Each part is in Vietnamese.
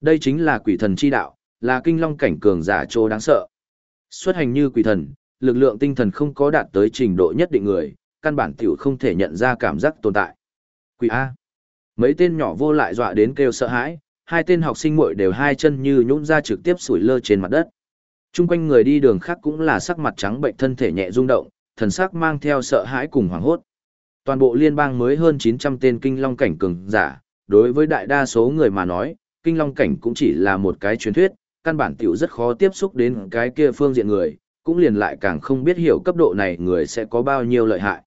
Đây chính là quỷ thần chi đạo, là kinh long cảnh cường giả trô đáng sợ. Xuất hành như quỷ thần, lực lượng tinh thần không có đạt tới trình độ nhất định người, căn bản tiểu không thể nhận ra cảm giác tồn tại. Quỷ A. Mấy tên nhỏ vô lại dọa đến kêu sợ hãi, hai tên học sinh muội đều hai chân như nhũn ra trực tiếp sủi lơ trên mặt đất. Trung quanh người đi đường khác cũng là sắc mặt trắng bệnh thân thể nhẹ rung động, thần sắc mang theo sợ hãi cùng hoảng hốt. Toàn bộ liên bang mới hơn 900 tên kinh long cảnh cường giả, đối với đại đa số người mà nói, kinh long cảnh cũng chỉ là một cái truyền thuyết, căn bản tiểu rất khó tiếp xúc đến cái kia phương diện người, cũng liền lại càng không biết hiểu cấp độ này người sẽ có bao nhiêu lợi hại.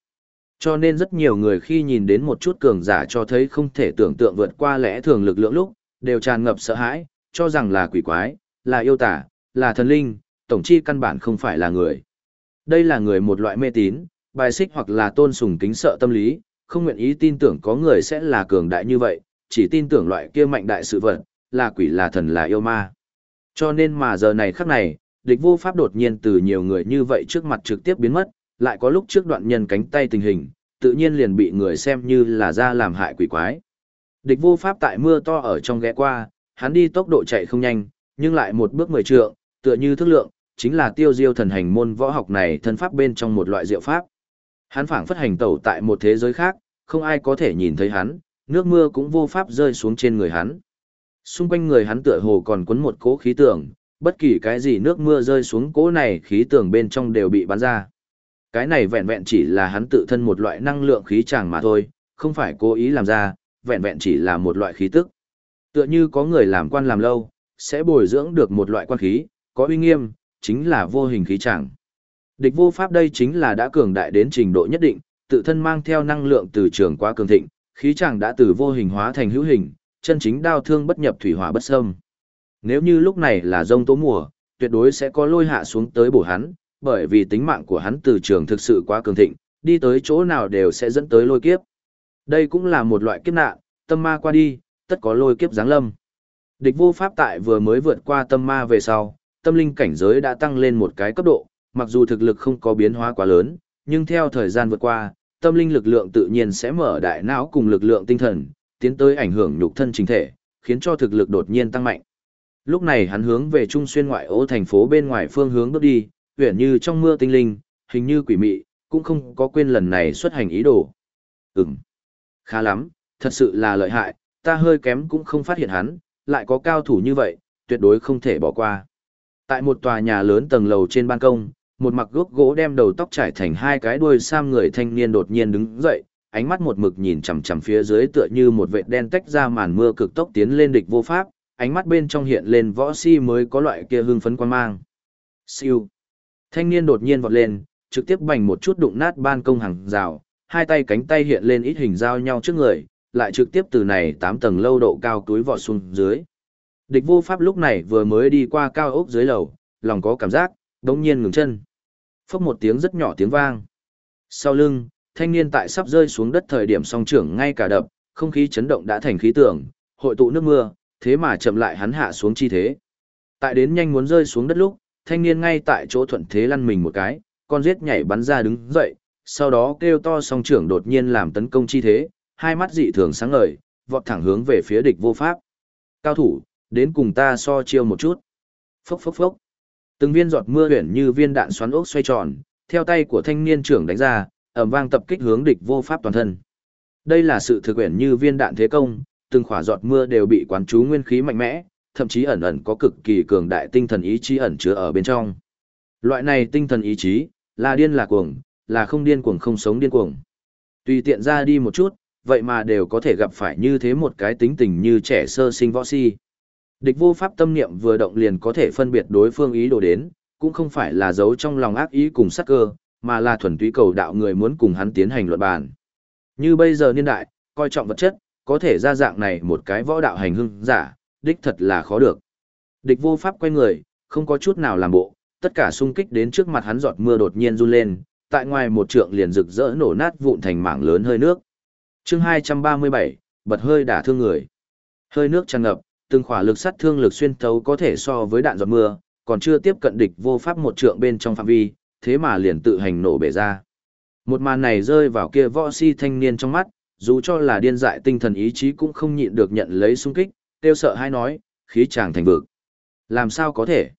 Cho nên rất nhiều người khi nhìn đến một chút cường giả cho thấy không thể tưởng tượng vượt qua lẽ thường lực lượng lúc, đều tràn ngập sợ hãi, cho rằng là quỷ quái, là yêu tả, là thần linh, tổng chi căn bản không phải là người. Đây là người một loại mê tín, bài xích hoặc là tôn sùng kính sợ tâm lý, không nguyện ý tin tưởng có người sẽ là cường đại như vậy, chỉ tin tưởng loại kia mạnh đại sự vật, là quỷ là thần là yêu ma. Cho nên mà giờ này khắc này, địch vô pháp đột nhiên từ nhiều người như vậy trước mặt trực tiếp biến mất, lại có lúc trước đoạn nhân cánh tay tình hình, tự nhiên liền bị người xem như là ra làm hại quỷ quái. Địch vô pháp tại mưa to ở trong ghé qua, hắn đi tốc độ chạy không nhanh, nhưng lại một bước mười trượng, tựa như thức lượng, chính là tiêu diêu thần hành môn võ học này thân pháp bên trong một loại diệu pháp. Hắn phảng phất hành tẩu tại một thế giới khác, không ai có thể nhìn thấy hắn, nước mưa cũng vô pháp rơi xuống trên người hắn. Xung quanh người hắn tựa hồ còn quấn một cỗ khí tường, bất kỳ cái gì nước mưa rơi xuống cỗ này khí tường bên trong đều bị bắn ra. Cái này vẹn vẹn chỉ là hắn tự thân một loại năng lượng khí chàng mà thôi, không phải cố ý làm ra, vẹn vẹn chỉ là một loại khí tức. Tựa như có người làm quan làm lâu, sẽ bồi dưỡng được một loại quan khí, có uy nghiêm, chính là vô hình khí chàng. Địch vô pháp đây chính là đã cường đại đến trình độ nhất định, tự thân mang theo năng lượng từ trường quá cường thịnh, khí chàng đã từ vô hình hóa thành hữu hình, chân chính đao thương bất nhập thủy hỏa bất xâm. Nếu như lúc này là rông tố mùa, tuyệt đối sẽ có lôi hạ xuống tới bổ hắn, bởi vì tính mạng của hắn từ trường thực sự quá cường thịnh, đi tới chỗ nào đều sẽ dẫn tới lôi kiếp. Đây cũng là một loại kiếp nạn, tâm ma qua đi, tất có lôi kiếp giáng lâm. Địch vô pháp tại vừa mới vượt qua tâm ma về sau, tâm linh cảnh giới đã tăng lên một cái cấp độ, mặc dù thực lực không có biến hóa quá lớn, nhưng theo thời gian vượt qua, tâm linh lực lượng tự nhiên sẽ mở đại não cùng lực lượng tinh thần, tiến tới ảnh hưởng nhục thân chính thể, khiến cho thực lực đột nhiên tăng mạnh. Lúc này hắn hướng về trung xuyên ngoại ô thành phố bên ngoài phương hướng bước đi, huyền như trong mưa tinh linh, hình như quỷ mị, cũng không có quên lần này xuất hành ý đồ. Ừm, khá lắm, thật sự là lợi hại, ta hơi kém cũng không phát hiện hắn, lại có cao thủ như vậy, tuyệt đối không thể bỏ qua. Tại một tòa nhà lớn tầng lầu trên ban công, một mặc gốc gỗ đem đầu tóc trải thành hai cái đuôi sam người thanh niên đột nhiên đứng dậy, ánh mắt một mực nhìn chằm chằm phía dưới tựa như một vệt đen tách ra màn mưa cực tốc tiến lên địch vô pháp, ánh mắt bên trong hiện lên võ si mới có loại kia hưng phấn quan mang. Siêu. Thanh niên đột nhiên vọt lên, trực tiếp bành một chút đụng nát ban công hàng rào, hai tay cánh tay hiện lên ít hình giao nhau trước người, lại trực tiếp từ này tám tầng lâu độ cao túi vọt xuống dưới. Địch vô pháp lúc này vừa mới đi qua cao ốc dưới lầu, lòng có cảm giác, đống nhiên ngừng chân. Phốc một tiếng rất nhỏ tiếng vang. Sau lưng, thanh niên tại sắp rơi xuống đất thời điểm song trưởng ngay cả đập, không khí chấn động đã thành khí tưởng, hội tụ nước mưa, thế mà chậm lại hắn hạ xuống chi thế. Tại đến nhanh muốn rơi xuống đất lúc, thanh niên ngay tại chỗ thuận thế lăn mình một cái, con giết nhảy bắn ra đứng dậy, sau đó kêu to song trưởng đột nhiên làm tấn công chi thế, hai mắt dị thường sáng ngời, vọt thẳng hướng về phía địch vô pháp. Cao thủ, đến cùng ta so chiêu một chút. Phốc phốc phốc. Từng viên giọt mưa huyền như viên đạn xoắn ốc xoay tròn, theo tay của thanh niên trưởng đánh ra, ầm vang tập kích hướng địch vô pháp toàn thân. Đây là sự thực huyền như viên đạn thế công, từng khỏa giọt mưa đều bị quán chú nguyên khí mạnh mẽ, thậm chí ẩn ẩn có cực kỳ cường đại tinh thần ý chí ẩn chứa ở bên trong. Loại này tinh thần ý chí, là điên là cuồng, là không điên cuồng không sống điên cuồng. Tùy tiện ra đi một chút, vậy mà đều có thể gặp phải như thế một cái tính tình như trẻ sơ sinh võ si. Địch vô pháp tâm niệm vừa động liền có thể phân biệt đối phương ý đồ đến, cũng không phải là giấu trong lòng ác ý cùng sắc cơ, mà là thuần túy cầu đạo người muốn cùng hắn tiến hành luận bàn. Như bây giờ niên đại, coi trọng vật chất, có thể ra dạng này một cái võ đạo hành hưng giả, đích thật là khó được. Địch vô pháp quay người, không có chút nào làm bộ, tất cả xung kích đến trước mặt hắn giọt mưa đột nhiên run lên, tại ngoài một trượng liền rực rỡ nổ nát vụn thành mảng lớn hơi nước. Chương 237, bật hơi đả thương người. Hơi nước tràn ngập, từng khỏa lực sát thương lực xuyên thấu có thể so với đạn giọt mưa, còn chưa tiếp cận địch vô pháp một trượng bên trong phạm vi, thế mà liền tự hành nổ bể ra. Một màn này rơi vào kia võ si thanh niên trong mắt, dù cho là điên dại tinh thần ý chí cũng không nhịn được nhận lấy xung kích, tiêu sợ hay nói, khí chàng thành vực. Làm sao có thể?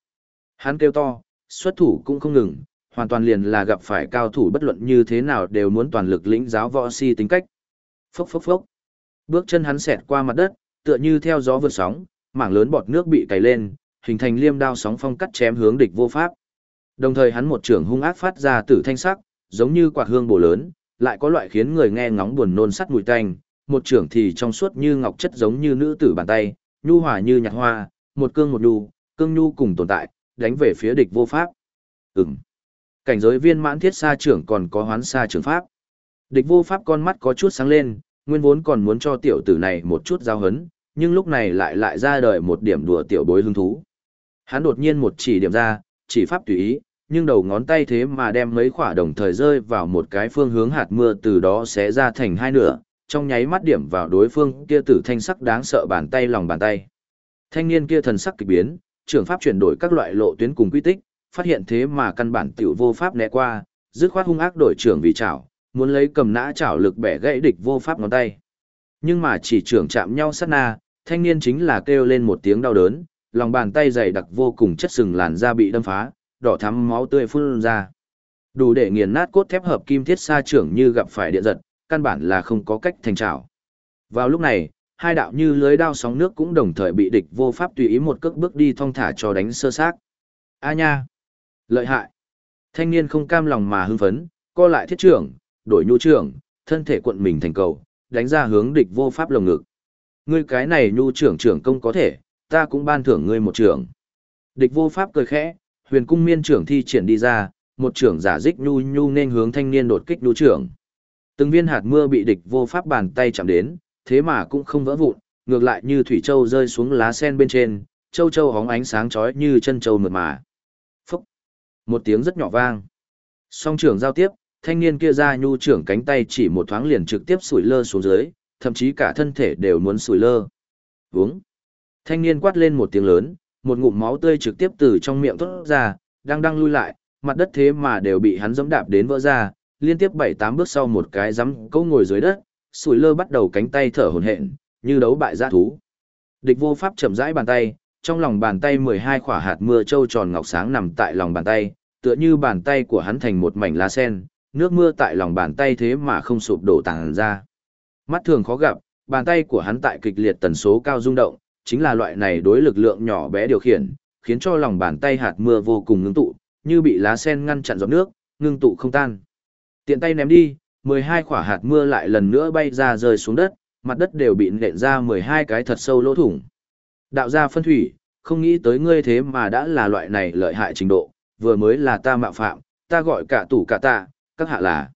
Hắn kêu to, xuất thủ cũng không ngừng, hoàn toàn liền là gặp phải cao thủ bất luận như thế nào đều muốn toàn lực lĩnh giáo võ si tính cách. Phốc phốc phốc. Bước chân hắn xẹt qua mặt đất, tựa như theo gió vượt sóng, mảng lớn bọt nước bị cày lên, hình thành liêm đao sóng phong cắt chém hướng địch vô pháp. Đồng thời hắn một trưởng hung ác phát ra tử thanh sắc, giống như quạt hương bổ lớn, lại có loại khiến người nghe ngóng buồn nôn sắt mùi tanh, một trưởng thì trong suốt như ngọc chất giống như nữ tử bàn tay, nhu hòa như nhạt hoa, một cương một nhu, cương nhu cùng tồn tại, đánh về phía địch vô pháp. Ừm. Cảnh giới viên mãn thiết sa trưởng còn có hoán sa trưởng pháp. Địch vô pháp con mắt có chút sáng lên, nguyên vốn còn muốn cho tiểu tử này một chút giao hấn, nhưng lúc này lại lại ra đời một điểm đùa tiểu bối hứng thú. Hắn đột nhiên một chỉ điểm ra, chỉ pháp tùy ý, nhưng đầu ngón tay thế mà đem mấy khỏa đồng thời rơi vào một cái phương hướng hạt mưa từ đó sẽ ra thành hai nửa, trong nháy mắt điểm vào đối phương kia tử thanh sắc đáng sợ bàn tay lòng bàn tay. Thanh niên kia thần sắc kỳ biến, trưởng pháp chuyển đổi các loại lộ tuyến cùng quy tích, phát hiện thế mà căn bản tiểu vô pháp né qua, dứt khoát hung ác đổi trưởng vì chảo, muốn lấy cầm nã chảo lực bẻ gãy địch vô pháp ngón tay. Nhưng mà chỉ trưởng chạm nhau sát na, thanh niên chính là kêu lên một tiếng đau đớn, lòng bàn tay dày đặc vô cùng chất sừng làn da bị đâm phá, đỏ thắm máu tươi phun ra. Đủ để nghiền nát cốt thép hợp kim thiết sa trưởng như gặp phải điện giật, căn bản là không có cách thành trảo. Vào lúc này, hai đạo như lưới đao sóng nước cũng đồng thời bị địch vô pháp tùy ý một cước bước đi thong thả cho đánh sơ xác. A nha! Lợi hại! Thanh niên không cam lòng mà hưng phấn, co lại thiết trưởng, đổi nhu trưởng, thân thể cuộn mình thành cầu, đánh ra hướng địch vô pháp lồng ngực. Ngươi cái này nhu trưởng trưởng công có thể, ta cũng ban thưởng ngươi một trưởng. Địch vô pháp cười khẽ, huyền cung miên trưởng thi triển đi ra, một trưởng giả dích nhu nhu nên hướng thanh niên đột kích nhu trưởng. Từng viên hạt mưa bị địch vô pháp bàn tay chạm đến, thế mà cũng không vỡ vụn, ngược lại như thủy châu rơi xuống lá sen bên trên, châu châu hóng ánh sáng chói như chân châu mượt mà. Phúc! Một tiếng rất nhỏ vang. Song trưởng giao tiếp, thanh niên kia ra nhu trưởng cánh tay chỉ một thoáng liền trực tiếp sủi lơ xuống dưới, thậm chí cả thân thể đều muốn sủi lơ. Vúng! Thanh niên quát lên một tiếng lớn, một ngụm máu tươi trực tiếp từ trong miệng thoát ra, đang đang lui lại, mặt đất thế mà đều bị hắn giẫm đạp đến vỡ ra, liên tiếp bảy tám bước sau một cái giẫm câu ngồi dưới đất, sủi lơ bắt đầu cánh tay thở hổn hển, như đấu bại dã thú. Địch vô pháp chậm rãi bàn tay, trong lòng bàn tay 12 quả hạt mưa châu tròn ngọc sáng nằm tại lòng bàn tay, tựa như bàn tay của hắn thành một mảnh lá sen, nước mưa tại lòng bàn tay thế mà không sụp đổ tàng ra. Mắt thường khó gặp, bàn tay của hắn tại kịch liệt tần số cao rung động, chính là loại này đối lực lượng nhỏ bé điều khiển, khiến cho lòng bàn tay hạt mưa vô cùng ngưng tụ, như bị lá sen ngăn chặn giọt nước, ngưng tụ không tan. Tiện tay ném đi, 12 quả hạt mưa lại lần nữa bay ra rơi xuống đất, mặt đất đều bị nện ra 12 cái thật sâu lỗ thủng. Đạo gia phân thủy, không nghĩ tới ngươi thế mà đã là loại này lợi hại trình độ, vừa mới là ta mạo phạm, ta gọi cả tủ cả tạ, các hạ là.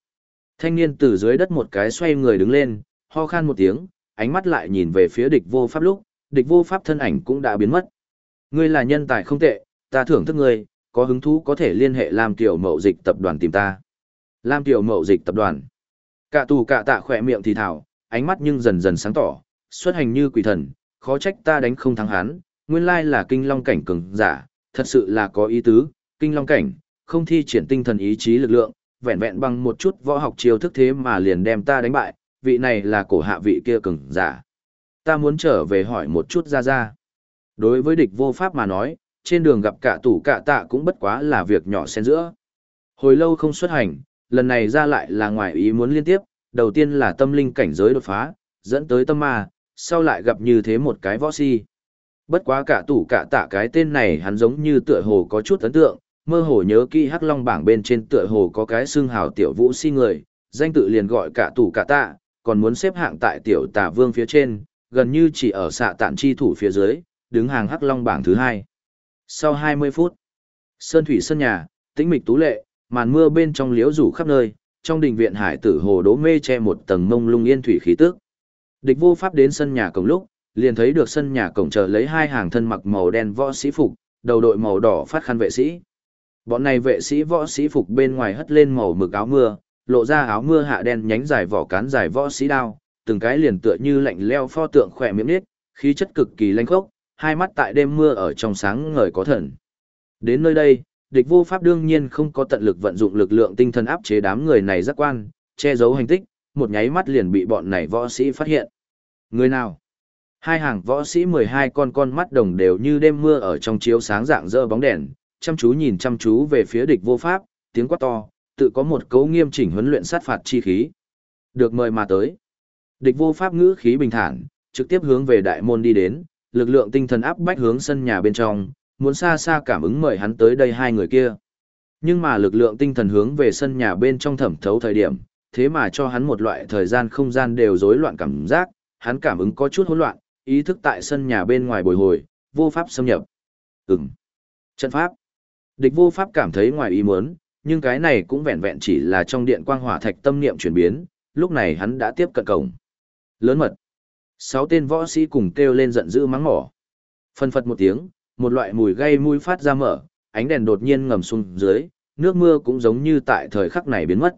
Thanh niên từ dưới đất một cái xoay người đứng lên, ho khan một tiếng, ánh mắt lại nhìn về phía địch vô pháp lúc, địch vô pháp thân ảnh cũng đã biến mất. Ngươi là nhân tài không tệ, ta thưởng thức ngươi, có hứng thú có thể liên hệ Lam Tiểu Mậu Dịch tập đoàn tìm ta. Lam Tiểu Mậu Dịch tập đoàn. Cả tù cả tạ khỏe miệng thì thảo, ánh mắt nhưng dần dần sáng tỏ, xuất hành như quỷ thần, khó trách ta đánh không thắng hắn, nguyên lai là kinh long cảnh cường giả, thật sự là có ý tứ, kinh long cảnh, không thi triển tinh thần ý chí lực lượng, vẹn vẹn bằng một chút võ học chiêu thức thế mà liền đem ta đánh bại, vị này là cổ hạ vị kia cường giả. Ta muốn trở về hỏi một chút ra ra. Đối với địch vô pháp mà nói, trên đường gặp cả tủ cả tạ cũng bất quá là việc nhỏ xen giữa. Hồi lâu không xuất hành, lần này ra lại là ngoài ý muốn liên tiếp, đầu tiên là tâm linh cảnh giới đột phá, dẫn tới tâm ma, sau lại gặp như thế một cái võ si. Bất quá cả tủ cả tạ cái tên này hắn giống như tựa hồ có chút ấn tượng, mơ hồ nhớ kỹ hắc long bảng bên trên tựa hồ có cái xương hào tiểu vũ si người, danh tự liền gọi cả tủ cả tạ, còn muốn xếp hạng tại tiểu tà vương phía trên, gần như chỉ ở xạ tản chi thủ phía dưới, đứng hàng hắc long bảng thứ hai. Sau 20 phút, sơn thủy sân nhà, tĩnh mịch tú lệ, màn mưa bên trong liễu rủ khắp nơi, trong đình viện hải tử hồ đố mê che một tầng mông lung yên thủy khí tức. Địch vô pháp đến sân nhà cổng lúc, liền thấy được sân nhà cổng chờ lấy hai hàng thân mặc màu đen võ sĩ phục, đầu đội màu đỏ phát khăn vệ sĩ. Bọn này vệ sĩ võ sĩ phục bên ngoài hất lên màu mực áo mưa, lộ ra áo mưa hạ đen nhánh dài vỏ cán dài võ sĩ đao, từng cái liền tựa như lạnh leo pho tượng khỏe miệng nít, khí chất cực kỳ lanh khốc, hai mắt tại đêm mưa ở trong sáng ngời có thần. Đến nơi đây, địch vô pháp đương nhiên không có tận lực vận dụng lực lượng tinh thần áp chế đám người này giác quan, che giấu hành tích, một nháy mắt liền bị bọn này võ sĩ phát hiện. Người nào? Hai hàng võ sĩ 12 con con mắt đồng đều như đêm mưa ở trong chiếu sáng dạng dơ bóng đèn, chăm chú nhìn chăm chú về phía địch vô pháp, tiếng quát to, tự có một cấu nghiêm chỉnh huấn luyện sát phạt chi khí. Được mời mà tới. Địch vô pháp ngữ khí bình thản, trực tiếp hướng về đại môn đi đến, lực lượng tinh thần áp bách hướng sân nhà bên trong, muốn xa xa cảm ứng mời hắn tới đây hai người kia. Nhưng mà lực lượng tinh thần hướng về sân nhà bên trong thẩm thấu thời điểm, thế mà cho hắn một loại thời gian không gian đều rối loạn cảm giác, hắn cảm ứng có chút hỗn loạn, ý thức tại sân nhà bên ngoài bồi hồi, vô pháp xâm nhập. Ừm. Trận pháp. Địch vô pháp cảm thấy ngoài ý muốn, nhưng cái này cũng vẹn vẹn chỉ là trong điện quang hỏa thạch tâm niệm chuyển biến, lúc này hắn đã tiếp cận cổng. Lớn mật. Sáu tên võ sĩ cùng kêu lên giận dữ mắng mỏ. Phân phật một tiếng, một loại mùi gây mũi phát ra mở, ánh đèn đột nhiên ngầm xuống dưới, nước mưa cũng giống như tại thời khắc này biến mất.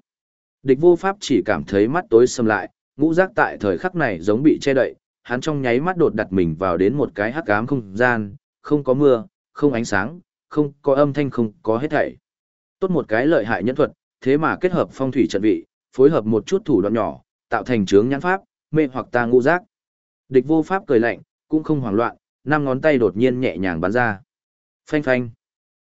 Địch vô pháp chỉ cảm thấy mắt tối sầm lại, ngũ giác tại thời khắc này giống bị che đậy, hắn trong nháy mắt đột đặt mình vào đến một cái hắc ám không gian, không có mưa, không ánh sáng, không có âm thanh không có hết thảy. Tốt một cái lợi hại nhân thuật, thế mà kết hợp phong thủy trận vị, phối hợp một chút thủ đoạn nhỏ, tạo thành chướng nhãn pháp, mê hoặc ta ngũ giác. Địch vô pháp cười lạnh, cũng không hoảng loạn, năm ngón tay đột nhiên nhẹ nhàng bắn ra. Phanh phanh.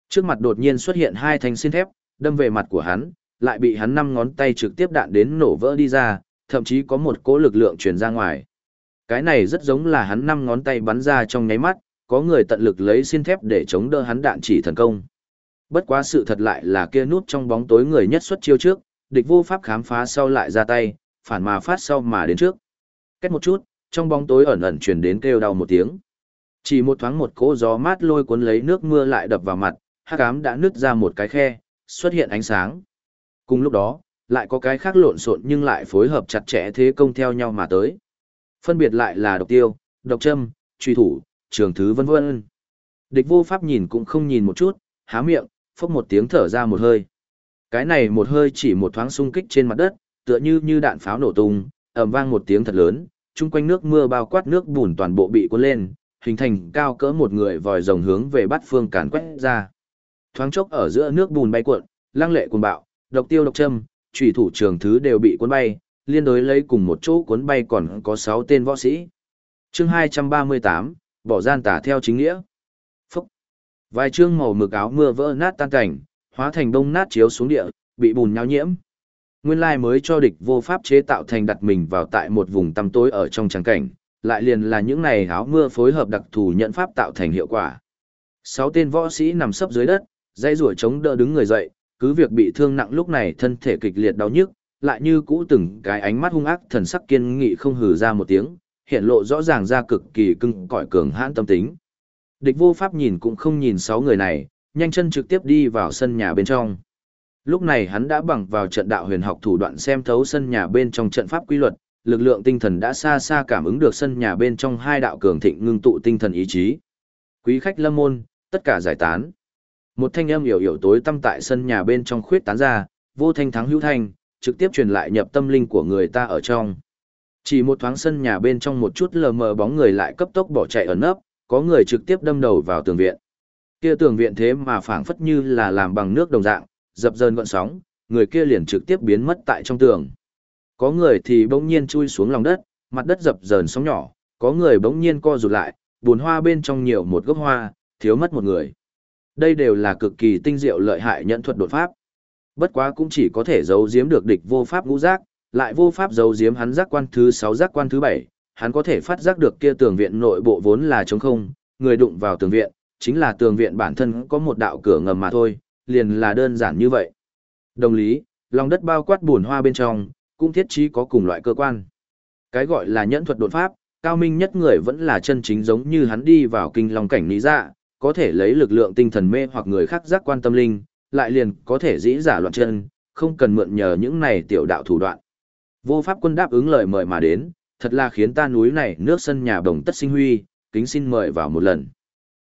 Trước mặt đột nhiên xuất hiện hai thanh xin thép, đâm về mặt của hắn, lại bị hắn năm ngón tay trực tiếp đạn đến nổ vỡ đi ra, thậm chí có một cỗ lực lượng truyền ra ngoài. Cái này rất giống là hắn năm ngón tay bắn ra trong nháy mắt, có người tận lực lấy xin thép để chống đỡ hắn đạn chỉ thần công. Bất quá sự thật lại là kia nút trong bóng tối người nhất xuất chiêu trước, địch vô pháp khám phá sau lại ra tay, phản mà phát sau mà đến trước. Cách một chút, trong bóng tối ẩn ẩn truyền đến kêu đau một tiếng. Chỉ một thoáng một cỗ gió mát lôi cuốn lấy nước mưa lại đập vào mặt, hắc ám đã nứt ra một cái khe, xuất hiện ánh sáng. Cùng lúc đó, lại có cái khác lộn xộn nhưng lại phối hợp chặt chẽ thế công theo nhau mà tới. Phân biệt lại là độc tiêu, độc châm, truy thủ, trường thứ vân vân. Địch vô pháp nhìn cũng không nhìn một chút, há miệng, phốc một tiếng thở ra một hơi. Cái này một hơi chỉ một thoáng xung kích trên mặt đất, tựa như như đạn pháo nổ tung, ầm vang một tiếng thật lớn, chung quanh nước mưa bao quát nước bùn toàn bộ bị cuốn lên, hình thành cao cỡ một người vòi rồng hướng về bát phương càn quét ra. Thoáng chốc ở giữa nước bùn bay cuộn, lăng lệ cuồng bạo, độc tiêu độc châm, chủy thủ trường thứ đều bị cuốn bay, liên đối lấy cùng một chỗ cuốn bay còn có 6 tên võ sĩ. Chương 238, bỏ gian tả theo chính nghĩa. Phúc. Vài chương màu mực áo mưa vỡ nát tan cảnh, hóa thành đông nát chiếu xuống địa, bị bùn nháo nhiễm. Nguyên lai mới cho địch vô pháp chế tạo thành đặt mình vào tại một vùng tăm tối ở trong trắng cảnh, lại liền là những này áo mưa phối hợp đặc thù nhận pháp tạo thành hiệu quả. Sáu tên võ sĩ nằm sấp dưới đất, dây rủa chống đỡ đứng người dậy, cứ việc bị thương nặng lúc này thân thể kịch liệt đau nhức, lại như cũ từng cái ánh mắt hung ác thần sắc kiên nghị không hừ ra một tiếng, hiện lộ rõ ràng ra cực kỳ cưng cõi cường hãn tâm tính. Địch vô pháp nhìn cũng không nhìn sáu người này, nhanh chân trực tiếp đi vào sân nhà bên trong. Lúc này hắn đã bằng vào trận đạo huyền học thủ đoạn xem thấu sân nhà bên trong trận pháp quy luật, lực lượng tinh thần đã xa xa cảm ứng được sân nhà bên trong hai đạo cường thịnh ngưng tụ tinh thần ý chí. Quý khách lâm môn, tất cả giải tán. Một thanh âm hiểu hiểu tối tâm tại sân nhà bên trong khuyết tán ra, vô thanh thắng hữu thanh, trực tiếp truyền lại nhập tâm linh của người ta ở trong. Chỉ một thoáng sân nhà bên trong một chút lờ mờ bóng người lại cấp tốc bỏ chạy ẩn nấp, có người trực tiếp đâm đầu vào tường viện. Kia tường viện thế mà phảng phất như là làm bằng nước đồng dạng, dập dờn gọn sóng, người kia liền trực tiếp biến mất tại trong tường. Có người thì bỗng nhiên chui xuống lòng đất, mặt đất dập dờn sóng nhỏ, có người bỗng nhiên co rụt lại, buồn hoa bên trong nhiều một gốc hoa, thiếu mất một người. Đây đều là cực kỳ tinh diệu lợi hại nhận thuật đột pháp. Bất quá cũng chỉ có thể giấu giếm được địch vô pháp ngũ giác, lại vô pháp giấu giếm hắn giác quan thứ 6 giác quan thứ 7, hắn có thể phát giác được kia tường viện nội bộ vốn là trống không, người đụng vào tường viện, chính là tường viện bản thân có một đạo cửa ngầm mà thôi, liền là đơn giản như vậy. Đồng lý, lòng đất bao quát buồn hoa bên trong, cũng thiết trí có cùng loại cơ quan. Cái gọi là nhẫn thuật đột pháp, cao minh nhất người vẫn là chân chính giống như hắn đi vào kinh long cảnh lý dạ, có thể lấy lực lượng tinh thần mê hoặc người khác giác quan tâm linh, lại liền có thể dĩ giả loạn chân, không cần mượn nhờ những này tiểu đạo thủ đoạn. Vô pháp quân đáp ứng lời mời mà đến, thật là khiến ta núi này nước sân nhà đồng tất sinh huy, kính xin mời vào một lần.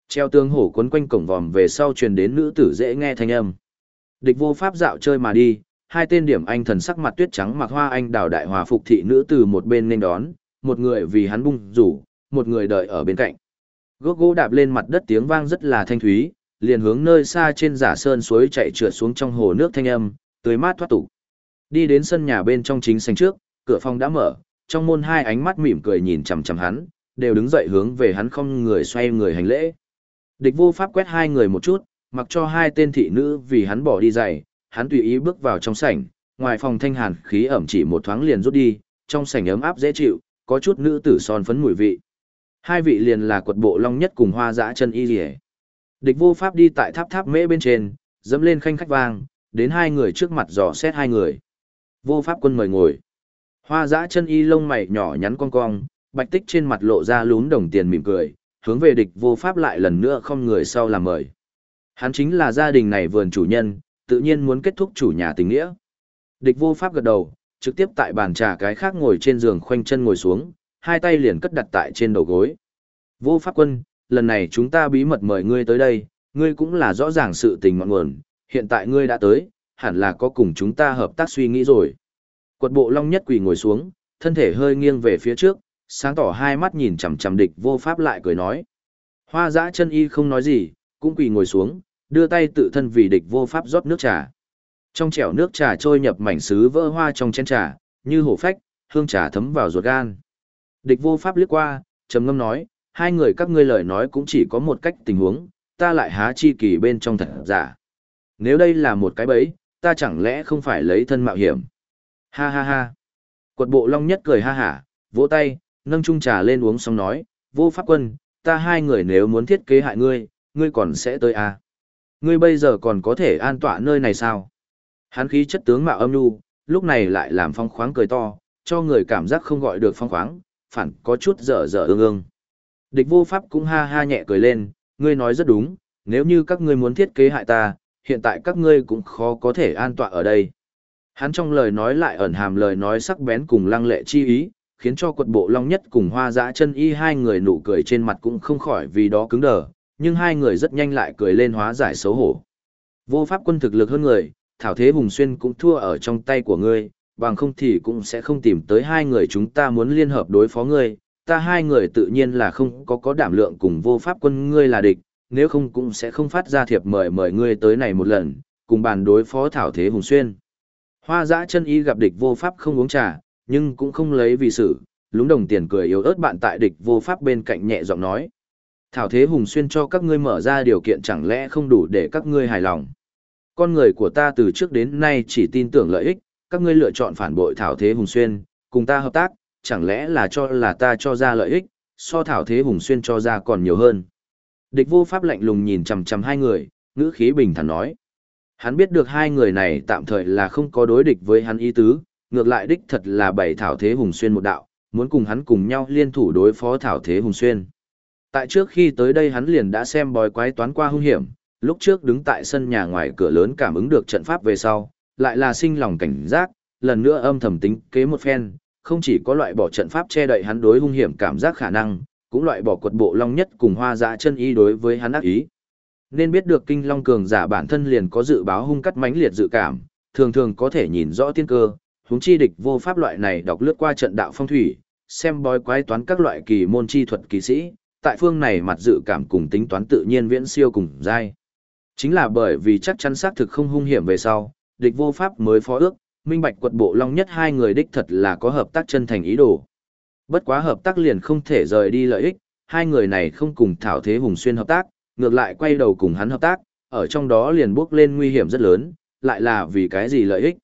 Treo tương hổ quấn quanh cổng vòm về sau truyền đến nữ tử dễ nghe thanh âm. Địch vô pháp dạo chơi mà đi, hai tên điểm anh thần sắc mặt tuyết trắng mặc hoa anh đào đại hòa phục thị nữ từ một bên nên đón, một người vì hắn bung rủ, một người đợi ở bên cạnh. Gốc gỗ đạp lên mặt đất tiếng vang rất là thanh thúy, liền hướng nơi xa trên giả sơn suối chạy trượt xuống trong hồ nước thanh âm, tươi mát thoát tục. Đi đến sân nhà bên trong chính sảnh trước, cửa phòng đã mở, trong môn hai ánh mắt mỉm cười nhìn chằm chằm hắn, đều đứng dậy hướng về hắn không người xoay người hành lễ. Địch vô pháp quét hai người một chút, mặc cho hai tên thị nữ vì hắn bỏ đi giày, hắn tùy ý bước vào trong sảnh, ngoài phòng thanh hàn khí ẩm chỉ một thoáng liền rút đi, trong sảnh ấm áp dễ chịu, có chút nữ tử son phấn mùi vị. Hai vị liền là quật bộ long nhất cùng hoa dã chân y rỉa. Địch vô pháp đi tại tháp tháp mễ bên trên, dẫm lên khanh khách vang, đến hai người trước mặt dò xét hai người. Vô pháp quân mời ngồi. Hoa dã chân y lông mày nhỏ nhắn cong cong, bạch tích trên mặt lộ ra lún đồng tiền mỉm cười, hướng về địch vô pháp lại lần nữa không người sau làm mời. Hắn chính là gia đình này vườn chủ nhân, tự nhiên muốn kết thúc chủ nhà tình nghĩa. Địch vô pháp gật đầu, trực tiếp tại bàn trà cái khác ngồi trên giường khoanh chân ngồi xuống, hai tay liền cất đặt tại trên đầu gối. Vô pháp quân, lần này chúng ta bí mật mời ngươi tới đây, ngươi cũng là rõ ràng sự tình ngọn nguồn, hiện tại ngươi đã tới, hẳn là có cùng chúng ta hợp tác suy nghĩ rồi. Quật bộ long nhất quỳ ngồi xuống, thân thể hơi nghiêng về phía trước, sáng tỏ hai mắt nhìn chằm chằm địch vô pháp lại cười nói. Hoa dã chân y không nói gì, cũng quỳ ngồi xuống, đưa tay tự thân vì địch vô pháp rót nước trà. Trong chẻo nước trà trôi nhập mảnh sứ vỡ hoa trong chén trà, như hổ phách, hương trà thấm vào ruột gan. Địch vô pháp liếc qua, trầm ngâm nói, hai người các ngươi lời nói cũng chỉ có một cách tình huống, ta lại há chi kỳ bên trong thật giả. Nếu đây là một cái bẫy, ta chẳng lẽ không phải lấy thân mạo hiểm. Ha ha ha. Quật bộ long nhất cười ha hả, vỗ tay, nâng chung trà lên uống xong nói, vô pháp quân, ta hai người nếu muốn thiết kế hại ngươi, ngươi còn sẽ tới à. Ngươi bây giờ còn có thể an tọa nơi này sao? Hán khí chất tướng mạo âm nhu, lúc này lại làm phong khoáng cười to, cho người cảm giác không gọi được phong khoáng, phản có chút dở dở ương ương. Địch vô pháp cũng ha ha nhẹ cười lên, ngươi nói rất đúng, nếu như các ngươi muốn thiết kế hại ta, hiện tại các ngươi cũng khó có thể an tọa ở đây. Hắn trong lời nói lại ẩn hàm lời nói sắc bén cùng lăng lệ chi ý, khiến cho quật bộ long nhất cùng hoa dã chân y hai người nụ cười trên mặt cũng không khỏi vì đó cứng đờ, nhưng hai người rất nhanh lại cười lên hóa giải xấu hổ. Vô pháp quân thực lực hơn người, thảo thế hùng xuyên cũng thua ở trong tay của ngươi, bằng không thì cũng sẽ không tìm tới hai người chúng ta muốn liên hợp đối phó ngươi, ta hai người tự nhiên là không có có đảm lượng cùng vô pháp quân ngươi là địch, nếu không cũng sẽ không phát ra thiệp mời mời ngươi tới này một lần, cùng bàn đối phó thảo thế hùng xuyên. Hoa dã chân ý gặp địch vô pháp không uống trà, nhưng cũng không lấy vì sự, lúng đồng tiền cười yếu ớt bạn tại địch vô pháp bên cạnh nhẹ giọng nói. Thảo thế hùng xuyên cho các ngươi mở ra điều kiện chẳng lẽ không đủ để các ngươi hài lòng. Con người của ta từ trước đến nay chỉ tin tưởng lợi ích, các ngươi lựa chọn phản bội Thảo thế hùng xuyên, cùng ta hợp tác, chẳng lẽ là cho là ta cho ra lợi ích, so Thảo thế hùng xuyên cho ra còn nhiều hơn. Địch vô pháp lạnh lùng nhìn chằm chằm hai người, ngữ khí bình thản nói. Hắn biết được hai người này tạm thời là không có đối địch với hắn ý tứ, ngược lại đích thật là bảy thảo thế hùng xuyên một đạo, muốn cùng hắn cùng nhau liên thủ đối phó thảo thế hùng xuyên. Tại trước khi tới đây hắn liền đã xem bói quái toán qua hung hiểm, lúc trước đứng tại sân nhà ngoài cửa lớn cảm ứng được trận pháp về sau, lại là sinh lòng cảnh giác, lần nữa âm thầm tính kế một phen, không chỉ có loại bỏ trận pháp che đậy hắn đối hung hiểm cảm giác khả năng, cũng loại bỏ quật bộ long nhất cùng hoa dạ chân y đối với hắn ác ý. Nên biết được kinh long cường giả bản thân liền có dự báo hung cắt mãnh liệt dự cảm, thường thường có thể nhìn rõ tiên cơ, huống chi địch vô pháp loại này đọc lướt qua trận đạo phong thủy, xem bói quái toán các loại kỳ môn chi thuật kỳ sĩ, tại phương này mặt dự cảm cùng tính toán tự nhiên viễn siêu cùng dai. Chính là bởi vì chắc chắn xác thực không hung hiểm về sau, địch vô pháp mới phó ước, minh bạch quật bộ long nhất hai người đích thật là có hợp tác chân thành ý đồ. Bất quá hợp tác liền không thể rời đi lợi ích, hai người này không cùng Thảo Thế Hùng Xuyên hợp tác, ngược lại quay đầu cùng hắn hợp tác, ở trong đó liền bước lên nguy hiểm rất lớn, lại là vì cái gì lợi ích.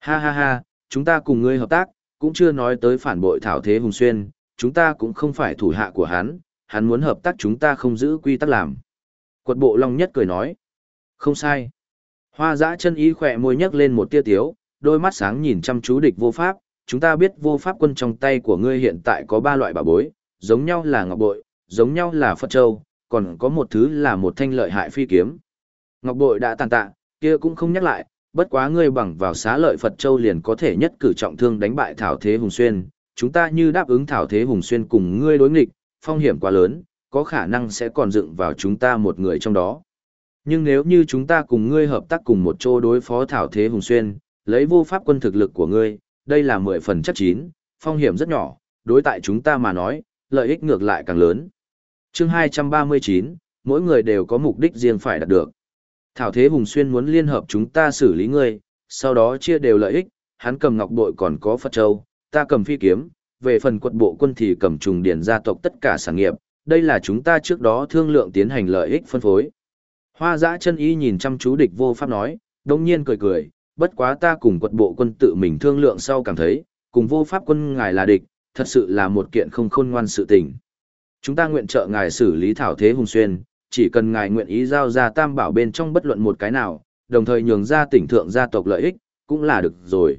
Ha ha ha, chúng ta cùng ngươi hợp tác, cũng chưa nói tới phản bội Thảo Thế Hùng Xuyên, chúng ta cũng không phải thủ hạ của hắn, hắn muốn hợp tác chúng ta không giữ quy tắc làm. Quật bộ Long Nhất cười nói, không sai. Hoa dã chân ý khỏe môi nhấc lên một tia tiếu, đôi mắt sáng nhìn chăm chú địch vô pháp, chúng ta biết vô pháp quân trong tay của ngươi hiện tại có ba loại bảo bối, giống nhau là ngọc bội, giống nhau là Phật Châu, còn có một thứ là một thanh lợi hại phi kiếm. Ngọc bội đã tàn tạ, kia cũng không nhắc lại, bất quá ngươi bằng vào xá lợi Phật Châu liền có thể nhất cử trọng thương đánh bại Thảo Thế Hùng Xuyên, chúng ta như đáp ứng Thảo Thế Hùng Xuyên cùng ngươi đối nghịch, phong hiểm quá lớn, có khả năng sẽ còn dựng vào chúng ta một người trong đó. Nhưng nếu như chúng ta cùng ngươi hợp tác cùng một chỗ đối phó Thảo Thế Hùng Xuyên, lấy vô pháp quân thực lực của ngươi, đây là mười phần chắc chín, phong hiểm rất nhỏ, đối tại chúng ta mà nói, lợi ích ngược lại càng lớn. chương 239, mỗi người đều có mục đích riêng phải đạt được. Thảo Thế Hùng Xuyên muốn liên hợp chúng ta xử lý ngươi, sau đó chia đều lợi ích, hắn cầm ngọc bội còn có Phật Châu, ta cầm phi kiếm, về phần quật bộ quân thì cầm trùng điển gia tộc tất cả sản nghiệp, đây là chúng ta trước đó thương lượng tiến hành lợi ích phân phối. Hoa giã chân y nhìn chăm chú địch vô pháp nói, đông nhiên cười cười, bất quá ta cùng quật bộ quân tự mình thương lượng sau cảm thấy, cùng vô pháp quân ngài là địch, thật sự là một kiện không khôn ngoan sự tình. Chúng ta nguyện trợ ngài xử lý thảo thế hùng xuyên, chỉ cần ngài nguyện ý giao ra tam bảo bên trong bất luận một cái nào, đồng thời nhường ra tỉnh thượng gia tộc lợi ích, cũng là được rồi.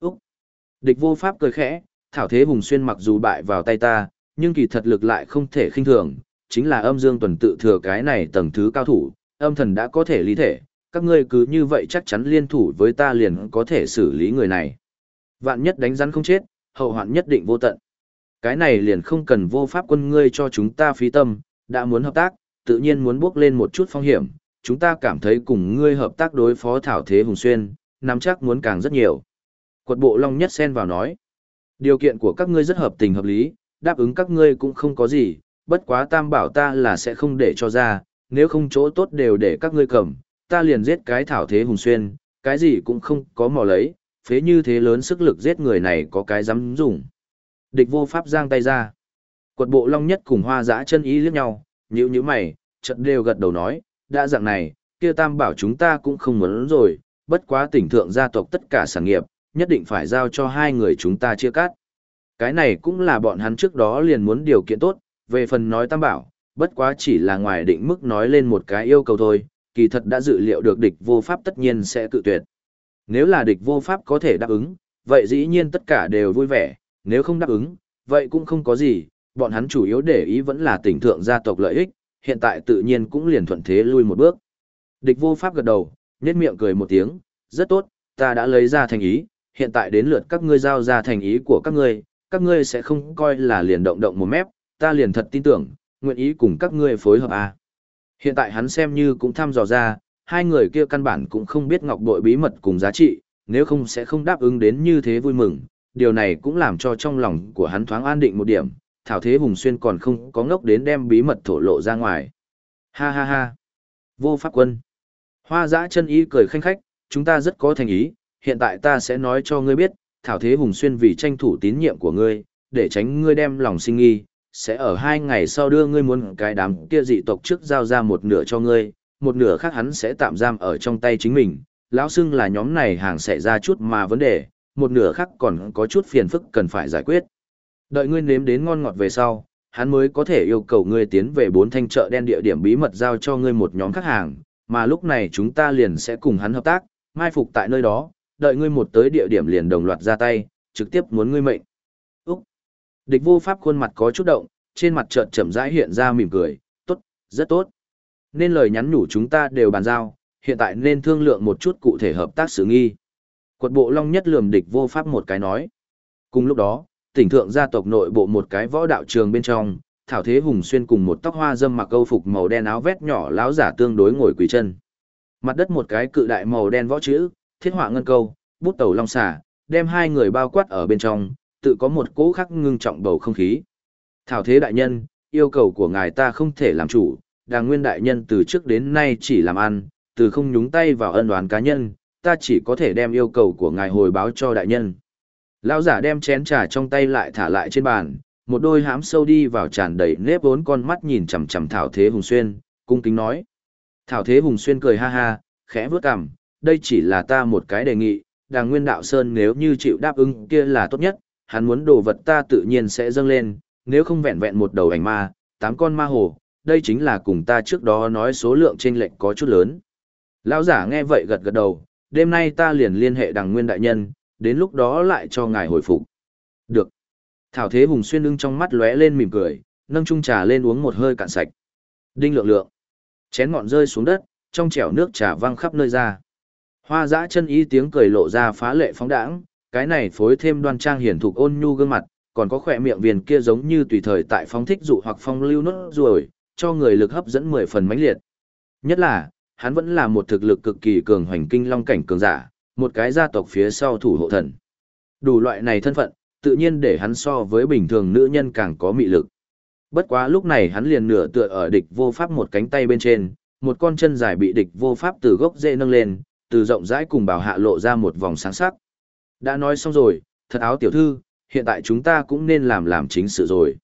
Úc! Địch vô pháp cười khẽ, thảo thế hùng xuyên mặc dù bại vào tay ta, nhưng kỳ thật lực lại không thể khinh thường, chính là âm dương tuần tự thừa cái này tầng thứ cao thủ, âm thần đã có thể lý thể, các ngươi cứ như vậy chắc chắn liên thủ với ta liền có thể xử lý người này. Vạn nhất đánh rắn không chết, hậu hoạn nhất định vô tận. Cái này liền không cần vô pháp quân ngươi cho chúng ta phí tâm, đã muốn hợp tác, tự nhiên muốn bước lên một chút phong hiểm, chúng ta cảm thấy cùng ngươi hợp tác đối phó thảo thế hùng xuyên, nắm chắc muốn càng rất nhiều. Quật bộ Long Nhất xen vào nói, điều kiện của các ngươi rất hợp tình hợp lý, đáp ứng các ngươi cũng không có gì, bất quá tam bảo ta là sẽ không để cho ra, nếu không chỗ tốt đều để các ngươi cầm, ta liền giết cái thảo thế hùng xuyên, cái gì cũng không có mò lấy, phế như thế lớn sức lực giết người này có cái dám dùng. Địch vô pháp giang tay ra. Quật bộ long nhất cùng hoa dã chân ý liếc nhau, nhíu nhíu mày, chợt đều gật đầu nói, đã dạng này, kia tam bảo chúng ta cũng không muốn rồi, bất quá tỉnh thượng gia tộc tất cả sản nghiệp, nhất định phải giao cho hai người chúng ta chia cắt. Cái này cũng là bọn hắn trước đó liền muốn điều kiện tốt, về phần nói tam bảo, bất quá chỉ là ngoài định mức nói lên một cái yêu cầu thôi, kỳ thật đã dự liệu được địch vô pháp tất nhiên sẽ cự tuyệt. Nếu là địch vô pháp có thể đáp ứng, vậy dĩ nhiên tất cả đều vui vẻ, nếu không đáp ứng, vậy cũng không có gì, bọn hắn chủ yếu để ý vẫn là tỉnh thượng gia tộc lợi ích, hiện tại tự nhiên cũng liền thuận thế lui một bước. Địch vô pháp gật đầu, nhếch miệng cười một tiếng, rất tốt, ta đã lấy ra thành ý, hiện tại đến lượt các ngươi giao ra thành ý của các ngươi, các ngươi sẽ không coi là liền động động một mép, ta liền thật tin tưởng, nguyện ý cùng các ngươi phối hợp à. Hiện tại hắn xem như cũng thăm dò ra, hai người kia căn bản cũng không biết ngọc bội bí mật cùng giá trị, nếu không sẽ không đáp ứng đến như thế vui mừng, điều này cũng làm cho trong lòng của hắn thoáng an định một điểm, thảo thế hùng xuyên còn không có ngốc đến đem bí mật thổ lộ ra ngoài. Ha ha ha. Vô pháp quân. Hoa giã chân ý cười khanh khách, chúng ta rất có thành ý, hiện tại ta sẽ nói cho ngươi biết, thảo thế hùng xuyên vì tranh thủ tín nhiệm của ngươi, để tránh ngươi đem lòng sinh nghi, sẽ ở hai ngày sau đưa ngươi muốn cái đám kia dị tộc trước giao ra một nửa cho ngươi, một nửa khác hắn sẽ tạm giam ở trong tay chính mình. Lão xưng là nhóm này hàng sẽ ra chút mà vấn đề, một nửa khác còn có chút phiền phức cần phải giải quyết. Đợi ngươi nếm đến ngon ngọt về sau, hắn mới có thể yêu cầu ngươi tiến về bốn thanh chợ đen địa điểm bí mật giao cho ngươi một nhóm khách hàng, mà lúc này chúng ta liền sẽ cùng hắn hợp tác, mai phục tại nơi đó, đợi ngươi một tới địa điểm liền đồng loạt ra tay, trực tiếp muốn ngươi mệnh. Địch vô pháp khuôn mặt có chút động, trên mặt chợt chậm rãi hiện ra mỉm cười, tốt, rất tốt. Nên lời nhắn nhủ chúng ta đều bàn giao, hiện tại nên thương lượng một chút cụ thể hợp tác xử nghi. Quật bộ long nhất lườm địch vô pháp một cái nói. Cùng lúc đó, tỉnh thượng gia tộc nội bộ một cái võ đạo trường bên trong, Thảo Thế Hùng xuyên cùng một tóc hoa dâm mặc câu phục màu đen áo vét nhỏ láo giả tương đối ngồi quỳ chân. Mặt đất một cái cự đại màu đen võ chữ, thiết họa ngân câu, bút tẩu long xả, đem hai người bao quát ở bên trong, tự có một cỗ khắc ngưng trọng bầu không khí. Thảo Thế đại nhân, yêu cầu của ngài ta không thể làm chủ, đàng nguyên đại nhân từ trước đến nay chỉ làm ăn, từ không nhúng tay vào ân đoán cá nhân, ta chỉ có thể đem yêu cầu của ngài hồi báo cho đại nhân. Lão giả đem chén trà trong tay lại thả lại trên bàn, một đôi hám sâu đi vào tràn đầy nếp vốn con mắt nhìn chằm chằm Thảo Thế Hùng Xuyên, cung kính nói. Thảo Thế Hùng Xuyên cười ha ha, khẽ vướt cằm, đây chỉ là ta một cái đề nghị, đàng nguyên đạo sơn nếu như chịu đáp ứng kia là tốt nhất, hắn muốn đồ vật ta tự nhiên sẽ dâng lên, nếu không vẹn vẹn một đầu ảnh ma, tám con ma hồ, đây chính là cùng ta trước đó nói số lượng chênh lệch có chút lớn. Lão giả nghe vậy gật gật đầu, đêm nay ta liền liên hệ đằng nguyên đại nhân, đến lúc đó lại cho ngài hồi phục. Được. Thảo Thế Hùng xuyên lưng trong mắt lóe lên mỉm cười, nâng chung trà lên uống một hơi cạn sạch. Đinh lượng lượng. Chén ngọn rơi xuống đất, trong chẻo nước trà văng khắp nơi ra. Hoa dã chân ý tiếng cười lộ ra phá lệ phóng đãng, cái này phối thêm đoan trang hiển thục ôn nhu gương mặt, còn có khỏe miệng viền kia giống như tùy thời tại phóng thích dụ hoặc phong lưu nốt ruồi, cho người lực hấp dẫn mười phần mãnh liệt. Nhất là, hắn vẫn là một thực lực cực kỳ cường hoành kinh long cảnh cường giả, một cái gia tộc phía sau thủ hộ thần. Đủ loại này thân phận, tự nhiên để hắn so với bình thường nữ nhân càng có mị lực. Bất quá lúc này hắn liền nửa tựa ở địch vô pháp một cánh tay bên trên, một con chân dài bị địch vô pháp từ gốc dễ nâng lên, từ rộng rãi cùng bảo hạ lộ ra một vòng sáng sắc. Đã nói xong rồi, thật áo tiểu thư, hiện tại chúng ta cũng nên làm làm chính sự rồi.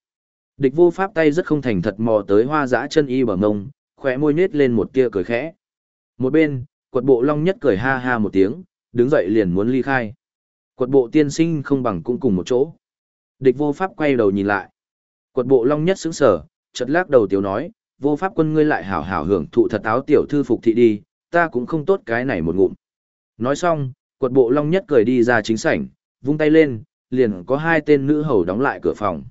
Địch vô pháp tay rất không thành thật mò tới hoa dã chân y bờ ngông, khỏe môi nết lên một tia cười khẽ. Một bên, quật bộ long nhất cười ha ha một tiếng, đứng dậy liền muốn ly khai. Quật bộ tiên sinh không bằng cũng cùng một chỗ. Địch vô pháp quay đầu nhìn lại. Quật bộ long nhất sững sở, chật lắc đầu tiểu nói, vô pháp quân ngươi lại hảo hảo hưởng thụ thật áo tiểu thư phục thị đi, ta cũng không tốt cái này một ngụm. Nói xong, quật bộ long nhất cười đi ra chính sảnh, vung tay lên, liền có hai tên nữ hầu đóng lại cửa phòng.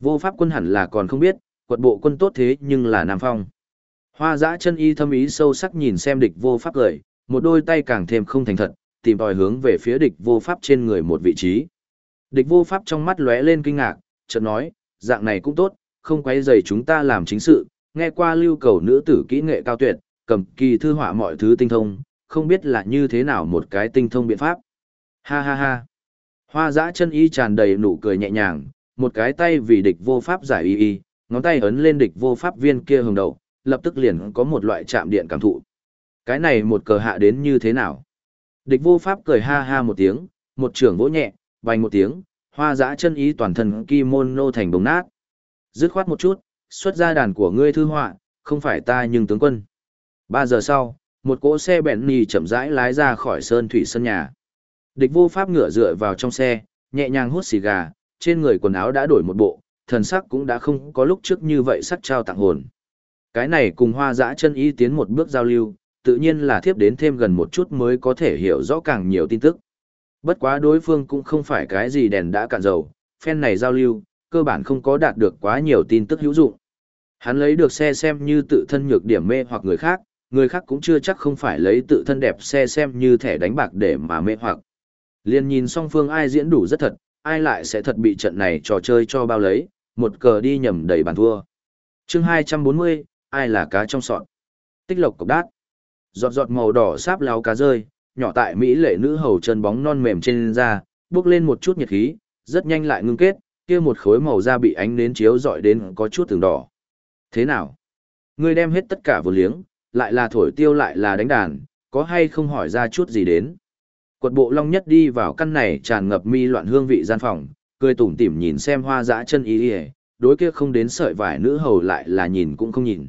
Vô pháp quân hẳn là còn không biết, quật bộ quân tốt thế nhưng là Nam Phong. Hoa dã chân y thâm ý sâu sắc nhìn xem địch vô pháp cười, một đôi tay càng thêm không thành thật, tìm tòi hướng về phía địch vô pháp trên người một vị trí. Địch vô pháp trong mắt lóe lên kinh ngạc, chợt nói, dạng này cũng tốt, không quấy rầy chúng ta làm chính sự, nghe qua lưu cầu nữ tử kỹ nghệ cao tuyệt, cầm kỳ thư họa mọi thứ tinh thông, không biết là như thế nào một cái tinh thông biện pháp. Ha ha ha. Hoa dã chân y tràn đầy nụ cười nhẹ nhàng, một cái tay vì địch vô pháp giải y y, ngón tay ấn lên địch vô pháp viên kia hồng đầu, lập tức liền có một loại chạm điện cảm thụ. Cái này một cờ hạ đến như thế nào? Địch vô pháp cười ha ha một tiếng, một trưởng vỗ nhẹ, bành một tiếng, hoa dã chân ý toàn thân kimono thành bồng nát. Dứt khoát một chút, xuất ra đàn của ngươi thư họa, không phải ta nhưng tướng quân. Ba giờ sau, một cỗ xe bẹn nì chậm rãi lái ra khỏi sơn thủy sân nhà. Địch vô pháp ngửa dựa vào trong xe, nhẹ nhàng hút xì gà, trên người quần áo đã đổi một bộ, thần sắc cũng đã không có lúc trước như vậy sắc trao tặng hồn. Cái này cùng hoa dã chân y tiến một bước giao lưu, tự nhiên là thiếp đến thêm gần một chút mới có thể hiểu rõ càng nhiều tin tức. Bất quá đối phương cũng không phải cái gì đèn đã cạn dầu, phen này giao lưu, cơ bản không có đạt được quá nhiều tin tức hữu dụng. Hắn lấy được xe xem như tự thân nhược điểm mê hoặc người khác, người khác cũng chưa chắc không phải lấy tự thân đẹp xe xem như thẻ đánh bạc để mà mê hoặc. Liên nhìn song phương ai diễn đủ rất thật, ai lại sẽ thật bị trận này trò chơi cho bao lấy, một cờ đi nhầm đầy bàn thua. chương 240, ai là cá trong sọt. Tích lộc cục đát. Giọt giọt màu đỏ sáp láo cá rơi, nhỏ tại Mỹ lệ nữ hầu chân bóng non mềm trên da, bước lên một chút nhiệt khí, rất nhanh lại ngưng kết, kia một khối màu da bị ánh nến chiếu dọi đến có chút từng đỏ. Thế nào? Ngươi đem hết tất cả vô liếng, lại là thổi tiêu lại là đánh đàn, có hay không hỏi ra chút gì đến? Quật bộ long nhất đi vào căn này tràn ngập mi loạn hương vị gian phòng, cười tủm tỉm nhìn xem hoa dã chân y đối kia không đến sợi vải nữ hầu lại là nhìn cũng không nhìn.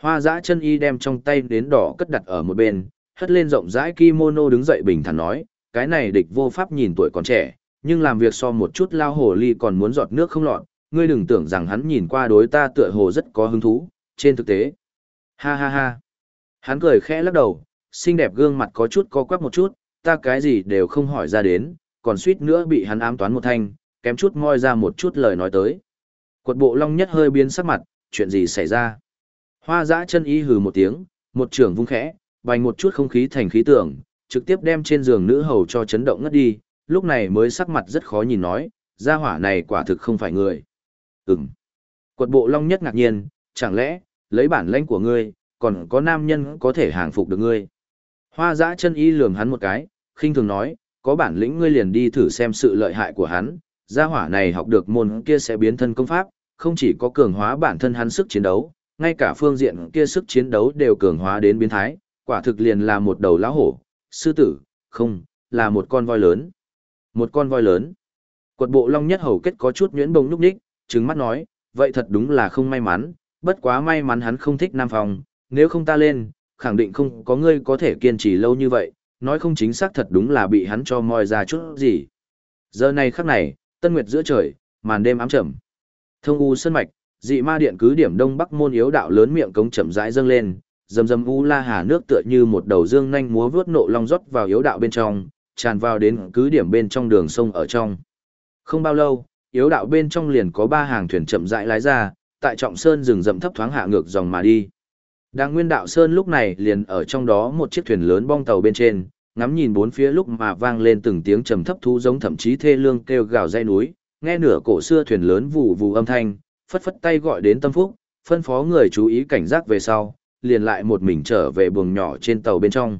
Hoa dã chân y đem trong tay đến đỏ cất đặt ở một bên, hất lên rộng rãi kimono đứng dậy bình thản nói, cái này địch vô pháp nhìn tuổi còn trẻ, nhưng làm việc so một chút lao hồ ly còn muốn giọt nước không lọt, ngươi đừng tưởng rằng hắn nhìn qua đối ta tựa hồ rất có hứng thú, trên thực tế. Ha ha ha. Hắn cười khẽ lắc đầu, xinh đẹp gương mặt có chút co quắp một chút, ta cái gì đều không hỏi ra đến, còn suýt nữa bị hắn ám toán một thanh, kém chút ngoi ra một chút lời nói tới. Quật bộ long nhất hơi biến sắc mặt, chuyện gì xảy ra? Hoa dã chân y hừ một tiếng, một trường vung khẽ, bành một chút không khí thành khí tưởng, trực tiếp đem trên giường nữ hầu cho chấn động ngất đi, lúc này mới sắc mặt rất khó nhìn nói, gia hỏa này quả thực không phải người. Ừm. Quật bộ long nhất ngạc nhiên, chẳng lẽ, lấy bản lãnh của ngươi, còn có nam nhân có thể hàng phục được ngươi. Hoa dã chân y lườm hắn một cái, khinh thường nói, có bản lĩnh ngươi liền đi thử xem sự lợi hại của hắn, gia hỏa này học được môn kia sẽ biến thân công pháp, không chỉ có cường hóa bản thân hắn sức chiến đấu, ngay cả phương diện kia sức chiến đấu đều cường hóa đến biến thái, quả thực liền là một đầu lão hổ, sư tử, không, là một con voi lớn. Một con voi lớn. Quật bộ long nhất hầu kết có chút nhuyễn bông núp đích, trừng mắt nói, vậy thật đúng là không may mắn, bất quá may mắn hắn không thích Nam Phong, nếu không ta lên, khẳng định không có ngươi có thể kiên trì lâu như vậy, nói không chính xác thật đúng là bị hắn cho moi ra chút gì. Giờ này khắc này, tân nguyệt giữa trời, màn đêm ám trầm. Thông u sân mạch, dị ma điện cứ điểm đông bắc môn yếu đạo lớn miệng cống chậm rãi dâng lên, dầm dầm u la hà nước tựa như một đầu dương nhanh múa vướt nộ long rót vào yếu đạo bên trong, tràn vào đến cứ điểm bên trong đường sông ở trong. Không bao lâu, yếu đạo bên trong liền có ba hàng thuyền chậm rãi lái ra, tại trọng sơn rừng rậm thấp thoáng hạ ngược dòng mà đi. Đang nguyên đạo sơn lúc này liền ở trong đó một chiếc thuyền lớn bong tàu bên trên, ngắm nhìn bốn phía lúc mà vang lên từng tiếng trầm thấp thú giống thậm chí thê lương kêu gào dây núi, nghe nửa cổ xưa thuyền lớn vù vù âm thanh, phất phất tay gọi đến tâm phúc, phân phó người chú ý cảnh giác về sau, liền lại một mình trở về buồng nhỏ trên tàu bên trong.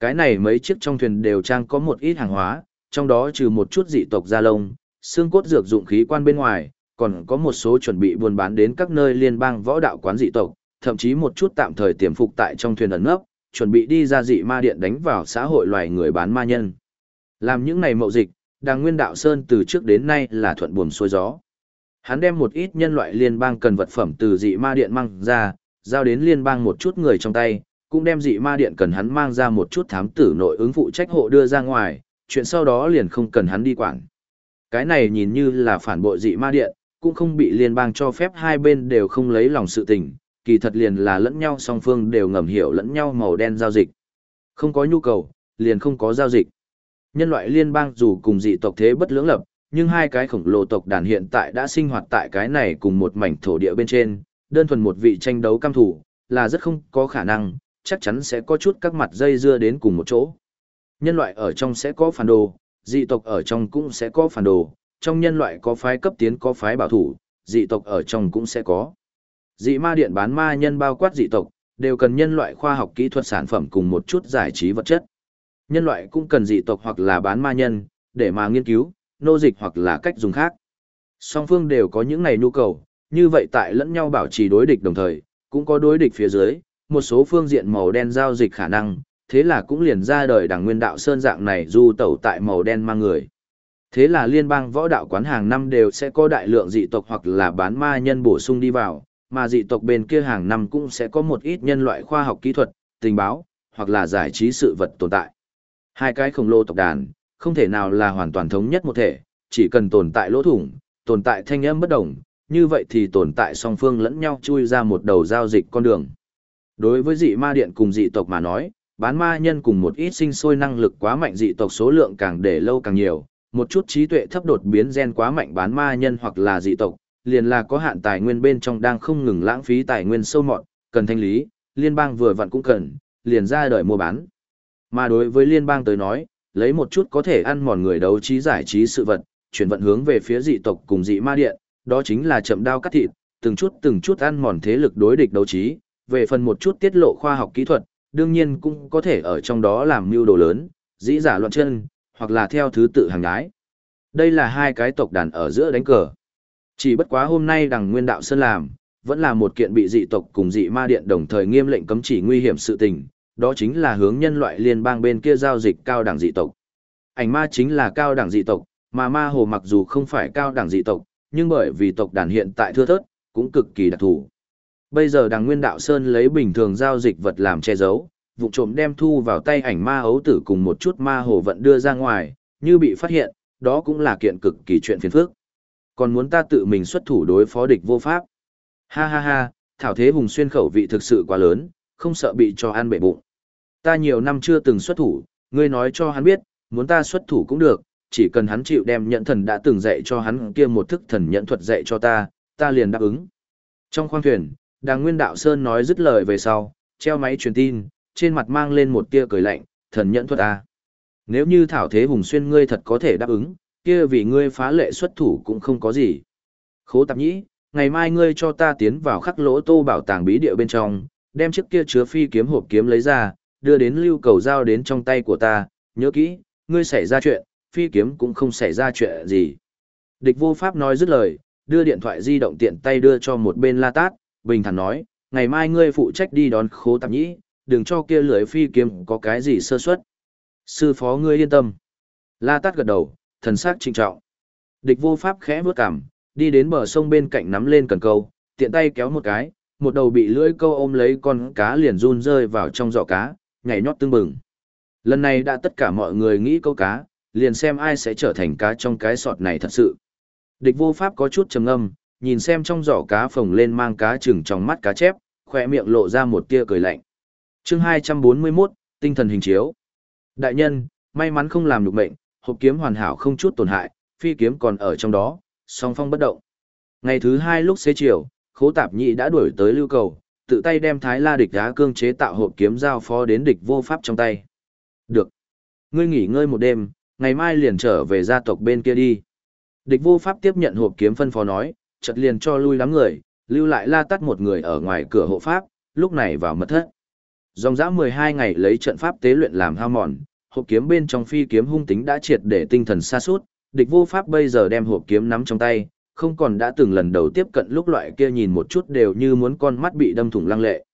Cái này mấy chiếc trong thuyền đều trang có một ít hàng hóa, trong đó trừ một chút dị tộc da lông, xương cốt dược dụng khí quan bên ngoài, còn có một số chuẩn bị buôn bán đến các nơi liên bang võ đạo quán dị tộc, thậm chí một chút tạm thời tiềm phục tại trong thuyền ẩn nấp, chuẩn bị đi ra dị ma điện đánh vào xã hội loài người bán ma nhân. Làm những này mậu dịch, Đàng Nguyên Đạo Sơn từ trước đến nay là thuận buồm xuôi gió. Hắn đem một ít nhân loại liên bang cần vật phẩm từ dị ma điện mang ra, giao đến liên bang một chút người trong tay, cũng đem dị ma điện cần hắn mang ra một chút thám tử nội ứng phụ trách hộ đưa ra ngoài, chuyện sau đó liền không cần hắn đi quản. Cái này nhìn như là phản bội dị ma điện, cũng không bị liên bang cho phép hai bên đều không lấy lòng sự tình, kỳ thật liền là lẫn nhau song phương đều ngầm hiểu lẫn nhau màu đen giao dịch. Không có nhu cầu, liền không có giao dịch. Nhân loại liên bang dù cùng dị tộc thế bất lưỡng lập, nhưng hai cái khổng lồ tộc đàn hiện tại đã sinh hoạt tại cái này cùng một mảnh thổ địa bên trên, đơn thuần một vị tranh đấu cam thủ, là rất không có khả năng, chắc chắn sẽ có chút các mặt dây dưa đến cùng một chỗ. Nhân loại ở trong sẽ có phản đồ, dị tộc ở trong cũng sẽ có phản đồ, trong nhân loại có phái cấp tiến có phái bảo thủ, dị tộc ở trong cũng sẽ có. Dị ma điện bán ma nhân bao quát dị tộc, đều cần nhân loại khoa học kỹ thuật sản phẩm cùng một chút giải trí vật chất. Nhân loại cũng cần dị tộc hoặc là bán ma nhân, để mà nghiên cứu, nô dịch hoặc là cách dùng khác. Song phương đều có những này nhu cầu, như vậy tại lẫn nhau bảo trì đối địch đồng thời, cũng có đối địch phía dưới, một số phương diện màu đen giao dịch khả năng, thế là cũng liền ra đời đảng nguyên đạo sơn dạng này du tẩu tại màu đen mang người. Thế là liên bang võ đạo quán hàng năm đều sẽ có đại lượng dị tộc hoặc là bán ma nhân bổ sung đi vào, mà dị tộc bên kia hàng năm cũng sẽ có một ít nhân loại khoa học kỹ thuật, tình báo, hoặc là giải trí sự vật tồn tại. Hai cái khổng lồ tộc đàn, không thể nào là hoàn toàn thống nhất một thể, chỉ cần tồn tại lỗ thủng, tồn tại thanh âm bất đồng, như vậy thì tồn tại song phương lẫn nhau chui ra một đầu giao dịch con đường. Đối với dị ma điện cùng dị tộc mà nói, bán ma nhân cùng một ít sinh sôi năng lực quá mạnh dị tộc số lượng càng để lâu càng nhiều, một chút trí tuệ thấp đột biến gen quá mạnh bán ma nhân hoặc là dị tộc, liền là có hạn tài nguyên bên trong đang không ngừng lãng phí tài nguyên sâu mọt, cần thanh lý, liên bang vừa vặn cũng cần, liền ra đời mua bán. Mà đối với liên bang tới nói, lấy một chút có thể ăn mòn người đấu trí giải trí sự vật, chuyển vận hướng về phía dị tộc cùng dị ma điện, đó chính là chậm đao cắt thịt, từng chút từng chút ăn mòn thế lực đối địch đấu trí, về phần một chút tiết lộ khoa học kỹ thuật, đương nhiên cũng có thể ở trong đó làm mưu đồ lớn, dĩ giả loạn chân, hoặc là theo thứ tự hàng ái. Đây là hai cái tộc đàn ở giữa đánh cờ. Chỉ bất quá hôm nay đằng nguyên đạo sơn làm, vẫn là một kiện bị dị tộc cùng dị ma điện đồng thời nghiêm lệnh cấm chỉ nguy hiểm sự tình, đó chính là hướng nhân loại liên bang bên kia giao dịch cao đẳng dị tộc. Ảnh ma chính là cao đẳng dị tộc, mà ma hồ mặc dù không phải cao đẳng dị tộc, nhưng bởi vì tộc đàn hiện tại thưa thớt, cũng cực kỳ đặc thù. Bây giờ đằng Nguyên Đạo Sơn lấy bình thường giao dịch vật làm che giấu, vụ trộm đem thu vào tay ảnh ma ấu tử cùng một chút ma hồ vận đưa ra ngoài, như bị phát hiện, đó cũng là kiện cực kỳ chuyện phiền phức. Còn muốn ta tự mình xuất thủ đối phó địch vô pháp. Ha ha ha, thảo thế hùng xuyên khẩu vị thực sự quá lớn, không sợ bị cho ăn bể bụng. Ta nhiều năm chưa từng xuất thủ, ngươi nói cho hắn biết, muốn ta xuất thủ cũng được, chỉ cần hắn chịu đem nhận thần đã từng dạy cho hắn kia một thức thần nhận thuật dạy cho ta, ta liền đáp ứng. Trong khoang thuyền, Đàng Nguyên Đạo Sơn nói dứt lời về sau, treo máy truyền tin, trên mặt mang lên một tia cười lạnh, thần nhẫn thuật a. Nếu như Thảo Thế Hùng Xuyên ngươi thật có thể đáp ứng, kia vì ngươi phá lệ xuất thủ cũng không có gì. Khố tạp nhĩ, ngày mai ngươi cho ta tiến vào khắc lỗ tô bảo tàng bí địa bên trong, đem chiếc kia chứa phi kiếm hộp kiếm lấy ra, đưa đến lưu cầu giao đến trong tay của ta, nhớ kỹ, ngươi xảy ra chuyện, phi kiếm cũng không xảy ra chuyện gì. Địch vô pháp nói dứt lời, đưa điện thoại di động tiện tay đưa cho một bên la tát, bình thản nói, ngày mai ngươi phụ trách đi đón khố tạp nhĩ, đừng cho kia lưỡi phi kiếm có cái gì sơ suất. Sư phó ngươi yên tâm. La tát gật đầu, thần sắc trinh trọng. Địch vô pháp khẽ bước cằm, đi đến bờ sông bên cạnh nắm lên cần câu, tiện tay kéo một cái, một đầu bị lưỡi câu ôm lấy con cá liền run rơi vào trong giỏ cá, nhảy nhót tương bừng. Lần này đã tất cả mọi người nghĩ câu cá, liền xem ai sẽ trở thành cá trong cái sọt này thật sự. Địch vô pháp có chút trầm ngâm, nhìn xem trong giỏ cá phồng lên mang cá chừng trong mắt cá chép, khỏe miệng lộ ra một tia cười lạnh chương 241, tinh thần hình chiếu. Đại nhân, may mắn không làm được mệnh, hộp kiếm hoàn hảo không chút tổn hại, phi kiếm còn ở trong đó, song phong bất động. Ngày thứ hai lúc xế chiều, khố tạp nhị đã đuổi tới lưu cầu, tự tay đem thái la địch đá cương chế tạo hộp kiếm giao phó đến địch vô pháp trong tay. Được. Ngươi nghỉ ngơi một đêm, ngày mai liền trở về gia tộc bên kia đi. Địch vô pháp tiếp nhận hộp kiếm phân phó nói, chợt liền cho lui lắm người, lưu lại la tắt một người ở ngoài cửa hộ pháp, lúc này vào mật thất. Dòng dã 12 ngày lấy trận pháp tế luyện làm hao mòn, hộp kiếm bên trong phi kiếm hung tính đã triệt để tinh thần xa sút, địch vô pháp bây giờ đem hộp kiếm nắm trong tay, không còn đã từng lần đầu tiếp cận lúc loại kia nhìn một chút đều như muốn con mắt bị đâm thủng lăng lệ.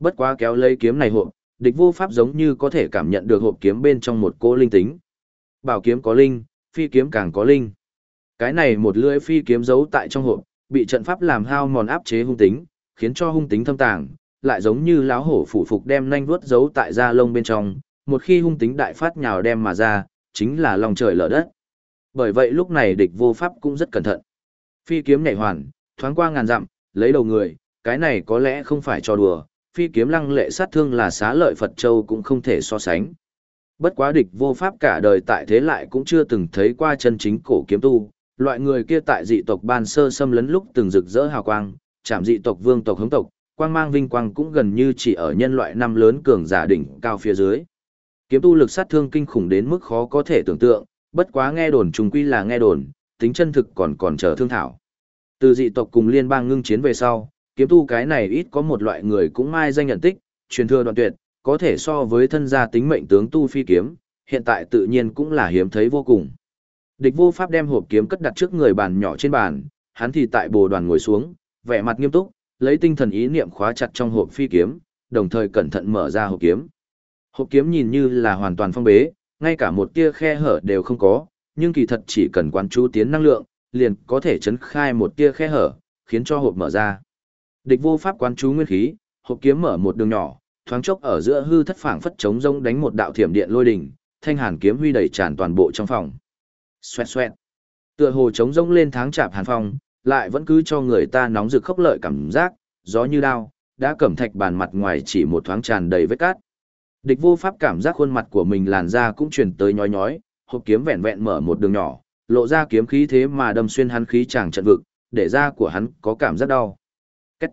Bất quá kéo lấy kiếm này hộp, địch vô pháp giống như có thể cảm nhận được hộp kiếm bên trong một cỗ linh tính. Bảo kiếm có linh, phi kiếm càng có linh. Cái này một lưỡi phi kiếm giấu tại trong hộp, bị trận pháp làm hao mòn áp chế hung tính, khiến cho hung tính thâm tàng, lại giống như lão hổ phủ phục đem nhanh vuốt giấu tại da lông bên trong, một khi hung tính đại phát nhào đem mà ra, chính là lòng trời lở đất. Bởi vậy lúc này địch vô pháp cũng rất cẩn thận. Phi kiếm nhảy hoàn, thoáng qua ngàn dặm, lấy đầu người, cái này có lẽ không phải cho đùa, phi kiếm lăng lệ sát thương là xá lợi Phật Châu cũng không thể so sánh. Bất quá địch vô pháp cả đời tại thế lại cũng chưa từng thấy qua chân chính cổ kiếm tu, loại người kia tại dị tộc ban sơ xâm lấn lúc từng rực rỡ hào quang, chạm dị tộc vương tộc hống tộc, quang mang vinh quang cũng gần như chỉ ở nhân loại năm lớn cường giả đỉnh cao phía dưới. Kiếm tu lực sát thương kinh khủng đến mức khó có thể tưởng tượng, bất quá nghe đồn trùng quy là nghe đồn, tính chân thực còn còn chờ thương thảo. Từ dị tộc cùng liên bang ngưng chiến về sau, kiếm tu cái này ít có một loại người cũng mai danh nhận tích, truyền thừa đoạn tuyệt, có thể so với thân gia tính mệnh tướng tu phi kiếm, hiện tại tự nhiên cũng là hiếm thấy vô cùng. Địch vô pháp đem hộp kiếm cất đặt trước người bàn nhỏ trên bàn, hắn thì tại bồ đoàn ngồi xuống, vẻ mặt nghiêm túc, lấy tinh thần ý niệm khóa chặt trong hộp phi kiếm, đồng thời cẩn thận mở ra hộp kiếm. Hộp kiếm nhìn như là hoàn toàn phong bế, ngay cả một tia khe hở đều không có, nhưng kỳ thật chỉ cần quán chú tiến năng lượng, liền có thể chấn khai một tia khe hở, khiến cho hộp mở ra. Địch vô pháp quán chú nguyên khí, hộp kiếm mở một đường nhỏ, thoáng chốc ở giữa hư thất phảng phất chống rông đánh một đạo thiểm điện lôi đỉnh, thanh hàn kiếm huy đẩy tràn toàn bộ trong phòng. Xoẹt xoẹt. Tựa hồ chống rông lên tháng chạp hàn phong, lại vẫn cứ cho người ta nóng rực khốc lợi cảm giác, gió như đao, đã cẩm thạch bàn mặt ngoài chỉ một thoáng tràn đầy vết cát. Địch vô pháp cảm giác khuôn mặt của mình làn da cũng truyền tới nhói nhói, hộp kiếm vẹn vẹn mở một đường nhỏ, lộ ra kiếm khí thế mà đâm xuyên hắn khí chàng trận vực, để da của hắn có cảm giác đau. Cách.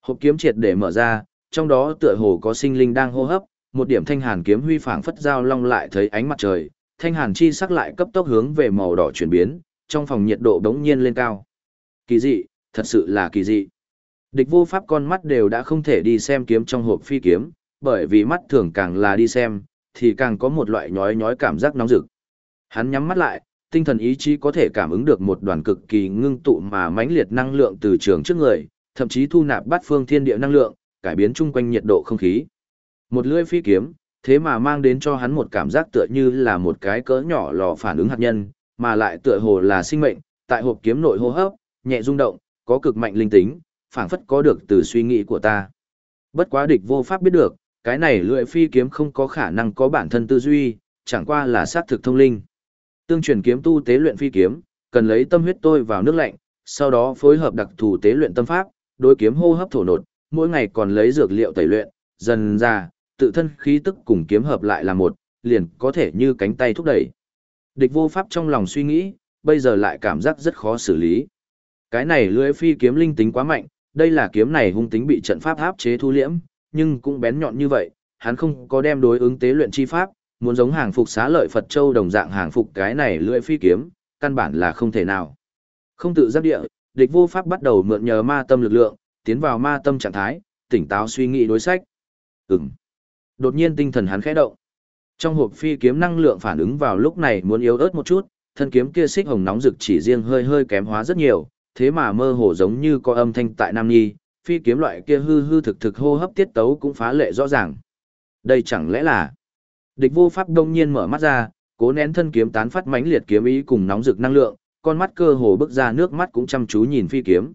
Hộp kiếm triệt để mở ra, trong đó tựa hồ có sinh linh đang hô hấp, một điểm thanh hàn kiếm huy phảng phất giao long lại thấy ánh mặt trời, thanh hàn chi sắc lại cấp tốc hướng về màu đỏ chuyển biến, trong phòng nhiệt độ đống nhiên lên cao. Kỳ dị, thật sự là kỳ dị. Địch vô pháp con mắt đều đã không thể đi xem kiếm trong hộp phi kiếm, bởi vì mắt thường càng là đi xem, thì càng có một loại nhói nhói cảm giác nóng rực. Hắn nhắm mắt lại, tinh thần ý chí có thể cảm ứng được một đoàn cực kỳ ngưng tụ mà mãnh liệt năng lượng từ trường trước người, thậm chí thu nạp bát phương thiên địa năng lượng, cải biến chung quanh nhiệt độ không khí. Một lưỡi phi kiếm, thế mà mang đến cho hắn một cảm giác tựa như là một cái cỡ nhỏ lò phản ứng hạt nhân, mà lại tựa hồ là sinh mệnh, tại hộp kiếm nội hô hấp, nhẹ rung động, có cực mạnh linh tính, phảng phất có được từ suy nghĩ của ta. Bất quá địch vô pháp biết được, cái này lưỡi phi kiếm không có khả năng có bản thân tư duy, chẳng qua là sát thực thông linh. Tương truyền kiếm tu tế luyện phi kiếm, cần lấy tâm huyết tôi vào nước lạnh, sau đó phối hợp đặc thù tế luyện tâm pháp, đối kiếm hô hấp thổ nột, mỗi ngày còn lấy dược liệu tẩy luyện, dần ra, tự thân khí tức cùng kiếm hợp lại là một, liền có thể như cánh tay thúc đẩy. Địch vô pháp trong lòng suy nghĩ, bây giờ lại cảm giác rất khó xử lý. Cái này lưỡi phi kiếm linh tính quá mạnh, đây là kiếm này hung tính bị trận pháp áp chế thu liễm, nhưng cũng bén nhọn như vậy, hắn không có đem đối ứng tế luyện chi pháp, muốn giống hàng phục xá lợi Phật Châu đồng dạng hàng phục cái này lưỡi phi kiếm, căn bản là không thể nào. Không tự giác địa, địch vô pháp bắt đầu mượn nhờ ma tâm lực lượng, tiến vào ma tâm trạng thái, tỉnh táo suy nghĩ đối sách. Ừm. Đột nhiên tinh thần hắn khẽ động. Trong hộp phi kiếm năng lượng phản ứng vào lúc này muốn yếu ớt một chút, thân kiếm kia xích hồng nóng rực chỉ riêng hơi hơi kém hóa rất nhiều, thế mà mơ hồ giống như có âm thanh tại Nam Nhi, phi kiếm loại kia hư hư thực thực hô hấp tiết tấu cũng phá lệ rõ ràng. Đây chẳng lẽ là Địch vô pháp đông nhiên mở mắt ra, cố nén thân kiếm tán phát mãnh liệt kiếm ý cùng nóng rực năng lượng, con mắt cơ hồ bức ra nước mắt cũng chăm chú nhìn phi kiếm.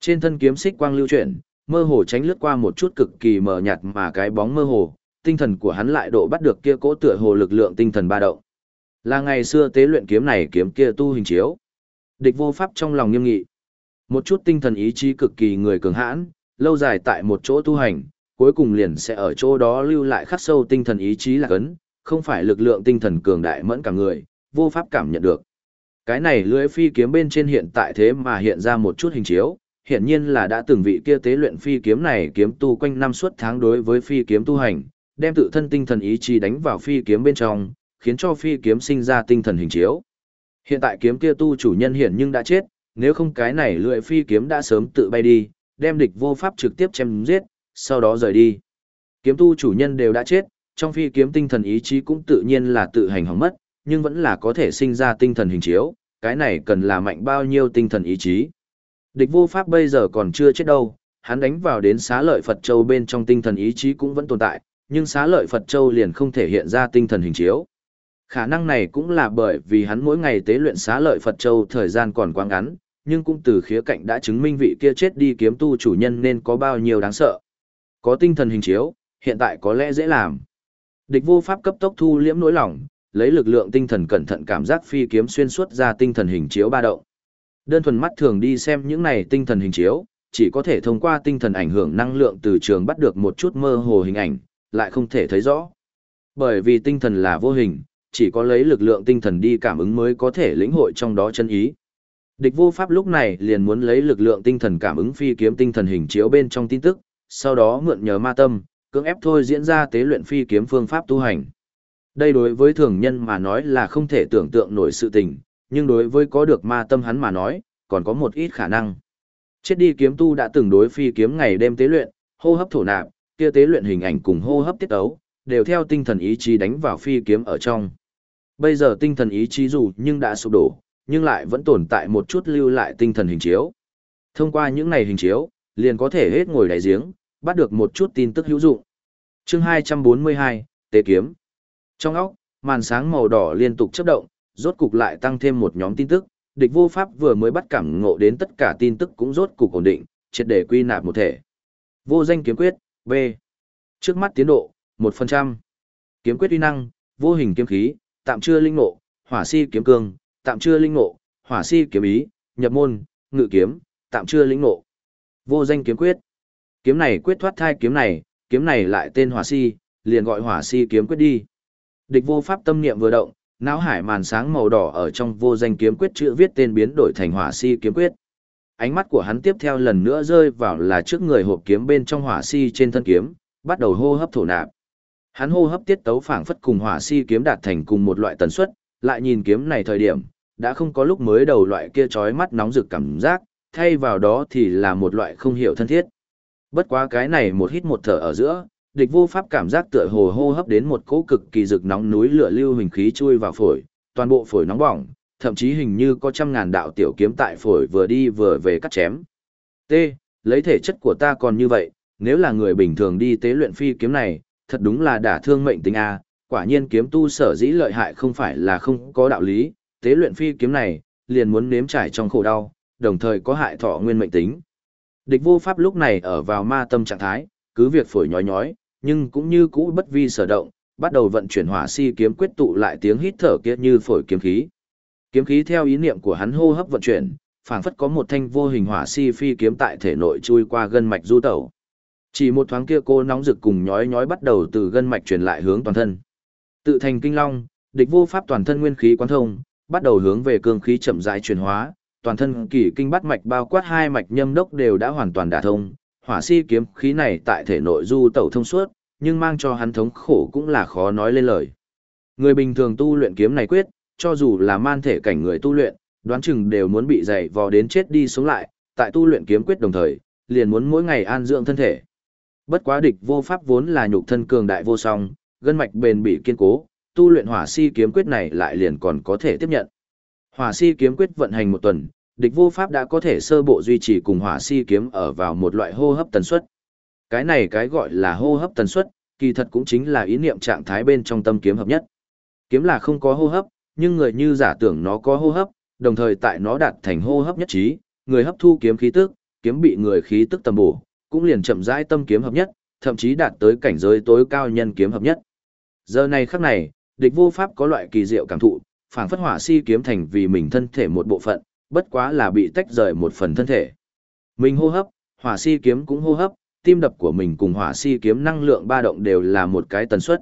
Trên thân kiếm xích quang lưu chuyển, mơ hồ tránh lướt qua một chút cực kỳ mờ nhạt mà cái bóng mơ hồ, tinh thần của hắn lại độ bắt được kia cỗ tựa hồ lực lượng tinh thần ba động. Là ngày xưa tế luyện kiếm này kiếm kia tu hình chiếu. Địch vô pháp trong lòng nghiêm nghị. Một chút tinh thần ý chí cực kỳ người cường hãn, lâu dài tại một chỗ tu hành, cuối cùng liền sẽ ở chỗ đó lưu lại khắc sâu tinh thần ý chí là cấn, không phải lực lượng tinh thần cường đại mẫn cả người, vô pháp cảm nhận được. Cái này lưỡi phi kiếm bên trên hiện tại thế mà hiện ra một chút hình chiếu, hiện nhiên là đã từng vị kia tế luyện phi kiếm này kiếm tu quanh năm suốt tháng đối với phi kiếm tu hành, đem tự thân tinh thần ý chí đánh vào phi kiếm bên trong, khiến cho phi kiếm sinh ra tinh thần hình chiếu. Hiện tại kiếm kia tu chủ nhân hiện nhưng đã chết, nếu không cái này lưỡi phi kiếm đã sớm tự bay đi, đem địch vô pháp trực tiếp chém giết, sau đó rời đi. Kiếm tu chủ nhân đều đã chết, trong phi kiếm tinh thần ý chí cũng tự nhiên là tự hành hỏng mất, nhưng vẫn là có thể sinh ra tinh thần hình chiếu, cái này cần là mạnh bao nhiêu tinh thần ý chí. Địch vô pháp bây giờ còn chưa chết đâu, hắn đánh vào đến xá lợi Phật Châu bên trong tinh thần ý chí cũng vẫn tồn tại, nhưng xá lợi Phật Châu liền không thể hiện ra tinh thần hình chiếu. Khả năng này cũng là bởi vì hắn mỗi ngày tế luyện xá lợi Phật Châu thời gian còn quá ngắn, nhưng cũng từ khía cạnh đã chứng minh vị kia chết đi kiếm tu chủ nhân nên có bao nhiêu đáng sợ. Có tinh thần hình chiếu, hiện tại có lẽ dễ làm. Địch vô pháp cấp tốc thu liễm nỗi lòng, lấy lực lượng tinh thần cẩn thận cảm giác phi kiếm xuyên suốt ra tinh thần hình chiếu ba động. Đơn thuần mắt thường đi xem những này tinh thần hình chiếu, chỉ có thể thông qua tinh thần ảnh hưởng năng lượng từ trường bắt được một chút mơ hồ hình ảnh, lại không thể thấy rõ. Bởi vì tinh thần là vô hình, chỉ có lấy lực lượng tinh thần đi cảm ứng mới có thể lĩnh hội trong đó chân ý. Địch vô pháp lúc này liền muốn lấy lực lượng tinh thần cảm ứng phi kiếm tinh thần hình chiếu bên trong tin tức, sau đó mượn nhờ ma tâm, cưỡng ép thôi diễn ra tế luyện phi kiếm phương pháp tu hành. Đây đối với thường nhân mà nói là không thể tưởng tượng nổi sự tình, nhưng đối với có được ma tâm hắn mà nói, còn có một ít khả năng. Chết đi kiếm tu đã từng đối phi kiếm ngày đêm tế luyện, hô hấp thổ nạp, kia tế luyện hình ảnh cùng hô hấp tiết ấu, đều theo tinh thần ý chí đánh vào phi kiếm ở trong. Bây giờ tinh thần ý chí dù nhưng đã sụp đổ, nhưng lại vẫn tồn tại một chút lưu lại tinh thần hình chiếu. Thông qua những này hình chiếu, liền có thể hết ngồi đáy giếng, bắt được một chút tin tức hữu dụng. Chương 242, Tế kiếm. Trong óc, màn sáng màu đỏ liên tục chớp động, rốt cục lại tăng thêm một nhóm tin tức, địch vô pháp vừa mới bắt cảm ngộ đến tất cả tin tức cũng rốt cục ổn định, triệt để quy nạp một thể. Vô danh kiếm quyết, B. Trước mắt tiến độ, 1%. Kiếm quyết uy năng, vô hình kiếm khí, tạm chưa linh ngộ, hỏa si kiếm cương, tạm chưa linh ngộ, hỏa si kiếm ý, nhập môn, ngự kiếm, tạm chưa linh ngộ. Vô danh kiếm quyết. Kiếm này quyết thoát thai kiếm này, kiếm này lại tên hỏa si, liền gọi hỏa si kiếm quyết đi. Địch vô pháp tâm niệm vừa động, não hải màn sáng màu đỏ ở trong vô danh kiếm quyết chữ viết tên biến đổi thành hỏa si kiếm quyết. Ánh mắt của hắn tiếp theo lần nữa rơi vào là trước người hộp kiếm bên trong hỏa si trên thân kiếm, bắt đầu hô hấp thổ nạp. Hắn hô hấp tiết tấu phảng phất cùng hỏa si kiếm đạt thành cùng một loại tần suất, lại nhìn kiếm này thời điểm, đã không có lúc mới đầu loại kia chói mắt nóng rực cảm giác, thay vào đó thì là một loại không hiểu thân thiết. Bất quá cái này một hít một thở ở giữa, địch vô pháp cảm giác tựa hồ hô hấp đến một cỗ cực kỳ rực nóng núi lửa lưu hình khí chui vào phổi, toàn bộ phổi nóng bỏng, thậm chí hình như có trăm ngàn đạo tiểu kiếm tại phổi vừa đi vừa về cắt chém. T. Lấy thể chất của ta còn như vậy, nếu là người bình thường đi tế luyện phi kiếm này, thật đúng là đả thương mệnh tính A, quả nhiên kiếm tu sở dĩ lợi hại không phải là không có đạo lý, tế luyện phi kiếm này, liền muốn nếm trải trong khổ đau, đồng thời có hại thọ nguyên mệnh tính. Địch vô pháp lúc này ở vào ma tâm trạng thái, cứ việc phổi nhói nhói, nhưng cũng như cũ bất vi sở động, bắt đầu vận chuyển hỏa si kiếm quyết tụ lại tiếng hít thở kia như phổi kiếm khí. Kiếm khí theo ý niệm của hắn hô hấp vận chuyển, phảng phất có một thanh vô hình hỏa si phi kiếm tại thể nội chui qua gân mạch du tẩu. Chỉ một thoáng kia cô nóng rực cùng nhói nhói bắt đầu từ gân mạch truyền lại hướng toàn thân. Tự thành kinh long, địch vô pháp toàn thân nguyên khí quán thông, bắt đầu hướng về cương khí chậm rãi chuyển hóa, toàn thân kỳ kinh bắt mạch bao quát hai mạch nhâm đốc đều đã hoàn toàn đả thông, hỏa si kiếm khí này tại thể nội du tẩu thông suốt, nhưng mang cho hắn thống khổ cũng là khó nói lên lời. Người bình thường tu luyện kiếm này quyết, cho dù là man thể cảnh người tu luyện, đoán chừng đều muốn bị dày vò đến chết đi sống lại, tại tu luyện kiếm quyết đồng thời, liền muốn mỗi ngày an dưỡng thân thể. Bất quá địch vô pháp vốn là nhục thân cường đại vô song, gân mạch bền bỉ kiên cố, tu luyện hỏa si kiếm quyết này lại liền còn có thể tiếp nhận. Hỏa si kiếm quyết vận hành một tuần, địch vô pháp đã có thể sơ bộ duy trì cùng hỏa si kiếm ở vào một loại hô hấp tần suất. Cái này cái gọi là hô hấp tần suất, kỳ thật cũng chính là ý niệm trạng thái bên trong tâm kiếm hợp nhất. Kiếm là không có hô hấp, nhưng người như giả tưởng nó có hô hấp, đồng thời tại nó đạt thành hô hấp nhất trí, người hấp thu kiếm khí tức, kiếm bị người khí tức tầm bổ, cũng liền chậm rãi tâm kiếm hợp nhất, thậm chí đạt tới cảnh giới tối cao nhân kiếm hợp nhất. Giờ này khắc này, địch vô pháp có loại kỳ diệu cảm thụ, phảng phất hỏa si kiếm thành vì mình thân thể một bộ phận, bất quá là bị tách rời một phần thân thể. Mình hô hấp, hỏa si kiếm cũng hô hấp, tim đập của mình cùng hỏa si kiếm năng lượng ba động đều là một cái tần suất.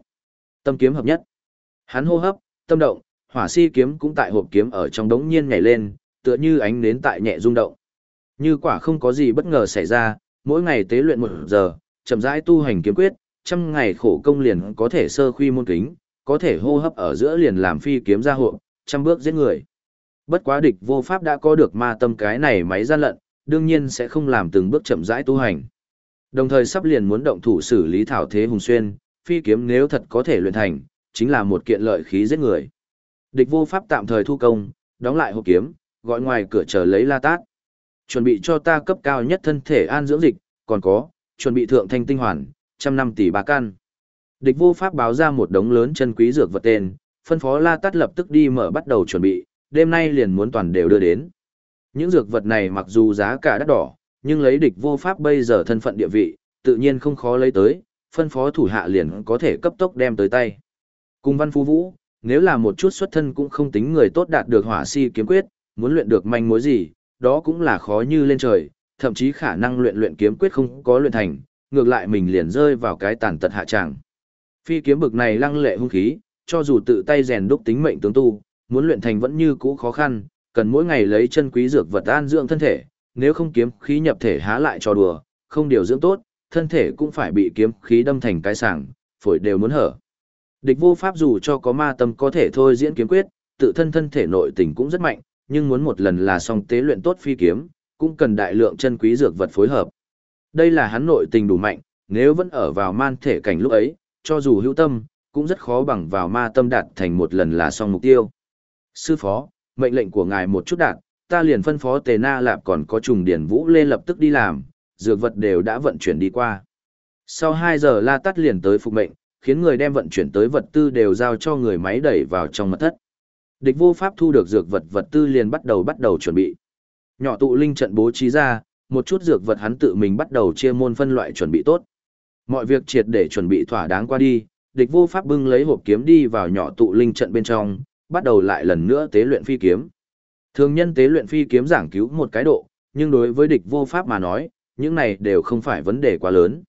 Tâm kiếm hợp nhất. Hắn hô hấp, tâm động, hỏa si kiếm cũng tại hộp kiếm ở trong đống nhiên nhảy lên, tựa như ánh nến tại nhẹ rung động. Như quả không có gì bất ngờ xảy ra, mỗi ngày tế luyện một giờ, chậm rãi tu hành kiếm quyết, trăm ngày khổ công liền có thể sơ khuy môn kính, có thể hô hấp ở giữa liền làm phi kiếm ra hộ, trăm bước giết người. Bất quá địch vô pháp đã có được ma tâm cái này máy gian lận, đương nhiên sẽ không làm từng bước chậm rãi tu hành. Đồng thời sắp liền muốn động thủ xử lý thảo thế hùng xuyên, phi kiếm nếu thật có thể luyện thành, chính là một kiện lợi khí giết người. Địch vô pháp tạm thời thu công, đóng lại hộp kiếm, gọi ngoài cửa chờ lấy la tát. Chuẩn bị cho ta cấp cao nhất thân thể an dưỡng dịch, còn có, chuẩn bị thượng thanh tinh hoàn, trăm năm tỷ bá can. Địch vô pháp báo ra một đống lớn chân quý dược vật tên, phân phó La Tát lập tức đi mở bắt đầu chuẩn bị, đêm nay liền muốn toàn đều đưa đến. Những dược vật này mặc dù giá cả đắt đỏ, nhưng lấy địch vô pháp bây giờ thân phận địa vị, tự nhiên không khó lấy tới, phân phó thủ hạ liền có thể cấp tốc đem tới tay. Cùng Văn Phú Vũ, nếu là một chút xuất thân cũng không tính người tốt đạt được hỏa si kiếm quyết, muốn luyện được manh mối gì, đó cũng là khó như lên trời, thậm chí khả năng luyện luyện kiếm quyết không có luyện thành, ngược lại mình liền rơi vào cái tàn tật hạ trạng. Phi kiếm bực này lăng lệ hung khí, cho dù tự tay rèn đúc tính mệnh tướng tu, muốn luyện thành vẫn như cũ khó khăn, cần mỗi ngày lấy chân quý dược vật an dưỡng thân thể, nếu không kiếm khí nhập thể há lại cho đùa, không điều dưỡng tốt, thân thể cũng phải bị kiếm khí đâm thành cái sảng, phổi đều muốn hở. Địch vô pháp dù cho có ma tâm có thể thôi diễn kiếm quyết, tự thân thân thể nội tình cũng rất mạnh, nhưng muốn một lần là xong tế luyện tốt phi kiếm, cũng cần đại lượng chân quý dược vật phối hợp. Đây là hắn nội tình đủ mạnh, nếu vẫn ở vào man thể cảnh lúc ấy, cho dù hữu tâm, cũng rất khó bằng vào ma tâm đạt thành một lần là xong mục tiêu. Sư phó, mệnh lệnh của ngài một chút đạt, ta liền phân phó Tề Na Lạp còn có trùng điển vũ lê lập tức đi làm, dược vật đều đã vận chuyển đi qua. Sau 2 giờ La Tắt liền tới phục mệnh, khiến người đem vận chuyển tới vật tư đều giao cho người máy đẩy vào trong mật thất. Địch vô pháp thu được dược vật vật tư liền bắt đầu bắt đầu chuẩn bị. Nhỏ tụ linh trận bố trí ra, một chút dược vật hắn tự mình bắt đầu chia môn phân loại chuẩn bị tốt. Mọi việc triệt để chuẩn bị thỏa đáng qua đi, địch vô pháp bưng lấy hộp kiếm đi vào nhỏ tụ linh trận bên trong, bắt đầu lại lần nữa tế luyện phi kiếm. Thường nhân tế luyện phi kiếm giảng cứu một cái độ, nhưng đối với địch vô pháp mà nói, những này đều không phải vấn đề quá lớn.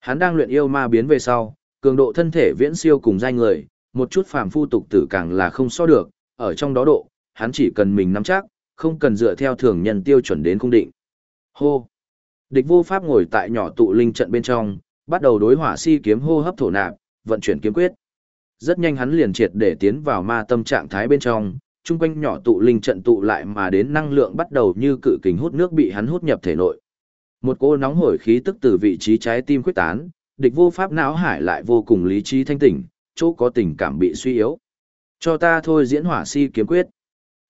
Hắn đang luyện yêu ma biến về sau, cường độ thân thể viễn siêu cùng giai người, một chút phàm phu tục tử càng là không so được, ở trong đó độ, hắn chỉ cần mình nắm chắc, không cần dựa theo thường nhân tiêu chuẩn đến cung định. Hô! Địch vô pháp ngồi tại nhỏ tụ linh trận bên trong, bắt đầu đối hỏa si kiếm hô hấp thổ nạp, vận chuyển kiếm quyết. Rất nhanh hắn liền triệt để tiến vào ma tâm trạng thái bên trong, chung quanh nhỏ tụ linh trận tụ lại mà đến năng lượng bắt đầu như cự kính hút nước bị hắn hút nhập thể nội. Một cô nóng hổi khí tức từ vị trí trái tim quyết tán, địch vô pháp não hải lại vô cùng lý trí thanh tỉnh, chỗ có tình cảm bị suy yếu. Cho ta thôi diễn hỏa si kiếm quyết.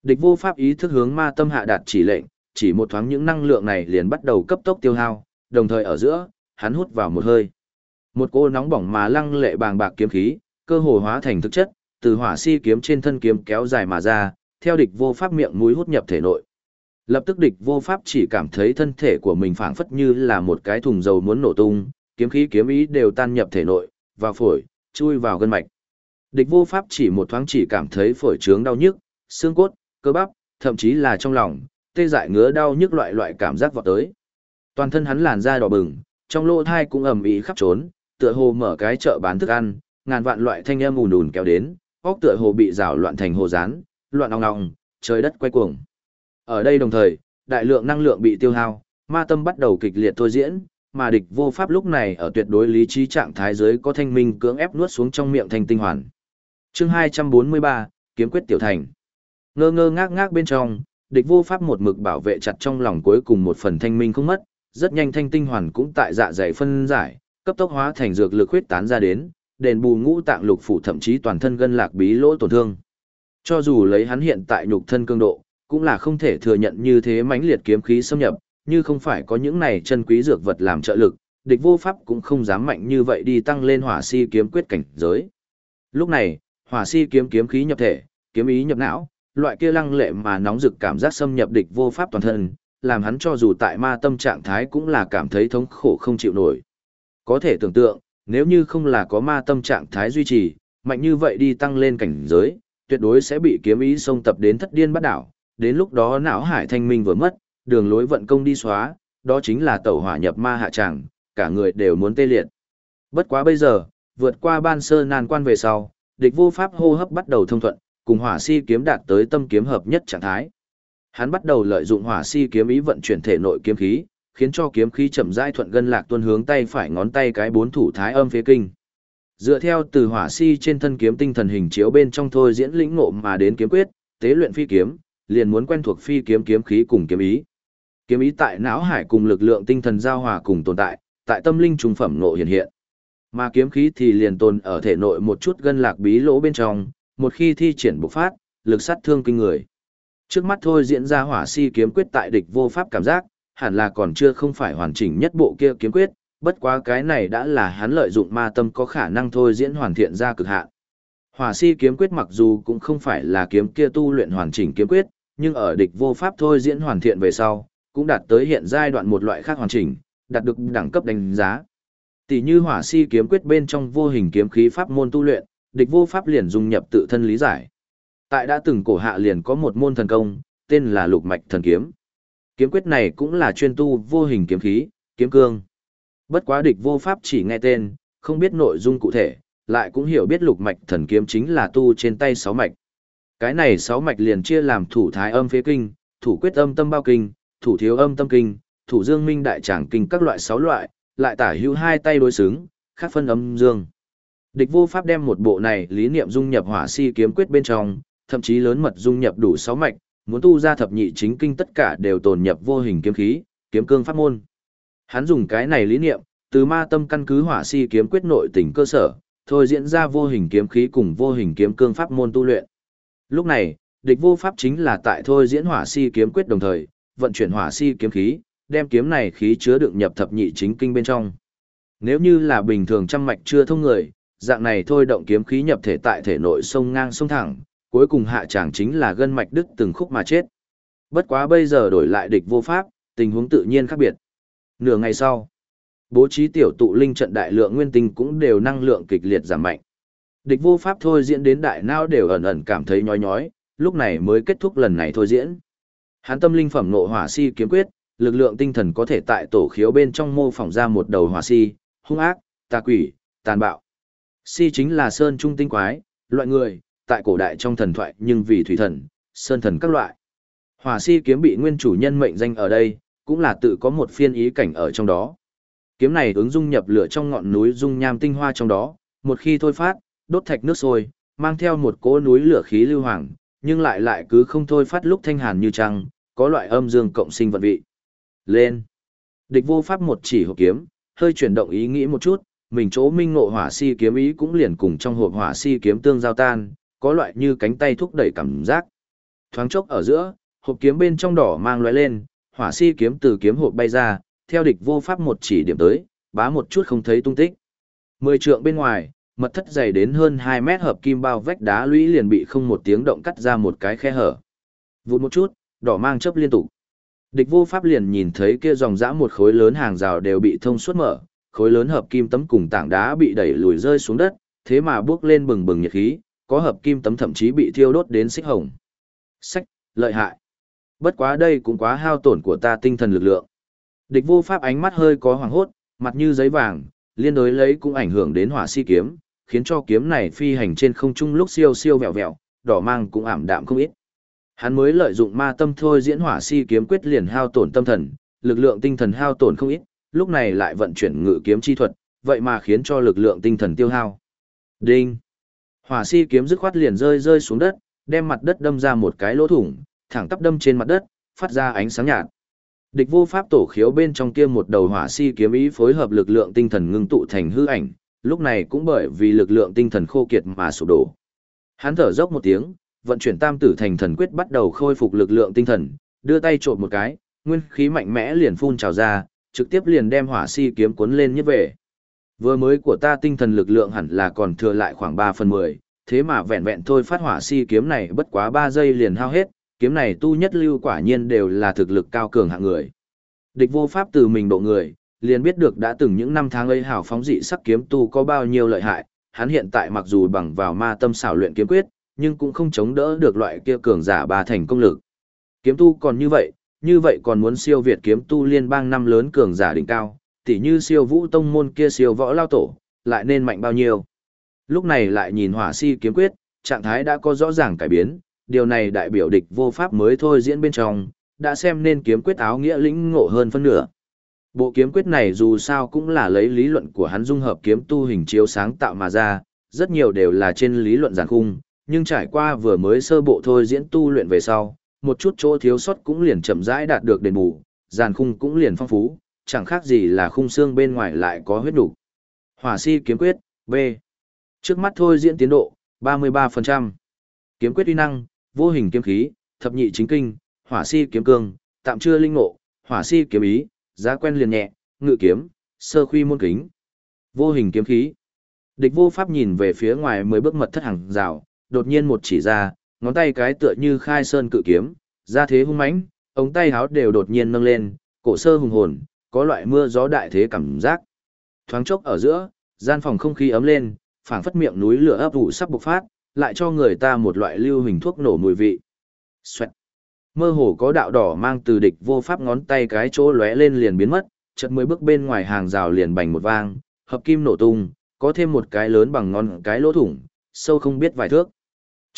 Địch vô pháp ý thức hướng ma tâm hạ đạt chỉ lệnh, chỉ một thoáng những năng lượng này liền bắt đầu cấp tốc tiêu hao, đồng thời ở giữa, hắn hút vào một hơi. Một cô nóng bỏng mà lăng lệ bàng bạc kiếm khí, cơ hồ hóa thành thực chất, từ hỏa si kiếm trên thân kiếm kéo dài mà ra, theo địch vô pháp miệng mũi hút nhập thể nội. Lập tức địch vô pháp chỉ cảm thấy thân thể của mình phảng phất như là một cái thùng dầu muốn nổ tung, kiếm khí kiếm ý đều tan nhập thể nội, vào phổi, chui vào gân mạch. Địch vô pháp chỉ một thoáng chỉ cảm thấy phổi trướng đau nhức, xương cốt, cơ bắp, thậm chí là trong lòng, tê dại ngứa đau nhức loại loại cảm giác vọt tới. Toàn thân hắn làn da đỏ bừng, trong lỗ thai cũng ầm ĩ khắp trốn, tựa hồ mở cái chợ bán thức ăn, ngàn vạn loại thanh âm ùn ùn kéo đến, óc tựa hồ bị rào loạn thành hồ rán, loạn ong ong, trời đất quay cuồng. Ở đây đồng thời, đại lượng năng lượng bị tiêu hao, ma tâm bắt đầu kịch liệt thôi diễn, mà địch vô pháp lúc này ở tuyệt đối lý trí trạng thái giới có thanh minh cưỡng ép nuốt xuống trong miệng thành tinh hoàn. Chương 243, kiếm quyết tiểu thành. Ngơ ngơ ngác ngác bên trong, địch vô pháp một mực bảo vệ chặt trong lòng cuối cùng một phần thanh minh không mất, rất nhanh thanh tinh hoàn cũng tại dạ dày phân giải, cấp tốc hóa thành dược lực huyết tán ra đến, đền bù ngũ tạng lục phủ thậm chí toàn thân gân lạc bí lỗ tổn thương. Cho dù lấy hắn hiện tại nhục thân cương độ, cũng là không thể thừa nhận như thế mãnh liệt kiếm khí xâm nhập, như không phải có những này chân quý dược vật làm trợ lực, địch vô pháp cũng không dám mạnh như vậy đi tăng lên hỏa si kiếm quyết cảnh giới. Lúc này, hỏa si kiếm kiếm khí nhập thể, kiếm ý nhập não, loại kia lăng lệ mà nóng rực cảm giác xâm nhập địch vô pháp toàn thân, làm hắn cho dù tại ma tâm trạng thái cũng là cảm thấy thống khổ không chịu nổi. Có thể tưởng tượng, nếu như không là có ma tâm trạng thái duy trì, mạnh như vậy đi tăng lên cảnh giới, tuyệt đối sẽ bị kiếm ý xông tập đến thất điên bắt đảo, đến lúc đó não hải thanh minh vừa mất, đường lối vận công đi xóa, đó chính là tẩu hỏa nhập ma hạ tràng, cả người đều muốn tê liệt. Bất quá bây giờ, vượt qua ban sơ nan quan về sau, địch vô pháp hô hấp bắt đầu thông thuận, cùng hỏa si kiếm đạt tới tâm kiếm hợp nhất trạng thái. Hắn bắt đầu lợi dụng hỏa si kiếm ý vận chuyển thể nội kiếm khí, khiến cho kiếm khí chậm rãi thuận gân lạc tuân hướng tay phải ngón tay cái bốn thủ thái âm phía kinh. Dựa theo từ hỏa si trên thân kiếm tinh thần hình chiếu bên trong thôi diễn lĩnh ngộ mà đến kiếm quyết, tế luyện phi kiếm, liền muốn quen thuộc phi kiếm kiếm khí cùng kiếm ý. Kiếm ý tại não hải cùng lực lượng tinh thần giao hòa cùng tồn tại, tại tâm linh trùng phẩm ngộ hiện hiện. Mà kiếm khí thì liền tồn ở thể nội một chút gân lạc bí lỗ bên trong, một khi thi triển bộc phát, lực sát thương kinh người. Trước mắt thôi diễn ra hỏa si kiếm quyết tại địch vô pháp cảm giác, hẳn là còn chưa không phải hoàn chỉnh nhất bộ kia kiếm quyết, bất quá cái này đã là hắn lợi dụng ma tâm có khả năng thôi diễn hoàn thiện ra cực hạn. Hỏa si kiếm quyết mặc dù cũng không phải là kiếm kia tu luyện hoàn chỉnh kiếm quyết, nhưng ở địch vô pháp thôi diễn hoàn thiện về sau, cũng đạt tới hiện giai đoạn một loại khác hoàn chỉnh, đạt được đẳng cấp đánh giá. Tỷ như hỏa si kiếm quyết bên trong vô hình kiếm khí pháp môn tu luyện, địch vô pháp liền dung nhập tự thân lý giải. Tại đã từng cổ hạ liền có một môn thần công, tên là lục mạch thần kiếm. Kiếm quyết này cũng là chuyên tu vô hình kiếm khí, kiếm cương. Bất quá địch vô pháp chỉ nghe tên, không biết nội dung cụ thể, lại cũng hiểu biết lục mạch thần kiếm chính là tu trên tay sáu mạch. Cái này sáu mạch liền chia làm thủ thái âm phế kinh, thủ quyết âm tâm bao kinh, thủ thiếu âm tâm kinh, thủ dương minh đại tràng kinh các loại sáu loại, lại tả hữu hai tay đối xứng, khác phân âm dương. Địch vô pháp đem một bộ này lý niệm dung nhập hỏa si kiếm quyết bên trong, thậm chí lớn mật dung nhập đủ sáu mạch, muốn tu ra thập nhị chính kinh tất cả đều tồn nhập vô hình kiếm khí, kiếm cương pháp môn. Hắn dùng cái này lý niệm, từ ma tâm căn cứ hỏa si kiếm quyết nội tình cơ sở, thôi diễn ra vô hình kiếm khí cùng vô hình kiếm cương pháp môn tu luyện. Lúc này, địch vô pháp chính là tại thôi diễn hỏa si kiếm quyết đồng thời, vận chuyển hỏa si kiếm khí, đem kiếm này khí chứa đựng nhập thập nhị chính kinh bên trong. Nếu như là bình thường trăm mạch chưa thông người, dạng này thôi động kiếm khí nhập thể tại thể nội sông ngang sông thẳng, cuối cùng hạ chẳng chính là gân mạch đứt từng khúc mà chết. Bất quá bây giờ đổi lại địch vô pháp, tình huống tự nhiên khác biệt. Nửa ngày sau, bố trí tiểu tụ linh trận đại lượng nguyên tinh cũng đều năng lượng kịch liệt giảm mạnh. Địch vô pháp thôi diễn đến đại não đều ẩn ẩn cảm thấy nhói nhói, lúc này mới kết thúc lần này thôi diễn. Hán tâm linh phẩm nộ hỏa si kiếm quyết, lực lượng tinh thần có thể tại tổ khiếu bên trong mô phỏng ra một đầu hỏa si, hung ác, tà quỷ, tàn bạo. Si chính là sơn trung tinh quái, loại người, tại cổ đại trong thần thoại nhưng vì thủy thần, sơn thần các loại. Hỏa si kiếm bị nguyên chủ nhân mệnh danh ở đây, cũng là tự có một phiên ý cảnh ở trong đó. Kiếm này ứng dung nhập lửa trong ngọn núi dung nham tinh hoa trong đó, một khi thôi phát, đốt thạch nước sôi, mang theo một cỗ núi lửa khí lưu hoàng, nhưng lại lại cứ không thôi phát lúc thanh hàn như trăng, có loại âm dương cộng sinh vận vị. Lên. Địch vô pháp một chỉ hộp kiếm, hơi chuyển động ý nghĩ một chút, mình chỗ minh ngộ hỏa si kiếm ý cũng liền cùng trong hộp hỏa si kiếm tương giao tan, có loại như cánh tay thúc đẩy cảm giác. Thoáng chốc ở giữa, hộp kiếm bên trong đỏ mang lóe lên, hỏa si kiếm từ kiếm hộp bay ra, theo địch vô pháp một chỉ điểm tới, bá một chút không thấy tung tích. Mười trượng bên ngoài, mật thất dày đến hơn 2 mét hợp kim bao vách đá lũy liền bị không một tiếng động cắt ra một cái khe hở. Vụt một chút, đỏ mang chớp liên tục. Địch vô pháp liền nhìn thấy kia dòng dã một khối lớn hàng rào đều bị thông suốt mở, khối lớn hợp kim tấm cùng tảng đá bị đẩy lùi rơi xuống đất, thế mà bước lên bừng bừng nhiệt khí, có hợp kim tấm thậm chí bị thiêu đốt đến xích hồng. Sách, lợi hại. Bất quá đây cũng quá hao tổn của ta tinh thần lực lượng. Địch vô pháp ánh mắt hơi có hoàng hốt, mặt như giấy vàng, liên đối lấy cũng ảnh hưởng đến hỏa si kiếm, khiến cho kiếm này phi hành trên không trung lúc siêu siêu vẹo vẹo, đỏ mang cũng ảm đạm không ít. Hắn mới lợi dụng ma tâm thôi diễn hỏa si kiếm quyết liền hao tổn tâm thần, lực lượng tinh thần hao tổn không ít, lúc này lại vận chuyển ngự kiếm chi thuật, vậy mà khiến cho lực lượng tinh thần tiêu hao. Đinh! Hỏa si kiếm dứt khoát liền rơi rơi xuống đất, đem mặt đất đâm ra một cái lỗ thủng, thẳng tắp đâm trên mặt đất, phát ra ánh sáng nhạt. Địch vô pháp tổ khiếu bên trong kia một đầu hỏa si kiếm ý phối hợp lực lượng tinh thần ngưng tụ thành hư ảnh, lúc này cũng bởi vì lực lượng tinh thần khô kiệt mà sụp đổ. Hắn thở dốc một tiếng, vận chuyển tam tử thành thần quyết bắt đầu khôi phục lực lượng tinh thần, đưa tay trộn một cái, nguyên khí mạnh mẽ liền phun trào ra, trực tiếp liền đem hỏa si kiếm cuốn lên nhất về. Vừa mới của ta tinh thần lực lượng hẳn là còn thừa lại khoảng 3 phần 10, thế mà vẹn vẹn thôi phát hỏa si kiếm này bất quá 3 giây liền hao hết, kiếm này tu nhất lưu quả nhiên đều là thực lực cao cường hạng người. Địch vô pháp từ mình độ người, liền biết được đã từng những năm tháng ấy hào phóng dị sắc kiếm tu có bao nhiêu lợi hại, hắn hiện tại mặc dù bằng vào ma tâm xảo luyện kiếm quyết, nhưng cũng không chống đỡ được loại kia cường giả ba thành công lực. Kiếm tu còn như vậy, như vậy còn muốn siêu việt kiếm tu liên bang năm lớn cường giả đỉnh cao, tỉ như siêu vũ tông môn kia siêu võ lao tổ, lại nên mạnh bao nhiêu. Lúc này lại nhìn hỏa si kiếm quyết, trạng thái đã có rõ ràng cải biến, điều này đại biểu địch vô pháp mới thôi diễn bên trong, đã xem nên kiếm quyết áo nghĩa lĩnh ngộ hơn phân nửa. Bộ kiếm quyết này dù sao cũng là lấy lý luận của hắn dung hợp kiếm tu hình chiếu sáng tạo mà ra, rất nhiều đều là trên lý luận giản khung, nhưng trải qua vừa mới sơ bộ thôi diễn tu luyện về sau, một chút chỗ thiếu sót cũng liền chậm rãi đạt được đền bù, giàn khung cũng liền phong phú, chẳng khác gì là khung xương bên ngoài lại có huyết đủ. Hỏa si kiếm quyết, B. Trước mắt thôi diễn tiến độ, 33%. Kiếm quyết uy năng, vô hình kiếm khí, thập nhị chính kinh, hỏa si kiếm cương, tạm chưa linh ngộ, hỏa si kiếm ý, giá quen liền nhẹ, ngự kiếm, sơ khuy môn kính. Vô hình kiếm khí. Địch vô pháp nhìn về phía ngoài mới bước mật thất hàng rào, đột nhiên một chỉ ra, ngón tay cái tựa như khai sơn cự kiếm, ra thế hung mãnh, ống tay háo đều đột nhiên nâng lên, cổ sơ hùng hồn, có loại mưa gió đại thế cảm giác. Thoáng chốc ở giữa, gian phòng không khí ấm lên, phảng phất miệng núi lửa ấp ủ sắp bộc phát, lại cho người ta một loại lưu hình thuốc nổ mùi vị. Xoẹt. Mơ hồ có đạo đỏ mang từ địch vô pháp ngón tay cái chỗ lóe lên liền biến mất, chợt mới bước bên ngoài hàng rào liền bành một vang, hợp kim nổ tung, có thêm một cái lớn bằng ngón cái lỗ thủng, sâu không biết vài thước.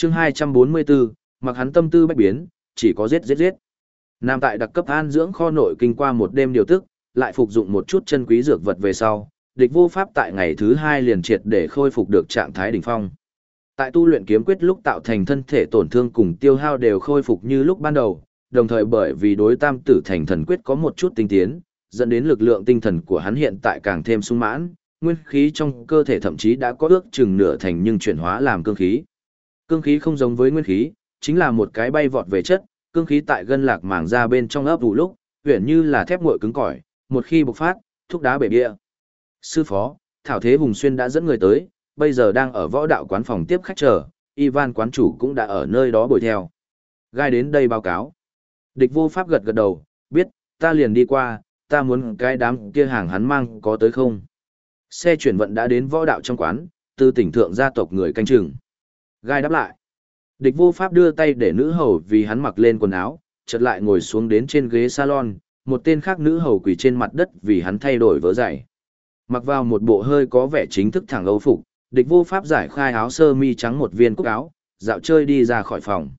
Chương 244, mặc hắn tâm tư bách biến, chỉ có giết giết giết. Nam tại đặc cấp an dưỡng kho nội kinh qua một đêm điều tức, lại phục dụng một chút chân quý dược vật về sau, địch vô pháp tại ngày thứ hai liền triệt để khôi phục được trạng thái đỉnh phong. Tại tu luyện kiếm quyết lúc tạo thành thân thể tổn thương cùng tiêu hao đều khôi phục như lúc ban đầu, đồng thời bởi vì đối tam tử thành thần quyết có một chút tinh tiến, dẫn đến lực lượng tinh thần của hắn hiện tại càng thêm sung mãn, nguyên khí trong cơ thể thậm chí đã có ước chừng nửa thành nhưng chuyển hóa làm cương khí. Cương khí không giống với nguyên khí, chính là một cái bay vọt về chất, cương khí tại gân lạc màng ra bên trong ấp vụ lúc, huyền như là thép nguội cứng cỏi, một khi bộc phát, thúc đá bể bia. Sư phó, Thảo Thế Hùng Xuyên đã dẫn người tới, bây giờ đang ở võ đạo quán phòng tiếp khách chờ, Ivan quán chủ cũng đã ở nơi đó bồi theo. Gai đến đây báo cáo. Địch vô pháp gật gật đầu, biết, ta liền đi qua, ta muốn cái đám kia hàng hắn mang có tới không. Xe chuyển vận đã đến võ đạo trong quán, từ tỉnh thượng gia tộc người canh chừng. Gai đáp lại. Địch vô pháp đưa tay để nữ hầu vì hắn mặc lên quần áo, chợt lại ngồi xuống đến trên ghế salon, một tên khác nữ hầu quỳ trên mặt đất vì hắn thay đổi vớ giày. Mặc vào một bộ hơi có vẻ chính thức thẳng âu phục, địch vô pháp giải khai áo sơ mi trắng một viên cúc áo, dạo chơi đi ra khỏi phòng.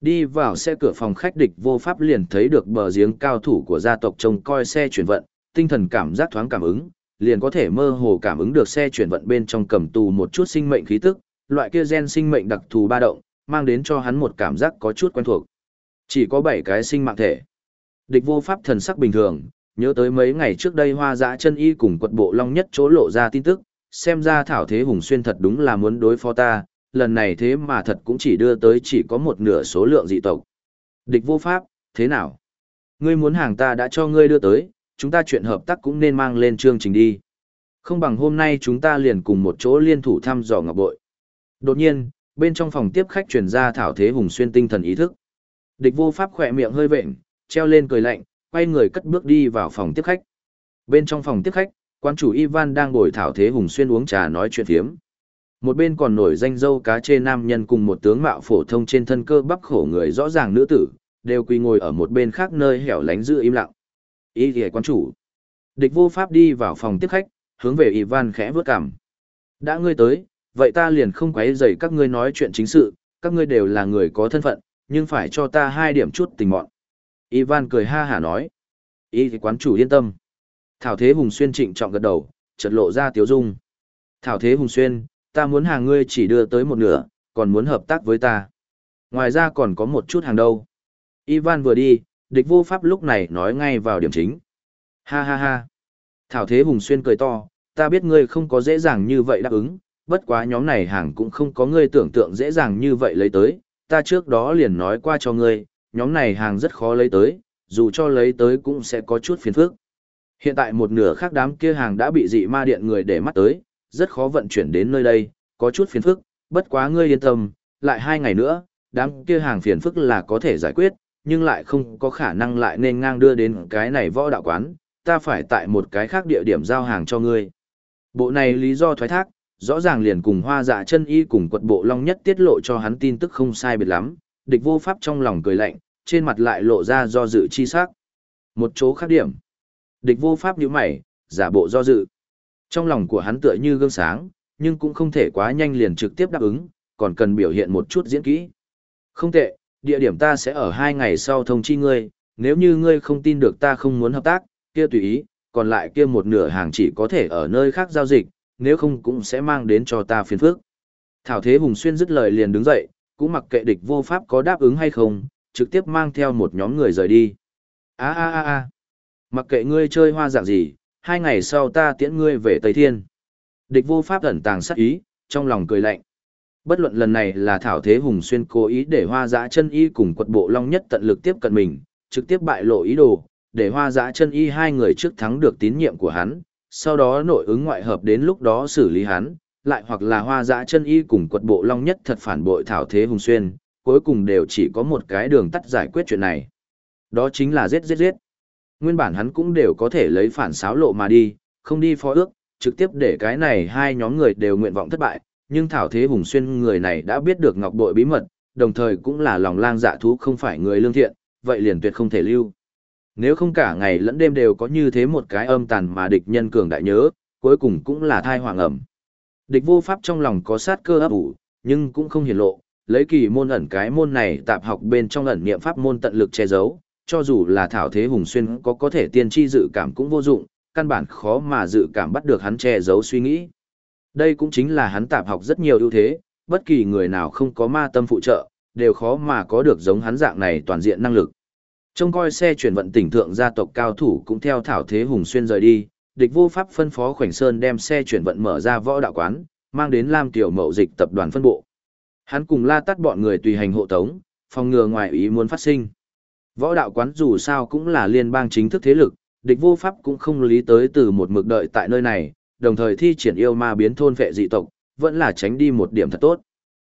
Đi vào xe cửa phòng khách địch vô pháp liền thấy được bờ giếng cao thủ của gia tộc trông coi xe chuyển vận, tinh thần cảm giác thoáng cảm ứng, liền có thể mơ hồ cảm ứng được xe chuyển vận bên trong cầm tù một chút sinh mệnh khí tức, loại kia gen sinh mệnh đặc thù ba động, mang đến cho hắn một cảm giác có chút quen thuộc. Chỉ có 7 cái sinh mạng thể. Địch vô pháp thần sắc bình thường, nhớ tới mấy ngày trước đây hoa dã chân y cùng quật bộ long nhất chỗ lộ ra tin tức, xem ra thảo thế hùng xuyên thật đúng là muốn đối phó ta, lần này thế mà thật cũng chỉ đưa tới chỉ có một nửa số lượng dị tộc. Địch vô pháp, thế nào? Ngươi muốn hàng ta đã cho ngươi đưa tới, chúng ta chuyện hợp tác cũng nên mang lên chương trình đi. Không bằng hôm nay chúng ta liền cùng một chỗ liên thủ thăm dò ngọc bội. Đột nhiên, bên trong phòng tiếp khách truyền ra thảo thế hùng xuyên tinh thần ý thức. Địch vô pháp khỏe miệng hơi vện, treo lên cười lạnh, quay người cất bước đi vào phòng tiếp khách. Bên trong phòng tiếp khách, quan chủ Ivan đang ngồi thảo thế hùng xuyên uống trà nói chuyện phiếm. Một bên còn nổi danh dâu cá chê nam nhân cùng một tướng mạo phổ thông trên thân cơ bắp khổ người rõ ràng nữ tử, đều quỳ ngồi ở một bên khác nơi hẻo lánh giữ im lặng. Ý kìa quan chủ. Địch vô pháp đi vào phòng tiếp khách, hướng về Ivan khẽ vướt cằm. Đã ngươi tới, vậy ta liền không quấy rầy các ngươi nói chuyện chính sự, các ngươi đều là người có thân phận, nhưng phải cho ta hai điểm chút tình mọn. Ivan cười ha hả nói. Ý thì quán chủ yên tâm. Thảo Thế Hùng Xuyên trịnh trọng gật đầu, chợt lộ ra tiếu dung. Thảo Thế Hùng Xuyên, ta muốn hàng ngươi chỉ đưa tới một nửa, còn muốn hợp tác với ta. Ngoài ra còn có một chút hàng đâu. Ivan vừa đi, địch vô pháp lúc này nói ngay vào điểm chính. Ha ha ha. Thảo Thế Hùng Xuyên cười to, ta biết ngươi không có dễ dàng như vậy đáp ứng, bất quá nhóm này hàng cũng không có ngươi tưởng tượng dễ dàng như vậy lấy tới, ta trước đó liền nói qua cho ngươi, nhóm này hàng rất khó lấy tới, dù cho lấy tới cũng sẽ có chút phiền phức. Hiện tại một nửa khác đám kia hàng đã bị dị ma điện người để mắt tới, rất khó vận chuyển đến nơi đây, có chút phiền phức, bất quá ngươi yên tâm, lại hai ngày nữa, đám kia hàng phiền phức là có thể giải quyết, nhưng lại không có khả năng lại nên ngang đưa đến cái này võ đạo quán, ta phải tại một cái khác địa điểm giao hàng cho ngươi. Bộ này lý do thoái thác, rõ ràng liền cùng hoa dạ chân y cùng quật bộ long nhất tiết lộ cho hắn tin tức không sai biệt lắm, địch vô pháp trong lòng cười lạnh, trên mặt lại lộ ra do dự chi sắc. Một chỗ khác điểm. Địch vô pháp nhíu mày, giả bộ do dự. Trong lòng của hắn tựa như gương sáng, nhưng cũng không thể quá nhanh liền trực tiếp đáp ứng, còn cần biểu hiện một chút diễn kỹ. Không tệ, địa điểm ta sẽ ở hai ngày sau thông chi ngươi, nếu như ngươi không tin được ta không muốn hợp tác, kia tùy ý, còn lại kia một nửa hàng chỉ có thể ở nơi khác giao dịch, nếu không cũng sẽ mang đến cho ta phiền phức. Thảo Thế Hùng Xuyên dứt lời liền đứng dậy, cũng mặc kệ địch vô pháp có đáp ứng hay không, trực tiếp mang theo một nhóm người rời đi. A a a a, mặc kệ ngươi chơi hoa dạng gì, hai ngày sau ta tiễn ngươi về Tây Thiên. Địch vô pháp ẩn tàng sát ý, trong lòng cười lạnh. Bất luận lần này là Thảo Thế Hùng Xuyên cố ý để hoa dã chân y cùng quật bộ long nhất tận lực tiếp cận mình, trực tiếp bại lộ ý đồ, để hoa dã chân y hai người trước thắng được tín nhiệm của hắn, sau đó nội ứng ngoại hợp đến lúc đó xử lý hắn, lại hoặc là hoa dã chân y cùng quật bộ long nhất thật phản bội thảo thế hùng xuyên, cuối cùng đều chỉ có một cái đường tắt giải quyết chuyện này. Đó chính là giết giết giết. Nguyên bản hắn cũng đều có thể lấy phản xáo lộ mà đi, không đi phó ước, trực tiếp để cái này hai nhóm người đều nguyện vọng thất bại, nhưng Thảo Thế Hùng Xuyên người này đã biết được ngọc bội bí mật, đồng thời cũng là lòng lang dạ thú không phải người lương thiện, vậy liền tuyệt không thể lưu. Nếu không cả ngày lẫn đêm đều có như thế một cái âm tàn mà địch nhân cường đại nhớ, cuối cùng cũng là thai hoàng ẩm. Địch vô pháp trong lòng có sát cơ ấp ủ, nhưng cũng không hiển lộ, lấy kỳ môn ẩn cái môn này tạp học bên trong ẩn niệm pháp môn tận lực che giấu, cho dù là thảo thế hùng xuyên có có thể tiên tri dự cảm cũng vô dụng, căn bản khó mà dự cảm bắt được hắn che giấu suy nghĩ. Đây cũng chính là hắn tạp học rất nhiều ưu thế, bất kỳ người nào không có ma tâm phụ trợ, đều khó mà có được giống hắn dạng này toàn diện năng lực. Trông coi xe chuyển vận tỉnh thượng gia tộc cao thủ cũng theo thảo thế hùng xuyên rời đi, địch vô pháp phân phó khoảnh sơn đem xe chuyển vận mở ra võ đạo quán, mang đến Lam Tiểu Mậu dịch tập đoàn phân bộ. Hắn cùng la tắt bọn người tùy hành hộ tống, phòng ngừa ngoài ý muốn phát sinh. Võ đạo quán dù sao cũng là liên bang chính thức thế lực, địch vô pháp cũng không lý tới từ một mực đợi tại nơi này, đồng thời thi triển yêu ma biến thôn vệ dị tộc, vẫn là tránh đi một điểm thật tốt.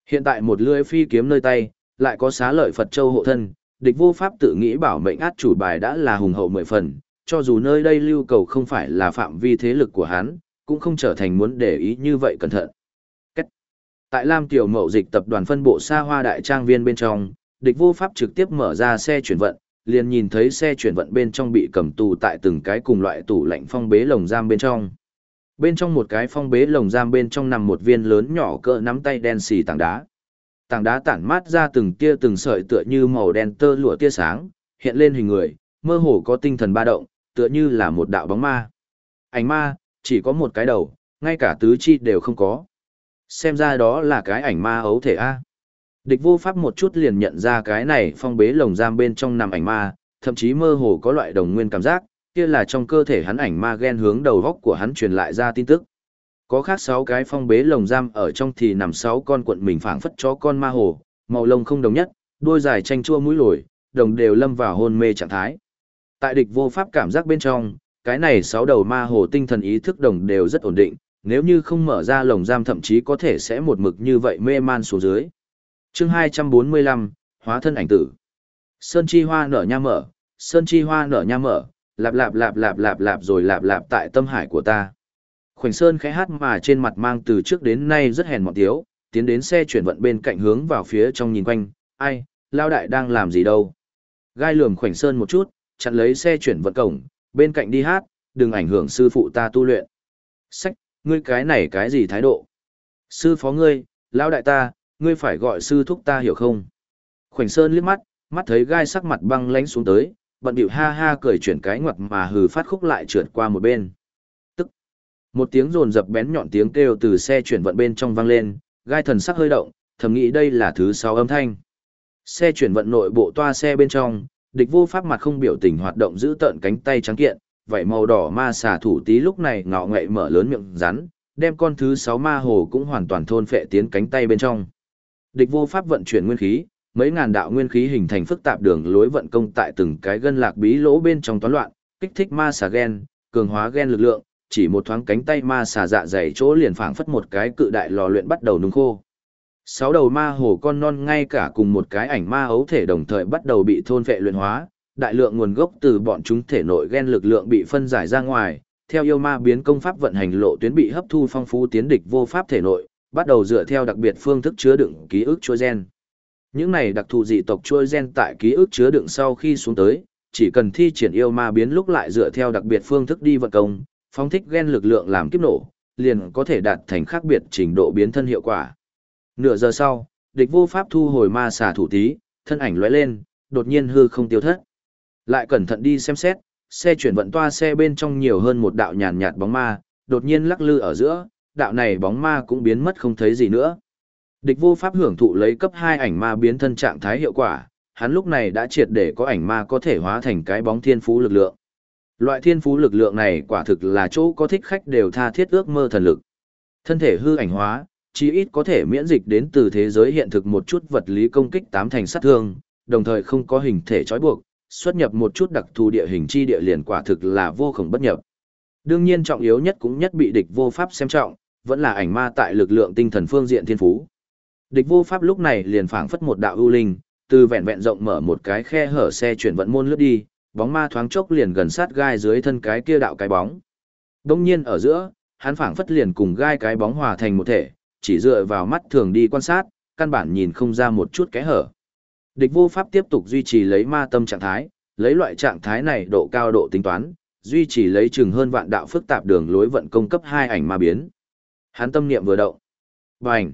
Hiện tại một lưỡi phi kiếm nơi tay, lại có xá lợi Phật Châu hộ thân, địch vô pháp tự nghĩ bảo mệnh át chủ bài đã là hùng hậu mười phần, cho dù nơi đây lưu cầu không phải là phạm vi thế lực của hắn, cũng không trở thành muốn để ý như vậy cẩn thận. Cách. Tại Lam Tiểu Mậu dịch tập đoàn phân bộ xa hoa đại trang viên bên trong, địch vô pháp trực tiếp mở ra xe chuyển vận, liền nhìn thấy xe chuyển vận bên trong bị cầm tù tại từng cái cùng loại tủ lạnh phong bế lồng giam bên trong. Bên trong một cái phong bế lồng giam bên trong nằm một viên lớn nhỏ cỡ nắm tay đen xì tảng đá. Tảng đá tản mát ra từng tia từng sợi tựa như màu đen tơ lụa tia sáng, hiện lên hình người, mơ hồ có tinh thần ba động, tựa như là một đạo bóng ma. Ảnh ma, chỉ có một cái đầu, ngay cả tứ chi đều không có. Xem ra đó là cái ảnh ma ấu thể A. Địch vô pháp một chút liền nhận ra cái này phong bế lồng giam bên trong nằm ảnh ma, thậm chí mơ hồ có loại đồng nguyên cảm giác, kia là trong cơ thể hắn ảnh ma ghen hướng đầu góc của hắn truyền lại ra tin tức. Có khác sáu cái phong bế lồng giam ở trong thì nằm sáu con cuộn mình phảng phất chó con ma hồ, màu lông không đồng nhất, đôi dài tranh chua mũi lồi, đồng đều lâm vào hôn mê trạng thái. Tại địch vô pháp cảm giác bên trong, cái này sáu đầu ma hồ tinh thần ý thức đồng đều rất ổn định, nếu như không mở ra lồng giam thậm chí có thể sẽ một mực như vậy mê man xuống dưới. Chương 245, Hóa thân ảnh tử. Sơn chi hoa nở nha mở, sơn chi hoa nở nha mở, lạp lạp lạp lạp lạp lạp rồi lạp lạp tại tâm hải của ta. Khoảnh Sơn khẽ hát mà trên mặt mang từ trước đến nay rất hèn mọn tiếu, tiến đến xe chuyển vận bên cạnh hướng vào phía trong nhìn quanh, ai, lao đại đang làm gì đâu. Gai lườm Khoảnh Sơn một chút, chặn lấy xe chuyển vận cổng, bên cạnh đi hát, đừng ảnh hưởng sư phụ ta tu luyện. Sách, ngươi cái này cái gì thái độ? Sư phó ngươi, lao đại ta, ngươi phải gọi sư thúc ta hiểu không? Khoảnh Sơn liếc mắt, mắt thấy gai sắc mặt băng lánh xuống tới, bận điệu ha ha cười chuyển cái ngoặt mà hừ phát khúc lại trượt qua một bên. Một tiếng rồn dập bén nhọn tiếng kêu từ xe chuyển vận bên trong vang lên, gai thần sắc hơi động, thầm nghĩ đây là thứ sáu âm thanh. Xe chuyển vận nội bộ toa xe bên trong, địch vô pháp mặt không biểu tình hoạt động giữ tợn cánh tay trắng kiện, vậy màu đỏ ma xà thủ tí lúc này ngọ ngậy mở lớn miệng rắn, đem con thứ sáu ma hồ cũng hoàn toàn thôn phệ tiến cánh tay bên trong. Địch vô pháp vận chuyển nguyên khí, mấy ngàn đạo nguyên khí hình thành phức tạp đường lối vận công tại từng cái gân lạc bí lỗ bên trong toán loạn, kích thích ma xà gen, cường hóa gen lực lượng, chỉ một thoáng cánh tay ma xà dạ dày chỗ liền phảng phất một cái cự đại lò luyện bắt đầu nung khô. Sáu đầu ma hổ con non ngay cả cùng một cái ảnh ma ấu thể đồng thời bắt đầu bị thôn vệ luyện hóa, đại lượng nguồn gốc từ bọn chúng thể nội gen lực lượng bị phân giải ra ngoài, theo yêu ma biến công pháp vận hành lộ tuyến bị hấp thu phong phú tiến địch vô pháp thể nội, bắt đầu dựa theo đặc biệt phương thức chứa đựng ký ức chuỗi gen. Những này đặc thù dị tộc chuỗi gen tại ký ức chứa đựng sau khi xuống tới, chỉ cần thi triển yêu ma biến lúc lại dựa theo đặc biệt phương thức đi vận công, phóng thích gen lực lượng làm kiếp nổ, liền có thể đạt thành khác biệt trình độ biến thân hiệu quả. Nửa giờ sau, địch vô pháp thu hồi ma xà thủ tí, thân ảnh lóe lên, đột nhiên hư không tiêu thất. Lại cẩn thận đi xem xét, xe chuyển vận toa xe bên trong nhiều hơn một đạo nhàn nhạt bóng ma, đột nhiên lắc lư ở giữa, đạo này bóng ma cũng biến mất không thấy gì nữa. Địch vô pháp hưởng thụ lấy cấp 2 ảnh ma biến thân trạng thái hiệu quả, hắn lúc này đã triệt để có ảnh ma có thể hóa thành cái bóng thiên phú lực lượng. Loại thiên phú lực lượng này quả thực là chỗ có thích khách đều tha thiết ước mơ thần lực. Thân thể hư ảnh hóa, chí ít có thể miễn dịch đến từ thế giới hiện thực một chút vật lý công kích tám thành sát thương, đồng thời không có hình thể trói buộc, xuất nhập một chút đặc thù địa hình chi địa liền quả thực là vô cùng bất nhập. Đương nhiên trọng yếu nhất cũng nhất bị địch vô pháp xem trọng, vẫn là ảnh ma tại lực lượng tinh thần phương diện thiên phú. Địch vô pháp lúc này liền phảng phất một đạo ưu linh, từ vẹn vẹn rộng mở một cái khe hở xe chuyển vận môn lướt đi, bóng ma thoáng chốc liền gần sát gai dưới thân cái kia đạo cái bóng. Đông nhiên ở giữa, hắn phảng phất liền cùng gai cái bóng hòa thành một thể, chỉ dựa vào mắt thường đi quan sát, căn bản nhìn không ra một chút kẽ hở. Địch vô pháp tiếp tục duy trì lấy ma tâm trạng thái, lấy loại trạng thái này độ cao độ tính toán, duy trì lấy chừng hơn vạn đạo phức tạp đường lối vận công cấp hai ảnh ma biến. Hắn tâm niệm vừa động. Bành!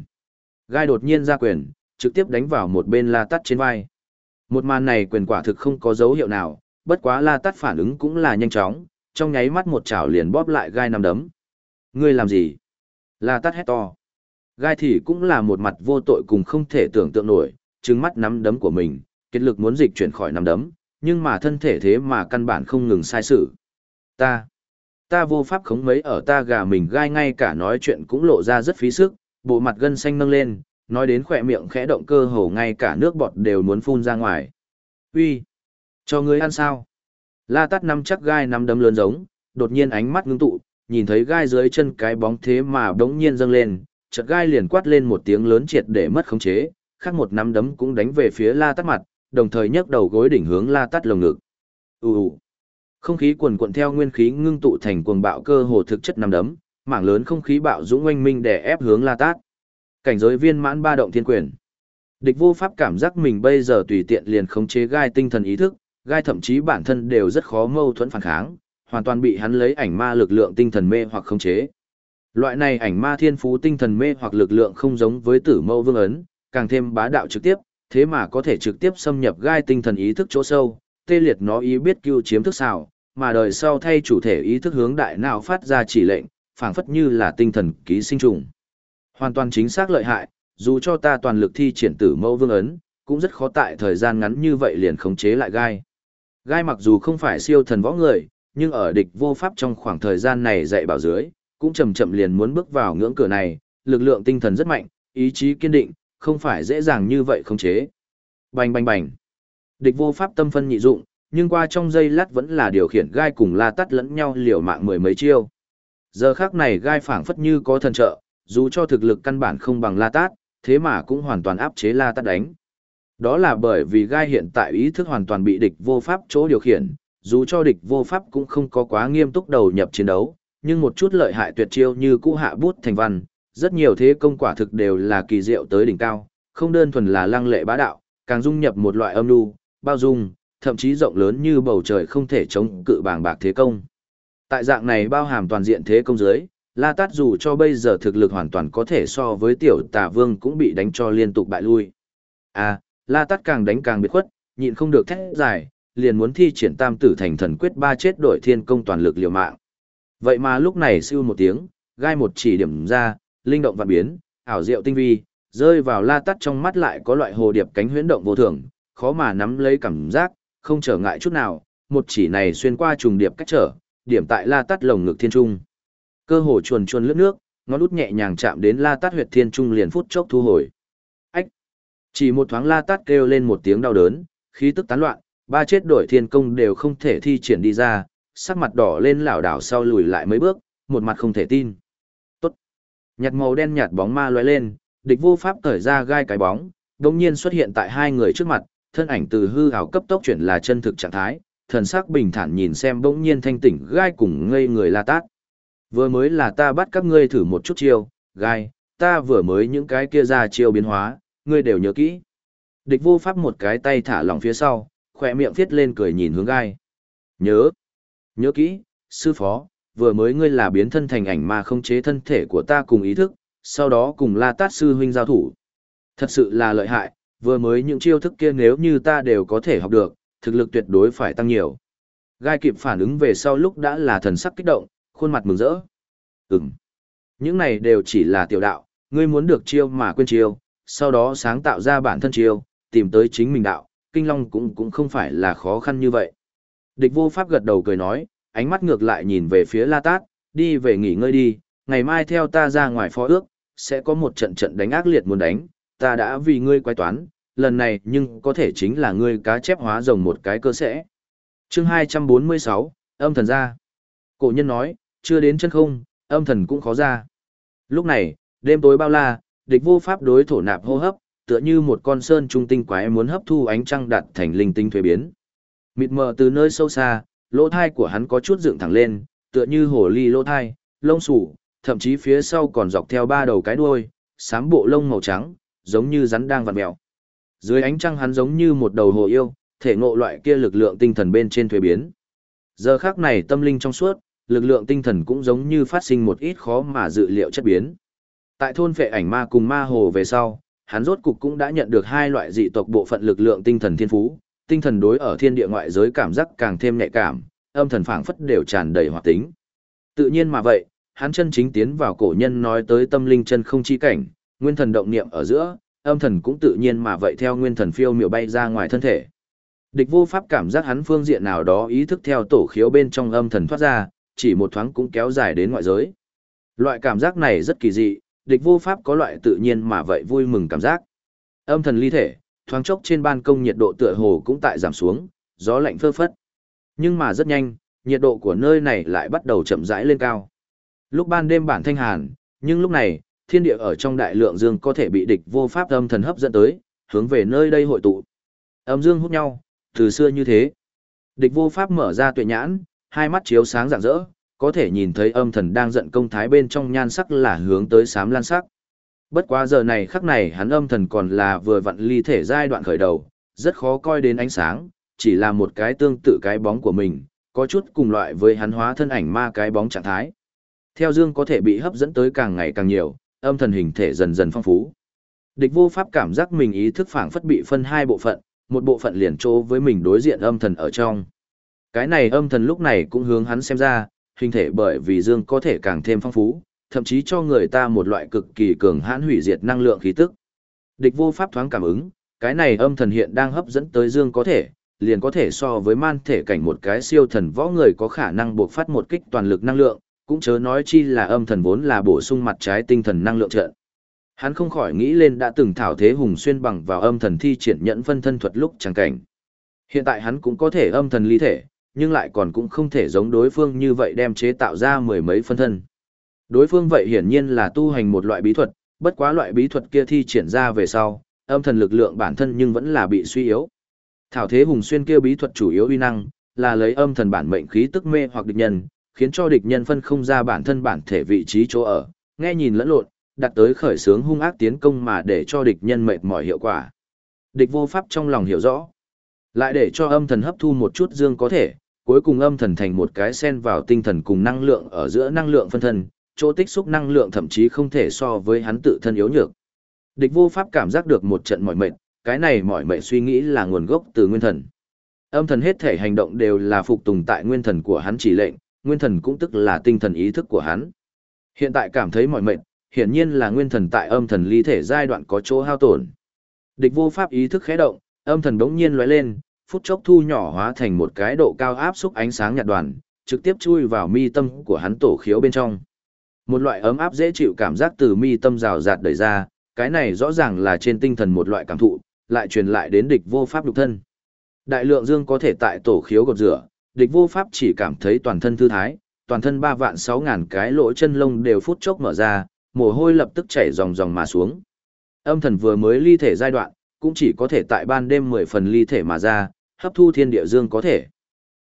Gai đột nhiên ra quyền, trực tiếp đánh vào một bên la tắt trên vai. Một màn này quyền quả thực không có dấu hiệu nào, bất quá la tắt phản ứng cũng là nhanh chóng, trong nháy mắt một chảo liền bóp lại gai nằm đấm. Ngươi làm gì? La tắt hét to. Gai thì cũng là một mặt vô tội cùng không thể tưởng tượng nổi, trứng mắt nắm đấm của mình, kết lực muốn dịch chuyển khỏi nắm đấm, nhưng mà thân thể thế mà căn bản không ngừng sai sự. Ta, ta vô pháp khống mấy ở ta gà mình gai ngay cả nói chuyện cũng lộ ra rất phí sức, bộ mặt gân xanh nâng lên, nói đến khỏe miệng khẽ động cơ hồ ngay cả nước bọt đều muốn phun ra ngoài. Uy, cho ngươi ăn sao? La tắt nắm chắc gai nắm đấm lớn giống, đột nhiên ánh mắt ngưng tụ, nhìn thấy gai dưới chân cái bóng thế mà đống nhiên dâng lên, chợt gai liền quát lên một tiếng lớn triệt để mất khống chế, khác một nắm đấm cũng đánh về phía la tắt mặt, đồng thời nhấc đầu gối đỉnh hướng la tắt lồng ngực. Ù Không khí quần cuộn theo nguyên khí ngưng tụ thành cuồng bạo cơ hồ thực chất nắm đấm, mảng lớn không khí bạo dũng oanh minh để ép hướng la tát. Cảnh giới viên mãn ba động thiên quyền. Địch vô pháp cảm giác mình bây giờ tùy tiện liền khống chế gai tinh thần ý thức, gai thậm chí bản thân đều rất khó mâu thuẫn phản kháng, hoàn toàn bị hắn lấy ảnh ma lực lượng tinh thần mê hoặc khống chế. Loại này ảnh ma thiên phú tinh thần mê hoặc lực lượng không giống với tử mâu vương ấn, càng thêm bá đạo trực tiếp, thế mà có thể trực tiếp xâm nhập gai tinh thần ý thức chỗ sâu, tê liệt nó ý biết cứu chiếm thức xảo, mà đời sau thay chủ thể ý thức hướng đại não phát ra chỉ lệnh, phảng phất như là tinh thần ký sinh trùng. Hoàn toàn chính xác lợi hại, dù cho ta toàn lực thi triển tử mâu vương ấn, cũng rất khó tại thời gian ngắn như vậy liền khống chế lại gai. Gai mặc dù không phải siêu thần võ người, nhưng ở địch vô pháp trong khoảng thời gian này dạy bảo dưới, cũng chậm chậm liền muốn bước vào ngưỡng cửa này, lực lượng tinh thần rất mạnh, ý chí kiên định, không phải dễ dàng như vậy khống chế. Bành bành bành. Địch vô pháp tâm phân nhị dụng, nhưng qua trong giây lát vẫn là điều khiển gai cùng la tắt lẫn nhau liều mạng mười mấy chiêu. Giờ khác này gai phảng phất như có thần trợ, dù cho thực lực căn bản không bằng la tát, thế mà cũng hoàn toàn áp chế la tát đánh. Đó là bởi vì gai hiện tại ý thức hoàn toàn bị địch vô pháp chỗ điều khiển, dù cho địch vô pháp cũng không có quá nghiêm túc đầu nhập chiến đấu, nhưng một chút lợi hại tuyệt chiêu như cũ hạ bút thành văn, rất nhiều thế công quả thực đều là kỳ diệu tới đỉnh cao, không đơn thuần là lăng lệ bá đạo, càng dung nhập một loại âm lưu, bao dung, thậm chí rộng lớn như bầu trời không thể chống cự bàng bạc thế công. Tại dạng này bao hàm toàn diện thế công dưới, La Tát dù cho bây giờ thực lực hoàn toàn có thể so với tiểu tà vương cũng bị đánh cho liên tục bại lui. À, La Tát càng đánh càng biệt khuất, nhịn không được thét dài, liền muốn thi triển tam tử thành thần quyết ba chết đổi thiên công toàn lực liều mạng. Vậy mà lúc này siêu một tiếng, gai một chỉ điểm ra, linh động vạn biến, ảo diệu tinh vi, rơi vào La Tát trong mắt lại có loại hồ điệp cánh huyễn động vô thường, khó mà nắm lấy cảm giác, không trở ngại chút nào, một chỉ này xuyên qua trùng điệp cách trở, điểm tại La Tát lồng ngực thiên trung. Cơ hồ chuồn chuồn lướt nước, ngón út nhẹ nhàng chạm đến La Tát huyệt thiên trung liền phút chốc thu hồi. Chỉ một thoáng La Tát kêu lên một tiếng đau đớn, khí tức tán loạn, ba chết đổi thiên công đều không thể thi triển đi ra, sắc mặt đỏ lên lảo đảo sau lùi lại mấy bước, một mặt không thể tin. Tốt! Nhạt màu đen nhạt bóng ma lóe lên, địch vô pháp cởi ra gai cái bóng, đồng nhiên xuất hiện tại hai người trước mặt, thân ảnh từ hư ảo cấp tốc chuyển là chân thực trạng thái, thần sắc bình thản nhìn xem bỗng nhiên thanh tỉnh gai cùng ngây người la tát. Vừa mới là ta bắt các ngươi thử một chút chiêu, gai, ta vừa mới những cái kia ra chiêu biến hóa, ngươi đều nhớ kỹ. Địch vô pháp một cái tay thả lỏng phía sau, khỏe miệng viết lên cười nhìn hướng gai. Nhớ, nhớ kỹ, sư phó, vừa mới ngươi là biến thân thành ảnh mà không chế thân thể của ta cùng ý thức, sau đó cùng la tát sư huynh giao thủ. Thật sự là lợi hại, vừa mới những chiêu thức kia nếu như ta đều có thể học được, thực lực tuyệt đối phải tăng nhiều. Gai kịp phản ứng về sau lúc đã là thần sắc kích động, khuôn mặt mừng rỡ. Ừm. Những này đều chỉ là tiểu đạo, ngươi muốn được chiêu mà quên chiêu, sau đó sáng tạo ra bản thân chiêu, tìm tới chính mình đạo, kinh long cũng cũng không phải là khó khăn như vậy. Địch vô pháp gật đầu cười nói, ánh mắt ngược lại nhìn về phía La Tát, đi về nghỉ ngơi đi, ngày mai theo ta ra ngoài phó ước, sẽ có một trận trận đánh ác liệt muốn đánh, ta đã vì ngươi quay toán, lần này nhưng có thể chính là ngươi cá chép hóa rồng một cái cơ sẽ. Chương 246, âm thần ra. Cổ nhân nói, chưa đến chân không, âm thần cũng khó ra. Lúc này, đêm tối bao la, địch vô pháp đối thổ nạp hô hấp, tựa như một con sơn trung tinh quái muốn hấp thu ánh trăng đặt thành linh tinh thuế biến. Mịt mờ từ nơi sâu xa, lỗ thai của hắn có chút dựng thẳng lên, tựa như hồ ly lỗ thai, lông sủ, thậm chí phía sau còn dọc theo ba đầu cái đuôi, sám bộ lông màu trắng, giống như rắn đang vặn mèo. Dưới ánh trăng hắn giống như một đầu hồ yêu, thể ngộ loại kia lực lượng tinh thần bên trên thuế biến. Giờ khác này tâm linh trong suốt, lực lượng tinh thần cũng giống như phát sinh một ít khó mà dự liệu chất biến. Tại thôn phệ ảnh ma cùng ma hồ về sau, hắn rốt cục cũng đã nhận được hai loại dị tộc bộ phận lực lượng tinh thần thiên phú, tinh thần đối ở thiên địa ngoại giới cảm giác càng thêm nhạy cảm, âm thần phảng phất đều tràn đầy hoạt tính. Tự nhiên mà vậy, hắn chân chính tiến vào cổ nhân nói tới tâm linh chân không chi cảnh, nguyên thần động niệm ở giữa, âm thần cũng tự nhiên mà vậy theo nguyên thần phiêu miểu bay ra ngoài thân thể. Địch vô pháp cảm giác hắn phương diện nào đó ý thức theo tổ khiếu bên trong âm thần thoát ra, chỉ một thoáng cũng kéo dài đến ngoại giới. Loại cảm giác này rất kỳ dị, địch vô pháp có loại tự nhiên mà vậy vui mừng cảm giác. Âm thần ly thể, thoáng chốc trên ban công nhiệt độ tựa hồ cũng tại giảm xuống, gió lạnh phơ phất. Nhưng mà rất nhanh, nhiệt độ của nơi này lại bắt đầu chậm rãi lên cao. Lúc ban đêm bản thanh hàn, nhưng lúc này, thiên địa ở trong đại lượng dương có thể bị địch vô pháp âm thần hấp dẫn tới, hướng về nơi đây hội tụ. Âm dương hút nhau, từ xưa như thế. Địch vô pháp mở ra tuệ nhãn, hai mắt chiếu sáng rạng rỡ, có thể nhìn thấy âm thần đang giận công thái bên trong nhan sắc là hướng tới sám lan sắc. Bất quá giờ này khắc này hắn âm thần còn là vừa vặn ly thể giai đoạn khởi đầu, rất khó coi đến ánh sáng, chỉ là một cái tương tự cái bóng của mình, có chút cùng loại với hắn hóa thân ảnh ma cái bóng trạng thái. Theo dương có thể bị hấp dẫn tới càng ngày càng nhiều, âm thần hình thể dần dần phong phú. Địch vô pháp cảm giác mình ý thức phảng phất bị phân hai bộ phận, một bộ phận liền chỗ với mình đối diện âm thần ở trong. Cái này âm thần lúc này cũng hướng hắn xem ra, hình thể bởi vì dương có thể càng thêm phong phú, thậm chí cho người ta một loại cực kỳ cường hãn hủy diệt năng lượng khí tức. Địch vô pháp thoáng cảm ứng, cái này âm thần hiện đang hấp dẫn tới dương có thể, liền có thể so với man thể cảnh một cái siêu thần võ người có khả năng buộc phát một kích toàn lực năng lượng, cũng chớ nói chi là âm thần vốn là bổ sung mặt trái tinh thần năng lượng trận. Hắn không khỏi nghĩ lên đã từng thảo thế hùng xuyên bằng vào âm thần thi triển nhẫn phân thân thuật lúc chẳng cảnh. Hiện tại hắn cũng có thể âm thần ly thể, nhưng lại còn cũng không thể giống đối phương như vậy đem chế tạo ra mười mấy phân thân. Đối phương vậy hiển nhiên là tu hành một loại bí thuật, bất quá loại bí thuật kia thi triển ra về sau, âm thần lực lượng bản thân nhưng vẫn là bị suy yếu. Thảo thế hùng xuyên kia bí thuật chủ yếu uy năng là lấy âm thần bản mệnh khí tức mê hoặc địch nhân, khiến cho địch nhân phân không ra bản thân bản thể vị trí chỗ ở, nghe nhìn lẫn lộn, đặt tới khởi sướng hung ác tiến công mà để cho địch nhân mệt mỏi hiệu quả. Địch vô pháp trong lòng hiểu rõ, lại để cho âm thần hấp thu một chút dương có thể, cuối cùng âm thần thành một cái sen vào tinh thần cùng năng lượng ở giữa năng lượng phân thân, chỗ tích xúc năng lượng thậm chí không thể so với hắn tự thân yếu nhược. Địch vô pháp cảm giác được một trận mỏi mệt, cái này mỏi mệt suy nghĩ là nguồn gốc từ nguyên thần. Âm thần hết thể hành động đều là phục tùng tại nguyên thần của hắn chỉ lệnh, nguyên thần cũng tức là tinh thần ý thức của hắn. Hiện tại cảm thấy mỏi mệt, hiển nhiên là nguyên thần tại âm thần ly thể giai đoạn có chỗ hao tổn. Địch vô pháp ý thức khẽ động, âm thần đống nhiên lóe lên, phút chốc thu nhỏ hóa thành một cái độ cao áp xúc ánh sáng nhạt đoàn, trực tiếp chui vào mi tâm của hắn tổ khiếu bên trong. Một loại ấm áp dễ chịu cảm giác từ mi tâm rào rạt đẩy ra, cái này rõ ràng là trên tinh thần một loại cảm thụ, lại truyền lại đến địch vô pháp lục thân. Đại lượng dương có thể tại tổ khiếu gột rửa, địch vô pháp chỉ cảm thấy toàn thân thư thái, toàn thân ba vạn sáu ngàn cái lỗ chân lông đều phút chốc mở ra, mồ hôi lập tức chảy ròng ròng mà xuống. Âm thần vừa mới ly thể giai đoạn, cũng chỉ có thể tại ban đêm mười phần ly thể mà ra, hấp thu thiên địa dương có thể.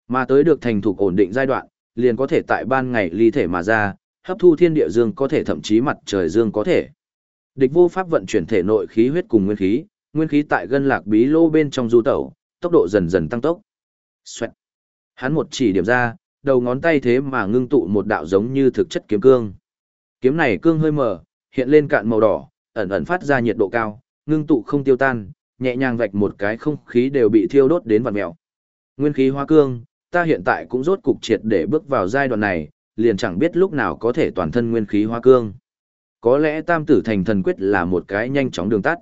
Mà tới được thành thục ổn định giai đoạn, liền có thể tại ban ngày ly thể mà ra, hấp thu thiên địa dương có thể thậm chí mặt trời dương có thể. Địch vô pháp vận chuyển thể nội khí huyết cùng nguyên khí, nguyên khí tại gân lạc bí lô bên trong du tẩu, tốc độ dần dần tăng tốc. Xoẹt. Hắn một chỉ điểm ra, đầu ngón tay thế mà ngưng tụ một đạo giống như thực chất kiếm cương. Kiếm này cương hơi mở, hiện lên cạn màu đỏ, ẩn ẩn phát ra nhiệt độ cao, ngưng tụ không tiêu tan, nhẹ nhàng vạch một cái không khí đều bị thiêu đốt đến vặn mèo. Nguyên khí hóa cương, ta hiện tại cũng rốt cục triệt để bước vào giai đoạn này, liền chẳng biết lúc nào có thể toàn thân nguyên khí hóa cương. Có lẽ tam tử thành thần quyết là một cái nhanh chóng đường tắt.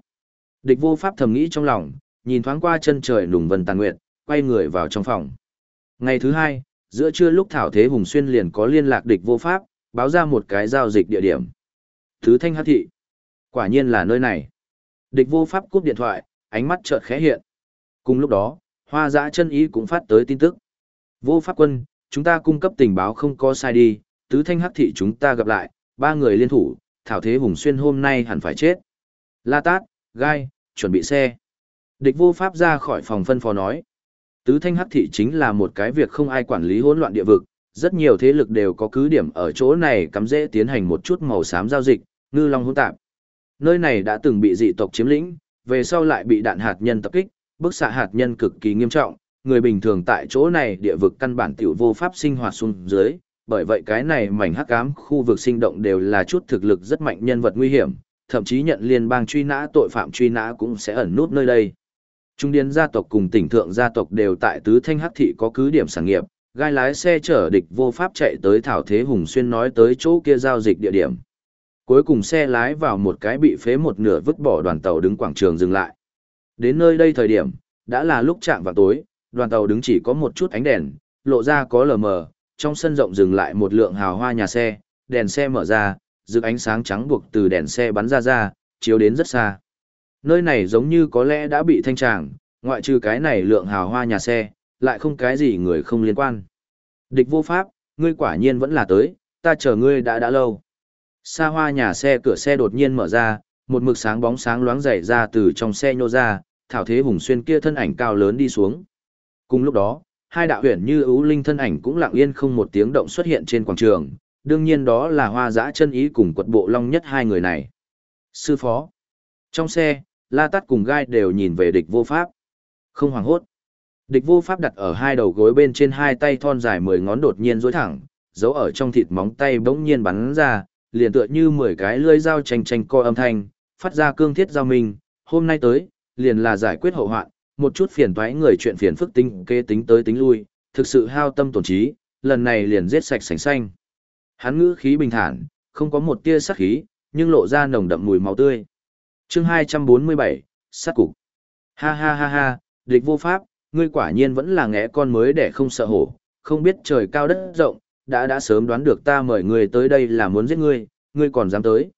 Địch vô pháp thầm nghĩ trong lòng, nhìn thoáng qua chân trời lùng vân tàn nguyệt, quay người vào trong phòng. Ngày thứ hai, giữa trưa lúc Thảo Thế Hùng Xuyên liền có liên lạc địch vô pháp, báo ra một cái giao dịch địa điểm. Thứ thanh hát thị. Quả nhiên là nơi này. Địch vô pháp cúp điện thoại, ánh mắt chợt khẽ hiện. Cùng lúc đó, hoa dã chân ý cũng phát tới tin tức. Vô pháp quân, chúng ta cung cấp tình báo không có sai đi, tứ thanh hắc thị chúng ta gặp lại, ba người liên thủ, Thảo Thế Hùng Xuyên hôm nay hẳn phải chết. La Tát, Gai, chuẩn bị xe. Địch vô pháp ra khỏi phòng phân phó nói. Tứ Thanh Hắc Thị chính là một cái việc không ai quản lý hỗn loạn địa vực, rất nhiều thế lực đều có cứ điểm ở chỗ này cắm dễ tiến hành một chút màu xám giao dịch, ngư long hỗn tạp. Nơi này đã từng bị dị tộc chiếm lĩnh, về sau lại bị đạn hạt nhân tập kích, bức xạ hạt nhân cực kỳ nghiêm trọng, người bình thường tại chỗ này địa vực căn bản tiểu vô pháp sinh hoạt xuống dưới, bởi vậy cái này mảnh hắc ám khu vực sinh động đều là chút thực lực rất mạnh nhân vật nguy hiểm, thậm chí nhận liên bang truy nã tội phạm truy nã cũng sẽ ẩn nút nơi đây. Trung điên gia tộc cùng tỉnh thượng gia tộc đều tại tứ thanh hắc thị có cứ điểm sản nghiệp, gai lái xe chở địch vô pháp chạy tới Thảo Thế Hùng Xuyên nói tới chỗ kia giao dịch địa điểm. Cuối cùng xe lái vào một cái bị phế một nửa vứt bỏ đoàn tàu đứng quảng trường dừng lại. Đến nơi đây thời điểm, đã là lúc chạm vào tối, đoàn tàu đứng chỉ có một chút ánh đèn, lộ ra có lờ mờ, trong sân rộng dừng lại một lượng hào hoa nhà xe, đèn xe mở ra, dựng ánh sáng trắng buộc từ đèn xe bắn ra ra, chiếu đến rất xa. Nơi này giống như có lẽ đã bị thanh tràng, ngoại trừ cái này lượng hào hoa nhà xe, lại không cái gì người không liên quan. Địch vô pháp, ngươi quả nhiên vẫn là tới, ta chờ ngươi đã đã lâu. Xa hoa nhà xe cửa xe đột nhiên mở ra, một mực sáng bóng sáng loáng dày ra từ trong xe nhô ra, thảo thế hùng xuyên kia thân ảnh cao lớn đi xuống. Cùng lúc đó, hai đạo huyền như ưu linh thân ảnh cũng lặng yên không một tiếng động xuất hiện trên quảng trường, đương nhiên đó là hoa dã chân ý cùng quật bộ long nhất hai người này. Sư phó. Trong xe, La tắt cùng Gai đều nhìn về địch vô pháp. Không hoảng hốt. Địch vô pháp đặt ở hai đầu gối bên trên hai tay thon dài mười ngón đột nhiên dối thẳng, giấu ở trong thịt móng tay bỗng nhiên bắn ra, liền tựa như mười cái lưỡi dao tranh tranh co âm thanh, phát ra cương thiết giao minh, hôm nay tới, liền là giải quyết hậu hoạn, một chút phiền toái người chuyện phiền phức tính kế tính tới tính lui, thực sự hao tâm tổn trí, lần này liền giết sạch sành xanh. Hắn ngữ khí bình thản, không có một tia sát khí, nhưng lộ ra nồng đậm mùi máu tươi. Chương 247, sát cục. Ha ha ha ha, địch vô pháp, ngươi quả nhiên vẫn là ngẽ con mới để không sợ hổ, không biết trời cao đất rộng, đã đã sớm đoán được ta mời ngươi tới đây là muốn giết ngươi, ngươi còn dám tới.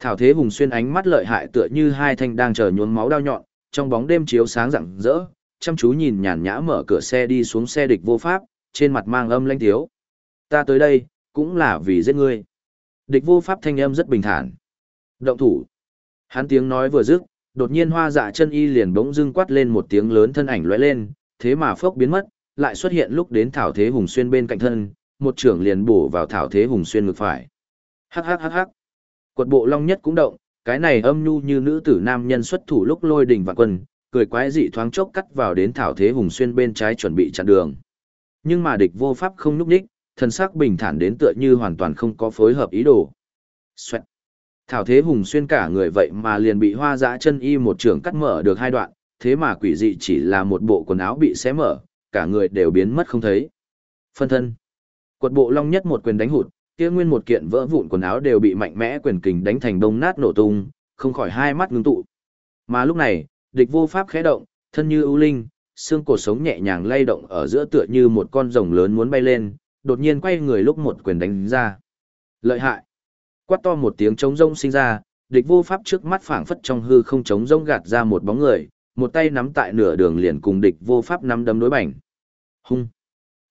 Thảo Thế Hùng xuyên ánh mắt lợi hại tựa như hai thanh đang chờ nhuốm máu đau nhọn, trong bóng đêm chiếu sáng rạng rỡ, chăm chú nhìn nhàn nhã mở cửa xe đi xuống xe địch vô pháp, trên mặt mang âm lãnh thiếu. Ta tới đây, cũng là vì giết ngươi. Địch vô pháp thanh âm rất bình thản. Động thủ. Hắn tiếng nói vừa dứt, đột nhiên hoa dạ chân y liền bỗng dưng quát lên một tiếng lớn thân ảnh lóe lên, thế mà phốc biến mất, lại xuất hiện lúc đến thảo thế hùng xuyên bên cạnh thân, một trưởng liền bổ vào thảo thế hùng xuyên ngực phải. Hắc hắc hắc hắc. Quật bộ long nhất cũng động, cái này âm nhu như nữ tử nam nhân xuất thủ lúc lôi đỉnh vạn quân, cười quái dị thoáng chốc cắt vào đến thảo thế hùng xuyên bên trái chuẩn bị chặn đường. Nhưng mà địch vô pháp không núp đích, thần sắc bình thản đến tựa như hoàn toàn không có phối hợp ý đồ. Xoẹt. Thảo thế hùng xuyên cả người vậy mà liền bị hoa dã chân y một trường cắt mở được hai đoạn, thế mà quỷ dị chỉ là một bộ quần áo bị xé mở, cả người đều biến mất không thấy. Phân thân. Quật bộ long nhất một quyền đánh hụt, kia nguyên một kiện vỡ vụn quần áo đều bị mạnh mẽ quyền kình đánh thành đông nát nổ tung, không khỏi hai mắt ngưng tụ. Mà lúc này, địch vô pháp khẽ động, thân như ưu linh, xương cổ sống nhẹ nhàng lay động ở giữa tựa như một con rồng lớn muốn bay lên, đột nhiên quay người lúc một quyền đánh ra. Lợi hại. Quát to một tiếng trống rông sinh ra, địch vô pháp trước mắt phảng phất trong hư không trống rông gạt ra một bóng người, một tay nắm tại nửa đường liền cùng địch vô pháp nắm đấm đối bảnh. Hung.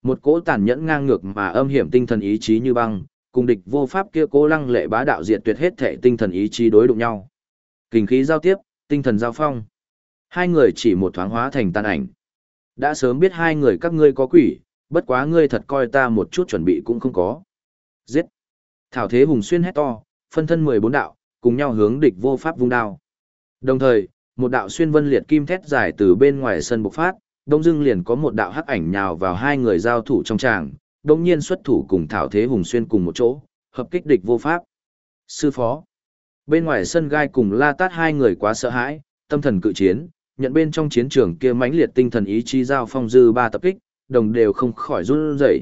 Một cỗ tàn nhẫn ngang ngược mà âm hiểm tinh thần ý chí như băng, cùng địch vô pháp kia cố lăng lệ bá đạo diệt tuyệt hết thể tinh thần ý chí đối đụng nhau. Kinh khí giao tiếp, tinh thần giao phong. Hai người chỉ một thoáng hóa thành tàn ảnh. Đã sớm biết hai người các ngươi có quỷ, bất quá ngươi thật coi ta một chút chuẩn bị cũng không có. Giết. Thảo thế hùng xuyên hét to, phân thân 14 đạo, cùng nhau hướng địch vô pháp vung đao. Đồng thời, một đạo xuyên vân liệt kim thét dài từ bên ngoài sân bộc phát, đông dưng liền có một đạo hắc ảnh nhào vào hai người giao thủ trong tràng, đông nhiên xuất thủ cùng Thảo Thế Hùng Xuyên cùng một chỗ, hợp kích địch vô pháp. Sư phó. Bên ngoài sân gai cùng la tát hai người quá sợ hãi, tâm thần cự chiến, nhận bên trong chiến trường kia mãnh liệt tinh thần ý chí giao phong dư ba tập kích, đồng đều không khỏi run rẩy.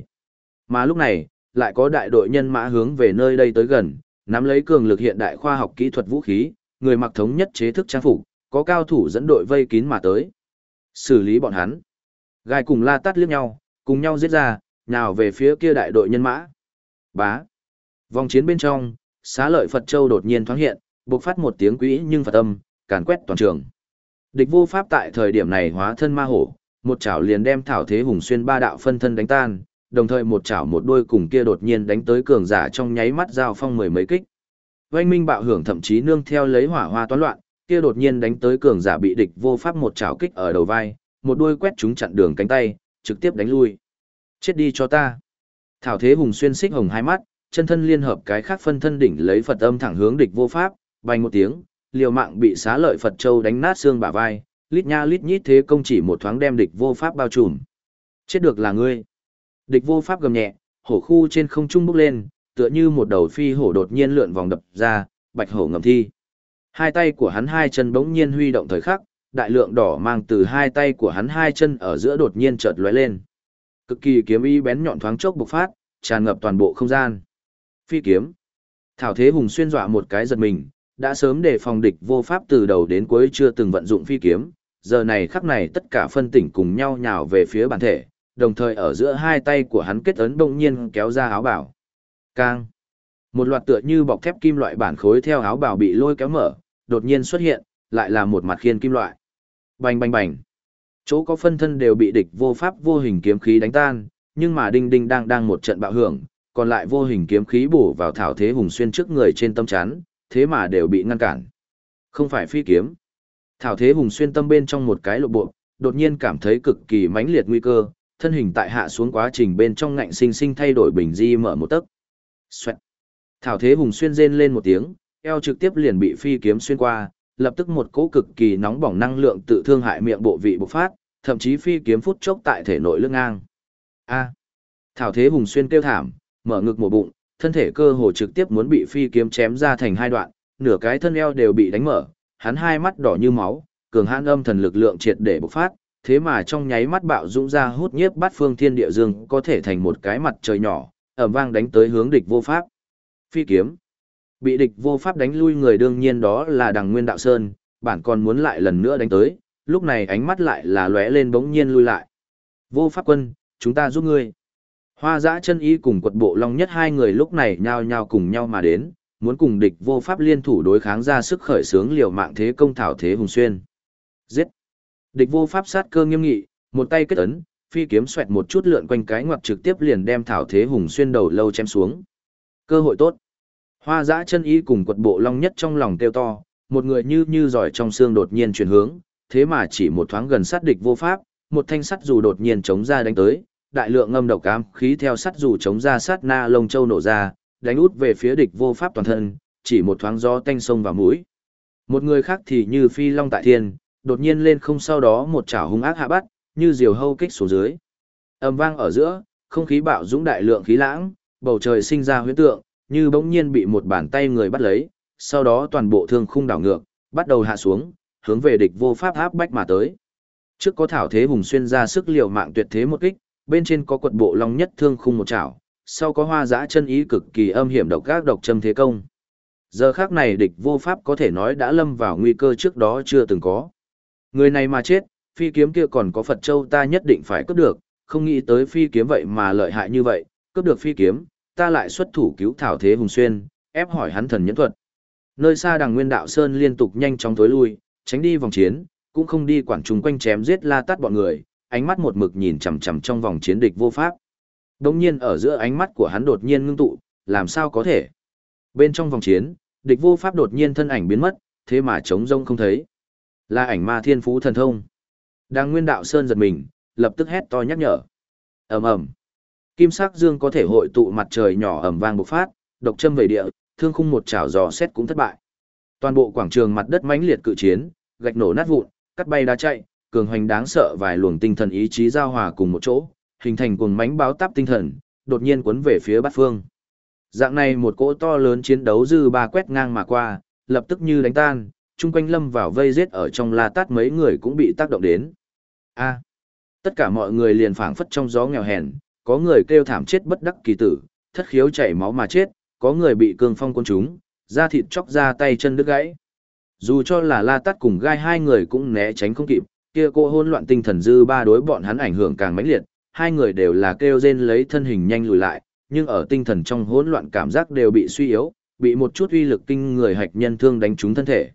Mà lúc này, lại có đại đội nhân mã hướng về nơi đây tới gần, nắm lấy cường lực hiện đại khoa học kỹ thuật vũ khí, người mặc thống nhất chế thức trang phục, có cao thủ dẫn đội vây kín mà tới. Xử lý bọn hắn. Gai cùng la tát liếc nhau, cùng nhau giết ra, nào về phía kia đại đội nhân mã. Bá. Vòng chiến bên trong, xá lợi Phật Châu đột nhiên thoáng hiện, bộc phát một tiếng quỹ nhưng Phật âm, càn quét toàn trường. Địch vô pháp tại thời điểm này hóa thân ma hổ, một chảo liền đem thảo thế hùng xuyên ba đạo phân thân đánh tan, đồng thời một chảo một đôi cùng kia đột nhiên đánh tới cường giả trong nháy mắt giao phong mười mấy kích. Oanh minh bạo hưởng thậm chí nương theo lấy hỏa hoa toán loạn, kia đột nhiên đánh tới cường giả bị địch vô pháp một chảo kích ở đầu vai, một đuôi quét chúng chặn đường cánh tay, trực tiếp đánh lui. Chết đi cho ta. Thảo Thế Hùng xuyên xích hồng hai mắt, chân thân liên hợp cái khác phân thân đỉnh lấy Phật âm thẳng hướng địch vô pháp, bay một tiếng, liều mạng bị xá lợi Phật Châu đánh nát xương bả vai, lít nha lít nhít thế công chỉ một thoáng đem địch vô pháp bao trùm. Chết được là ngươi. Địch vô pháp gầm nhẹ, hổ khu trên không trung bốc lên, tựa như một đầu phi hổ đột nhiên lượn vòng đập ra, bạch hổ ngầm thi. Hai tay của hắn hai chân bỗng nhiên huy động thời khắc, đại lượng đỏ mang từ hai tay của hắn hai chân ở giữa đột nhiên chợt lóe lên. Cực kỳ kiếm ý bén nhọn thoáng chốc bộc phát, tràn ngập toàn bộ không gian. Phi kiếm. Thảo Thế Hùng xuyên dọa một cái giật mình, đã sớm để phòng địch vô pháp từ đầu đến cuối chưa từng vận dụng phi kiếm, giờ này khắc này tất cả phân tỉnh cùng nhau nhào về phía bản thể, đồng thời ở giữa hai tay của hắn kết ấn bỗng nhiên kéo ra áo bảo. Cang. Một loạt tựa như bọc thép kim loại bản khối theo áo bảo bị lôi kéo mở, đột nhiên xuất hiện, lại là một mặt khiên kim loại. Bành bành bành. Chỗ có phân thân đều bị địch vô pháp vô hình kiếm khí đánh tan, nhưng mà đinh đinh đang đang một trận bạo hưởng, còn lại vô hình kiếm khí bổ vào thảo thế hùng xuyên trước người trên tâm chán, thế mà đều bị ngăn cản. Không phải phi kiếm. Thảo thế hùng xuyên tâm bên trong một cái lộ bộ, đột nhiên cảm thấy cực kỳ mãnh liệt nguy cơ, thân hình tại hạ xuống quá trình bên trong ngạnh sinh sinh thay đổi bình di mở một tấc. Xoẹt. Thảo thế hùng xuyên rên lên một tiếng, eo trực tiếp liền bị phi kiếm xuyên qua, lập tức một cỗ cực kỳ nóng bỏng năng lượng tự thương hại miệng bộ vị bộc phát, thậm chí phi kiếm phút chốc tại thể nội lưng ngang. A. Thảo Thế Hùng xuyên kêu thảm, mở ngực một bụng, thân thể cơ hồ trực tiếp muốn bị phi kiếm chém ra thành hai đoạn, nửa cái thân eo đều bị đánh mở, hắn hai mắt đỏ như máu, cường hãn âm thần lực lượng triệt để bộc phát, thế mà trong nháy mắt bạo dũng ra hút nhiếp bát phương thiên địa dương có thể thành một cái mặt trời nhỏ, ầm vang đánh tới hướng địch vô pháp. Phi kiếm. Bị địch vô pháp đánh lui người đương nhiên đó là đằng nguyên đạo sơn, bản còn muốn lại lần nữa đánh tới, lúc này ánh mắt lại là lóe lên bỗng nhiên lui lại. Vô pháp quân, chúng ta giúp ngươi. Hoa giã chân y cùng quật bộ long nhất hai người lúc này nhao nhao cùng nhau mà đến, muốn cùng địch vô pháp liên thủ đối kháng ra sức khởi sướng liều mạng thế công thảo thế hùng xuyên. Giết! Địch vô pháp sát cơ nghiêm nghị, một tay kết ấn, phi kiếm xoẹt một chút lượn quanh cái ngoặc trực tiếp liền đem thảo thế hùng xuyên đầu lâu chém xuống. Cơ hội tốt. Hoa dã chân y cùng quật bộ long nhất trong lòng kêu to, một người như như giỏi trong xương đột nhiên chuyển hướng, thế mà chỉ một thoáng gần sát địch vô pháp, một thanh sắt dù đột nhiên chống ra đánh tới, đại lượng ngâm độc cám khí theo sắt dù chống ra sát na lông châu nổ ra, đánh út về phía địch vô pháp toàn thân, chỉ một thoáng gió tanh sông vào mũi. Một người khác thì như phi long tại thiên, đột nhiên lên không sau đó một chảo hung ác hạ bắt, như diều hâu kích xuống dưới. Âm vang ở giữa, không khí bạo dũng đại lượng khí lãng, bầu trời sinh ra huyễn tượng, như bỗng nhiên bị một bàn tay người bắt lấy, sau đó toàn bộ thương khung đảo ngược, bắt đầu hạ xuống, hướng về địch vô pháp áp bách mà tới. Trước có thảo thế hùng xuyên ra sức liều mạng tuyệt thế một kích, bên trên có quật bộ long nhất thương khung một chảo, sau có hoa dã chân ý cực kỳ âm hiểm độc các độc châm thế công. Giờ khác này địch vô pháp có thể nói đã lâm vào nguy cơ trước đó chưa từng có. Người này mà chết, phi kiếm kia còn có Phật Châu ta nhất định phải cướp được, không nghĩ tới phi kiếm vậy mà lợi hại như vậy, cướp được phi kiếm, ta lại xuất thủ cứu thảo thế hùng xuyên, ép hỏi hắn thần nhẫn thuật. Nơi xa đằng nguyên đạo sơn liên tục nhanh chóng tối lui, tránh đi vòng chiến, cũng không đi quản chúng quanh chém giết la tắt bọn người, ánh mắt một mực nhìn chằm chằm trong vòng chiến địch vô pháp. Đồng nhiên ở giữa ánh mắt của hắn đột nhiên ngưng tụ, làm sao có thể? Bên trong vòng chiến, địch vô pháp đột nhiên thân ảnh biến mất, thế mà trống rông không thấy. Là ảnh ma thiên phú thần thông. Đang nguyên đạo sơn giật mình, lập tức hét to nhắc nhở. ầm ầm Kim sắc dương có thể hội tụ mặt trời nhỏ ầm vang bộc phát, độc châm về địa, thương khung một chảo giò xét cũng thất bại. Toàn bộ quảng trường mặt đất mãnh liệt cự chiến, gạch nổ nát vụn, cắt bay đá chạy, cường hoành đáng sợ vài luồng tinh thần ý chí giao hòa cùng một chỗ, hình thành cuồng mãnh báo táp tinh thần, đột nhiên cuốn về phía bát phương. Dạng này một cỗ to lớn chiến đấu dư ba quét ngang mà qua, lập tức như đánh tan, chung quanh lâm vào vây giết ở trong la tát mấy người cũng bị tác động đến. A. tất cả mọi người liền phảng phất trong gió nghèo hèn, có người kêu thảm chết bất đắc kỳ tử, thất khiếu chảy máu mà chết, có người bị cương phong quân chúng, da thịt chóc ra tay chân đứt gãy. Dù cho là La Tát cùng gai hai người cũng né tránh không kịp, kia cô hôn loạn tinh thần dư ba đối bọn hắn ảnh hưởng càng mãnh liệt, hai người đều là kêu rên lấy thân hình nhanh lùi lại, nhưng ở tinh thần trong hỗn loạn cảm giác đều bị suy yếu, bị một chút uy lực kinh người hạch nhân thương đánh trúng thân thể.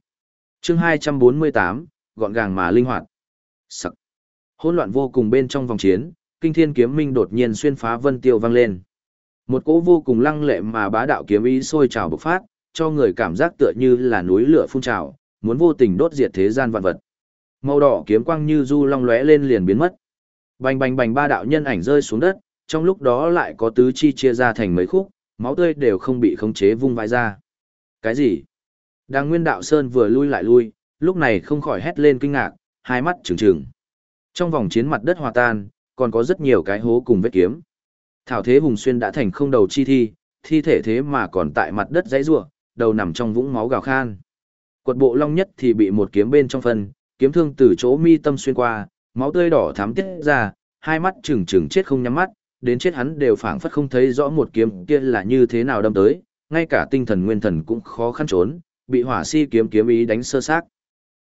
Chương 248, gọn gàng mà linh hoạt. Sắc. Hỗn loạn vô cùng bên trong vòng chiến, kinh thiên kiếm minh đột nhiên xuyên phá vân tiêu vang lên. Một cỗ vô cùng lăng lệ mà bá đạo kiếm ý sôi trào bộc phát, cho người cảm giác tựa như là núi lửa phun trào, muốn vô tình đốt diệt thế gian vạn vật. Màu đỏ kiếm quang như du long lóe lên liền biến mất. Bành bành bành ba đạo nhân ảnh rơi xuống đất, trong lúc đó lại có tứ chi chia ra thành mấy khúc, máu tươi đều không bị khống chế vung vãi ra. Cái gì? Đang Nguyên Đạo Sơn vừa lui lại lui, lúc này không khỏi hét lên kinh ngạc, hai mắt trừng trừng. Trong vòng chiến mặt đất hòa tan, còn có rất nhiều cái hố cùng vết kiếm. Thảo thế hùng xuyên đã thành không đầu chi thi, thi thể thế mà còn tại mặt đất dãy rủa, đầu nằm trong vũng máu gào khan. Quật bộ long nhất thì bị một kiếm bên trong phân, kiếm thương từ chỗ mi tâm xuyên qua, máu tươi đỏ thắm tiết ra, hai mắt trừng trừng chết không nhắm mắt, đến chết hắn đều phảng phất không thấy rõ một kiếm kia là như thế nào đâm tới, ngay cả tinh thần nguyên thần cũng khó khăn trốn, bị hỏa si kiếm kiếm ý đánh sơ xác.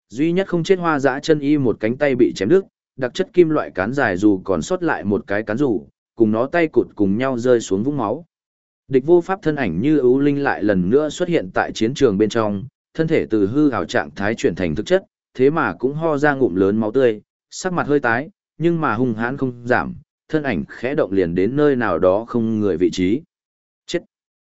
Duy nhất không chết hoa dã chân y một cánh tay bị chém đứt, đặc chất kim loại cán dài dù còn sót lại một cái cán rủ, cùng nó tay cụt cùng nhau rơi xuống vũng máu. Địch vô pháp thân ảnh như ưu linh lại lần nữa xuất hiện tại chiến trường bên trong, thân thể từ hư ảo trạng thái chuyển thành thực chất, thế mà cũng ho ra ngụm lớn máu tươi, sắc mặt hơi tái, nhưng mà hung hãn không giảm, thân ảnh khẽ động liền đến nơi nào đó không người vị trí. Chết!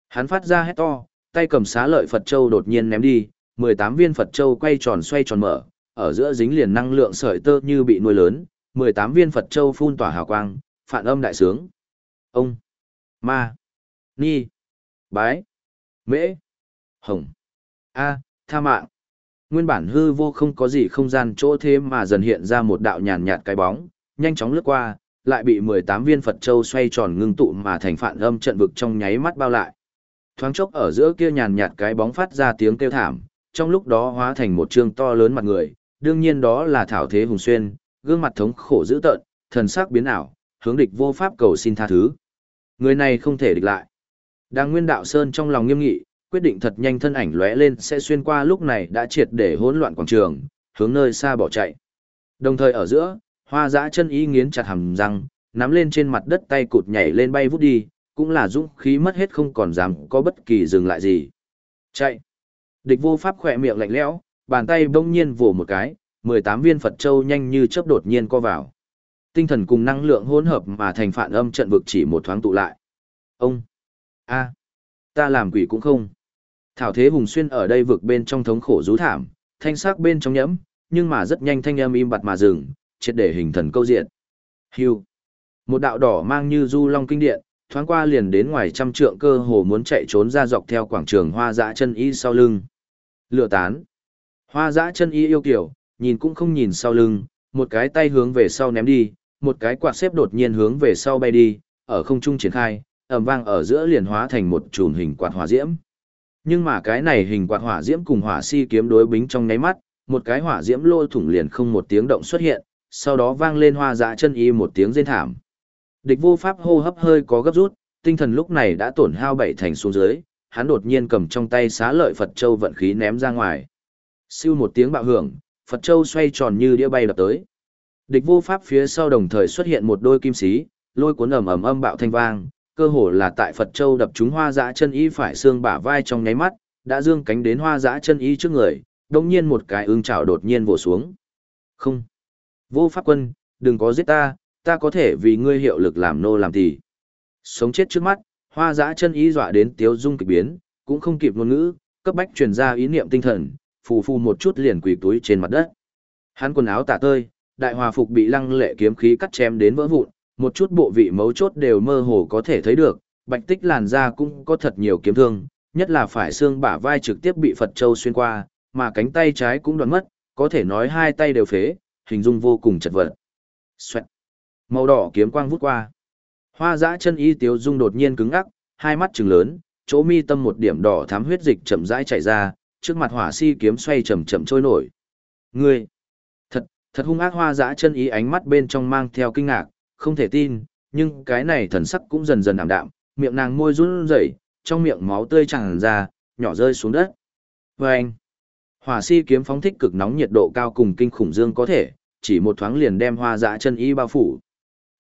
Hắn phát ra hét to, tay cầm xá lợi Phật Châu đột nhiên ném đi, 18 viên Phật Châu quay tròn xoay tròn mở, ở giữa dính liền năng lượng sợi tơ như bị nuôi lớn, 18 viên Phật Châu phun tỏa hào quang, phản âm đại sướng. Ông! Ma! Ni! Bái! Mễ! Hồng! A! Tha mạng! Nguyên bản hư vô không có gì không gian chỗ thế mà dần hiện ra một đạo nhàn nhạt cái bóng, nhanh chóng lướt qua, lại bị 18 viên Phật Châu xoay tròn ngưng tụ mà thành phản âm trận vực trong nháy mắt bao lại. Thoáng chốc ở giữa kia nhàn nhạt cái bóng phát ra tiếng kêu thảm, trong lúc đó hóa thành một trương to lớn mặt người, đương nhiên đó là Thảo Thế Hùng Xuyên, gương mặt thống khổ dữ tợn, thần sắc biến ảo, hướng địch vô pháp cầu xin tha thứ. Người này không thể địch lại. Đang Nguyên Đạo Sơn trong lòng nghiêm nghị, quyết định thật nhanh thân ảnh lóe lên sẽ xuyên qua lúc này đã triệt để hỗn loạn quảng trường, hướng nơi xa bỏ chạy. Đồng thời ở giữa, hoa dã chân ý nghiến chặt hàm răng, nắm lên trên mặt đất tay cụt nhảy lên bay vút đi, cũng là dũng khí mất hết không còn dám có bất kỳ dừng lại gì. Chạy. Địch vô pháp khỏe miệng lạnh lẽo, bàn tay bỗng nhiên vồ một cái, 18 viên Phật Châu nhanh như chớp đột nhiên co vào. Tinh thần cùng năng lượng hỗn hợp mà thành phản âm trận vực chỉ một thoáng tụ lại. Ông! a ta làm quỷ cũng không. Thảo thế hùng xuyên ở đây vực bên trong thống khổ rú thảm, thanh sắc bên trong nhẫm, nhưng mà rất nhanh thanh âm im bặt mà dừng, triệt để hình thần câu diện. Hưu. Một đạo đỏ mang như du long kinh điện, thoáng qua liền đến ngoài trăm trượng cơ hồ muốn chạy trốn ra dọc theo quảng trường hoa dã chân y sau lưng. Lửa tán. Hoa dã chân y yêu kiểu, nhìn cũng không nhìn sau lưng, một cái tay hướng về sau ném đi, một cái quạt xếp đột nhiên hướng về sau bay đi, ở không trung triển khai, ầm vang ở giữa liền hóa thành một chùm hình quạt hỏa diễm. Nhưng mà cái này hình quạt hỏa diễm cùng hỏa si kiếm đối bính trong nháy mắt, một cái hỏa diễm lôi thủng liền không một tiếng động xuất hiện, sau đó vang lên hoa dã chân y một tiếng rên thảm. Địch vô pháp hô hấp hơi có gấp rút, tinh thần lúc này đã tổn hao bảy thành xuống dưới, hắn đột nhiên cầm trong tay xá lợi Phật Châu vận khí ném ra ngoài. Siêu một tiếng bạo hưởng, Phật Châu xoay tròn như đĩa bay lập tới. Địch vô pháp phía sau đồng thời xuất hiện một đôi kim sĩ, lôi cuốn ầm ầm âm bạo thanh vang, cơ hồ là tại Phật Châu đập trúng hoa dã chân y phải xương bả vai trong nháy mắt, đã dương cánh đến hoa dã chân y trước người, đồng nhiên một cái ương chảo đột nhiên vồ xuống. Không. Vô pháp quân, đừng có giết ta, ta có thể vì ngươi hiệu lực làm nô làm tỷ. Sống chết trước mắt, hoa dã chân y dọa đến tiếu dung kịch biến, cũng không kịp ngôn ngữ, cấp bách truyền ra ý niệm tinh thần, phù phù một chút liền quỳ túi trên mặt đất. Hắn quần áo tả tơi, đại hòa phục bị lăng lệ kiếm khí cắt chém đến vỡ vụn, một chút bộ vị mấu chốt đều mơ hồ có thể thấy được, bạch tích làn da cũng có thật nhiều kiếm thương, nhất là phải xương bả vai trực tiếp bị Phật Châu xuyên qua, mà cánh tay trái cũng đoạn mất, có thể nói hai tay đều phế, hình dung vô cùng chật vật. Xoẹt. Màu đỏ kiếm quang vút qua. Hoa dã chân y tiếu dung đột nhiên cứng ngắc, hai mắt trừng lớn, chỗ mi tâm một điểm đỏ thám huyết dịch chậm rãi chảy ra, trước mặt hỏa si kiếm xoay chậm chậm trôi nổi. Ngươi, thật, thật hung ác hoa dã chân ý ánh mắt bên trong mang theo kinh ngạc, không thể tin, nhưng cái này thần sắc cũng dần dần ảm đạm, miệng nàng môi run rẩy, trong miệng máu tươi tràn ra, nhỏ rơi xuống đất. Và anh, hỏa si kiếm phóng thích cực nóng nhiệt độ cao cùng kinh khủng dương có thể, chỉ một thoáng liền đem hoa dã chân ý bao phủ.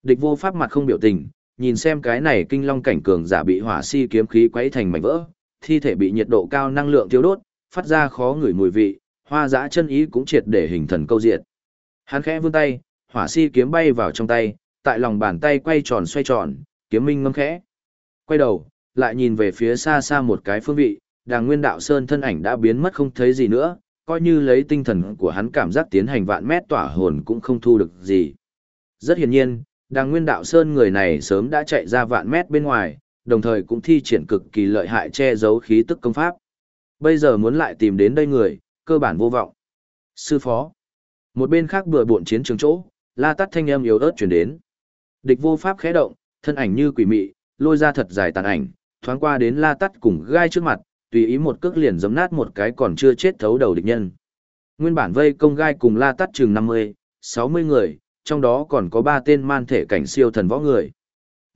Địch vô pháp mặt không biểu tình, nhìn xem cái này kinh long cảnh cường giả bị hỏa si kiếm khí quấy thành mảnh vỡ, thi thể bị nhiệt độ cao năng lượng tiêu đốt, phát ra khó ngửi mùi vị, hoa dã chân ý cũng triệt để hình thần câu diệt. Hắn khẽ vươn tay, hỏa si kiếm bay vào trong tay, tại lòng bàn tay quay tròn xoay tròn, kiếm minh ngâm khẽ. Quay đầu, lại nhìn về phía xa xa một cái phương vị, đàng nguyên đạo sơn thân ảnh đã biến mất không thấy gì nữa, coi như lấy tinh thần của hắn cảm giác tiến hành vạn mét tỏa hồn cũng không thu được gì. Rất hiển nhiên, đàng nguyên đạo sơn người này sớm đã chạy ra vạn mét bên ngoài, đồng thời cũng thi triển cực kỳ lợi hại che giấu khí tức công pháp. Bây giờ muốn lại tìm đến đây người, cơ bản vô vọng. Sư phó. Một bên khác bừa bộn chiến trường chỗ, la tắt thanh âm yếu ớt chuyển đến. Địch vô pháp khẽ động, thân ảnh như quỷ mị, lôi ra thật dài tàn ảnh, thoáng qua đến la tắt cùng gai trước mặt, tùy ý một cước liền giấm nát một cái còn chưa chết thấu đầu địch nhân. Nguyên bản vây công gai cùng la tắt chừng 50, 60 người, trong đó còn có 3 tên man thể cảnh siêu thần võ người.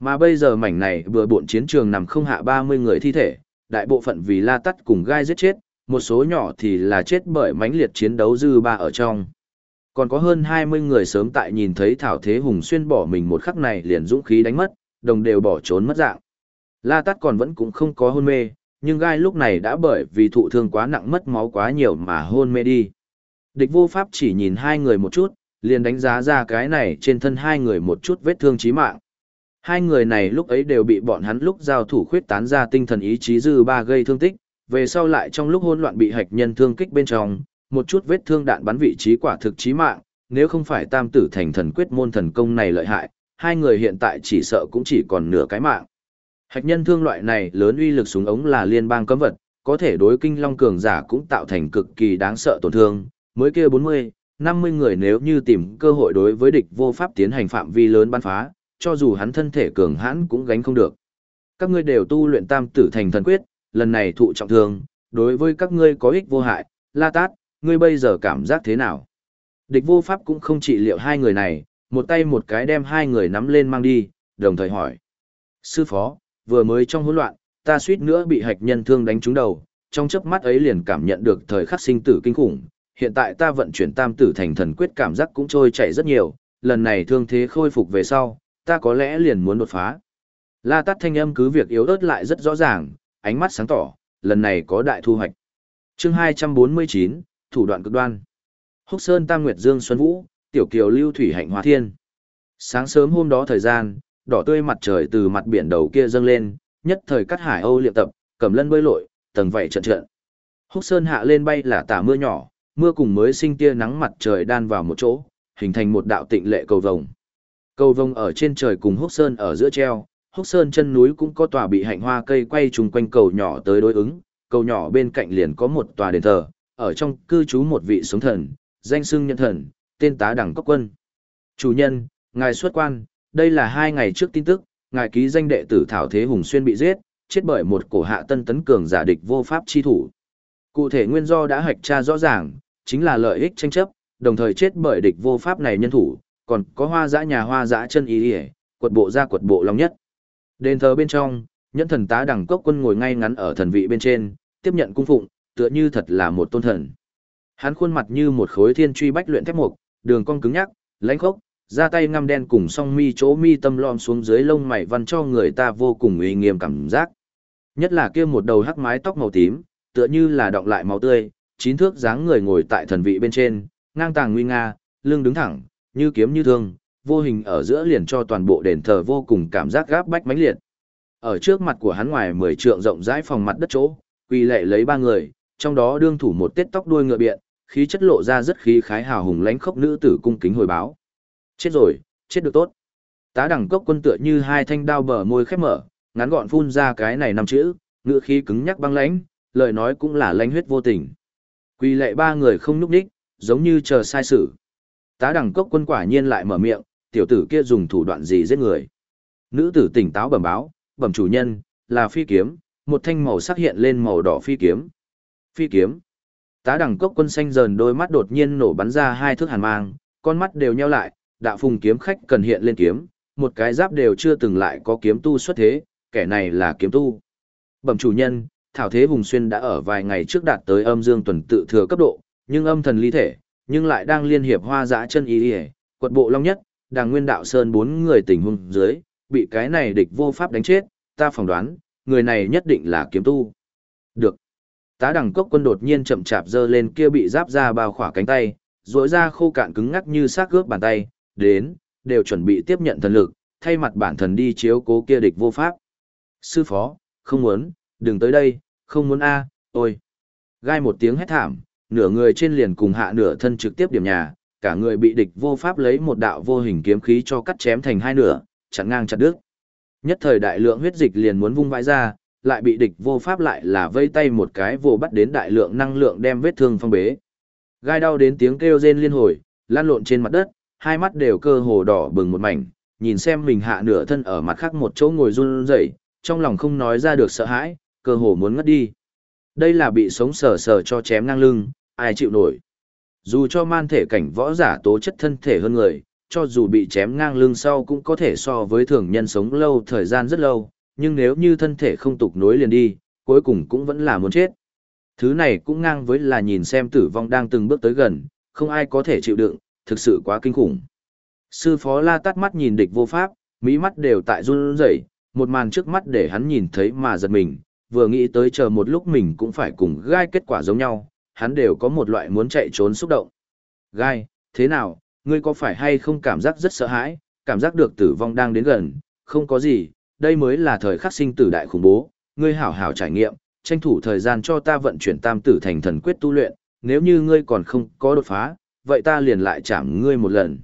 Mà bây giờ mảnh này vừa bộn chiến trường nằm không hạ 30 người thi thể, đại bộ phận vì la tắt cùng gai giết chết, một số nhỏ thì là chết bởi mãnh liệt chiến đấu dư ba ở trong. Còn có hơn 20 người sớm tại nhìn thấy Thảo Thế Hùng xuyên bỏ mình một khắc này liền dũng khí đánh mất, đồng đều bỏ trốn mất dạng. La Tát còn vẫn cũng không có hôn mê, nhưng gai lúc này đã bởi vì thụ thương quá nặng mất máu quá nhiều mà hôn mê đi. Địch vô pháp chỉ nhìn hai người một chút, liền đánh giá ra cái này trên thân hai người một chút vết thương chí mạng. Hai người này lúc ấy đều bị bọn hắn lúc giao thủ khuyết tán ra tinh thần ý chí dư ba gây thương tích, về sau lại trong lúc hỗn loạn bị hạch nhân thương kích bên trong, một chút vết thương đạn bắn vị trí quả thực chí mạng, nếu không phải tam tử thành thần quyết môn thần công này lợi hại, hai người hiện tại chỉ sợ cũng chỉ còn nửa cái mạng. Hạch nhân thương loại này lớn uy lực súng ống là liên bang cấm vật, có thể đối kinh long cường giả cũng tạo thành cực kỳ đáng sợ tổn thương, mới kia 40, 50 người nếu như tìm cơ hội đối với địch vô pháp tiến hành phạm vi lớn bắn phá, cho dù hắn thân thể cường hãn cũng gánh không được. Các ngươi đều tu luyện tam tử thành thần quyết, lần này thụ trọng thương, đối với các ngươi có ích vô hại, La Tát, ngươi bây giờ cảm giác thế nào? Địch vô pháp cũng không trị liệu hai người này, một tay một cái đem hai người nắm lên mang đi, đồng thời hỏi. Sư phó, vừa mới trong hỗn loạn, ta suýt nữa bị hạch nhân thương đánh trúng đầu, trong chớp mắt ấy liền cảm nhận được thời khắc sinh tử kinh khủng. Hiện tại ta vận chuyển tam tử thành thần quyết cảm giác cũng trôi chảy rất nhiều, lần này thương thế khôi phục về sau, ta có lẽ liền muốn đột phá. La tắt thanh âm cứ việc yếu ớt lại rất rõ ràng, ánh mắt sáng tỏ, lần này có đại thu hoạch. chương 249, thủ đoạn cực đoan. Húc Sơn Tam Nguyệt Dương Xuân Vũ, Tiểu Kiều Lưu Thủy Hạnh Hoa Thiên. Sáng sớm hôm đó thời gian, đỏ tươi mặt trời từ mặt biển đầu kia dâng lên, nhất thời cắt hải âu luyện tập, cầm lân bơi lội, tầng vậy trận trận. Húc Sơn hạ lên bay là tả mưa nhỏ, mưa cùng mới sinh tia nắng mặt trời đan vào một chỗ, hình thành một đạo tịnh lệ cầu vồng. Cầu vồng ở trên trời cùng Húc Sơn ở giữa treo, Húc Sơn chân núi cũng có tòa bị hạnh hoa cây quay trùng quanh cầu nhỏ tới đối ứng, cầu nhỏ bên cạnh liền có một tòa đền thờ, ở trong cư trú một vị sống thần, danh xưng nhân thần, tên tá đẳng cốc quân. Chủ nhân, ngài xuất quan, đây là hai ngày trước tin tức, ngài ký danh đệ tử Thảo Thế Hùng Xuyên bị giết, chết bởi một cổ hạ tân tấn cường giả địch vô pháp chi thủ. Cụ thể nguyên do đã hạch tra rõ ràng, chính là lợi ích tranh chấp, đồng thời chết bởi địch vô pháp này nhân thủ, còn có hoa dã nhà hoa dã chân ý ỉa quật bộ ra quật bộ long nhất. Đền thờ bên trong, nhẫn thần tá đẳng cốc quân ngồi ngay ngắn ở thần vị bên trên, tiếp nhận cung phụng, tựa như thật là một tôn thần. Hắn khuôn mặt như một khối thiên truy bách luyện thép mục, đường cong cứng nhắc, lãnh khốc, ra tay ngăm đen cùng song mi chỗ mi tâm lom xuống dưới lông mày văn cho người ta vô cùng uy nghiêm cảm giác. Nhất là kia một đầu hắc mái tóc màu tím, tựa như là đọng lại máu tươi, chín thước dáng người ngồi tại thần vị bên trên, ngang tàng nguy nga, lưng đứng thẳng, như kiếm như thương, vô hình ở giữa liền cho toàn bộ đền thờ vô cùng cảm giác gáp bách mãnh liệt. Ở trước mặt của hắn ngoài mười trượng rộng rãi phòng mặt đất chỗ, quỳ lệ lấy ba người, trong đó đương thủ một tết tóc đuôi ngựa biện, khí chất lộ ra rất khí khái hào hùng lãnh khốc nữ tử cung kính hồi báo. Chết rồi, chết được tốt. Tá đẳng cốc quân tựa như hai thanh đao bờ môi khép mở, ngắn gọn phun ra cái này năm chữ, ngựa khí cứng nhắc băng lãnh, lời nói cũng là lãnh huyết vô tình. Quỳ lệ ba người không nhúc nhích, giống như chờ sai sự. Tá đẳng cốc quân quả nhiên lại mở miệng, tiểu tử kia dùng thủ đoạn gì giết người. Nữ tử tỉnh táo bẩm báo, bẩm chủ nhân, là phi kiếm, một thanh màu sắc hiện lên màu đỏ phi kiếm. Phi kiếm. Tá đẳng cốc quân xanh dần đôi mắt đột nhiên nổ bắn ra hai thước hàn mang, con mắt đều nheo lại, đạo phùng kiếm khách cần hiện lên kiếm, một cái giáp đều chưa từng lại có kiếm tu xuất thế, kẻ này là kiếm tu. Bẩm chủ nhân, Thảo Thế Hùng Xuyên đã ở vài ngày trước đạt tới âm dương tuần tự thừa cấp độ, nhưng âm thần ly thể, nhưng lại đang liên hiệp hoa dã chân ý y, quật bộ long nhất, đàng nguyên đạo sơn bốn người tình huống dưới, bị cái này địch vô pháp đánh chết, ta phỏng đoán, người này nhất định là kiếm tu. Được. Tá đẳng cốc quân đột nhiên chậm chạp giơ lên kia bị giáp ra bao khỏa cánh tay, rỗi ra khô cạn cứng ngắc như xác gớp bàn tay, đến, đều chuẩn bị tiếp nhận thần lực, thay mặt bản thần đi chiếu cố kia địch vô pháp. Sư phó, không muốn, đừng tới đây, không muốn A, Ôi! Gai một tiếng hét thảm, nửa người trên liền cùng hạ nửa thân trực tiếp điểm nhà, cả người bị địch vô pháp lấy một đạo vô hình kiếm khí cho cắt chém thành hai nửa, chặn ngang chặt đứt. Nhất thời đại lượng huyết dịch liền muốn vung vãi ra, lại bị địch vô pháp lại là vây tay một cái vô bắt đến đại lượng năng lượng đem vết thương phong bế. Gai đau đến tiếng kêu rên liên hồi, lan lộn trên mặt đất, hai mắt đều cơ hồ đỏ bừng một mảnh, nhìn xem mình hạ nửa thân ở mặt khác một chỗ ngồi run rẩy, trong lòng không nói ra được sợ hãi, cơ hồ muốn ngất đi. Đây là bị sống sờ sờ cho chém ngang lưng, ai chịu nổi. Dù cho man thể cảnh võ giả tố chất thân thể hơn người, cho dù bị chém ngang lưng sau cũng có thể so với thường nhân sống lâu thời gian rất lâu, nhưng nếu như thân thể không tục nối liền đi, cuối cùng cũng vẫn là muốn chết. Thứ này cũng ngang với là nhìn xem tử vong đang từng bước tới gần, không ai có thể chịu đựng, thực sự quá kinh khủng. Sư phó la tắt mắt nhìn địch vô pháp, mỹ mắt đều tại run rẩy, một màn trước mắt để hắn nhìn thấy mà giật mình, vừa nghĩ tới chờ một lúc mình cũng phải cùng gai kết quả giống nhau, hắn đều có một loại muốn chạy trốn xúc động. Gai, thế nào, ngươi có phải hay không cảm giác rất sợ hãi, cảm giác được tử vong đang đến gần, không có gì, đây mới là thời khắc sinh tử đại khủng bố, ngươi hảo hảo trải nghiệm, tranh thủ thời gian cho ta vận chuyển tam tử thành thần quyết tu luyện, nếu như ngươi còn không có đột phá, vậy ta liền lại chạm ngươi một lần.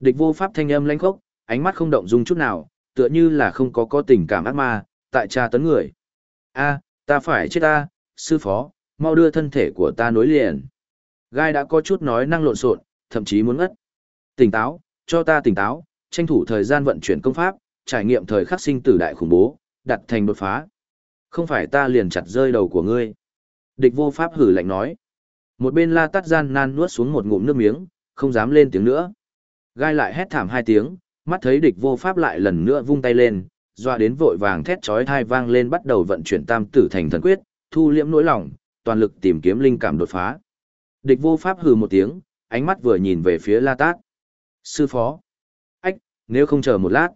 Địch vô pháp thanh âm lãnh khốc, ánh mắt không động dung chút nào, tựa như là không có có tình cảm ác ma, tại tra tấn người. A, ta phải chết ta, sư phó, mau đưa thân thể của ta nối liền. Gai đã có chút nói năng lộn xộn, thậm chí muốn ngất. Tỉnh táo, cho ta tỉnh táo, tranh thủ thời gian vận chuyển công pháp, trải nghiệm thời khắc sinh tử đại khủng bố, đặt thành đột phá. Không phải ta liền chặt rơi đầu của ngươi. Địch vô pháp hử lạnh nói. Một bên la tắt gian nan nuốt xuống một ngụm nước miếng, không dám lên tiếng nữa. Gai lại hét thảm hai tiếng, mắt thấy địch vô pháp lại lần nữa vung tay lên, doa đến vội vàng thét chói thai vang lên bắt đầu vận chuyển tam tử thành thần quyết, thu liễm nỗi lòng, toàn lực tìm kiếm linh cảm đột phá. Địch vô pháp hừ một tiếng, ánh mắt vừa nhìn về phía La Tát. Sư phó. Ách, nếu không chờ một lát.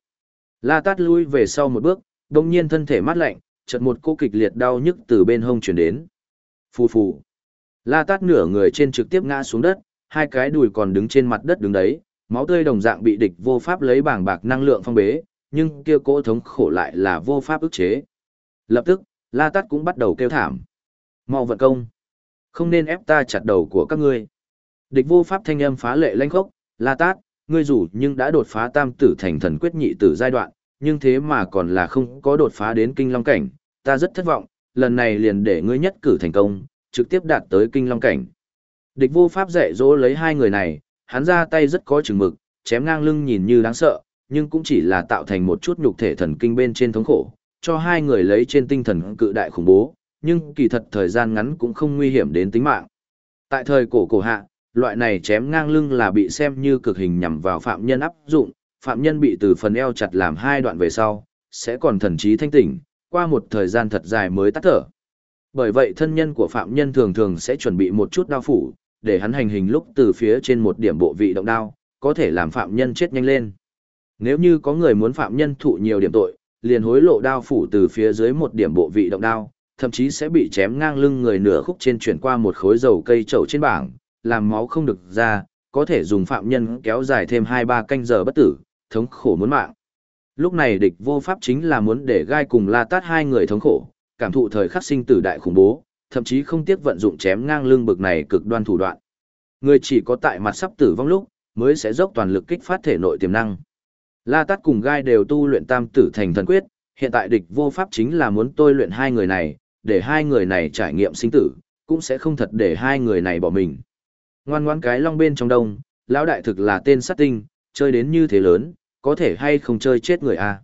La Tát lui về sau một bước, đồng nhiên thân thể mát lạnh, chợt một cô kịch liệt đau nhức từ bên hông chuyển đến. Phù phù. La Tát nửa người trên trực tiếp ngã xuống đất, hai cái đùi còn đứng trên mặt đất đứng đấy, máu tươi đồng dạng bị địch vô pháp lấy bảng bạc năng lượng phong bế, nhưng kia cỗ thống khổ lại là vô pháp ức chế. Lập tức, La Tát cũng bắt đầu kêu thảm. Mau vận công. Không nên ép ta chặt đầu của các ngươi. Địch vô pháp thanh âm phá lệ lanh khốc, La Tát, ngươi rủ nhưng đã đột phá tam tử thành thần quyết nhị tử giai đoạn, nhưng thế mà còn là không có đột phá đến kinh long cảnh, ta rất thất vọng, lần này liền để ngươi nhất cử thành công, trực tiếp đạt tới kinh long cảnh. Địch vô pháp dạy dỗ lấy hai người này, hắn ra tay rất có chừng mực, chém ngang lưng nhìn như đáng sợ, nhưng cũng chỉ là tạo thành một chút nhục thể thần kinh bên trên thống khổ, cho hai người lấy trên tinh thần cự đại khủng bố, nhưng kỳ thật thời gian ngắn cũng không nguy hiểm đến tính mạng. Tại thời cổ cổ hạ, loại này chém ngang lưng là bị xem như cực hình nhằm vào phạm nhân áp dụng, phạm nhân bị từ phần eo chặt làm hai đoạn về sau, sẽ còn thần trí thanh tỉnh, qua một thời gian thật dài mới tắt thở. Bởi vậy thân nhân của phạm nhân thường thường sẽ chuẩn bị một chút đao phủ, để hắn hành hình lúc từ phía trên một điểm bộ vị động đao, có thể làm phạm nhân chết nhanh lên. Nếu như có người muốn phạm nhân thụ nhiều điểm tội, liền hối lộ đao phủ từ phía dưới một điểm bộ vị động đao, thậm chí sẽ bị chém ngang lưng người nửa khúc trên chuyển qua một khối dầu cây trầu trên bảng, làm máu không được ra, có thể dùng phạm nhân kéo dài thêm 2-3 canh giờ bất tử, thống khổ muốn mạng. Lúc này địch vô pháp chính là muốn để gai cùng la tát hai người thống khổ, cảm thụ thời khắc sinh tử đại khủng bố, thậm chí không tiếc vận dụng chém ngang lưng bực này cực đoan thủ đoạn. Người chỉ có tại mặt sắp tử vong lúc, mới sẽ dốc toàn lực kích phát thể nội tiềm năng. La Tát cùng Gai đều tu luyện tam tử thành thần quyết, hiện tại địch vô pháp chính là muốn tôi luyện hai người này, để hai người này trải nghiệm sinh tử, cũng sẽ không thật để hai người này bỏ mình. Ngoan ngoan cái long bên trong đông, lão đại thực là tên sát tinh, chơi đến như thế lớn, có thể hay không chơi chết người a.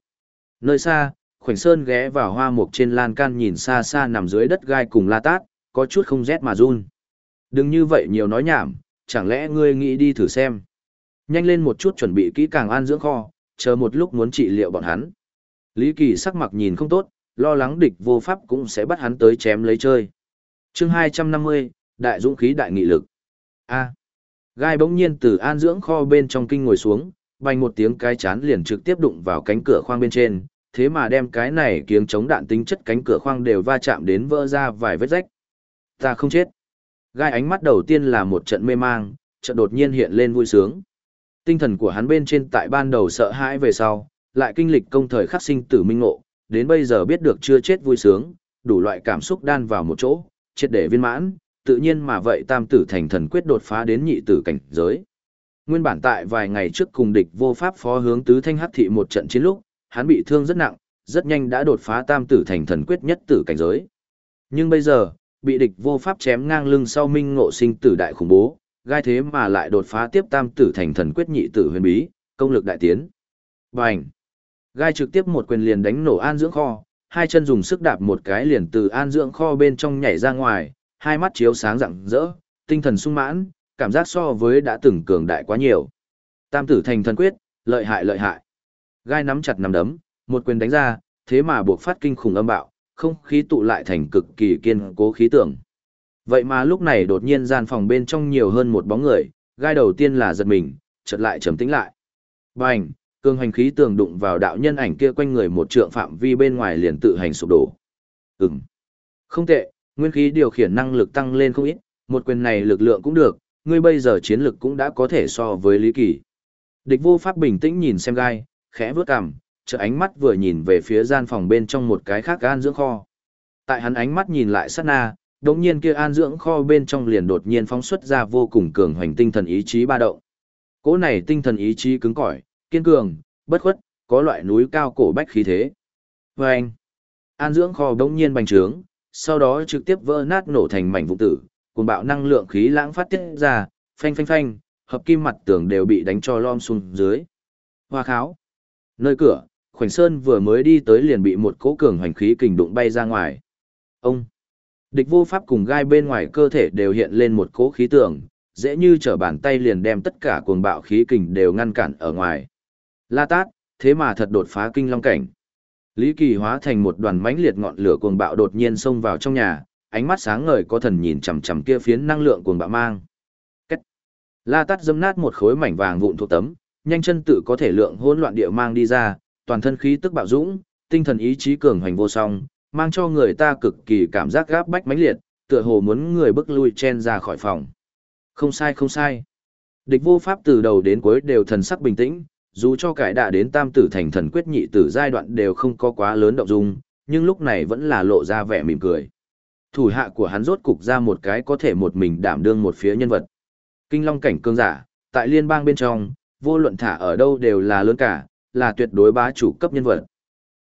Nơi xa, Khoảnh Sơn ghé vào hoa mục trên lan can nhìn xa xa nằm dưới đất gai cùng La Tát, có chút không rét mà run. Đừng như vậy nhiều nói nhảm, chẳng lẽ ngươi nghĩ đi thử xem. Nhanh lên một chút chuẩn bị kỹ càng an dưỡng kho, chờ một lúc muốn trị liệu bọn hắn. Lý Kỳ sắc mặt nhìn không tốt, lo lắng địch vô pháp cũng sẽ bắt hắn tới chém lấy chơi. chương 250, Đại dũng khí đại nghị lực. A. Gai bỗng nhiên từ an dưỡng kho bên trong kinh ngồi xuống, bành một tiếng cái chán liền trực tiếp đụng vào cánh cửa khoang bên trên, thế mà đem cái này kiếng chống đạn tính chất cánh cửa khoang đều va chạm đến vỡ ra vài vết rách. Ta không chết. Gai ánh mắt đầu tiên là một trận mê mang, trận đột nhiên hiện lên vui sướng. Tinh thần của hắn bên trên tại ban đầu sợ hãi về sau, lại kinh lịch công thời khắc sinh tử minh ngộ, đến bây giờ biết được chưa chết vui sướng, đủ loại cảm xúc đan vào một chỗ, triệt để viên mãn, tự nhiên mà vậy tam tử thành thần quyết đột phá đến nhị tử cảnh giới. Nguyên bản tại vài ngày trước cùng địch vô pháp phó hướng tứ thanh hắc thị một trận chiến lúc, hắn bị thương rất nặng, rất nhanh đã đột phá tam tử thành thần quyết nhất tử cảnh giới. Nhưng bây giờ, bị địch vô pháp chém ngang lưng sau minh ngộ sinh tử đại khủng bố, gai thế mà lại đột phá tiếp tam tử thành thần quyết nhị tử huyền bí, công lực đại tiến. Bành! Gai trực tiếp một quyền liền đánh nổ an dưỡng kho, hai chân dùng sức đạp một cái liền từ an dưỡng kho bên trong nhảy ra ngoài, hai mắt chiếu sáng rạng rỡ, tinh thần sung mãn, cảm giác so với đã từng cường đại quá nhiều. Tam tử thành thần quyết, lợi hại lợi hại. Gai nắm chặt nắm đấm, một quyền đánh ra, thế mà buộc phát kinh khủng âm bạo, không khí tụ lại thành cực kỳ kiên cố khí tượng. Vậy mà lúc này đột nhiên gian phòng bên trong nhiều hơn một bóng người, gai đầu tiên là giật mình, chợt lại trầm tĩnh lại. Bành, cường hành khí tường đụng vào đạo nhân ảnh kia quanh người một trượng phạm vi bên ngoài liền tự hành sụp đổ. Ừm. Không tệ, nguyên khí điều khiển năng lực tăng lên không ít, một quyền này lực lượng cũng được, ngươi bây giờ chiến lực cũng đã có thể so với Lý Kỳ. Địch vô pháp bình tĩnh nhìn xem gai, khẽ vướt cằm, chợt ánh mắt vừa nhìn về phía gian phòng bên trong một cái khác an dưỡng kho. Tại hắn ánh mắt nhìn lại sát na, đột nhiên kia an dưỡng kho bên trong liền đột nhiên phóng xuất ra vô cùng cường hoành tinh thần ý chí ba động. Cỗ này tinh thần ý chí cứng cỏi, kiên cường, bất khuất, có loại núi cao cổ bách khí thế. Và anh, an dưỡng kho đống nhiên bành trướng, sau đó trực tiếp vỡ nát nổ thành mảnh vụn tử, cùng bạo năng lượng khí lãng phát tiết ra, phanh phanh phanh, hợp kim mặt tường đều bị đánh cho lom xuống dưới. Hoa kháo. Nơi cửa, Khoảnh Sơn vừa mới đi tới liền bị một cỗ cường hoành khí kình đụng bay ra ngoài. Ông. Địch vô pháp cùng gai bên ngoài cơ thể đều hiện lên một cỗ khí tường, dễ như trở bàn tay liền đem tất cả cuồng bạo khí kình đều ngăn cản ở ngoài. La tát, thế mà thật đột phá kinh long cảnh. Lý Kỳ hóa thành một đoàn mãnh liệt ngọn lửa cuồng bạo đột nhiên xông vào trong nhà, ánh mắt sáng ngời có thần nhìn chằm chằm kia phiến năng lượng cuồng bạo mang. Cách. La tát dâm nát một khối mảnh vàng vụn thuộc tấm, nhanh chân tự có thể lượng hỗn loạn địa mang đi ra, toàn thân khí tức bạo dũng, tinh thần ý chí cường hoành vô song, mang cho người ta cực kỳ cảm giác gáp bách mãnh liệt, tựa hồ muốn người bước lui chen ra khỏi phòng. Không sai không sai. Địch vô pháp từ đầu đến cuối đều thần sắc bình tĩnh, dù cho cải đã đến tam tử thành thần quyết nhị tử giai đoạn đều không có quá lớn động dung, nhưng lúc này vẫn là lộ ra vẻ mỉm cười. Thủ hạ của hắn rốt cục ra một cái có thể một mình đảm đương một phía nhân vật. Kinh long cảnh cương giả, tại liên bang bên trong, vô luận thả ở đâu đều là lớn cả, là tuyệt đối bá chủ cấp nhân vật.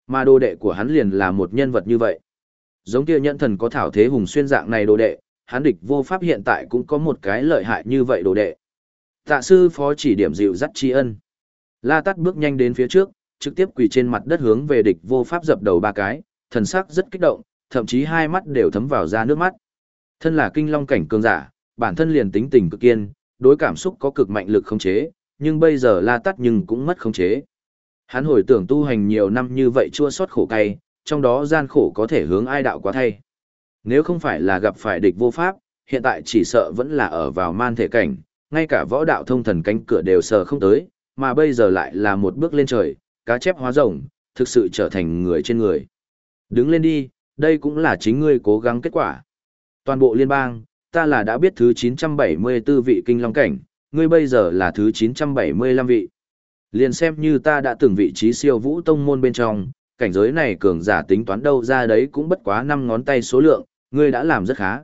Mà đồ đệ của hắn liền là một nhân vật như vậy. Giống kia nhận thần có thảo thế hùng xuyên dạng này đồ đệ, hắn địch vô pháp hiện tại cũng có một cái lợi hại như vậy đồ đệ. Tạ sư phó chỉ điểm dịu dắt tri ân. La Tát bước nhanh đến phía trước, trực tiếp quỳ trên mặt đất hướng về địch vô pháp dập đầu ba cái, thần sắc rất kích động, thậm chí hai mắt đều thấm vào ra nước mắt. Thân là kinh long cảnh cường giả, bản thân liền tính tình cực kiên, đối cảm xúc có cực mạnh lực khống chế, nhưng bây giờ La Tát nhưng cũng mất khống chế. Hắn hồi tưởng tu hành nhiều năm như vậy chua xót khổ cay, trong đó gian khổ có thể hướng ai đạo quá thay. Nếu không phải là gặp phải địch vô pháp, hiện tại chỉ sợ vẫn là ở vào man thể cảnh, ngay cả võ đạo thông thần cánh cửa đều sờ không tới, mà bây giờ lại là một bước lên trời, cá chép hóa rồng, thực sự trở thành người trên người. Đứng lên đi, đây cũng là chính ngươi cố gắng kết quả. Toàn bộ liên bang, ta là đã biết thứ 974 vị kinh long cảnh, ngươi bây giờ là thứ 975 vị. Liền xem như ta đã từng vị trí siêu vũ tông môn bên trong, cảnh giới này cường giả tính toán đâu ra đấy cũng bất quá năm ngón tay số lượng, ngươi đã làm rất khá.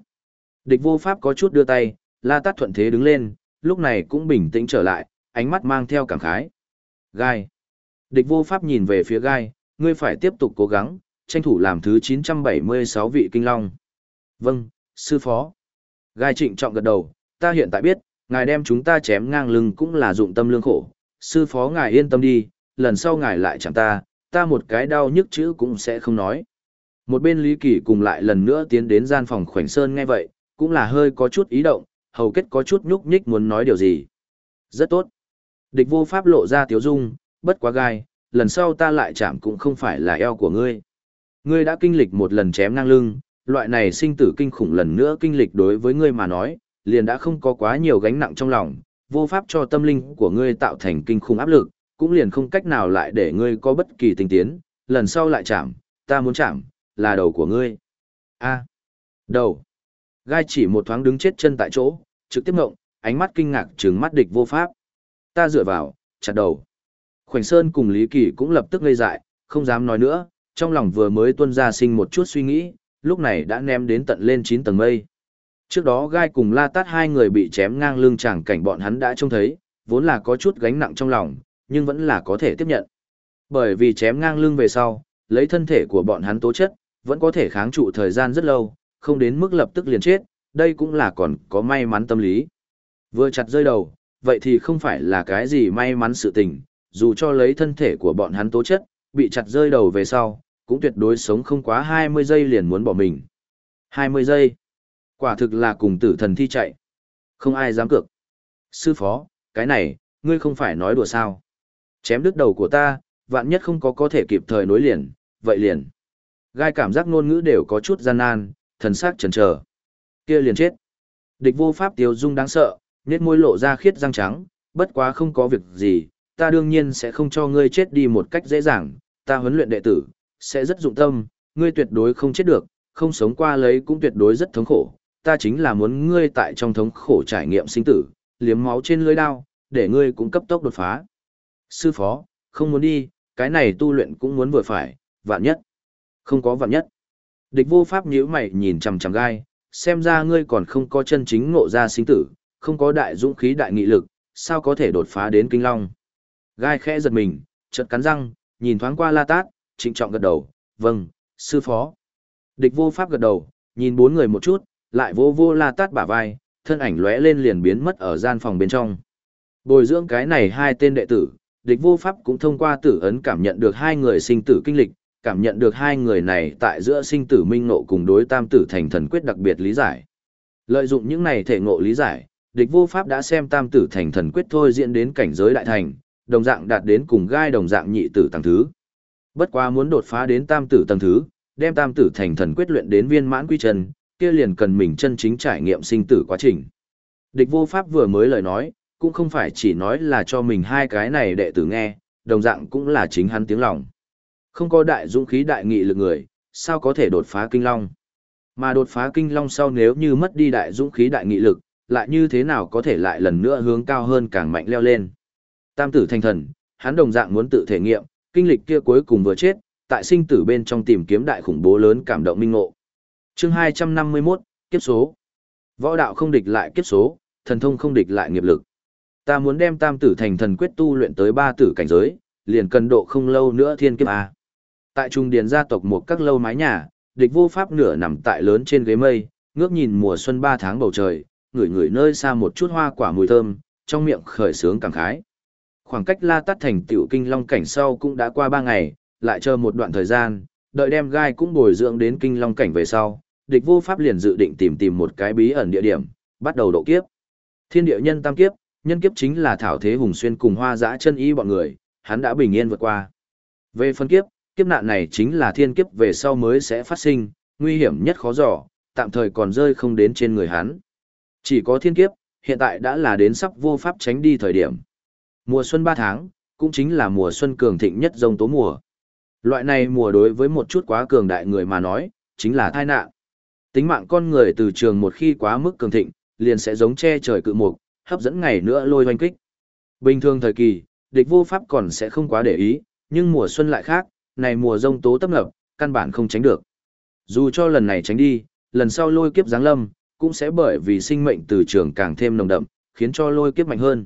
Địch vô pháp có chút đưa tay, la tát thuận thế đứng lên, lúc này cũng bình tĩnh trở lại, ánh mắt mang theo cảm khái. Gai. Địch vô pháp nhìn về phía gai, ngươi phải tiếp tục cố gắng, tranh thủ làm thứ 976 vị kinh long. Vâng, sư phó. Gai trịnh trọng gật đầu, ta hiện tại biết, ngài đem chúng ta chém ngang lưng cũng là dụng tâm lương khổ. Sư phó ngài yên tâm đi, lần sau ngài lại chẳng ta, ta một cái đau nhức chữ cũng sẽ không nói. Một bên Lý Kỳ cùng lại lần nữa tiến đến gian phòng khoảnh sơn nghe vậy, cũng là hơi có chút ý động, hầu kết có chút nhúc nhích muốn nói điều gì. Rất tốt. Địch vô pháp lộ ra tiếu dung, bất quá gai, lần sau ta lại chạm cũng không phải là eo của ngươi. Ngươi đã kinh lịch một lần chém ngang lưng, loại này sinh tử kinh khủng lần nữa kinh lịch đối với ngươi mà nói, liền đã không có quá nhiều gánh nặng trong lòng, vô pháp cho tâm linh của ngươi tạo thành kinh khủng áp lực, cũng liền không cách nào lại để ngươi có bất kỳ tình tiến, lần sau lại chạm, ta muốn chạm, là đầu của ngươi. A. đầu. Gai chỉ một thoáng đứng chết chân tại chỗ, trực tiếp ngộng, ánh mắt kinh ngạc trừng mắt địch vô pháp. Ta dựa vào, chặt đầu. Khoảnh Sơn cùng Lý Kỳ cũng lập tức ngây dại, không dám nói nữa, trong lòng vừa mới tuôn ra sinh một chút suy nghĩ, lúc này đã ném đến tận lên 9 tầng mây. Trước đó gai cùng la tát hai người bị chém ngang lưng chẳng cảnh bọn hắn đã trông thấy, vốn là có chút gánh nặng trong lòng, nhưng vẫn là có thể tiếp nhận. Bởi vì chém ngang lưng về sau, lấy thân thể của bọn hắn tố chất, vẫn có thể kháng trụ thời gian rất lâu, không đến mức lập tức liền chết, đây cũng là còn có may mắn tâm lý. Vừa chặt rơi đầu, vậy thì không phải là cái gì may mắn sự tình, dù cho lấy thân thể của bọn hắn tố chất, bị chặt rơi đầu về sau, cũng tuyệt đối sống không quá 20 giây liền muốn bỏ mình. 20 giây. Quả thực là cùng tử thần thi chạy. Không ai dám cược. Sư phó, cái này, ngươi không phải nói đùa sao. Chém đứt đầu của ta, vạn nhất không có có thể kịp thời nối liền, vậy liền. Gai cảm giác ngôn ngữ đều có chút gian nan, thần sắc chần chờ. Kia liền chết. Địch vô pháp tiêu dung đáng sợ, nét môi lộ ra khiết răng trắng, bất quá không có việc gì, ta đương nhiên sẽ không cho ngươi chết đi một cách dễ dàng, ta huấn luyện đệ tử, sẽ rất dụng tâm, ngươi tuyệt đối không chết được, không sống qua lấy cũng tuyệt đối rất thống khổ, ta chính là muốn ngươi tại trong thống khổ trải nghiệm sinh tử, liếm máu trên lưỡi đao, để ngươi cũng cấp tốc đột phá. Sư phó, không muốn đi, cái này tu luyện cũng muốn vừa phải, vạn nhất. Không có vạn nhất. Địch vô pháp nhíu mày nhìn chằm chằm gai, xem ra ngươi còn không có chân chính ngộ ra sinh tử, không có đại dũng khí đại nghị lực, sao có thể đột phá đến kinh long. Gai khẽ giật mình, chợt cắn răng, nhìn thoáng qua la tát, trịnh trọng gật đầu, vâng, sư phó. Địch vô pháp gật đầu, nhìn bốn người một chút, lại vô vô la tát bả vai, thân ảnh lóe lên liền biến mất ở gian phòng bên trong. Bồi dưỡng cái này hai tên đệ tử, địch vô pháp cũng thông qua tử ấn cảm nhận được hai người sinh tử kinh lịch, cảm nhận được hai người này tại giữa sinh tử minh ngộ cùng đối tam tử thành thần quyết đặc biệt lý giải. Lợi dụng những này thể ngộ lý giải, địch vô pháp đã xem tam tử thành thần quyết thôi diễn đến cảnh giới đại thành, đồng dạng đạt đến cùng gai đồng dạng nhị tử tầng thứ. Bất quá muốn đột phá đến tam tử tầng thứ, đem tam tử thành thần quyết luyện đến viên mãn quy chân, kia liền cần mình chân chính trải nghiệm sinh tử quá trình. Địch vô pháp vừa mới lời nói, cũng không phải chỉ nói là cho mình hai cái này đệ tử nghe, đồng dạng cũng là chính hắn tiếng lòng. Không có đại dũng khí đại nghị lực người, sao có thể đột phá kinh long? Mà đột phá kinh long sau nếu như mất đi đại dũng khí đại nghị lực, lại như thế nào có thể lại lần nữa hướng cao hơn càng mạnh leo lên? Tam tử thành thần, hắn đồng dạng muốn tự thể nghiệm, kinh lịch kia cuối cùng vừa chết, tại sinh tử bên trong tìm kiếm đại khủng bố lớn cảm động minh ngộ. Chương 251, kiếp số. Võ đạo không địch lại kiếp số, thần thông không địch lại nghiệp lực. Ta muốn đem tam tử thành thần quyết tu luyện tới ba tử cảnh giới, liền cần độ không lâu nữa thiên kiếp a. Tại trung điền gia tộc một các lâu mái nhà, địch vô pháp nửa nằm tại lớn trên ghế mây, ngước nhìn mùa xuân ba tháng bầu trời, ngửi ngửi nơi xa một chút hoa quả mùi thơm, trong miệng khởi sướng cảm khái. Khoảng cách La Tát thành tiểu kinh long cảnh sau cũng đã qua ba ngày, lại chờ một đoạn thời gian, đợi đem gai cũng bồi dưỡng đến kinh long cảnh về sau, địch vô pháp liền dự định tìm tìm một cái bí ẩn địa điểm, bắt đầu độ kiếp. Thiên địa nhân tam kiếp, nhân kiếp chính là thảo thế hùng xuyên cùng hoa dã chân y bọn người, hắn đã bình yên vượt qua. Về phân kiếp, kiếp nạn này chính là thiên kiếp về sau mới sẽ phát sinh, nguy hiểm nhất khó dò, tạm thời còn rơi không đến trên người hắn. Chỉ có thiên kiếp, hiện tại đã là đến sắp vô pháp tránh đi thời điểm. Mùa xuân 3 tháng, cũng chính là mùa xuân cường thịnh nhất dông tố mùa. Loại này mùa đối với một chút quá cường đại người mà nói, chính là tai nạn. Tính mạng con người từ trường một khi quá mức cường thịnh, liền sẽ giống che trời cự mục, hấp dẫn ngày nữa lôi hoanh kích. Bình thường thời kỳ, địch vô pháp còn sẽ không quá để ý, nhưng mùa xuân lại khác, này mùa rông tố tấp nập, căn bản không tránh được. Dù cho lần này tránh đi, lần sau lôi kiếp giáng lâm, cũng sẽ bởi vì sinh mệnh từ trường càng thêm nồng đậm, khiến cho lôi kiếp mạnh hơn.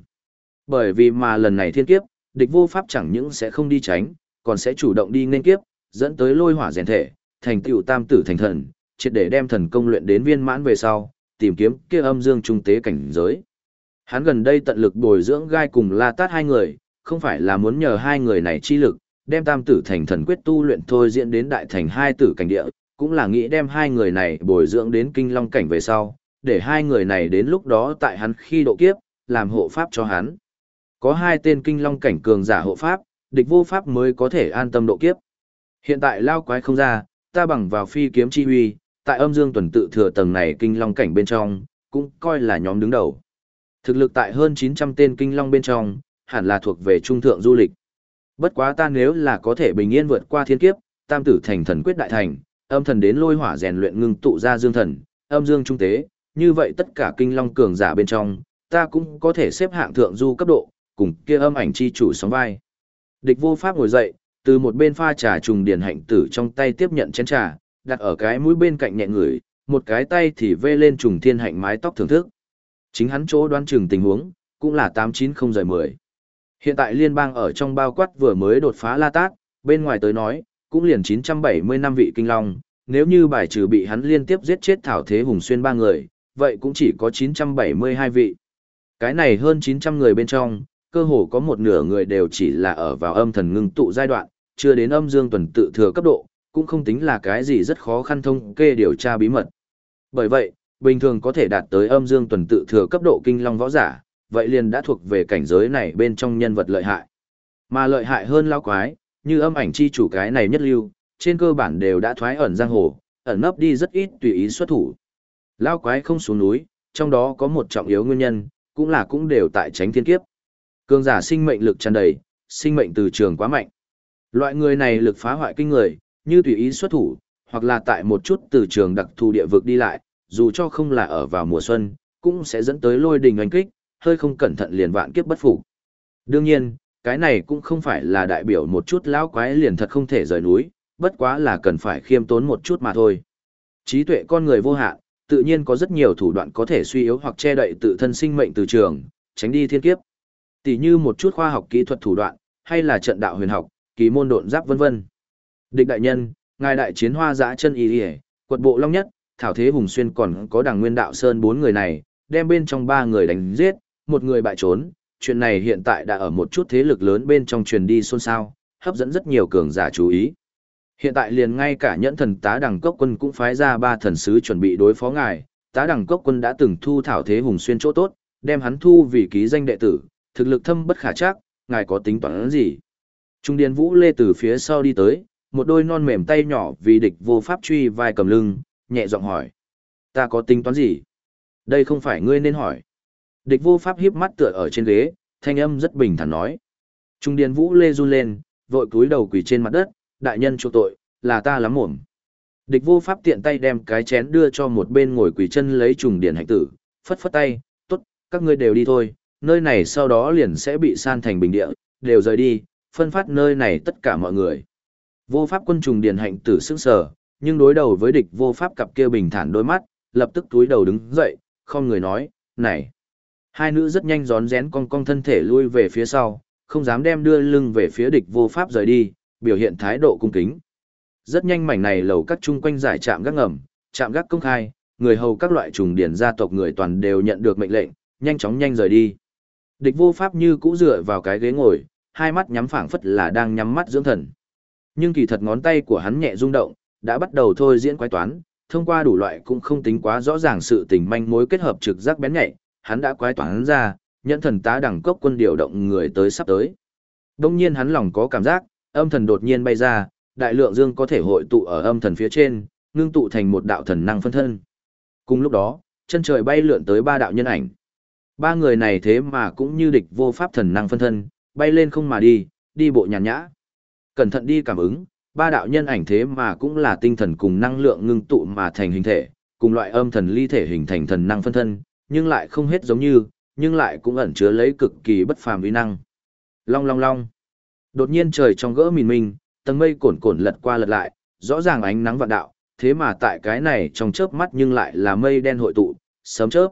Bởi vì mà lần này thiên kiếp, địch vô pháp chẳng những sẽ không đi tránh, còn sẽ chủ động đi nên kiếp, dẫn tới lôi hỏa rèn thể, thành tựu tam tử thành thần, triệt để đem thần công luyện đến viên mãn về sau, tìm kiếm kia âm dương trung tế cảnh giới. Hắn gần đây tận lực bồi dưỡng gai cùng La Tát hai người, không phải là muốn nhờ hai người này chi lực, đem tam tử thành thần quyết tu luyện thôi diễn đến đại thành hai tử cảnh địa, cũng là nghĩ đem hai người này bồi dưỡng đến kinh long cảnh về sau, để hai người này đến lúc đó tại hắn khi độ kiếp, làm hộ pháp cho hắn. Có hai tên kinh long cảnh cường giả hộ pháp, địch vô pháp mới có thể an tâm độ kiếp. Hiện tại lao quái không ra, ta bằng vào phi kiếm chi huy, tại âm dương tuần tự thừa tầng này kinh long cảnh bên trong, cũng coi là nhóm đứng đầu. Thực lực tại hơn 900 tên kinh long bên trong, hẳn là thuộc về trung thượng du lịch. Bất quá ta nếu là có thể bình yên vượt qua thiên kiếp, tam tử thành thần quyết đại thành, âm thần đến lôi hỏa rèn luyện ngưng tụ ra dương thần, âm dương trung tế, như vậy tất cả kinh long cường giả bên trong, ta cũng có thể xếp hạng thượng du cấp độ, cùng kia âm ảnh chi chủ sóng vai. Địch vô pháp ngồi dậy, từ một bên pha trà trùng điển hạnh tử trong tay tiếp nhận chén trà, đặt ở cái mũi bên cạnh nhẹ người, một cái tay thì vê lên trùng thiên hạnh mái tóc thưởng thức. Chính hắn chỗ đoán chừng tình huống, cũng là 890 rời 10. Hiện tại liên bang ở trong bao quát vừa mới đột phá La Tát, bên ngoài tới nói, cũng liền 970 năm vị kinh long, nếu như bài trừ bị hắn liên tiếp giết chết Thảo Thế Hùng Xuyên ba người, vậy cũng chỉ có 972 vị. Cái này hơn 900 người bên trong, cơ hồ có một nửa người đều chỉ là ở vào âm thần ngưng tụ giai đoạn, chưa đến âm dương tuần tự thừa cấp độ, cũng không tính là cái gì rất khó khăn thông kê điều tra bí mật. Bởi vậy, bình thường có thể đạt tới âm dương tuần tự thừa cấp độ kinh long võ giả, vậy liền đã thuộc về cảnh giới này bên trong nhân vật lợi hại. Mà lợi hại hơn lao quái, như âm ảnh chi chủ cái này nhất lưu, trên cơ bản đều đã thoái ẩn giang hồ, ẩn nấp đi rất ít tùy ý xuất thủ. Lao quái không xuống núi, trong đó có một trọng yếu nguyên nhân, cũng là cũng đều tại tránh thiên kiếp. Cường giả sinh mệnh lực tràn đầy, sinh mệnh từ trường quá mạnh. Loại người này lực phá hoại kinh người, như tùy ý xuất thủ, hoặc là tại một chút từ trường đặc thù địa vực đi lại, dù cho không là ở vào mùa xuân, cũng sẽ dẫn tới lôi đình oanh kích, hơi không cẩn thận liền vạn kiếp bất phục. Đương nhiên, cái này cũng không phải là đại biểu một chút lão quái liền thật không thể rời núi, bất quá là cần phải khiêm tốn một chút mà thôi. Trí tuệ con người vô hạn, tự nhiên có rất nhiều thủ đoạn có thể suy yếu hoặc che đậy tự thân sinh mệnh từ trường, tránh đi thiên kiếp. Tỷ như một chút khoa học kỹ thuật thủ đoạn, hay là trận đạo huyền học, kỳ môn độn giáp vân vân. Địch đại nhân, ngài đại chiến hoa dã chân y liễu, quật bộ long nhất, thảo thế hùng xuyên còn có đảng nguyên đạo sơn bốn người này, đem bên trong ba người đánh giết, một người bại trốn. Chuyện này hiện tại đã ở một chút thế lực lớn bên trong truyền đi xôn xao, hấp dẫn rất nhiều cường giả chú ý. Hiện tại liền ngay cả nhẫn thần tá đẳng cốc quân cũng phái ra ba thần sứ chuẩn bị đối phó ngài, tá đẳng cốc quân đã từng thu thảo thế hùng xuyên chỗ tốt, đem hắn thu vì ký danh đệ tử, thực lực thâm bất khả chắc, ngài có tính toán gì? Trung Điền Vũ Lê từ phía sau đi tới, một đôi non mềm tay nhỏ vì địch vô pháp truy vai cầm lưng, nhẹ giọng hỏi. Ta có tính toán gì? Đây không phải ngươi nên hỏi. Địch vô pháp hiếp mắt tựa ở trên ghế, thanh âm rất bình thản nói. Trung Điền Vũ Lê run lên, vội cúi đầu quỳ trên mặt đất, đại nhân chỗ tội, là ta lắm mồm. Địch vô pháp tiện tay đem cái chén đưa cho một bên ngồi quỳ chân lấy trùng điền hạnh tử, phất phất tay, tốt, các ngươi đều đi thôi, nơi này sau đó liền sẽ bị san thành bình địa, đều rời đi, phân phát nơi này tất cả mọi người. Vô pháp quân trùng điền hạnh tử sức sở, nhưng đối đầu với địch vô pháp cặp kia bình thản đôi mắt, lập tức túi đầu đứng dậy, không người nói, này. Hai nữ rất nhanh gión rén cong cong thân thể lui về phía sau, không dám đem đưa lưng về phía địch vô pháp rời đi, biểu hiện thái độ cung kính. Rất nhanh mảnh này lầu các chung quanh giải trạm gác ngầm, trạm gác công khai, người hầu các loại trùng điển gia tộc người toàn đều nhận được mệnh lệnh, nhanh chóng nhanh rời đi. Địch vô pháp như cũ dựa vào cái ghế ngồi, hai mắt nhắm phảng phất là đang nhắm mắt dưỡng thần. Nhưng kỳ thật ngón tay của hắn nhẹ rung động, đã bắt đầu thôi diễn quái toán, thông qua đủ loại cũng không tính quá rõ ràng sự tình manh mối kết hợp trực giác bén nhạy, hắn đã quái toán ra, nhận thần tá đẳng cốc quân điều động người tới sắp tới. Đông nhiên hắn lòng có cảm giác, âm thần đột nhiên bay ra, đại lượng dương có thể hội tụ ở âm thần phía trên, ngưng tụ thành một đạo thần năng phân thân. Cùng lúc đó, chân trời bay lượn tới ba đạo nhân ảnh. Ba người này thế mà cũng như địch vô pháp thần năng phân thân, bay lên không mà đi, đi bộ nhàn nhã. Cẩn thận đi cảm ứng, ba đạo nhân ảnh thế mà cũng là tinh thần cùng năng lượng ngưng tụ mà thành hình thể, cùng loại âm thần ly thể hình thành thần năng phân thân, nhưng lại không hết giống như, nhưng lại cũng ẩn chứa lấy cực kỳ bất phàm uy năng. Long long long. Đột nhiên trời trong gỡ mìn mình tầng mây cuồn cuộn lật qua lật lại, rõ ràng ánh nắng vạn đạo, thế mà tại cái này trong chớp mắt nhưng lại là mây đen hội tụ, sớm chớp.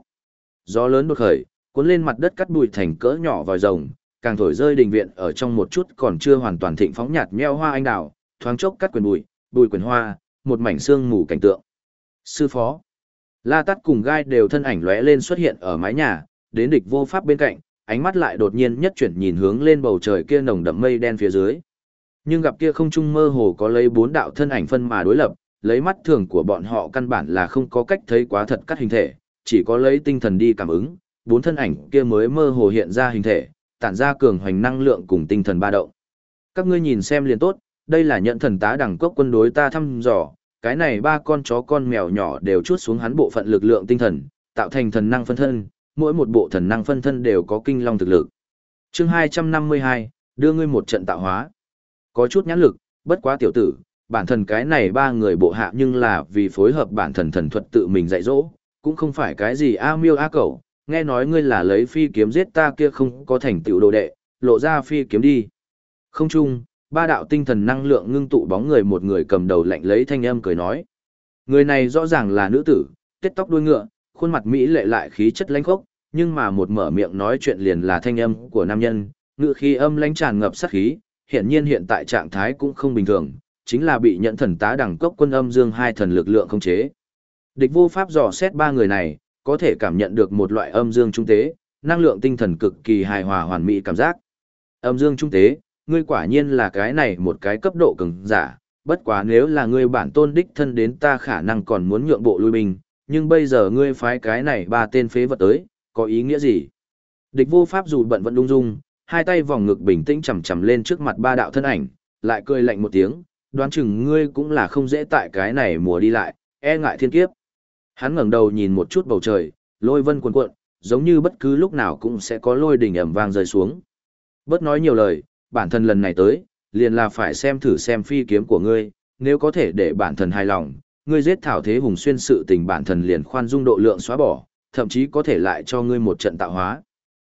Gió lớn đột khởi, cuốn lên mặt đất cắt bụi thành cỡ nhỏ vòi rồng, càng thổi rơi đình viện ở trong một chút còn chưa hoàn toàn thịnh phóng nhạt nheo hoa anh đào, thoáng chốc cắt quyền bụi, bụi quyền hoa, một mảnh xương mù cảnh tượng. Sư phó, La Tát cùng gai đều thân ảnh lóe lên xuất hiện ở mái nhà, đến địch vô pháp bên cạnh, ánh mắt lại đột nhiên nhất chuyển nhìn hướng lên bầu trời kia nồng đậm mây đen phía dưới. Nhưng gặp kia không trung mơ hồ có lấy bốn đạo thân ảnh phân mà đối lập, lấy mắt thường của bọn họ căn bản là không có cách thấy quá thật các hình thể, chỉ có lấy tinh thần đi cảm ứng, bốn thân ảnh kia mới mơ hồ hiện ra hình thể, tản ra cường hoành năng lượng cùng tinh thần ba động. Các ngươi nhìn xem liền tốt, đây là nhận thần tá đẳng quốc quân đối ta thăm dò, cái này ba con chó con mèo nhỏ đều chút xuống hắn bộ phận lực lượng tinh thần, tạo thành thần năng phân thân, mỗi một bộ thần năng phân thân đều có kinh long thực lực. Chương 252, đưa ngươi một trận tạo hóa. Có chút nhãn lực, bất quá tiểu tử, bản thân cái này ba người bộ hạ nhưng là vì phối hợp bản thần thần thuật tự mình dạy dỗ, cũng không phải cái gì a miêu a cẩu, nghe nói ngươi là lấy phi kiếm giết ta kia không có thành tựu đồ đệ, lộ ra phi kiếm đi. Không chung, ba đạo tinh thần năng lượng ngưng tụ bóng người một người cầm đầu lạnh lấy thanh âm cười nói, Người này rõ ràng là nữ tử, tết tóc đuôi ngựa, khuôn mặt mỹ lệ lại khí chất lãnh khốc, nhưng mà một mở miệng nói chuyện liền là thanh âm của nam nhân, ngựa khí âm lãnh tràn ngập sát khí, hiện nhiên hiện tại trạng thái cũng không bình thường, chính là bị nhận thần tá đẳng cấp quân âm dương hai thần lực lượng khống chế. Địch vô pháp dò xét ba người này, có thể cảm nhận được một loại âm dương trung tế, năng lượng tinh thần cực kỳ hài hòa hoàn mỹ cảm giác. Âm dương trung tế, ngươi quả nhiên là cái này một cái cấp độ cường giả, bất quá nếu là ngươi bản tôn đích thân đến ta khả năng còn muốn nhượng bộ lui binh, nhưng bây giờ ngươi phái cái này ba tên phế vật tới, có ý nghĩa gì? Địch vô pháp dù bận vẫn đung dung, hai tay vòng ngực bình tĩnh chầm chầm lên trước mặt ba đạo thân ảnh, lại cười lạnh một tiếng, đoán chừng ngươi cũng là không dễ tại cái này mùa đi lại, e ngại thiên kiếp. Hắn ngẩng đầu nhìn một chút bầu trời, lôi vân cuồn cuộn, giống như bất cứ lúc nào cũng sẽ có lôi đỉnh ầm vang rơi xuống. Bớt nói nhiều lời, bản thân lần này tới, liền là phải xem thử xem phi kiếm của ngươi, nếu có thể để bản thân hài lòng, ngươi giết thảo thế hùng xuyên sự tình bản thân liền khoan dung độ lượng xóa bỏ, thậm chí có thể lại cho ngươi một trận tạo hóa.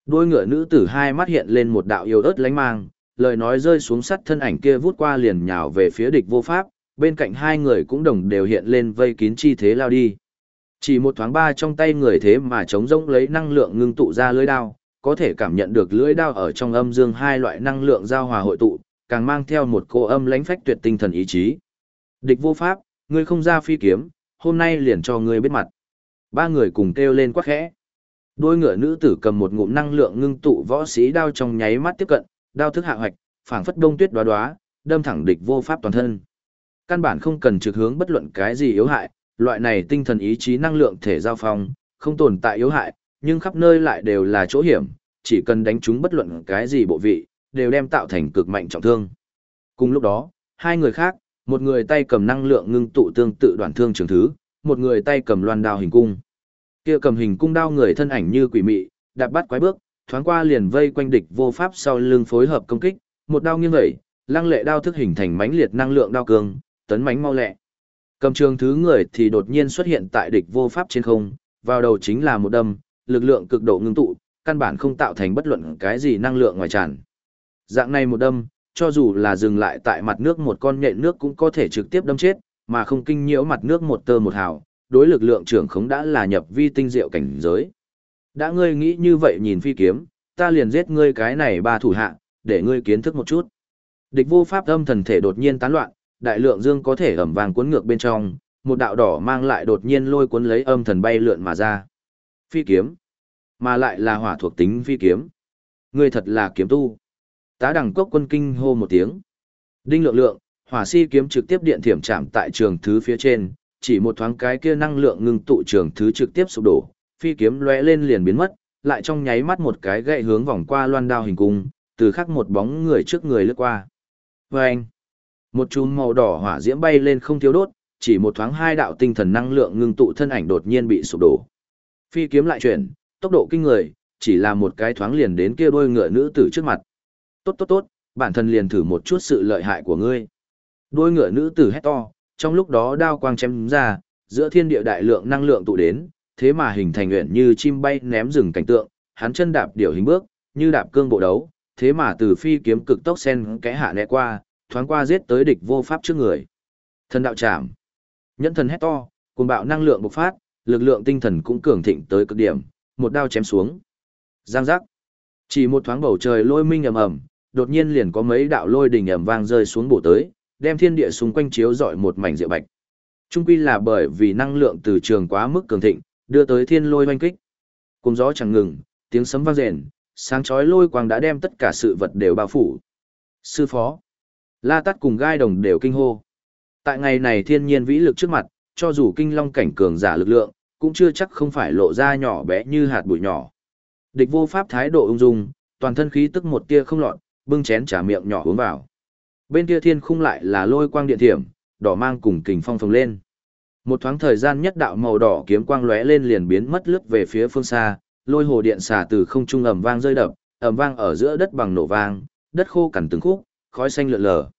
Đôi ngựa nữ tử hai mắt hiện lên một đạo yêu ớt lánh mang, lời nói rơi xuống sắt thân ảnh kia vút qua liền nhào về phía địch vô pháp, bên cạnh hai người cũng đồng đều hiện lên vây kín chi thế lao đi. Chỉ một thoáng ba trong tay người thế mà chống rỗng lấy năng lượng ngưng tụ ra lưới đao, có thể cảm nhận được lưỡi đao ở trong âm dương hai loại năng lượng giao hòa hội tụ, càng mang theo một cô âm lãnh phách tuyệt tinh thần ý chí. Địch vô pháp, ngươi không ra phi kiếm, hôm nay liền cho ngươi biết mặt. Ba người cùng kêu lên quát khẽ. Đôi ngựa nữ tử cầm một ngụm năng lượng ngưng tụ võ sĩ đao trong nháy mắt tiếp cận, đao thức hạ hoạch, phảng phất đông tuyết đóa đóa, đâm thẳng địch vô pháp toàn thân. Căn bản không cần trực hướng bất luận cái gì yếu hại, loại này tinh thần ý chí năng lượng thể giao phong, không tồn tại yếu hại, nhưng khắp nơi lại đều là chỗ hiểm, chỉ cần đánh chúng bất luận cái gì bộ vị, đều đem tạo thành cực mạnh trọng thương. Cùng lúc đó, hai người khác, một người tay cầm năng lượng ngưng tụ tương tự đoạn thương trường thứ, một người tay cầm loan đao hình cung. Kia cầm hình cung đao người thân ảnh như quỷ mị, đạp bắt quái bước, thoáng qua liền vây quanh địch vô pháp sau lưng phối hợp công kích, một đao nghiêng vậy, lăng lệ đao thức hình thành mãnh liệt năng lượng đao cường, tấn mãnh mau lẹ. Cầm trường thứ người thì đột nhiên xuất hiện tại địch vô pháp trên không, vào đầu chính là một đâm, lực lượng cực độ ngưng tụ, căn bản không tạo thành bất luận cái gì năng lượng ngoài tràn. Dạng này một đâm, cho dù là dừng lại tại mặt nước một con nhện nước cũng có thể trực tiếp đâm chết, mà không kinh nhiễu mặt nước một tơ một hào, đối lực lượng trưởng khống đã là nhập vi tinh diệu cảnh giới. Đã ngươi nghĩ như vậy nhìn phi kiếm, ta liền giết ngươi cái này ba thủ hạ, để ngươi kiến thức một chút. Địch vô pháp âm thần thể đột nhiên tán loạn, đại lượng dương có thể ẩm vàng cuốn ngược bên trong, một đạo đỏ mang lại đột nhiên lôi cuốn lấy âm thần bay lượn mà ra. Phi kiếm, mà lại là hỏa thuộc tính phi kiếm. Ngươi thật là kiếm tu. Tá đẳng cốc quân kinh hô một tiếng. Đinh lượng lượng, hỏa si kiếm trực tiếp điện thiểm chạm tại trường thứ phía trên, chỉ một thoáng cái kia năng lượng ngưng tụ trường thứ trực tiếp sụp đổ, phi kiếm lóe lên liền biến mất, lại trong nháy mắt một cái gậy hướng vòng qua loan đao hình cung, từ khắc một bóng người trước người lướt qua. Vâng! Một chùm màu đỏ hỏa diễm bay lên không thiếu đốt, chỉ một thoáng hai đạo tinh thần năng lượng ngưng tụ thân ảnh đột nhiên bị sụp đổ. Phi kiếm lại chuyển, tốc độ kinh người, chỉ là một cái thoáng liền đến kia đôi ngựa nữ tử trước mặt. Tốt tốt tốt, bản thân liền thử một chút sự lợi hại của ngươi. Đôi ngựa nữ tử hét to, trong lúc đó đao quang chém ra, giữa thiên địa đại lượng năng lượng tụ đến, thế mà hình thành nguyện như chim bay ném rừng cảnh tượng, hắn chân đạp điều hình bước, như đạp cương bộ đấu, thế mà từ phi kiếm cực tốc sen kẽ hạ né qua, thoáng qua giết tới địch vô pháp trước người. Thần đạo chạm. Nhẫn thần hét to, cuồng bạo năng lượng bộc phát, lực lượng tinh thần cũng cường thịnh tới cực điểm, một đao chém xuống. Giang giác. Chỉ một thoáng bầu trời lôi minh ầm ầm, đột nhiên liền có mấy đạo lôi đỉnh ầm vang rơi xuống bổ tới, đem thiên địa xung quanh chiếu rọi một mảnh diệu bạch. Trung quy là bởi vì năng lượng từ trường quá mức cường thịnh, đưa tới thiên lôi oanh kích. Cùng gió chẳng ngừng, tiếng sấm vang rền, sáng chói lôi quang đã đem tất cả sự vật đều bao phủ. Sư phó, La Tát cùng gai đồng đều kinh hô. Tại ngày này thiên nhiên vĩ lực trước mặt, cho dù kinh long cảnh cường giả lực lượng, cũng chưa chắc không phải lộ ra nhỏ bé như hạt bụi nhỏ. Địch vô pháp thái độ ung dung, toàn thân khí tức một tia không lọt, bưng chén trà miệng nhỏ uống vào. Bên kia thiên khung lại là lôi quang điện thiểm, đỏ mang cùng kình phong phồng lên. Một thoáng thời gian nhất đạo màu đỏ kiếm quang lóe lên liền biến mất lướt về phía phương xa, lôi hồ điện xả từ không trung ầm vang rơi đập, ầm vang ở giữa đất bằng nổ vang, đất khô cằn từng khúc, khói xanh lượn lờ.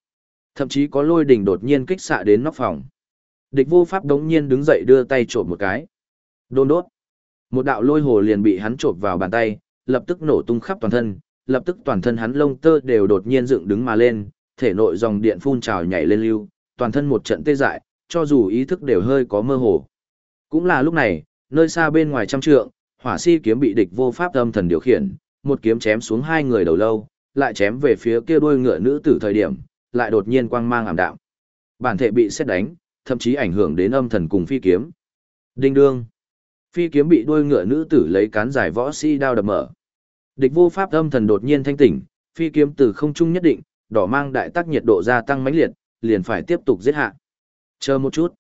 Thậm chí có lôi đỉnh đột nhiên kích xạ đến nóc phòng. Địch vô pháp đống nhiên đứng dậy đưa tay trộm một cái. Đôn đốt. Một đạo lôi hồ liền bị hắn chộp vào bàn tay, lập tức nổ tung khắp toàn thân, lập tức toàn thân hắn lông tơ đều đột nhiên dựng đứng mà lên, thể nội dòng điện phun trào nhảy lên lưu, toàn thân một trận tê dại, cho dù ý thức đều hơi có mơ hồ. Cũng là lúc này, nơi xa bên ngoài trăm trượng, hỏa si kiếm bị địch vô pháp âm thần điều khiển, một kiếm chém xuống hai người đầu lâu, lại chém về phía kia đuôi ngựa nữ tử thời điểm, lại đột nhiên quang mang ảm đạm. Bản thể bị xét đánh, thậm chí ảnh hưởng đến âm thần cùng phi kiếm. Đinh đương. Phi kiếm bị đuôi ngựa nữ tử lấy cán dài võ si đao đập mở. Địch vô pháp âm thần đột nhiên thanh tỉnh, phi kiếm từ không trung nhất định, đỏ mang đại tác nhiệt độ gia tăng mãnh liệt, liền phải tiếp tục giết hạ. Chờ một chút.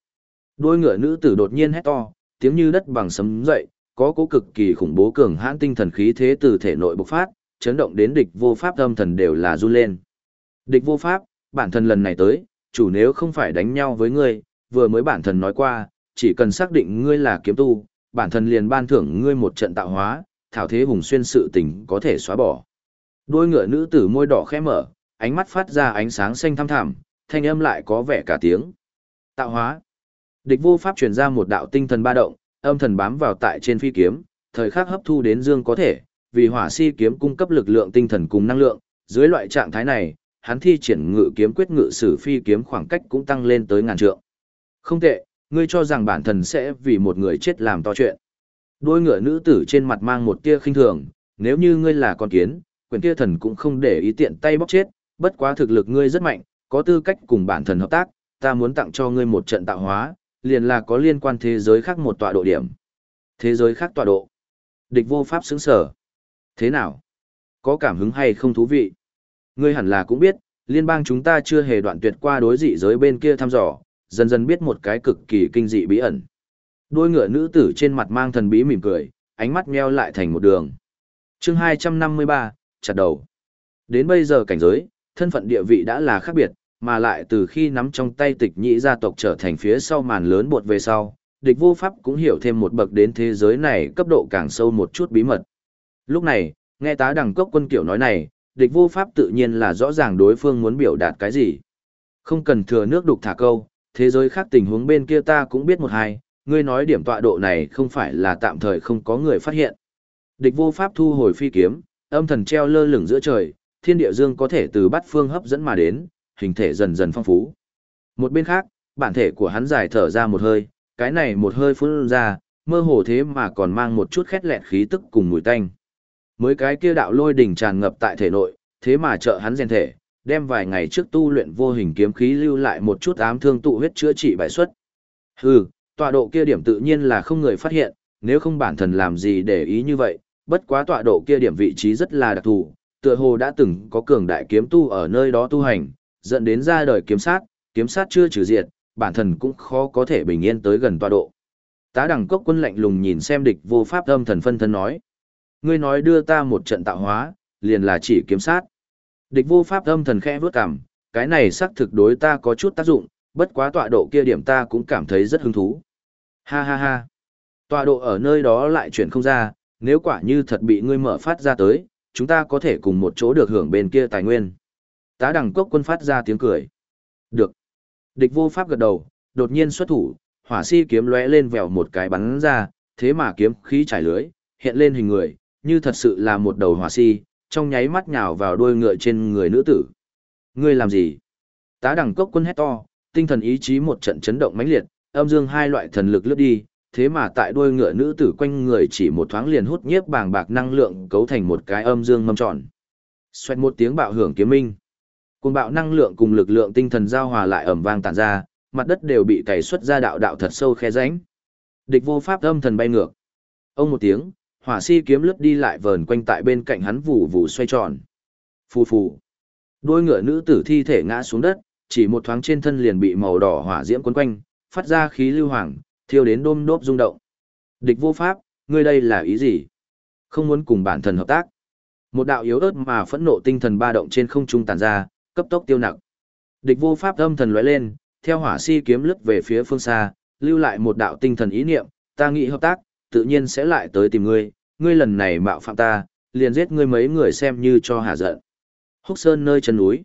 Đuôi ngựa nữ tử đột nhiên hét to, tiếng như đất bằng sấm dậy, có cố cực kỳ khủng bố cường hãn tinh thần khí thế từ thể nội bộc phát, chấn động đến địch vô pháp âm thần đều là run lên. Địch vô pháp, bản thân lần này tới, chủ nếu không phải đánh nhau với ngươi, vừa mới bản thân nói qua, chỉ cần xác định ngươi là kiếm tu, bản thân liền ban thưởng ngươi một trận tạo hóa, thảo thế hùng xuyên sự tình có thể xóa bỏ. Đôi ngựa nữ tử môi đỏ khẽ mở, ánh mắt phát ra ánh sáng xanh thăm thẳm, thanh âm lại có vẻ cả tiếng. Tạo hóa. Địch vô pháp truyền ra một đạo tinh thần ba động, âm thần bám vào tại trên phi kiếm, thời khắc hấp thu đến dương có thể, vì hỏa si kiếm cung cấp lực lượng tinh thần cùng năng lượng, dưới loại trạng thái này, hắn thi triển ngự kiếm quyết ngự sử phi kiếm khoảng cách cũng tăng lên tới ngàn trượng. Không tệ, ngươi cho rằng bản thân sẽ vì một người chết làm to chuyện. Đôi ngựa nữ tử trên mặt mang một tia khinh thường, nếu như ngươi là con kiến, quyền kia thần cũng không để ý tiện tay bóc chết, bất quá thực lực ngươi rất mạnh, có tư cách cùng bản thần hợp tác, ta muốn tặng cho ngươi một trận tạo hóa, liền là có liên quan thế giới khác một tọa độ điểm. Thế giới khác tọa độ. Địch vô pháp xứng sở. Thế nào? Có cảm hứng hay không thú vị? Ngươi hẳn là cũng biết, liên bang chúng ta chưa hề đoạn tuyệt qua đối dị giới bên kia thăm dò, dần dần biết một cái cực kỳ kinh dị bí ẩn. Đôi ngựa nữ tử trên mặt mang thần bí mỉm cười, ánh mắt meo lại thành một đường. chương 253, chặt đầu. Đến bây giờ cảnh giới, thân phận địa vị đã là khác biệt, mà lại từ khi nắm trong tay tịch nhị gia tộc trở thành phía sau màn lớn bột về sau, địch vô pháp cũng hiểu thêm một bậc đến thế giới này cấp độ càng sâu một chút bí mật. Lúc này, nghe tá đẳng cốc quân kiểu nói này, địch vô pháp tự nhiên là rõ ràng đối phương muốn biểu đạt cái gì. Không cần thừa nước đục thả câu, thế giới khác tình huống bên kia ta cũng biết một hai, ngươi nói điểm tọa độ này không phải là tạm thời không có người phát hiện. Địch vô pháp thu hồi phi kiếm, âm thần treo lơ lửng giữa trời, thiên địa dương có thể từ bát phương hấp dẫn mà đến, hình thể dần dần phong phú. Một bên khác, bản thể của hắn giải thở ra một hơi, cái này một hơi phun ra, mơ hồ thế mà còn mang một chút khét lẹt khí tức cùng mùi tanh. Mới cái kia đạo lôi đỉnh tràn ngập tại thể nội, thế mà trợ hắn rèn thể, đem vài ngày trước tu luyện vô hình kiếm khí lưu lại một chút ám thương tụ huyết chữa trị bại xuất. Hừ, tọa độ kia điểm tự nhiên là không người phát hiện, nếu không bản thân làm gì để ý như vậy, bất quá tọa độ kia điểm vị trí rất là đặc thù, tựa hồ đã từng có cường đại kiếm tu ở nơi đó tu hành, dẫn đến ra đời kiếm sát, kiếm sát chưa trừ diệt, bản thân cũng khó có thể bình yên tới gần tọa độ. Tá đẳng cốc quân lạnh lùng nhìn xem địch vô pháp âm thần phân thân nói. Ngươi nói đưa ta một trận tạo hóa, liền là chỉ kiếm sát. Địch vô pháp âm thần khẽ vướt cằm, cái này xác thực đối ta có chút tác dụng, bất quá tọa độ kia điểm ta cũng cảm thấy rất hứng thú. Ha ha ha. Tọa độ ở nơi đó lại chuyển không ra, nếu quả như thật bị ngươi mở phát ra tới, chúng ta có thể cùng một chỗ được hưởng bên kia tài nguyên. Tá đẳng cốc quân phát ra tiếng cười. Được. Địch vô pháp gật đầu, đột nhiên xuất thủ, hỏa si kiếm lóe lên vèo một cái bắn ra, thế mà kiếm khí trải lưới, hiện lên hình người, như thật sự là một đầu hỏa si, trong nháy mắt nhào vào đuôi ngựa trên người nữ tử. Ngươi làm gì? Tá đẳng cốc quân hét to, tinh thần ý chí một trận chấn động mãnh liệt, âm dương hai loại thần lực lướt đi, thế mà tại đuôi ngựa nữ tử quanh người chỉ một thoáng liền hút nhiếp bàng bạc năng lượng cấu thành một cái âm dương mâm tròn. Xoẹt một tiếng bạo hưởng kiếm minh. Cùng bạo năng lượng cùng lực lượng tinh thần giao hòa lại ẩm vang tản ra, mặt đất đều bị cày xuất ra đạo đạo thật sâu khe rãnh. Địch vô pháp âm thần bay ngược. Ông một tiếng, hỏa si kiếm lướt đi lại vờn quanh tại bên cạnh hắn vù vù xoay tròn. Phù phù. Đôi ngựa nữ tử thi thể ngã xuống đất, chỉ một thoáng trên thân liền bị màu đỏ hỏa diễm quấn quanh, phát ra khí lưu hoàng, thiêu đến đôm đốp rung động. Địch vô pháp, ngươi đây là ý gì? Không muốn cùng bản thần hợp tác. Một đạo yếu ớt mà phẫn nộ tinh thần ba động trên không trung tàn ra, cấp tốc tiêu nặng. Địch vô pháp âm thần lóe lên, theo hỏa si kiếm lướt về phía phương xa, lưu lại một đạo tinh thần ý niệm, ta nghĩ hợp tác, tự nhiên sẽ lại tới tìm ngươi, ngươi lần này mạo phạm ta, liền giết ngươi mấy người xem như cho hạ giận. Húc Sơn nơi chân núi.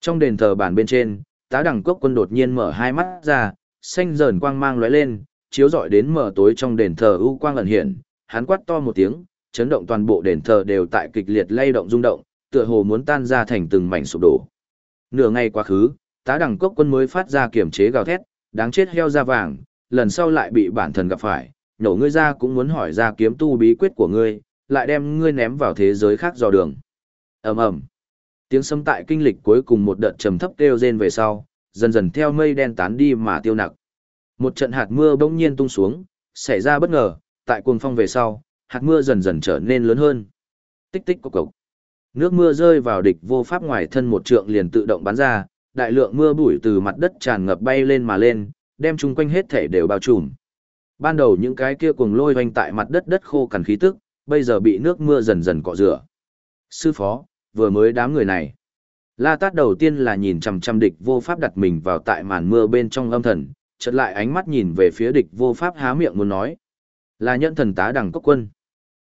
Trong đền thờ bản bên trên, tá đẳng quốc quân đột nhiên mở hai mắt ra, xanh dờn quang mang lóe lên, chiếu rọi đến mở tối trong đền thờ u quang ẩn hiện, hắn quát to một tiếng, chấn động toàn bộ đền thờ đều tại kịch liệt lay động rung động, tựa hồ muốn tan ra thành từng mảnh sụp đổ. Nửa ngày quá khứ, tá đẳng cốc quân mới phát ra kiểm chế gào thét, đáng chết heo da vàng, lần sau lại bị bản thần gặp phải, nhổ ngươi ra cũng muốn hỏi ra kiếm tu bí quyết của ngươi, lại đem ngươi ném vào thế giới khác dò đường. ầm ầm Tiếng sấm tại kinh lịch cuối cùng một đợt trầm thấp kêu rên về sau, dần dần theo mây đen tán đi mà tiêu nặc. Một trận hạt mưa bỗng nhiên tung xuống, xảy ra bất ngờ, tại cuồng phong về sau, hạt mưa dần dần trở nên lớn hơn. Tích tích cộc cộc. Nước mưa rơi vào địch vô pháp ngoài thân một trượng liền tự động bắn ra, đại lượng mưa bụi từ mặt đất tràn ngập bay lên mà lên, đem chung quanh hết thể đều bao trùm. Ban đầu những cái kia cuồng lôi hoành tại mặt đất đất khô cằn khí tức, bây giờ bị nước mưa dần dần cọ rửa. Sư phó, vừa mới đám người này. La Tát đầu tiên là nhìn chằm chằm địch vô pháp đặt mình vào tại màn mưa bên trong âm thần, chợt lại ánh mắt nhìn về phía địch vô pháp há miệng muốn nói. Là nhận thần tá đằng cốc quân.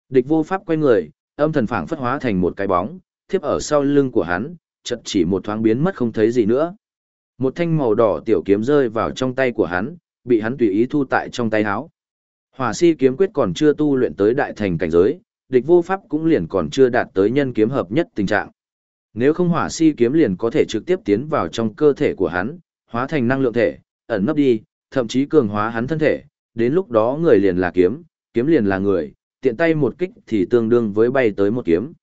Địch vô pháp quay người, âm thần phảng phất hóa thành một cái bóng, thiếp ở sau lưng của hắn, chợt chỉ một thoáng biến mất không thấy gì nữa. Một thanh màu đỏ tiểu kiếm rơi vào trong tay của hắn, bị hắn tùy ý thu tại trong tay áo. Hỏa si kiếm quyết còn chưa tu luyện tới đại thành cảnh giới, địch vô pháp cũng liền còn chưa đạt tới nhân kiếm hợp nhất tình trạng. Nếu không hỏa si kiếm liền có thể trực tiếp tiến vào trong cơ thể của hắn, hóa thành năng lượng thể, ẩn nấp đi, thậm chí cường hóa hắn thân thể, đến lúc đó người liền là kiếm, kiếm liền là người, tiện tay một kích thì tương đương với bay tới một kiếm.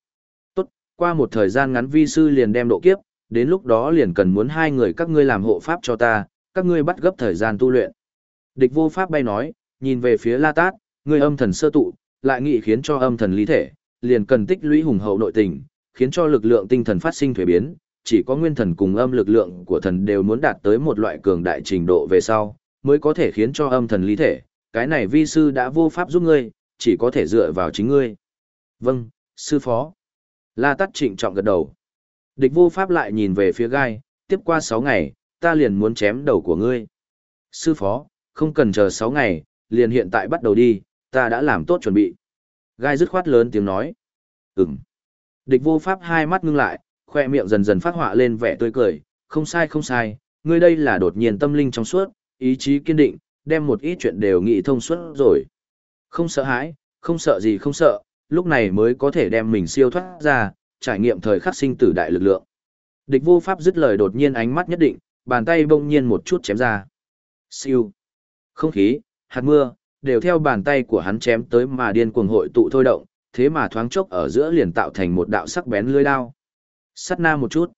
Tốt, qua một thời gian ngắn vi sư liền đem độ kiếp, đến lúc đó liền cần muốn hai người các ngươi làm hộ pháp cho ta, các ngươi bắt gấp thời gian tu luyện. Địch vô pháp bay nói, nhìn về phía La Tát, ngươi âm thần sơ tụ, lại nghị khiến cho âm thần lý thể, liền cần tích lũy hùng hậu nội tình, khiến cho lực lượng tinh thần phát sinh thuế biến, chỉ có nguyên thần cùng âm lực lượng của thần đều muốn đạt tới một loại cường đại trình độ về sau, mới có thể khiến cho âm thần lý thể, cái này vi sư đã vô pháp giúp ngươi, chỉ có thể dựa vào chính ngươi. Vâng, sư phó. La Tát trịnh trọng gật đầu. Địch vô pháp lại nhìn về phía gai, tiếp qua 6 ngày, ta liền muốn chém đầu của ngươi. Sư phó, không cần chờ 6 ngày, liền hiện tại bắt đầu đi, ta đã làm tốt chuẩn bị. Gai dứt khoát lớn tiếng nói. Ừm. Địch vô pháp hai mắt ngưng lại, khoe miệng dần dần phát họa lên vẻ tươi cười, không sai không sai, ngươi đây là đột nhiên tâm linh trong suốt, ý chí kiên định, đem một ít chuyện đều nghĩ thông suốt rồi. Không sợ hãi, không sợ gì không sợ, lúc này mới có thể đem mình siêu thoát ra, trải nghiệm thời khắc sinh tử đại lực lượng. Địch vô pháp dứt lời đột nhiên ánh mắt nhất định, bàn tay bỗng nhiên một chút chém ra. Siêu. Không khí, hạt mưa, đều theo bàn tay của hắn chém tới mà điên cuồng hội tụ thôi động, thế mà thoáng chốc ở giữa liền tạo thành một đạo sắc bén lưỡi đao. Sắt na một chút.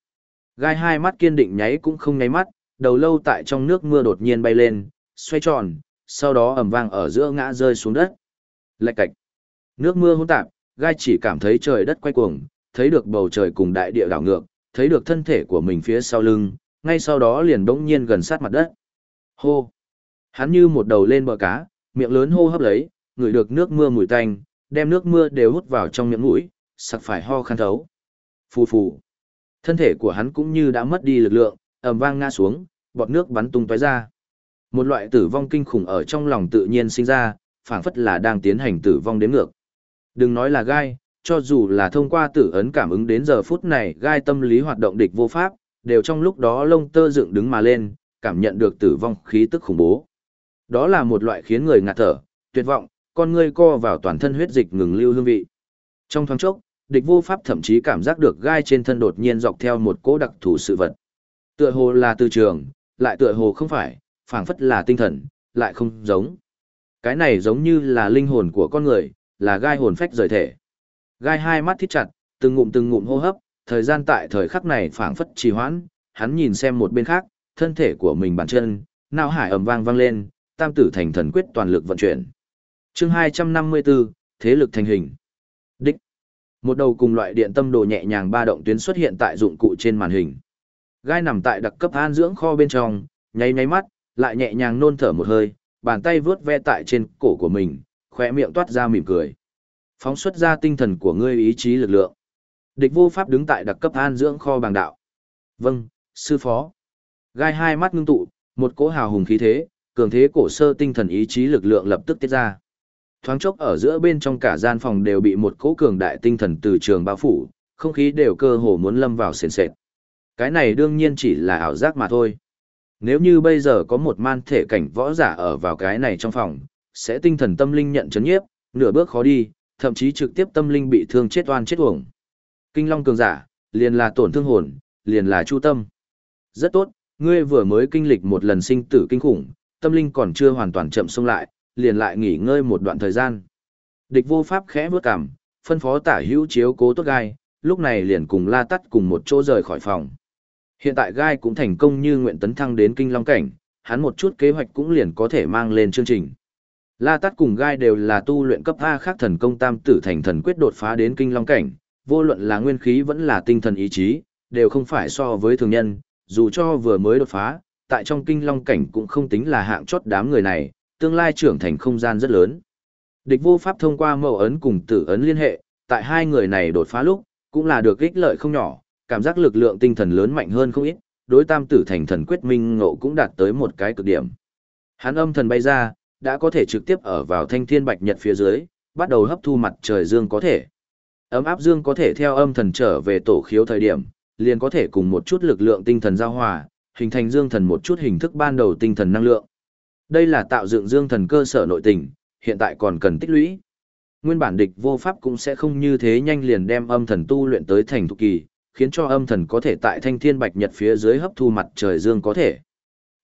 Gai hai mắt kiên định nháy cũng không nháy mắt, đầu lâu tại trong nước mưa đột nhiên bay lên, xoay tròn, sau đó ầm vang ở giữa ngã rơi xuống đất. Lạch cạch. Nước mưa hỗn tạp, gai chỉ cảm thấy trời đất quay cuồng, thấy được bầu trời cùng đại địa đảo ngược, thấy được thân thể của mình phía sau lưng, ngay sau đó liền bỗng nhiên gần sát mặt đất. Hô. Hắn như một đầu lên bờ cá, miệng lớn hô hấp lấy, ngửi được nước mưa mùi tanh, đem nước mưa đều hút vào trong miệng mũi, sặc phải ho khan thấu. Phù phù. Thân thể của hắn cũng như đã mất đi lực lượng, ầm vang ngã xuống, bọt nước bắn tung tóe ra. Một loại tử vong kinh khủng ở trong lòng tự nhiên sinh ra, phảng phất là đang tiến hành tử vong đến ngược. Đừng nói là gai, cho dù là thông qua tử ấn cảm ứng đến giờ phút này gai tâm lý hoạt động địch vô pháp, đều trong lúc đó lông tơ dựng đứng mà lên, cảm nhận được tử vong khí tức khủng bố. Đó là một loại khiến người ngạt thở, tuyệt vọng, con ngươi co vào toàn thân huyết dịch ngừng lưu hương vị. Trong thoáng chốc, địch vô pháp thậm chí cảm giác được gai trên thân đột nhiên dọc theo một cỗ đặc thù sự vật. Tựa hồ là từ trường, lại tựa hồ không phải, phảng phất là tinh thần, lại không giống. Cái này giống như là linh hồn của con người, là gai hồn phách rời thể. Gai hai mắt thít chặt, từng ngụm từng ngụm hô hấp, thời gian tại thời khắc này phảng phất trì hoãn, hắn nhìn xem một bên khác, thân thể của mình bàn chân, nao hải ầm vang vang lên, tam tử thành thần quyết toàn lực vận chuyển. Chương 254, thế lực thành hình. Đích. Một đầu cùng loại điện tâm đồ nhẹ nhàng ba động tuyến xuất hiện tại dụng cụ trên màn hình. Gai nằm tại đặc cấp an dưỡng kho bên trong, nháy nháy mắt, lại nhẹ nhàng nôn thở một hơi, bàn tay vướt ve tại trên cổ của mình, khỏe miệng toát ra mỉm cười. Phóng xuất ra tinh thần của ngươi ý chí lực lượng. Địch vô pháp đứng tại đặc cấp an dưỡng kho bằng đạo. Vâng, sư phó. Gai hai mắt ngưng tụ, một cỗ hào hùng khí thế, cường thế cổ sơ tinh thần ý chí lực lượng lập tức tiết ra. Thoáng chốc ở giữa bên trong cả gian phòng đều bị một cỗ cường đại tinh thần từ trường bao phủ, không khí đều cơ hồ muốn lâm vào sền sệt. Cái này đương nhiên chỉ là ảo giác mà thôi. Nếu như bây giờ có một man thể cảnh võ giả ở vào cái này trong phòng, sẽ tinh thần tâm linh nhận chấn nhiếp, nửa bước khó đi, thậm chí trực tiếp tâm linh bị thương chết oan chết uổng. Kinh long cường giả, liền là tổn thương hồn, liền là chu tâm. Rất tốt, ngươi vừa mới kinh lịch một lần sinh tử kinh khủng, tâm linh còn chưa hoàn toàn chậm xông lại, liền lại nghỉ ngơi một đoạn thời gian. Địch vô pháp khẽ bước cằm, phân phó tả hữu chiếu cố tốt gai, lúc này liền cùng la tắt cùng một chỗ rời khỏi phòng. Hiện tại gai cũng thành công như nguyện tấn thăng đến kinh long cảnh, hắn một chút kế hoạch cũng liền có thể mang lên chương trình. La Tát cùng Gai đều là tu luyện cấp A khác thần công tam tử thành thần quyết đột phá đến kinh long cảnh, vô luận là nguyên khí vẫn là tinh thần ý chí, đều không phải so với thường nhân, dù cho vừa mới đột phá, tại trong kinh long cảnh cũng không tính là hạng chót đám người này, tương lai trưởng thành không gian rất lớn. Địch vô pháp thông qua mẫu ấn cùng tử ấn liên hệ, tại hai người này đột phá lúc, cũng là được ích lợi không nhỏ, cảm giác lực lượng tinh thần lớn mạnh hơn không ít, đối tam tử thành thần quyết minh ngộ cũng đạt tới một cái cực điểm. Hắn âm thần bay ra, đã có thể trực tiếp ở vào thanh thiên bạch nhật phía dưới, bắt đầu hấp thu mặt trời dương có thể. Ấm áp dương có thể theo âm thần trở về tổ khiếu thời điểm, liền có thể cùng một chút lực lượng tinh thần giao hòa, hình thành dương thần một chút hình thức ban đầu tinh thần năng lượng. Đây là tạo dựng dương thần cơ sở nội tình, hiện tại còn cần tích lũy. Nguyên bản địch vô pháp cũng sẽ không như thế nhanh liền đem âm thần tu luyện tới thành thục kỳ, khiến cho âm thần có thể tại thanh thiên bạch nhật phía dưới hấp thu mặt trời dương có thể.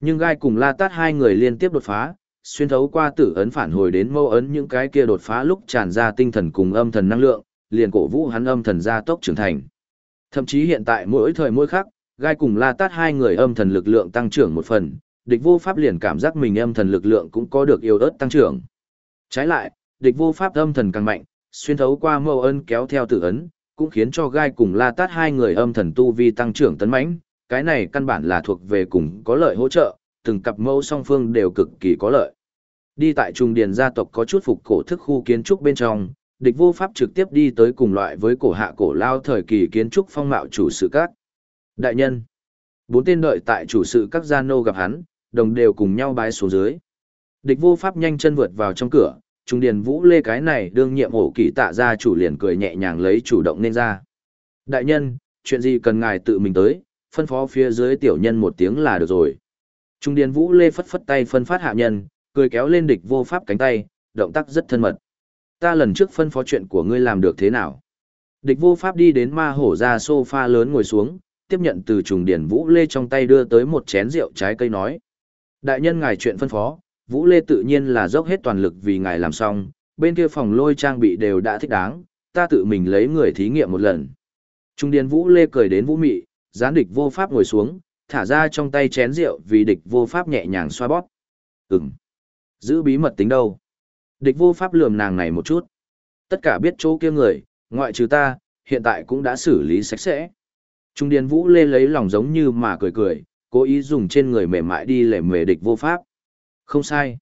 Nhưng gai cùng la tát hai người liên tiếp đột phá, xuyên thấu qua tử ấn phản hồi đến mâu ấn những cái kia đột phá lúc tràn ra tinh thần cùng âm thần năng lượng, liền cổ vũ hắn âm thần gia tốc trưởng thành. Thậm chí hiện tại mỗi thời mỗi khắc, gai cùng la tát hai người âm thần lực lượng tăng trưởng một phần, địch vô pháp liền cảm giác mình âm thần lực lượng cũng có được yêu ớt tăng trưởng. Trái lại, địch vô pháp âm thần càng mạnh, xuyên thấu qua mâu ân kéo theo tử ấn, cũng khiến cho gai cùng la tát hai người âm thần tu vi tăng trưởng tấn mãnh cái này căn bản là thuộc về cùng có lợi hỗ trợ từng cặp mâu song phương đều cực kỳ có lợi đi tại trung điền gia tộc có chút phục cổ thức khu kiến trúc bên trong địch vô pháp trực tiếp đi tới cùng loại với cổ hạ cổ lao thời kỳ kiến trúc phong mạo chủ sự các đại nhân bốn tên đợi tại chủ sự các gia nô gặp hắn đồng đều cùng nhau bái xuống dưới địch vô pháp nhanh chân vượt vào trong cửa Trung Điền Vũ Lê cái này đương nhiệm ổ kỳ tạ gia chủ liền cười nhẹ nhàng lấy chủ động nên ra. Đại nhân, chuyện gì cần ngài tự mình tới, phân phó phía dưới tiểu nhân một tiếng là được rồi. Trung Điền Vũ Lê phất phất tay phân phát hạ nhân, cười kéo lên địch vô pháp cánh tay, động tác rất thân mật. Ta lần trước phân phó chuyện của ngươi làm được thế nào? Địch vô pháp đi đến ma hổ ra sofa lớn ngồi xuống, tiếp nhận từ trùng điển Vũ Lê trong tay đưa tới một chén rượu trái cây nói. Đại nhân ngài chuyện phân phó, Vũ Lê tự nhiên là dốc hết toàn lực vì ngài làm xong, bên kia phòng lôi trang bị đều đã thích đáng, ta tự mình lấy người thí nghiệm một lần. Trung điền Vũ Lê cười đến Vũ Mị, gián địch vô pháp ngồi xuống, thả ra trong tay chén rượu vì địch vô pháp nhẹ nhàng xoa bóp. Ừm. Giữ bí mật tính đâu? Địch vô pháp lườm nàng này một chút. Tất cả biết chỗ kia người, ngoại trừ ta, hiện tại cũng đã xử lý sạch sẽ. Trung điền Vũ Lê lấy lòng giống như mà cười cười, cố ý dùng trên người mềm mại đi lệ mề địch vô pháp. Không sai.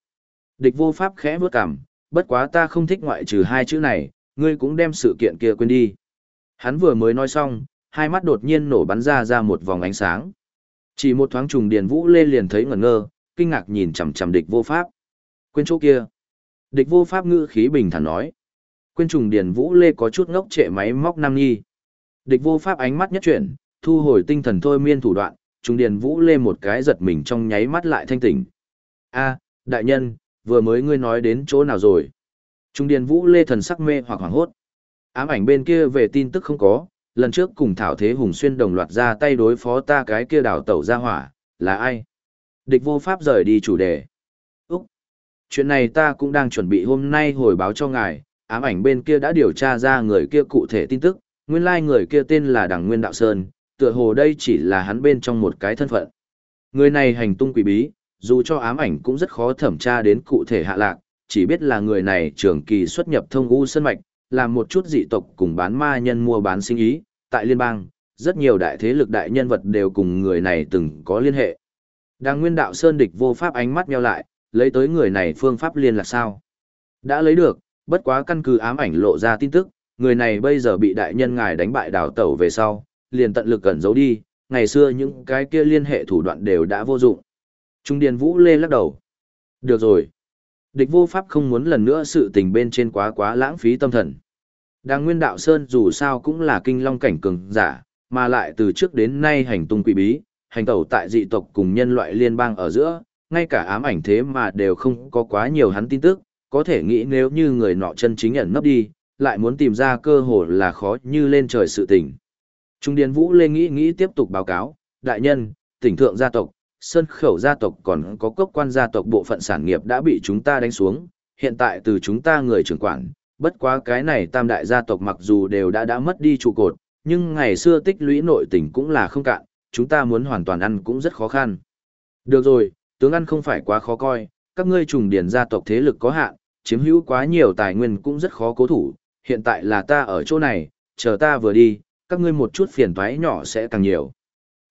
Địch vô pháp khẽ bước cằm, bất quá ta không thích ngoại trừ hai chữ này, ngươi cũng đem sự kiện kia quên đi. Hắn vừa mới nói xong, hai mắt đột nhiên nổ bắn ra ra một vòng ánh sáng. Chỉ một thoáng trùng điền vũ lê liền thấy ngẩn ngơ, kinh ngạc nhìn chằm chằm địch vô pháp. Quên chỗ kia. Địch vô pháp ngữ khí bình thản nói. Quên trùng điền vũ lê có chút ngốc trệ máy móc nam nhi. Địch vô pháp ánh mắt nhất chuyển, thu hồi tinh thần thôi miên thủ đoạn, Trung điền vũ lê một cái giật mình trong nháy mắt lại thanh tỉnh a đại nhân, vừa mới ngươi nói đến chỗ nào rồi? Trung Điền Vũ Lê thần sắc mê hoặc hoảng hốt. Ám ảnh bên kia về tin tức không có, lần trước cùng Thảo Thế Hùng xuyên đồng loạt ra tay đối phó ta cái kia đảo tẩu ra hỏa, là ai? Địch vô pháp rời đi chủ đề. Úc! Chuyện này ta cũng đang chuẩn bị hôm nay hồi báo cho ngài, ám ảnh bên kia đã điều tra ra người kia cụ thể tin tức, nguyên lai người kia tên là Đằng Nguyên Đạo Sơn, tựa hồ đây chỉ là hắn bên trong một cái thân phận. Người này hành tung quỷ bí, dù cho ám ảnh cũng rất khó thẩm tra đến cụ thể hạ lạc, chỉ biết là người này trưởng kỳ xuất nhập thông u sân mạch, làm một chút dị tộc cùng bán ma nhân mua bán sinh ý, tại liên bang, rất nhiều đại thế lực đại nhân vật đều cùng người này từng có liên hệ. Đang nguyên đạo sơn địch vô pháp ánh mắt nheo lại, lấy tới người này phương pháp liên là sao? Đã lấy được, bất quá căn cứ ám ảnh lộ ra tin tức, người này bây giờ bị đại nhân ngài đánh bại đào tẩu về sau, liền tận lực cẩn giấu đi, ngày xưa những cái kia liên hệ thủ đoạn đều đã vô dụng. Trung Điền Vũ Lê lắc đầu. Được rồi. Địch vô pháp không muốn lần nữa sự tình bên trên quá quá lãng phí tâm thần. Đang Nguyên Đạo Sơn dù sao cũng là kinh long cảnh cường giả, mà lại từ trước đến nay hành tung quỷ bí, hành tẩu tại dị tộc cùng nhân loại liên bang ở giữa, ngay cả ám ảnh thế mà đều không có quá nhiều hắn tin tức, có thể nghĩ nếu như người nọ chân chính ẩn nấp đi, lại muốn tìm ra cơ hội là khó như lên trời sự tình. Trung Điền Vũ Lê nghĩ nghĩ tiếp tục báo cáo, đại nhân, tỉnh thượng gia tộc, Sơn Khẩu gia tộc còn có cốc quan gia tộc bộ phận sản nghiệp đã bị chúng ta đánh xuống, hiện tại từ chúng ta người trưởng quản, bất quá cái này tam đại gia tộc mặc dù đều đã đã mất đi trụ cột, nhưng ngày xưa tích lũy nội tình cũng là không cạn, chúng ta muốn hoàn toàn ăn cũng rất khó khăn. Được rồi, tướng ăn không phải quá khó coi, các ngươi trùng điển gia tộc thế lực có hạn, chiếm hữu quá nhiều tài nguyên cũng rất khó cố thủ, hiện tại là ta ở chỗ này, chờ ta vừa đi, các ngươi một chút phiền toái nhỏ sẽ càng nhiều.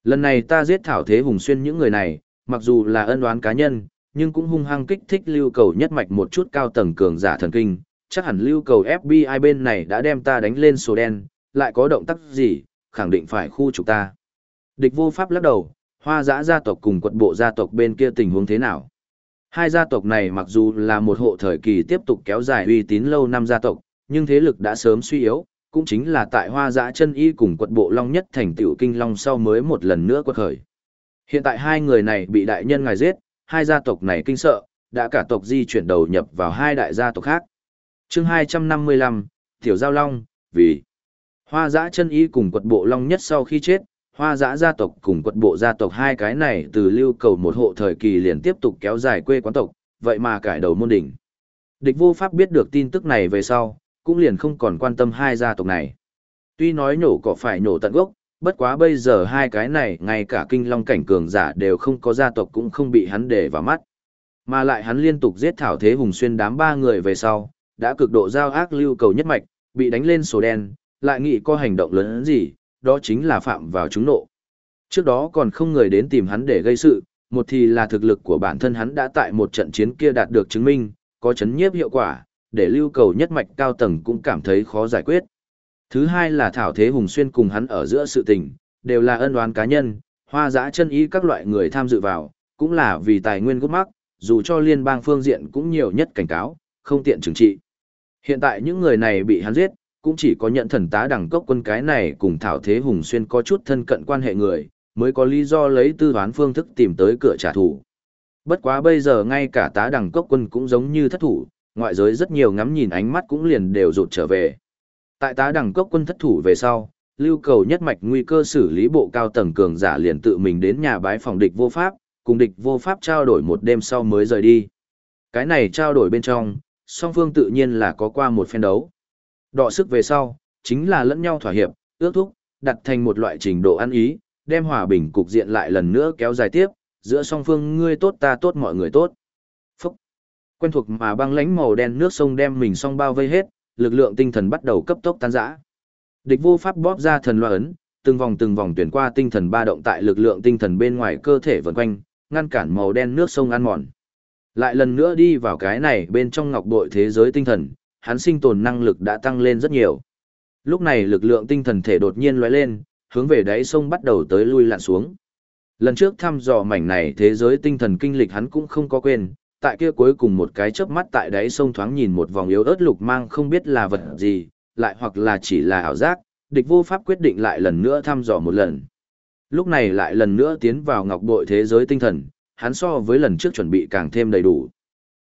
Lần này ta giết thảo thế hùng xuyên những người này, mặc dù là ân oán cá nhân, nhưng cũng hung hăng kích thích lưu cầu nhất mạch một chút cao tầng cường giả thần kinh, chắc hẳn lưu cầu FBI bên này đã đem ta đánh lên sổ đen, lại có động tác gì, khẳng định phải khu trục ta. Địch vô pháp lắc đầu, hoa giã gia tộc cùng quật bộ gia tộc bên kia tình huống thế nào? Hai gia tộc này mặc dù là một hộ thời kỳ tiếp tục kéo dài uy tín lâu năm gia tộc, nhưng thế lực đã sớm suy yếu, cũng chính là tại hoa Dã chân y cùng quật bộ long nhất thành tiểu kinh long sau mới một lần nữa quật khởi. Hiện tại hai người này bị đại nhân ngài giết, hai gia tộc này kinh sợ, đã cả tộc di chuyển đầu nhập vào hai đại gia tộc khác. chương 255, Tiểu Giao Long, vì hoa Dã chân y cùng quật bộ long nhất sau khi chết, hoa Dã gia tộc cùng quật bộ gia tộc hai cái này từ lưu cầu một hộ thời kỳ liền tiếp tục kéo dài quê quán tộc, vậy mà cải đầu môn đỉnh. Địch vô pháp biết được tin tức này về sau, cũng liền không còn quan tâm hai gia tộc này. Tuy nói nhổ cỏ phải nhổ tận gốc, bất quá bây giờ hai cái này ngay cả kinh long cảnh cường giả đều không có gia tộc cũng không bị hắn để vào mắt. Mà lại hắn liên tục giết thảo thế hùng xuyên đám ba người về sau, đã cực độ giao ác lưu cầu nhất mạch, bị đánh lên sổ đen, lại nghĩ có hành động lớn gì, đó chính là phạm vào chúng nộ. Trước đó còn không người đến tìm hắn để gây sự, một thì là thực lực của bản thân hắn đã tại một trận chiến kia đạt được chứng minh, có chấn nhiếp hiệu quả, để lưu cầu nhất mạch cao tầng cũng cảm thấy khó giải quyết. Thứ hai là Thảo Thế Hùng Xuyên cùng hắn ở giữa sự tình, đều là ân oán cá nhân, hoa giã chân ý các loại người tham dự vào, cũng là vì tài nguyên gốc mắc, dù cho liên bang phương diện cũng nhiều nhất cảnh cáo, không tiện trừng trị. Hiện tại những người này bị hắn giết, cũng chỉ có nhận thần tá đẳng cốc quân cái này cùng Thảo Thế Hùng Xuyên có chút thân cận quan hệ người, mới có lý do lấy tư toán phương thức tìm tới cửa trả thù. Bất quá bây giờ ngay cả tá đẳng cốc quân cũng giống như thất thủ, ngoại giới rất nhiều ngắm nhìn ánh mắt cũng liền đều rụt trở về. Tại tá đẳng cốc quân thất thủ về sau, lưu cầu nhất mạch nguy cơ xử lý bộ cao tầng cường giả liền tự mình đến nhà bái phòng địch vô pháp, cùng địch vô pháp trao đổi một đêm sau mới rời đi. Cái này trao đổi bên trong, song phương tự nhiên là có qua một phen đấu. Đọ sức về sau, chính là lẫn nhau thỏa hiệp, ước thúc, đặt thành một loại trình độ ăn ý, đem hòa bình cục diện lại lần nữa kéo dài tiếp, giữa song phương ngươi tốt ta tốt mọi người tốt. Quen thuộc mà băng lánh màu đen nước sông đem mình song bao vây hết, lực lượng tinh thần bắt đầu cấp tốc tan rã. Địch vô pháp bóp ra thần loa ấn, từng vòng từng vòng tuyển qua tinh thần ba động tại lực lượng tinh thần bên ngoài cơ thể vần quanh, ngăn cản màu đen nước sông ăn mòn. Lại lần nữa đi vào cái này bên trong ngọc bội thế giới tinh thần, hắn sinh tồn năng lực đã tăng lên rất nhiều. Lúc này lực lượng tinh thần thể đột nhiên lóe lên, hướng về đáy sông bắt đầu tới lui lặn xuống. Lần trước thăm dò mảnh này thế giới tinh thần kinh lịch hắn cũng không có quên, tại kia cuối cùng một cái chớp mắt tại đáy sông thoáng nhìn một vòng yếu ớt lục mang không biết là vật gì, lại hoặc là chỉ là ảo giác, địch vô pháp quyết định lại lần nữa thăm dò một lần. Lúc này lại lần nữa tiến vào ngọc bội thế giới tinh thần, hắn so với lần trước chuẩn bị càng thêm đầy đủ.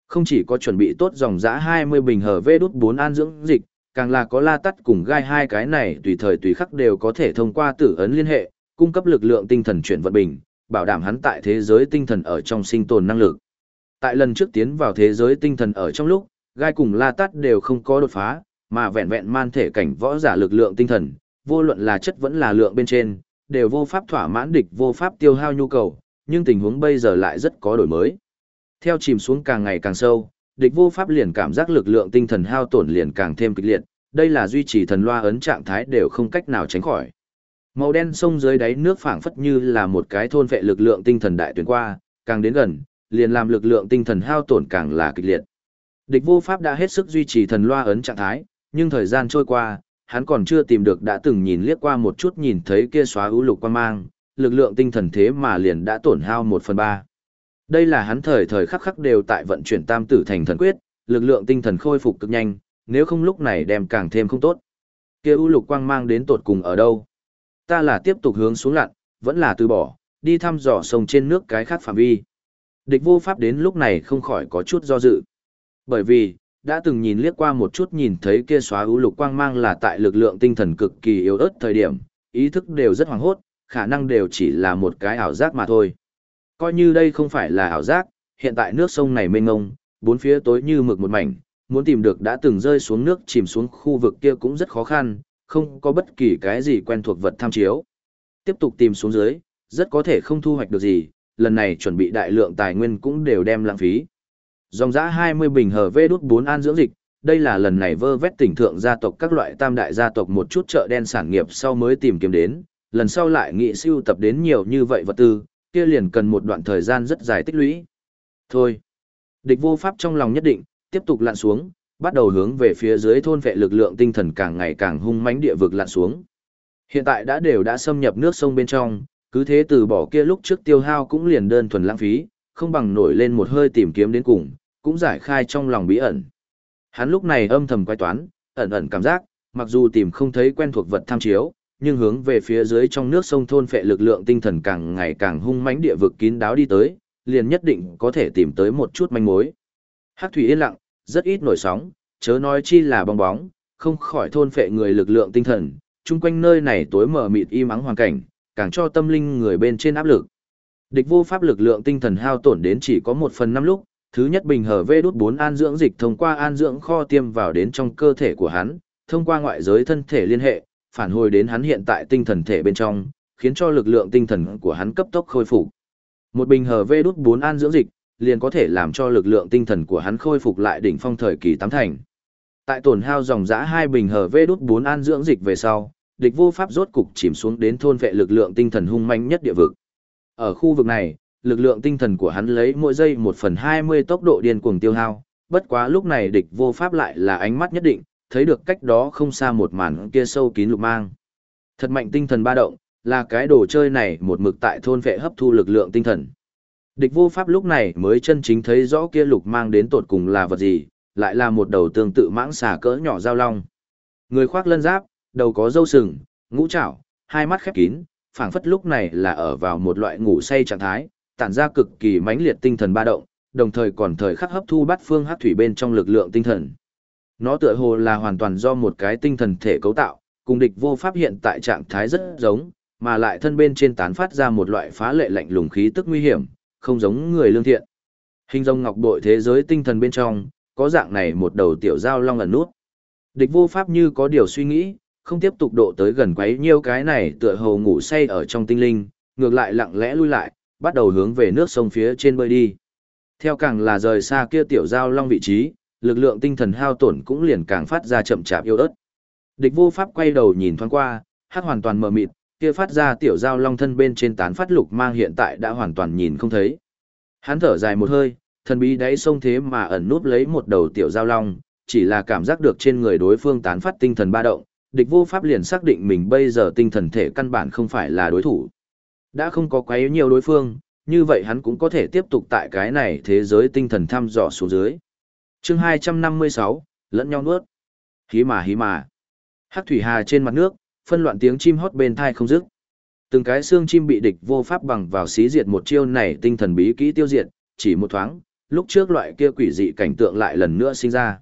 Không chỉ có chuẩn bị tốt dòng giã 20 bình hở vê đút 4 an dưỡng dịch, càng là có la tắt cùng gai hai cái này tùy thời tùy khắc đều có thể thông qua tử ấn liên hệ, cung cấp lực lượng tinh thần chuyển vận bình, bảo đảm hắn tại thế giới tinh thần ở trong sinh tồn năng lực. Tại lần trước tiến vào thế giới tinh thần ở trong lúc, gai cùng la tắt đều không có đột phá, mà vẹn vẹn man thể cảnh võ giả lực lượng tinh thần, vô luận là chất vẫn là lượng bên trên, đều vô pháp thỏa mãn địch vô pháp tiêu hao nhu cầu, nhưng tình huống bây giờ lại rất có đổi mới. Theo chìm xuống càng ngày càng sâu, địch vô pháp liền cảm giác lực lượng tinh thần hao tổn liền càng thêm kịch liệt, đây là duy trì thần loa ấn trạng thái đều không cách nào tránh khỏi. Màu đen sông dưới đáy nước phảng phất như là một cái thôn vệ lực lượng tinh thần đại tuyển qua, càng đến gần, liền làm lực lượng tinh thần hao tổn càng là kịch liệt. Địch vô pháp đã hết sức duy trì thần loa ấn trạng thái, nhưng thời gian trôi qua, hắn còn chưa tìm được đã từng nhìn liếc qua một chút nhìn thấy kia xóa ưu lục quan mang, lực lượng tinh thần thế mà liền đã tổn hao một phần ba. Đây là hắn thời thời khắc khắc đều tại vận chuyển tam tử thành thần quyết, lực lượng tinh thần khôi phục cực nhanh, nếu không lúc này đem càng thêm không tốt. Kia ưu lục quang mang đến tột cùng ở đâu? Ta là tiếp tục hướng xuống lặn, vẫn là từ bỏ, đi thăm dò sông trên nước cái khác phạm vi. Địch vô pháp đến lúc này không khỏi có chút do dự. Bởi vì, đã từng nhìn liếc qua một chút nhìn thấy kia xóa ưu lục quang mang là tại lực lượng tinh thần cực kỳ yếu ớt thời điểm, ý thức đều rất hoảng hốt, khả năng đều chỉ là một cái ảo giác mà thôi. Coi như đây không phải là ảo giác, hiện tại nước sông này mênh ngông, bốn phía tối như mực một mảnh, muốn tìm được đã từng rơi xuống nước chìm xuống khu vực kia cũng rất khó khăn, không có bất kỳ cái gì quen thuộc vật tham chiếu. Tiếp tục tìm xuống dưới, rất có thể không thu hoạch được gì, lần này chuẩn bị đại lượng tài nguyên cũng đều đem lãng phí. Dòng giã 20 bình hờ vê đút 4 an dưỡng dịch, đây là lần này vơ vét tỉnh thượng gia tộc các loại tam đại gia tộc một chút chợ đen sản nghiệp sau mới tìm kiếm đến, lần sau lại nghị siêu tập đến nhiều như vậy vật tư, kia liền cần một đoạn thời gian rất dài tích lũy. Thôi, địch vô pháp trong lòng nhất định, tiếp tục lặn xuống, bắt đầu hướng về phía dưới thôn vệ lực lượng tinh thần càng ngày càng hung mãnh địa vực lặn xuống. Hiện tại đã đều đã xâm nhập nước sông bên trong, cứ thế từ bỏ kia lúc trước tiêu hao cũng liền đơn thuần lãng phí, không bằng nổi lên một hơi tìm kiếm đến cùng, cũng giải khai trong lòng bí ẩn. Hắn lúc này âm thầm quay toán, ẩn ẩn cảm giác, mặc dù tìm không thấy quen thuộc vật tham chiếu, nhưng hướng về phía dưới trong nước sông thôn phệ lực lượng tinh thần càng ngày càng hung mãnh địa vực kín đáo đi tới, liền nhất định có thể tìm tới một chút manh mối. Hắc thủy yên lặng, rất ít nổi sóng, chớ nói chi là bong bóng, không khỏi thôn phệ người lực lượng tinh thần, chung quanh nơi này tối mờ mịt im ắng hoàn cảnh, càng cho tâm linh người bên trên áp lực. Địch vô pháp lực lượng tinh thần hao tổn đến chỉ có một phần năm lúc, thứ nhất bình hở vê đút 4 an dưỡng dịch thông qua an dưỡng kho tiêm vào đến trong cơ thể của hắn, thông qua ngoại giới thân thể liên hệ, phản hồi đến hắn hiện tại tinh thần thể bên trong, khiến cho lực lượng tinh thần của hắn cấp tốc khôi phục. Một bình hở vê đút 4 an dưỡng dịch, liền có thể làm cho lực lượng tinh thần của hắn khôi phục lại đỉnh phong thời kỳ tám thành. Tại tổn hao dòng dã hai bình hở vê đút 4 an dưỡng dịch về sau, địch vô pháp rốt cục chìm xuống đến thôn vệ lực lượng tinh thần hung manh nhất địa vực. Ở khu vực này, lực lượng tinh thần của hắn lấy mỗi giây 1 phần 20 tốc độ điên cuồng tiêu hao, bất quá lúc này địch vô pháp lại là ánh mắt nhất định, thấy được cách đó không xa một màn kia sâu kín lục mang. Thật mạnh tinh thần ba động, là cái đồ chơi này một mực tại thôn vệ hấp thu lực lượng tinh thần. Địch vô pháp lúc này mới chân chính thấy rõ kia lục mang đến tột cùng là vật gì, lại là một đầu tương tự mãng xà cỡ nhỏ giao long. Người khoác lân giáp, đầu có râu sừng, ngũ trảo, hai mắt khép kín, phảng phất lúc này là ở vào một loại ngủ say trạng thái, tản ra cực kỳ mãnh liệt tinh thần ba động, đồng thời còn thời khắc hấp thu bát phương hắc thủy bên trong lực lượng tinh thần. Nó tựa hồ là hoàn toàn do một cái tinh thần thể cấu tạo, cùng địch vô pháp hiện tại trạng thái rất giống, mà lại thân bên trên tán phát ra một loại phá lệ lạnh lùng khí tức nguy hiểm, không giống người lương thiện. Hình rồng ngọc bội thế giới tinh thần bên trong, có dạng này một đầu tiểu giao long ẩn nút. Địch vô pháp như có điều suy nghĩ, không tiếp tục độ tới gần quấy nhiêu cái này tựa hồ ngủ say ở trong tinh linh, ngược lại lặng lẽ lui lại, bắt đầu hướng về nước sông phía trên bơi đi. Theo càng là rời xa kia tiểu giao long vị trí, lực lượng tinh thần hao tổn cũng liền càng phát ra chậm chạp yếu ớt. Địch vô pháp quay đầu nhìn thoáng qua, hắc hoàn toàn mờ mịt, kia phát ra tiểu giao long thân bên trên tán phát lục mang hiện tại đã hoàn toàn nhìn không thấy. Hắn thở dài một hơi, thần bí đáy sông thế mà ẩn núp lấy một đầu tiểu giao long, chỉ là cảm giác được trên người đối phương tán phát tinh thần ba động, địch vô pháp liền xác định mình bây giờ tinh thần thể căn bản không phải là đối thủ. Đã không có quá nhiều đối phương, như vậy hắn cũng có thể tiếp tục tại cái này thế giới tinh thần thăm dò xuống dưới. chương 256, lẫn nhau nuốt. Hí mà hí mà. Hắc thủy hà trên mặt nước, phân loạn tiếng chim hót bên thai không dứt. Từng cái xương chim bị địch vô pháp bằng vào xí diệt một chiêu này tinh thần bí kỹ tiêu diệt, chỉ một thoáng, lúc trước loại kia quỷ dị cảnh tượng lại lần nữa sinh ra.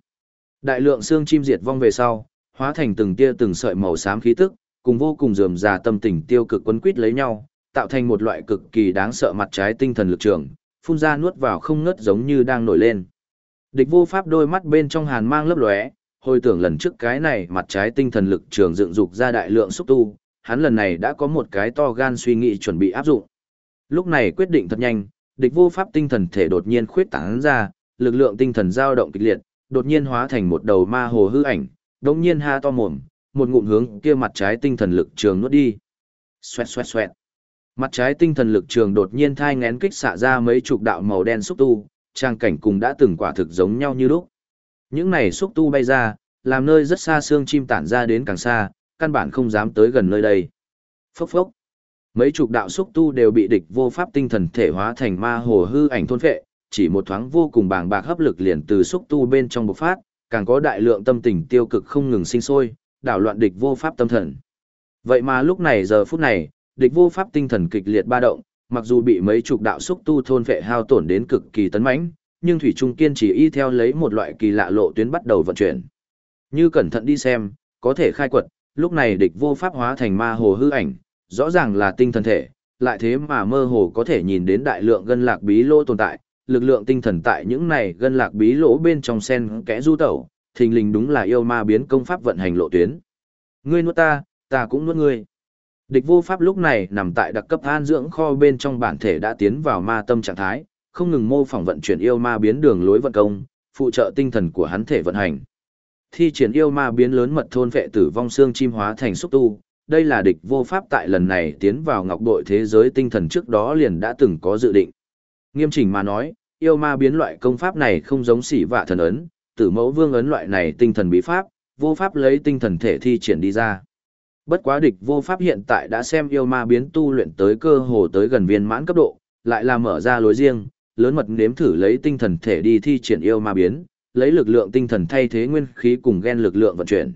Đại lượng xương chim diệt vong về sau, hóa thành từng tia từng sợi màu xám khí tức, cùng vô cùng rườm rà tâm tình tiêu cực quấn quýt lấy nhau, tạo thành một loại cực kỳ đáng sợ mặt trái tinh thần lực trường, phun ra nuốt vào không ngớt giống như đang nổi lên. Địch vô pháp đôi mắt bên trong hàn mang lấp lóe, hồi tưởng lần trước cái này mặt trái tinh thần lực trường dựng dục ra đại lượng xúc tu, hắn lần này đã có một cái to gan suy nghĩ chuẩn bị áp dụng. Lúc này quyết định thật nhanh, địch vô pháp tinh thần thể đột nhiên khuyết tán ra, lực lượng tinh thần dao động kịch liệt, đột nhiên hóa thành một đầu ma hồ hư ảnh, đống nhiên ha to mồm, một ngụm hướng kia mặt trái tinh thần lực trường nuốt đi. Xoẹt xoẹt xoẹt. Mặt trái tinh thần lực trường đột nhiên thai ngén kích xạ ra mấy chục đạo màu đen xúc tu, trang cảnh cùng đã từng quả thực giống nhau như lúc. Những này xúc tu bay ra, làm nơi rất xa xương chim tản ra đến càng xa, căn bản không dám tới gần nơi đây. Phốc phốc. Mấy chục đạo xúc tu đều bị địch vô pháp tinh thần thể hóa thành ma hồ hư ảnh thôn phệ, chỉ một thoáng vô cùng bàng bạc hấp lực liền từ xúc tu bên trong bộc phát, càng có đại lượng tâm tình tiêu cực không ngừng sinh sôi, đảo loạn địch vô pháp tâm thần. Vậy mà lúc này giờ phút này, địch vô pháp tinh thần kịch liệt ba động, mặc dù bị mấy chục đạo xúc tu thôn vệ hao tổn đến cực kỳ tấn mãnh, nhưng thủy trung kiên chỉ y theo lấy một loại kỳ lạ lộ tuyến bắt đầu vận chuyển. Như cẩn thận đi xem, có thể khai quật, lúc này địch vô pháp hóa thành ma hồ hư ảnh, rõ ràng là tinh thần thể, lại thế mà mơ hồ có thể nhìn đến đại lượng gân lạc bí lô tồn tại, lực lượng tinh thần tại những này gân lạc bí lỗ bên trong sen kẽ du tẩu, thình lình đúng là yêu ma biến công pháp vận hành lộ tuyến. Ngươi nuốt ta, ta cũng nuốt ngươi. Địch vô pháp lúc này nằm tại đặc cấp an dưỡng kho bên trong bản thể đã tiến vào ma tâm trạng thái, không ngừng mô phỏng vận chuyển yêu ma biến đường lối vận công, phụ trợ tinh thần của hắn thể vận hành. Thi triển yêu ma biến lớn mật thôn vệ tử vong xương chim hóa thành xúc tu, đây là địch vô pháp tại lần này tiến vào ngọc đội thế giới tinh thần trước đó liền đã từng có dự định. Nghiêm chỉnh mà nói, yêu ma biến loại công pháp này không giống sỉ vạ thần ấn, tử mẫu vương ấn loại này tinh thần bí pháp, vô pháp lấy tinh thần thể thi triển đi ra. Bất quá địch vô pháp hiện tại đã xem yêu ma biến tu luyện tới cơ hồ tới gần viên mãn cấp độ, lại là mở ra lối riêng, lớn mật nếm thử lấy tinh thần thể đi thi triển yêu ma biến, lấy lực lượng tinh thần thay thế nguyên khí cùng gen lực lượng vận chuyển.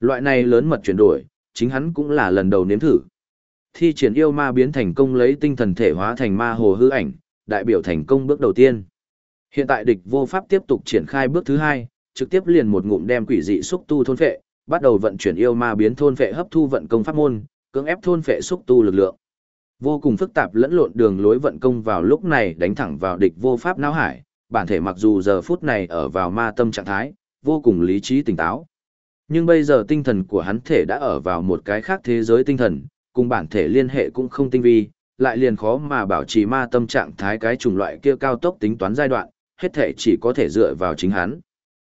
Loại này lớn mật chuyển đổi, chính hắn cũng là lần đầu nếm thử. Thi triển yêu ma biến thành công lấy tinh thần thể hóa thành ma hồ hư ảnh, đại biểu thành công bước đầu tiên. Hiện tại địch vô pháp tiếp tục triển khai bước thứ hai, trực tiếp liền một ngụm đem quỷ dị xúc tu thôn phệ, bắt đầu vận chuyển yêu ma biến thôn phệ hấp thu vận công pháp môn, cưỡng ép thôn phệ xúc tu lực lượng. Vô cùng phức tạp lẫn lộn đường lối vận công vào lúc này đánh thẳng vào địch vô pháp não hải, bản thể mặc dù giờ phút này ở vào ma tâm trạng thái, vô cùng lý trí tỉnh táo. Nhưng bây giờ tinh thần của hắn thể đã ở vào một cái khác thế giới tinh thần, cùng bản thể liên hệ cũng không tinh vi, lại liền khó mà bảo trì ma tâm trạng thái cái chủng loại kia cao tốc tính toán giai đoạn, hết thể chỉ có thể dựa vào chính hắn.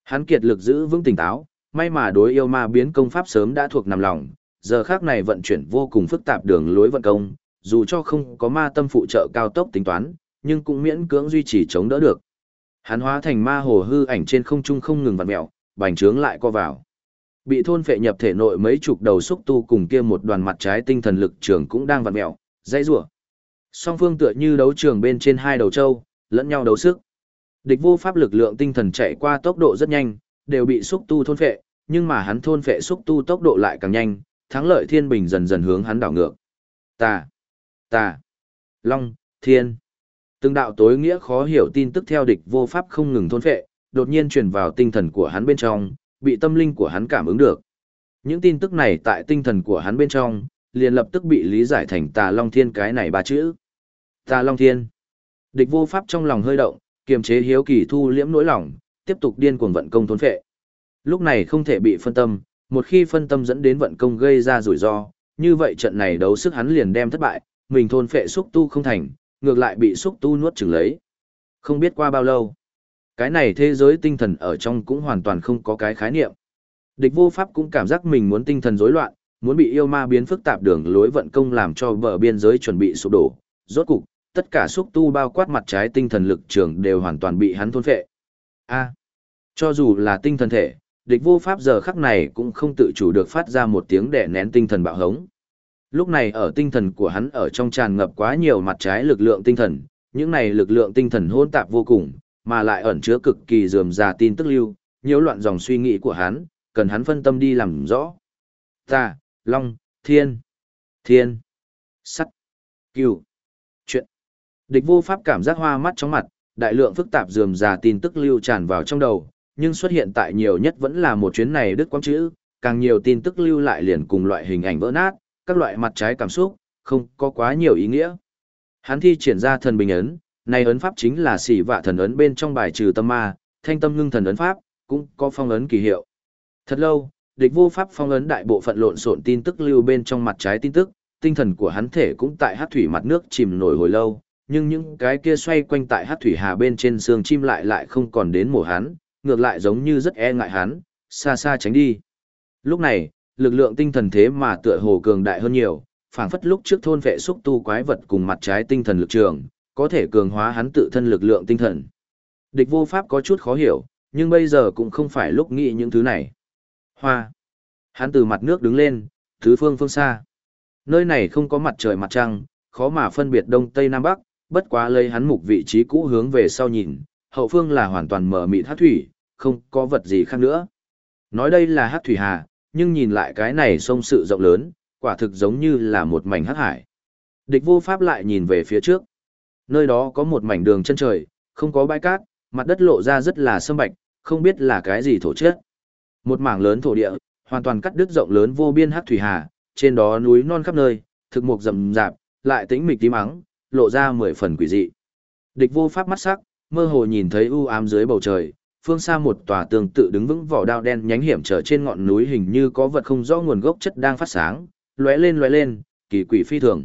Hắn kiệt lực giữ vững tỉnh táo, may mà đối yêu ma biến công pháp sớm đã thuộc nằm lòng, giờ khác này vận chuyển vô cùng phức tạp đường lối vận công, dù cho không có ma tâm phụ trợ cao tốc tính toán, nhưng cũng miễn cưỡng duy trì chống đỡ được. Hắn hóa thành ma hồ hư ảnh trên không trung không ngừng vặn mèo, bành trướng lại co vào. Bị thôn phệ nhập thể nội mấy chục đầu xúc tu cùng kia một đoàn mặt trái tinh thần lực trường cũng đang vặn mèo, dãy rủa. Song phương tựa như đấu trường bên trên hai đầu châu, lẫn nhau đấu sức. Địch vô pháp lực lượng tinh thần chạy qua tốc độ rất nhanh, đều bị xúc tu thôn phệ, nhưng mà hắn thôn phệ xúc tu tốc độ lại càng nhanh, thắng lợi thiên bình dần dần hướng hắn đảo ngược. Tà, tà, long, thiên. Từng đạo tối nghĩa khó hiểu tin tức theo địch vô pháp không ngừng thôn phệ, đột nhiên truyền vào tinh thần của hắn bên trong, bị tâm linh của hắn cảm ứng được. Những tin tức này tại tinh thần của hắn bên trong, liền lập tức bị lý giải thành tà long thiên cái này ba chữ. Tà long thiên. Địch vô pháp trong lòng hơi động, kiềm chế hiếu kỳ thu liễm nỗi lòng, tiếp tục điên cuồng vận công thôn phệ. Lúc này không thể bị phân tâm, một khi phân tâm dẫn đến vận công gây ra rủi ro, như vậy trận này đấu sức hắn liền đem thất bại, mình thôn phệ xúc tu không thành, ngược lại bị xúc tu nuốt chửng lấy. Không biết qua bao lâu, cái này thế giới tinh thần ở trong cũng hoàn toàn không có cái khái niệm. Địch vô pháp cũng cảm giác mình muốn tinh thần rối loạn, muốn bị yêu ma biến phức tạp đường lối vận công làm cho bờ biên giới chuẩn bị sụp đổ. Rốt cục, tất cả xúc tu bao quát mặt trái tinh thần lực trường đều hoàn toàn bị hắn thôn phệ. A, cho dù là tinh thần thể, địch vô pháp giờ khắc này cũng không tự chủ được phát ra một tiếng đẻ nén tinh thần bạo hống. Lúc này ở tinh thần của hắn ở trong tràn ngập quá nhiều mặt trái lực lượng tinh thần, những này lực lượng tinh thần hỗn tạp vô cùng, mà lại ẩn chứa cực kỳ dườm già tin tức lưu, nhiễu loạn dòng suy nghĩ của hắn, cần hắn phân tâm đi làm rõ. Ta, Long, Thiên, Thiên, Sắt, Cửu, Chuyện. Địch vô pháp cảm giác hoa mắt trong mặt, đại lượng phức tạp dườm già tin tức lưu tràn vào trong đầu, nhưng xuất hiện tại nhiều nhất vẫn là một chuyến này đứt quãng chữ, càng nhiều tin tức lưu lại liền cùng loại hình ảnh vỡ nát, các loại mặt trái cảm xúc, không có quá nhiều ý nghĩa. Hắn thi triển ra thần bình ấn, này ấn pháp chính là xỉ vạ thần ấn bên trong bài trừ tâm ma, thanh tâm ngưng thần ấn pháp, cũng có phong ấn kỳ hiệu. Thật lâu, địch vô pháp phong ấn đại bộ phận lộn xộn tin tức lưu bên trong mặt trái tin tức, tinh thần của hắn thể cũng tại hát thủy mặt nước chìm nổi hồi lâu, nhưng những cái kia xoay quanh tại hát thủy hà bên trên xương chim lại lại không còn đến mổ hắn, ngược lại giống như rất e ngại hắn, xa xa tránh đi. Lúc này, lực lượng tinh thần thế mà tựa hồ cường đại hơn nhiều, phảng phất lúc trước thôn vệ xúc tu quái vật cùng mặt trái tinh thần lực trường, có thể cường hóa hắn tự thân lực lượng tinh thần. Địch vô pháp có chút khó hiểu, nhưng bây giờ cũng không phải lúc nghĩ những thứ này. Hoa. Hắn từ mặt nước đứng lên, thứ phương phương xa. Nơi này không có mặt trời mặt trăng, khó mà phân biệt đông tây nam bắc, bất quá lấy hắn mục vị trí cũ hướng về sau nhìn, hậu phương là hoàn toàn mở mịt hát thủy, không có vật gì khác nữa. Nói đây là hát thủy hà, nhưng nhìn lại cái này sông sự rộng lớn, quả thực giống như là một mảnh hát hải. Địch vô pháp lại nhìn về phía trước. Nơi đó có một mảnh đường chân trời, không có bãi cát, mặt đất lộ ra rất là sâm bạch, không biết là cái gì thổ chất. Một mảng lớn thổ địa, hoàn toàn cắt đứt rộng lớn vô biên hát thủy hà, trên đó núi non khắp nơi, thực mục rậm rạp, Lại tĩnh mịch tí mắng, lộ ra mười phần quỷ dị. Địch vô pháp mắt sắc, mơ hồ nhìn thấy u ám dưới bầu trời, phương xa một tòa tường tự đứng vững vỏ đao đen nhánh hiểm trở trên ngọn núi hình như có vật không rõ nguồn gốc chất đang phát sáng, lóe lên lóe lên, kỳ quỷ phi thường.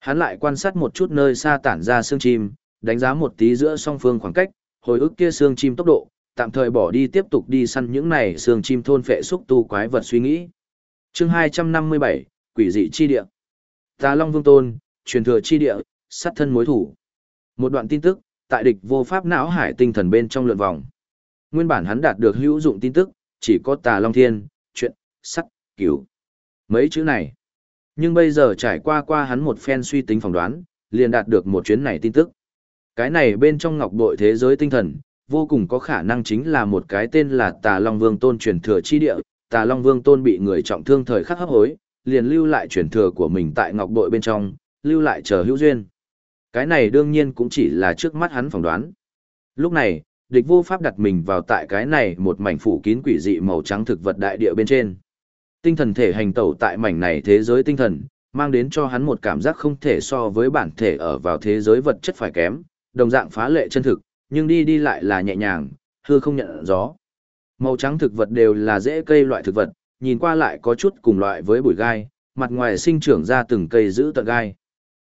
Hắn lại quan sát một chút nơi xa tản ra xương chim, đánh giá một tí giữa song phương khoảng cách, hồi ức kia xương chim tốc độ, tạm thời bỏ đi tiếp tục đi săn những này xương chim thôn phệ xúc tu quái vật suy nghĩ. Chương 257, Quỷ dị chi địa. Tà Long Vương Tôn, truyền thừa chi địa, sát thân mối thủ. Một đoạn tin tức, tại địch vô pháp não hải tinh thần bên trong lượn vòng. Nguyên bản hắn đạt được hữu dụng tin tức, chỉ có Tà Long Thiên, chuyện, sắt, cứu. Mấy chữ này. Nhưng bây giờ trải qua qua hắn một phen suy tính phỏng đoán, liền đạt được một chuyến này tin tức. Cái này bên trong ngọc bội thế giới tinh thần, vô cùng có khả năng chính là một cái tên là Tà Long Vương Tôn truyền thừa chi địa. Tà Long Vương Tôn bị người trọng thương thời khắc hấp hối, liền lưu lại truyền thừa của mình tại ngọc bội bên trong, lưu lại chờ hữu duyên. Cái này đương nhiên cũng chỉ là trước mắt hắn phỏng đoán. Lúc này, địch vô pháp đặt mình vào tại cái này một mảnh phủ kín quỷ dị màu trắng thực vật đại địa bên trên. Tinh thần thể hành tẩu tại mảnh này thế giới tinh thần, mang đến cho hắn một cảm giác không thể so với bản thể ở vào thế giới vật chất phải kém, đồng dạng phá lệ chân thực, nhưng đi đi lại là nhẹ nhàng, hư không nhận gió. Màu trắng thực vật đều là rễ cây loại thực vật, nhìn qua lại có chút cùng loại với bụi gai, mặt ngoài sinh trưởng ra từng cây giữ tận gai.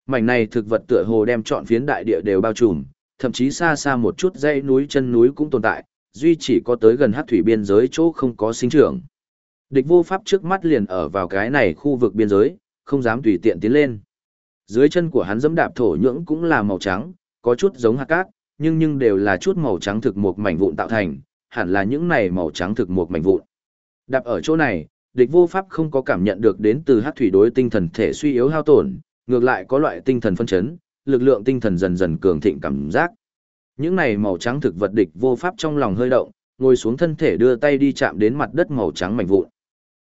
Mảnh này thực vật tựa hồ đem trọn phiến đại địa đều bao trùm, thậm chí xa xa một chút dãy núi chân núi cũng tồn tại, duy chỉ có tới gần hát thủy biên giới chỗ không có sinh trưởng. Địch vô pháp trước mắt liền ở vào cái này khu vực biên giới, không dám tùy tiện tiến lên. Dưới chân của hắn dẫm đạp thổ nhưỡng cũng là màu trắng, có chút giống hạt cát, nhưng nhưng đều là chút màu trắng thực một mảnh vụn tạo thành, hẳn là những này màu trắng thực một mảnh vụn. Đạp ở chỗ này, địch vô pháp không có cảm nhận được đến từ hát thủy đối tinh thần thể suy yếu hao tổn, ngược lại có loại tinh thần phân chấn, lực lượng tinh thần dần dần cường thịnh cảm giác. Những này màu trắng thực vật địch vô pháp trong lòng hơi động, ngồi xuống thân thể đưa tay đi chạm đến mặt đất màu trắng mảnh vụn.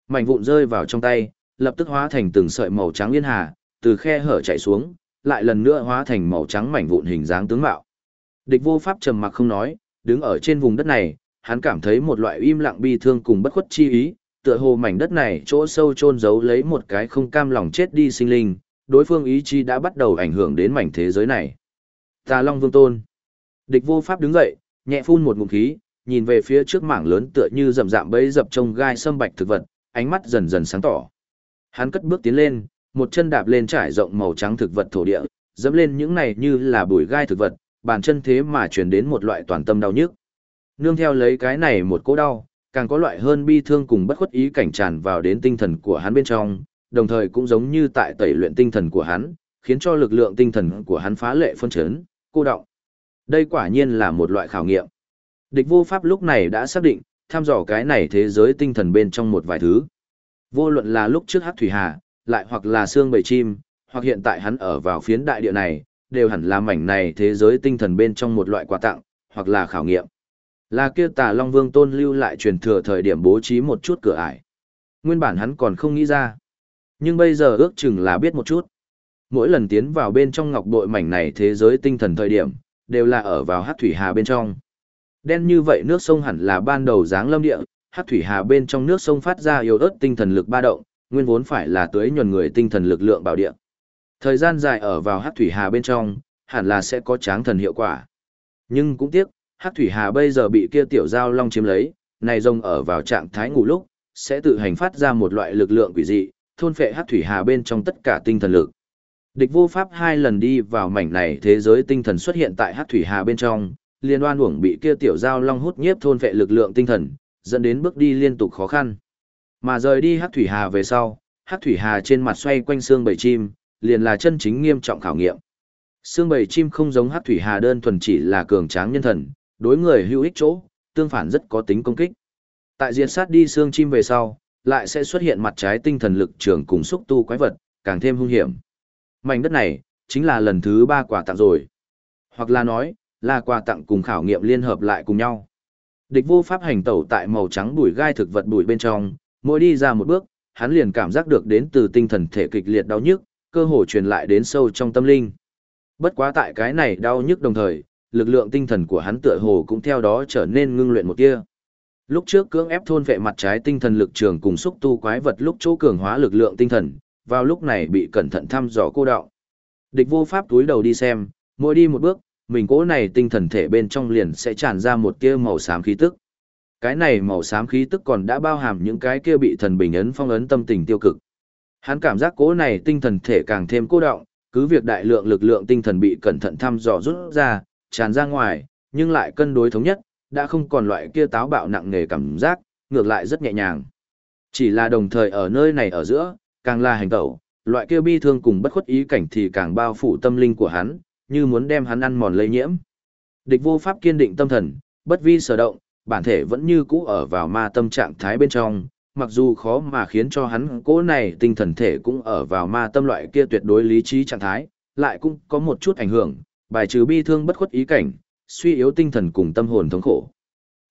Mảnh vụn rơi vào trong tay, lập tức hóa thành từng sợi màu trắng liên hà, từ khe hở chạy xuống, lại lần nữa hóa thành màu trắng mảnh vụn hình dáng tướng mạo. Địch vô pháp trầm mặc không nói, đứng ở trên vùng đất này, hắn cảm thấy một loại im lặng bi thương cùng bất khuất chi ý, tựa hồ mảnh đất này chỗ sâu chôn giấu lấy một cái không cam lòng chết đi sinh linh, đối phương ý chí đã bắt đầu ảnh hưởng đến mảnh thế giới này. Tà Long Vương Tôn. Địch vô pháp đứng dậy, nhẹ phun một ngụm khí, nhìn về phía trước mảng lớn tựa như rậm rạm bấy dập trông gai sâm bạch thực vật, ánh mắt dần dần sáng tỏ. Hắn cất bước tiến lên, một chân đạp lên trải rộng màu trắng thực vật thổ địa, dẫm lên những này như là bụi gai thực vật, bàn chân thế mà truyền đến một loại toàn tâm đau nhức. Nương theo lấy cái này một cỗ đau, càng có loại hơn bi thương cùng bất khuất ý cảnh tràn vào đến tinh thần của hắn bên trong, đồng thời cũng giống như tại tẩy luyện tinh thần của hắn, khiến cho lực lượng tinh thần của hắn phá lệ phân chấn, cô động. Đây quả nhiên là một loại khảo nghiệm. Địch vô pháp lúc này đã xác định, tham dò cái này thế giới tinh thần bên trong một vài thứ. Vô luận là lúc trước hát thủy hà, lại hoặc là xương bầy chim, hoặc hiện tại hắn ở vào phiến đại địa này, đều hẳn là mảnh này thế giới tinh thần bên trong một loại quà tặng, hoặc là khảo nghiệm. Là kia tà Long Vương tôn lưu lại truyền thừa thời điểm bố trí một chút cửa ải. Nguyên bản hắn còn không nghĩ ra. Nhưng bây giờ ước chừng là biết một chút. Mỗi lần tiến vào bên trong ngọc bội mảnh này thế giới tinh thần thời điểm, đều là ở vào hát thủy hà bên trong. Đen như vậy nước sông hẳn là ban đầu dáng lâm địa, hát thủy hà bên trong nước sông phát ra yếu ớt tinh thần lực ba động, nguyên vốn phải là tưới nhuần người tinh thần lực lượng bảo địa. Thời gian dài ở vào hát thủy hà bên trong, hẳn là sẽ có tráng thần hiệu quả. Nhưng cũng tiếc, hát thủy hà bây giờ bị kia tiểu giao long chiếm lấy, này rồng ở vào trạng thái ngủ lúc, sẽ tự hành phát ra một loại lực lượng quỷ dị, thôn phệ hát thủy hà bên trong tất cả tinh thần lực. Địch vô pháp hai lần đi vào mảnh này thế giới tinh thần xuất hiện tại hát thủy hà bên trong, liên oan uổng bị kia tiểu giao long hút nhiếp thôn phệ lực lượng tinh thần, dẫn đến bước đi liên tục khó khăn. Mà rời đi hát thủy hà về sau, hát thủy hà trên mặt xoay quanh xương bầy chim, liền là chân chính nghiêm trọng khảo nghiệm. Xương bầy chim không giống hát thủy hà đơn thuần chỉ là cường tráng nhân thần, đối người hữu ích chỗ, tương phản rất có tính công kích. Tại diệt sát đi xương chim về sau, lại sẽ xuất hiện mặt trái tinh thần lực trường cùng xúc tu quái vật, càng thêm hung hiểm. Mảnh đất này, chính là lần thứ ba quà tặng rồi. Hoặc là nói, là quà tặng cùng khảo nghiệm liên hợp lại cùng nhau. Địch vô pháp hành tẩu tại màu trắng bụi gai thực vật bụi bên trong, mỗi đi ra một bước, hắn liền cảm giác được đến từ tinh thần thể kịch liệt đau nhức, cơ hồ truyền lại đến sâu trong tâm linh. Bất quá tại cái này đau nhức đồng thời, lực lượng tinh thần của hắn tựa hồ cũng theo đó trở nên ngưng luyện một tia. Lúc trước cưỡng ép thôn vệ mặt trái tinh thần lực trường cùng xúc tu quái vật lúc chỗ cường hóa lực lượng tinh thần, vào lúc này bị cẩn thận thăm dò cô đạo. Địch vô pháp túi đầu đi xem, mỗi đi một bước, mình cố này tinh thần thể bên trong liền sẽ tràn ra một tia màu xám khí tức. Cái này màu xám khí tức còn đã bao hàm những cái kia bị thần bình ấn phong ấn tâm tình tiêu cực. Hắn cảm giác cố này tinh thần thể càng thêm cô động, cứ việc đại lượng lực lượng tinh thần bị cẩn thận thăm dò rút ra, tràn ra ngoài, nhưng lại cân đối thống nhất, đã không còn loại kia táo bạo nặng nề cảm giác, ngược lại rất nhẹ nhàng. Chỉ là đồng thời ở nơi này ở giữa, càng là hành tẩu, loại kia bi thương cùng bất khuất ý cảnh thì càng bao phủ tâm linh của hắn, như muốn đem hắn ăn mòn lây nhiễm. Địch vô pháp kiên định tâm thần, bất vi sở động, bản thể vẫn như cũ ở vào ma tâm trạng thái bên trong, mặc dù khó mà khiến cho hắn cố này tinh thần thể cũng ở vào ma tâm loại kia tuyệt đối lý trí trạng thái, lại cũng có một chút ảnh hưởng, bài trừ bi thương bất khuất ý cảnh, suy yếu tinh thần cùng tâm hồn thống khổ.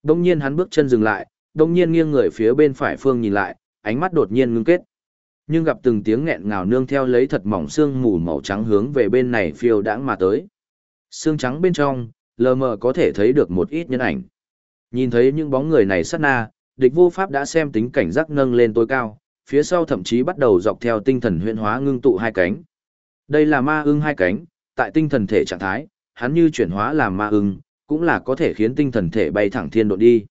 Đông nhiên hắn bước chân dừng lại, đông nhiên nghiêng người phía bên phải phương nhìn lại, ánh mắt đột nhiên ngưng kết. Nhưng gặp từng tiếng nghẹn ngào nương theo lấy thật mỏng xương mù màu trắng hướng về bên này phiêu đãng mà tới. Xương trắng bên trong, lờ mờ có thể thấy được một ít nhân ảnh. Nhìn thấy những bóng người này sát na, địch vô pháp đã xem tính cảnh giác nâng lên tối cao, phía sau thậm chí bắt đầu dọc theo tinh thần huyễn hóa ngưng tụ hai cánh. Đây là ma ưng hai cánh, tại tinh thần thể trạng thái, hắn như chuyển hóa làm ma ưng, cũng là có thể khiến tinh thần thể bay thẳng thiên độ đi.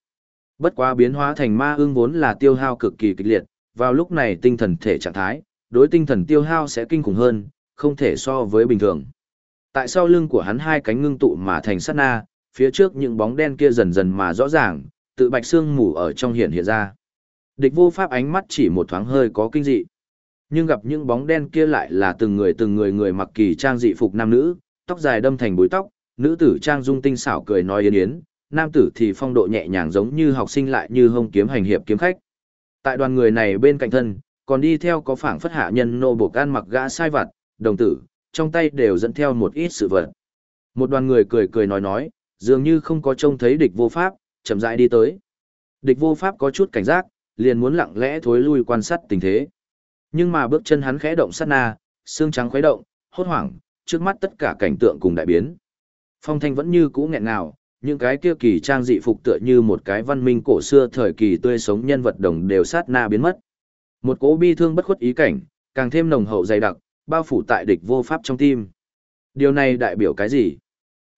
Bất quá biến hóa thành ma ưng vốn là tiêu hao cực kỳ kịch liệt, vào lúc này tinh thần thể trạng thái, đối tinh thần tiêu hao sẽ kinh khủng hơn, không thể so với bình thường. Tại sau lưng của hắn hai cánh ngưng tụ mà thành sát na, phía trước những bóng đen kia dần dần mà rõ ràng, tự bạch xương mù ở trong hiện hiện ra. Địch vô pháp ánh mắt chỉ một thoáng hơi có kinh dị. Nhưng gặp những bóng đen kia lại là từng người từng người người mặc kỳ trang dị phục nam nữ, tóc dài đâm thành búi tóc, nữ tử trang dung tinh xảo cười nói yến yến, nam tử thì phong độ nhẹ nhàng giống như học sinh lại như hông kiếm hành hiệp kiếm khách. Tại đoàn người này bên cạnh thân, còn đi theo có phảng phất hạ nhân nô buộc ăn mặc gã sai vặt, đồng tử, trong tay đều dẫn theo một ít sự vật. Một đoàn người cười cười nói nói, dường như không có trông thấy địch vô pháp, chậm rãi đi tới. Địch vô pháp có chút cảnh giác, liền muốn lặng lẽ thối lui quan sát tình thế. Nhưng mà bước chân hắn khẽ động sát na, xương trắng khuấy động, hốt hoảng, trước mắt tất cả cảnh tượng cùng đại biến. Phong thanh vẫn như cũ nghẹn ngào, những cái kia kỳ trang dị phục tựa như một cái văn minh cổ xưa thời kỳ tươi sống nhân vật đồng đều sát na biến mất. Một cỗ bi thương bất khuất ý cảnh, càng thêm nồng hậu dày đặc, bao phủ tại địch vô pháp trong tim. Điều này đại biểu cái gì?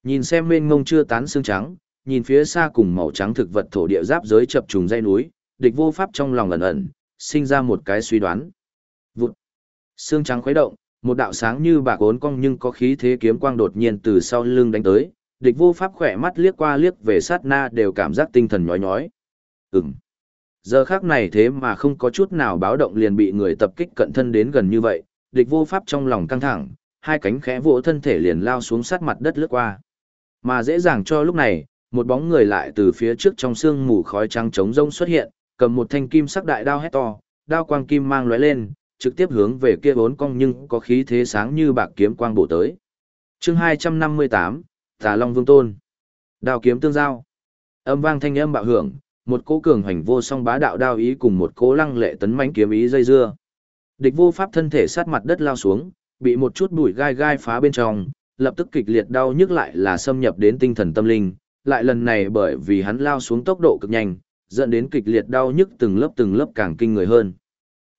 Nhìn xem mênh ngông chưa tán xương trắng, nhìn phía xa cùng màu trắng thực vật thổ địa giáp giới chập trùng dây núi, địch vô pháp trong lòng ẩn ẩn, sinh ra một cái suy đoán. Vụt. Xương trắng khuấy động, một đạo sáng như bạc ốn cong nhưng có khí thế kiếm quang đột nhiên từ sau lưng đánh tới, địch vô pháp khỏe mắt liếc qua liếc về sát na đều cảm giác tinh thần nhói nhói. Ừm. Giờ khác này thế mà không có chút nào báo động liền bị người tập kích cận thân đến gần như vậy, địch vô pháp trong lòng căng thẳng, hai cánh khẽ vỗ thân thể liền lao xuống sát mặt đất lướt qua. Mà dễ dàng cho lúc này, một bóng người lại từ phía trước trong sương mù khói trắng trống rông xuất hiện, cầm một thanh kim sắc đại đao hét to, đao quang kim mang lóe lên, trực tiếp hướng về kia bốn cong nhưng có khí thế sáng như bạc kiếm quang bổ tới. Chương 258, Tà Long Vương Tôn. Đao kiếm tương giao. Âm vang thanh âm bạo hưởng, một cỗ cường hành vô song bá đạo đao ý cùng một cỗ lăng lệ tấn mãnh kiếm ý dây dưa. Địch vô pháp thân thể sát mặt đất lao xuống, bị một chút bụi gai gai phá bên trong, lập tức kịch liệt đau nhức lại là xâm nhập đến tinh thần tâm linh, lại lần này bởi vì hắn lao xuống tốc độ cực nhanh, dẫn đến kịch liệt đau nhức từng lớp từng lớp càng kinh người hơn.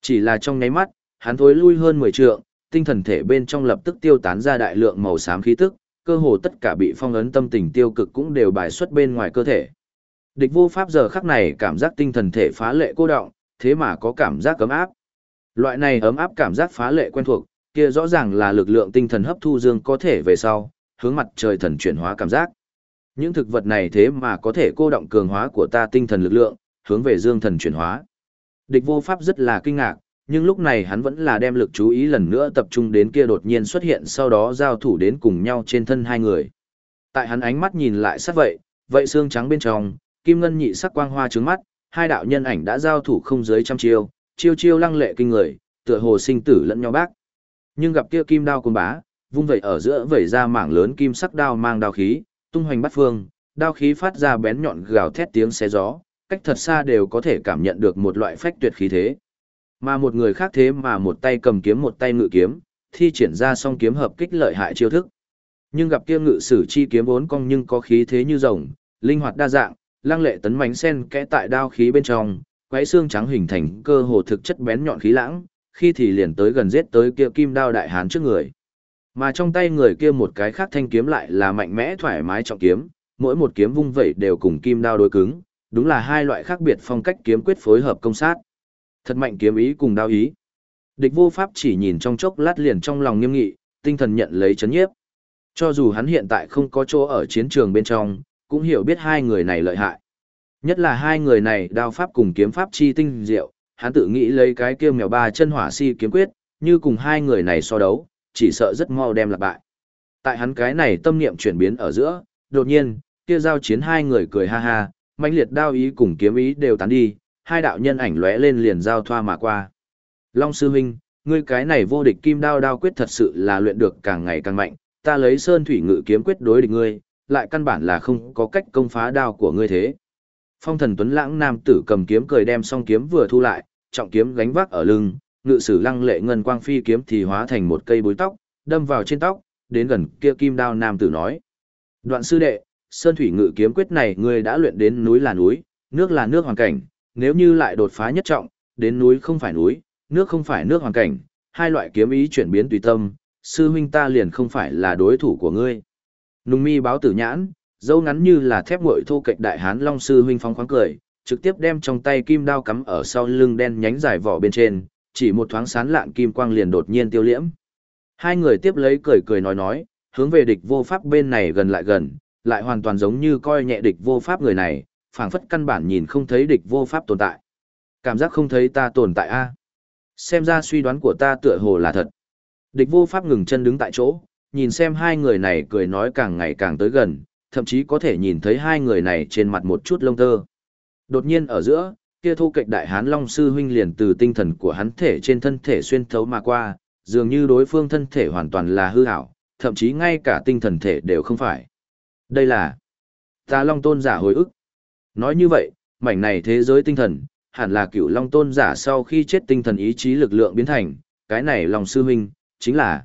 Chỉ là trong nháy mắt, hắn thối lui hơn 10 trượng, tinh thần thể bên trong lập tức tiêu tán ra đại lượng màu xám khí tức, cơ hồ tất cả bị phong ấn tâm tình tiêu cực cũng đều bài xuất bên ngoài cơ thể. Địch vô pháp giờ khắc này cảm giác tinh thần thể phá lệ cô động, thế mà có cảm giác ấm áp. Loại này ấm áp cảm giác phá lệ quen thuộc, kia rõ ràng là lực lượng tinh thần hấp thu dương có thể về sau, hướng mặt trời thần chuyển hóa cảm giác. Những thực vật này thế mà có thể cô động cường hóa của ta tinh thần lực lượng, hướng về dương thần chuyển hóa. Địch vô pháp rất là kinh ngạc, nhưng lúc này hắn vẫn là đem lực chú ý lần nữa tập trung đến kia đột nhiên xuất hiện sau đó giao thủ đến cùng nhau trên thân hai người. Tại hắn ánh mắt nhìn lại sát vậy, vậy xương trắng bên trong, kim ngân nhị sắc quang hoa trứng mắt, hai đạo nhân ảnh đã giao thủ không dưới trăm chiêu, chiêu chiêu lăng lệ kinh người, tựa hồ sinh tử lẫn nhau bác. Nhưng gặp kia kim đao côn bá, vung vậy ở giữa vẩy ra mảng lớn kim sắc đao mang đao khí, tung hoành bắt phương, đao khí phát ra bén nhọn gào thét tiếng xé gió, cách thật xa đều có thể cảm nhận được một loại phách tuyệt khí thế. Mà một người khác thế mà một tay cầm kiếm một tay ngự kiếm, thi triển ra song kiếm hợp kích lợi hại chiêu thức. Nhưng gặp kia ngự sử chi kiếm vốn cong nhưng có khí thế như rồng, linh hoạt đa dạng, lăng lệ tấn mánh sen kẽ tại đao khí bên trong, quấy xương trắng hình thành cơ hồ thực chất bén nhọn khí lãng, khi thì liền tới gần giết tới kia kim đao đại hán trước người. Mà trong tay người kia một cái khác thanh kiếm lại là mạnh mẽ thoải mái trọng kiếm, mỗi một kiếm vung vẩy đều cùng kim đao đối cứng, đúng là hai loại khác biệt phong cách kiếm quyết phối hợp công sát. Thật mạnh kiếm ý cùng đao ý. Địch vô pháp chỉ nhìn trong chốc lát liền trong lòng nghiêm nghị, tinh thần nhận lấy chấn nhiếp. Cho dù hắn hiện tại không có chỗ ở chiến trường bên trong, cũng hiểu biết hai người này lợi hại. Nhất là hai người này đao pháp cùng kiếm pháp chi tinh diệu, hắn tự nghĩ lấy cái kia mèo ba chân hỏa si kiếm quyết, như cùng hai người này so đấu, chỉ sợ rất mau đem lạc bại. Tại hắn cái này tâm niệm chuyển biến ở giữa, đột nhiên, kia giao chiến hai người cười ha ha, mãnh liệt đao ý cùng kiếm ý đều tán đi, hai đạo nhân ảnh lóe lên liền giao thoa mà qua. Long sư huynh, ngươi cái này vô địch kim đao đao quyết thật sự là luyện được càng ngày càng mạnh, ta lấy sơn thủy ngự kiếm quyết đối địch ngươi, lại căn bản là không có cách công phá đao của ngươi thế. Phong thần tuấn lãng nam tử cầm kiếm cười đem song kiếm vừa thu lại, trọng kiếm gánh vác ở lưng, ngự sử lăng lệ ngân quang phi kiếm thì hóa thành một cây bối tóc, đâm vào trên tóc, đến gần kia kim đao nam tử nói. Đoạn sư đệ, sơn thủy ngự kiếm quyết này ngươi đã luyện đến núi là núi, nước là nước hoàn cảnh, nếu như lại đột phá nhất trọng, đến núi không phải núi, nước không phải nước hoàn cảnh, hai loại kiếm ý chuyển biến tùy tâm, sư huynh ta liền không phải là đối thủ của ngươi. Nùng mi báo tử nhãn, dâu ngắn như là thép nguội thô kệch đại hán long sư huynh phóng khoáng cười, trực tiếp đem trong tay kim đao cắm ở sau lưng đen nhánh dài vỏ bên trên, chỉ một thoáng sán lạn kim quang liền đột nhiên tiêu liễm. Hai người tiếp lấy cười cười nói nói, hướng về địch vô pháp bên này gần lại gần, lại hoàn toàn giống như coi nhẹ địch vô pháp người này, phảng phất căn bản nhìn không thấy địch vô pháp tồn tại. Cảm giác không thấy ta tồn tại a. Xem ra suy đoán của ta tựa hồ là thật. Địch vô pháp ngừng chân đứng tại chỗ, nhìn xem hai người này cười nói càng ngày càng tới gần, thậm chí có thể nhìn thấy hai người này trên mặt một chút lông tơ. Đột nhiên ở giữa, kia thu kịch đại hán long sư huynh liền từ tinh thần của hắn thể trên thân thể xuyên thấu mà qua, dường như đối phương thân thể hoàn toàn là hư ảo, thậm chí ngay cả tinh thần thể đều không phải. Đây là ta long tôn giả hồi ức. Nói như vậy, mảnh này thế giới tinh thần, hẳn là cựu long tôn giả sau khi chết tinh thần ý chí lực lượng biến thành, cái này long sư huynh, chính là.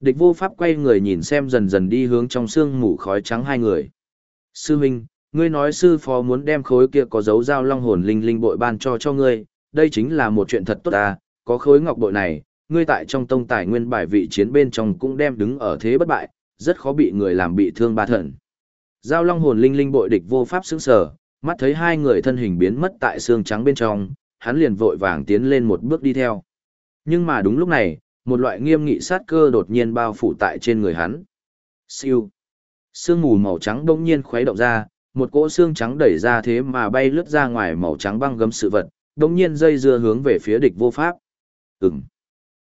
Địch vô pháp quay người nhìn xem dần dần đi hướng trong sương mù khói trắng hai người. Sư huynh, ngươi nói sư phó muốn đem khối kia có dấu dao long hồn linh linh bội ban cho cho ngươi, đây chính là một chuyện thật tốt à, có khối ngọc bội này, ngươi tại trong tông tài nguyên bài vị chiến bên trong cũng đem đứng ở thế bất bại, rất khó bị người làm bị thương ba thần. Giao long hồn linh linh bội địch vô pháp sững sờ, mắt thấy hai người thân hình biến mất tại xương trắng bên trong, hắn liền vội vàng tiến lên một bước đi theo. Nhưng mà đúng lúc này, một loại nghiêm nghị sát cơ đột nhiên bao phủ tại trên người hắn. Siêu. Sương mù màu trắng đông nhiên khuấy động ra, một cỗ xương trắng đẩy ra thế mà bay lướt ra ngoài màu trắng băng gấm sự vật, đồng nhiên dây dưa hướng về phía địch vô pháp. Ừm.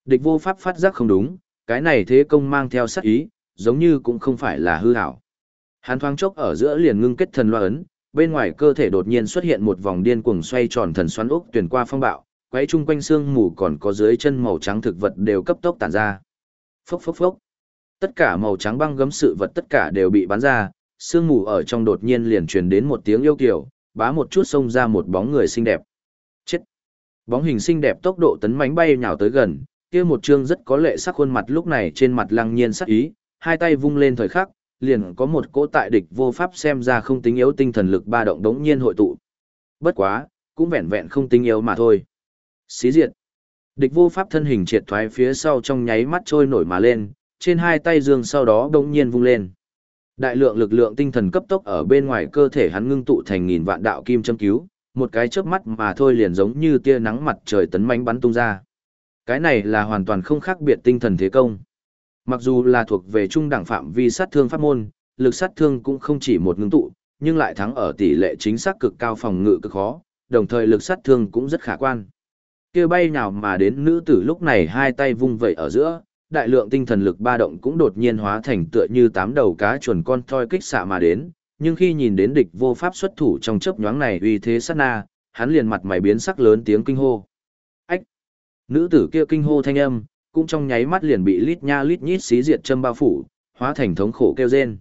Địch vô pháp phát giác không đúng, cái này thế công mang theo sát ý, giống như cũng không phải là hư hảo. Hắn thoáng chốc ở giữa liền ngưng kết thần loa ấn, bên ngoài cơ thể đột nhiên xuất hiện một vòng điên cuồng xoay tròn thần xoắn ốc tuyển qua phong bạo, quấy chung quanh xương mù còn có dưới chân màu trắng thực vật đều cấp tốc tản ra. Phốc phốc phốc. Tất cả màu trắng băng gấm sự vật tất cả đều bị bắn ra, Sương mù ở trong đột nhiên liền truyền đến một tiếng yêu kiều, bá một chút xông ra một bóng người xinh đẹp. Chết. Bóng hình xinh đẹp tốc độ tấn mãnh bay nhào tới gần, kia một trương rất có lệ sắc khuôn mặt lúc này trên mặt lăng nhiên sắc ý, hai tay vung lên thời khắc, liền có một cỗ tại địch vô pháp xem ra không tính yếu tinh thần lực ba động đống nhiên hội tụ. Bất quá, cũng vẹn vẹn không tính yếu mà thôi. Xí diệt. Địch vô pháp thân hình triệt thoái phía sau trong nháy mắt trôi nổi mà lên, trên hai tay dương sau đó đống nhiên vung lên. Đại lượng lực lượng tinh thần cấp tốc ở bên ngoài cơ thể hắn ngưng tụ thành nghìn vạn đạo kim châm cứu, một cái chớp mắt mà thôi liền giống như tia nắng mặt trời tấn mãnh bắn tung ra. Cái này là hoàn toàn không khác biệt tinh thần thế công. Mặc dù là thuộc về trung đẳng phạm vi sát thương pháp môn, lực sát thương cũng không chỉ một ngưng tụ, nhưng lại thắng ở tỷ lệ chính xác cực cao phòng ngự cực khó, đồng thời lực sát thương cũng rất khả quan. Kia bay nào mà đến nữ tử lúc này hai tay vung vẩy ở giữa, đại lượng tinh thần lực ba động cũng đột nhiên hóa thành tựa như tám đầu cá chuẩn con thoi kích xạ mà đến, nhưng khi nhìn đến địch vô pháp xuất thủ trong chớp nhoáng này uy thế sát na, hắn liền mặt mày biến sắc lớn tiếng kinh hô. Ách! Nữ tử kia kinh hô thanh âm, cũng trong nháy mắt liền bị lít nha lít nhít xí diệt châm bao phủ, hóa thành thống khổ kêu rên.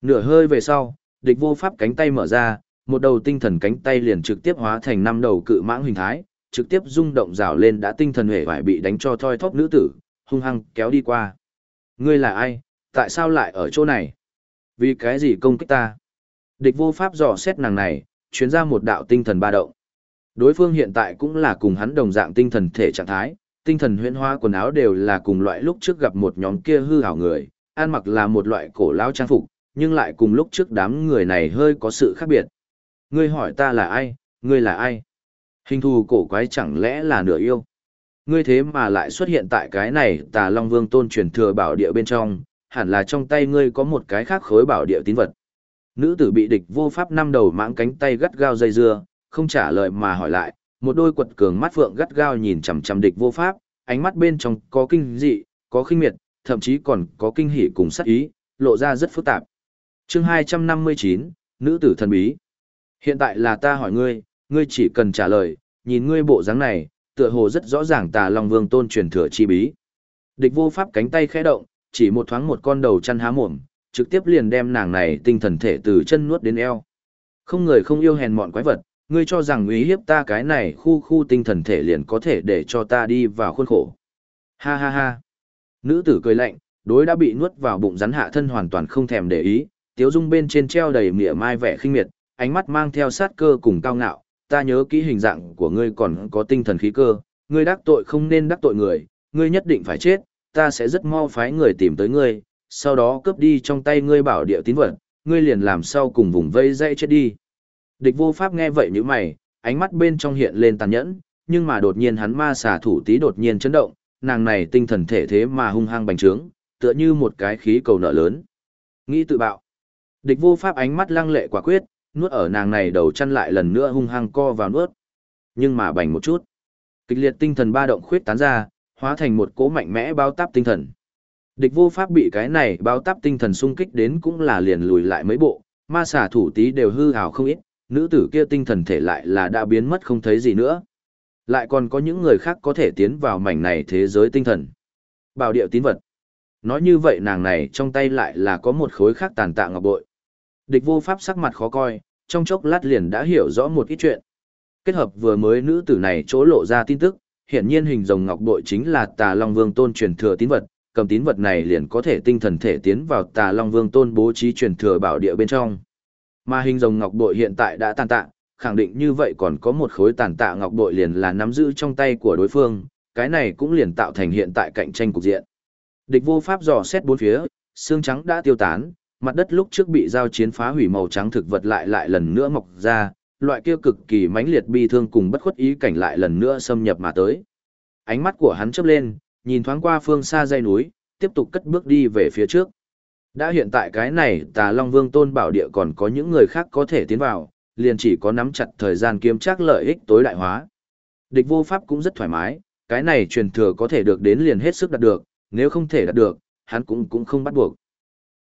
Nửa hơi về sau, địch vô pháp cánh tay mở ra, một đầu tinh thần cánh tay liền trực tiếp hóa thành năm đầu cự mãng hình thái, trực tiếp rung động rào lên đã tinh thần hể vải bị đánh cho thoi thóp nữ tử, hung hăng kéo đi qua. Ngươi là ai? Tại sao lại ở chỗ này? Vì cái gì công kích ta? Địch vô pháp dò xét nàng này, chuyến ra một đạo tinh thần ba động. Đối phương hiện tại cũng là cùng hắn đồng dạng tinh thần thể trạng thái, tinh thần huyễn hóa quần áo đều là cùng loại lúc trước gặp một nhóm kia hư hảo người, ăn mặc là một loại cổ lão trang phục, nhưng lại cùng lúc trước đám người này hơi có sự khác biệt. Ngươi hỏi ta là ai, ngươi là ai? Hình thù cổ quái chẳng lẽ là nửa yêu? Ngươi thế mà lại xuất hiện tại cái này tà Long Vương tôn truyền thừa bảo địa bên trong, hẳn là trong tay ngươi có một cái khác khối bảo địa tín vật. Nữ tử bị địch vô pháp năm đầu mãng cánh tay gắt gao dây dưa, không trả lời mà hỏi lại, một đôi quật cường mắt phượng gắt gao nhìn chằm chằm địch vô pháp, ánh mắt bên trong có kinh dị, có khinh miệt, thậm chí còn có kinh hỉ cùng sát ý, lộ ra rất phức tạp. Chương 259, nữ tử thần bí. Hiện tại là ta hỏi ngươi, ngươi chỉ cần trả lời, nhìn ngươi bộ dáng này, tựa hồ rất rõ ràng Tà Long Vương tôn truyền thừa chi bí. Địch vô pháp cánh tay khẽ động, chỉ một thoáng một con đầu chăn há mồm, trực tiếp liền đem nàng này tinh thần thể từ chân nuốt đến eo. Không người không yêu hèn mọn quái vật, ngươi cho rằng uy hiếp ta cái này khu khu tinh thần thể liền có thể để cho ta đi vào khuôn khổ. Ha ha ha. Nữ tử cười lạnh, đối đã bị nuốt vào bụng rắn hạ thân hoàn toàn không thèm để ý, tiếu dung bên trên treo đầy mỉa mai vẻ khinh miệt, ánh mắt mang theo sát cơ cùng cao ngạo, ta nhớ kỹ hình dạng của ngươi còn có tinh thần khí cơ, ngươi đắc tội không nên đắc tội người, ngươi nhất định phải chết, ta sẽ rất mau phái người tìm tới ngươi, sau đó cướp đi trong tay ngươi bảo địa tín vật, ngươi liền làm sau cùng vùng vây dây chết đi. Địch vô pháp nghe vậy như mày, ánh mắt bên trong hiện lên tàn nhẫn, nhưng mà đột nhiên hắn ma xà thủ tí đột nhiên chấn động, nàng này tinh thần thể thế mà hung hăng bành trướng, tựa như một cái khí cầu nợ lớn. Nghĩ tự bạo. Địch vô pháp ánh mắt lăng lệ quả quyết, nuốt ở nàng này đầu chăn lại lần nữa hung hăng co vào nuốt. Nhưng mà bành một chút. Kịch liệt tinh thần ba động khuyết tán ra, hóa thành một cỗ mạnh mẽ bao táp tinh thần. Địch vô pháp bị cái này bao táp tinh thần xung kích đến cũng là liền lùi lại mấy bộ, ma xà thủ tí đều hư hào không ít, nữ tử kia tinh thần thể lại là đã biến mất không thấy gì nữa. Lại còn có những người khác có thể tiến vào mảnh này thế giới tinh thần. Bảo điệu tín vật. Nói như vậy nàng này trong tay lại là có một khối khác tàn tạ ngọc bội. Địch vô pháp sắc mặt khó coi, trong chốc lát liền đã hiểu rõ một ít chuyện. Kết hợp vừa mới nữ tử này chỗ lộ ra tin tức, hiện nhiên hình rồng ngọc bội chính là tà Long Vương Tôn truyền thừa tín vật, cầm tín vật này liền có thể tinh thần thể tiến vào tà Long Vương Tôn bố trí truyền thừa bảo địa bên trong. Mà hình rồng ngọc bội hiện tại đã tàn tạ, khẳng định như vậy còn có một khối tàn tạ ngọc bội liền là nắm giữ trong tay của đối phương, cái này cũng liền tạo thành hiện tại cạnh tranh cục diện. Địch vô pháp dò xét bốn phía, xương trắng đã tiêu tán, mặt đất lúc trước bị giao chiến phá hủy màu trắng thực vật lại lại lần nữa mọc ra, loại kia cực kỳ mãnh liệt bi thương cùng bất khuất ý cảnh lại lần nữa xâm nhập mà tới. Ánh mắt của hắn chớp lên, nhìn thoáng qua phương xa dãy núi, tiếp tục cất bước đi về phía trước. Đã hiện tại cái này Tà Long Vương Tôn Bảo Địa còn có những người khác có thể tiến vào, liền chỉ có nắm chặt thời gian kiếm chắc lợi ích tối đại hóa. Địch vô pháp cũng rất thoải mái, cái này truyền thừa có thể được đến liền hết sức đạt được, nếu không thể đạt được, hắn cũng cũng không bắt buộc.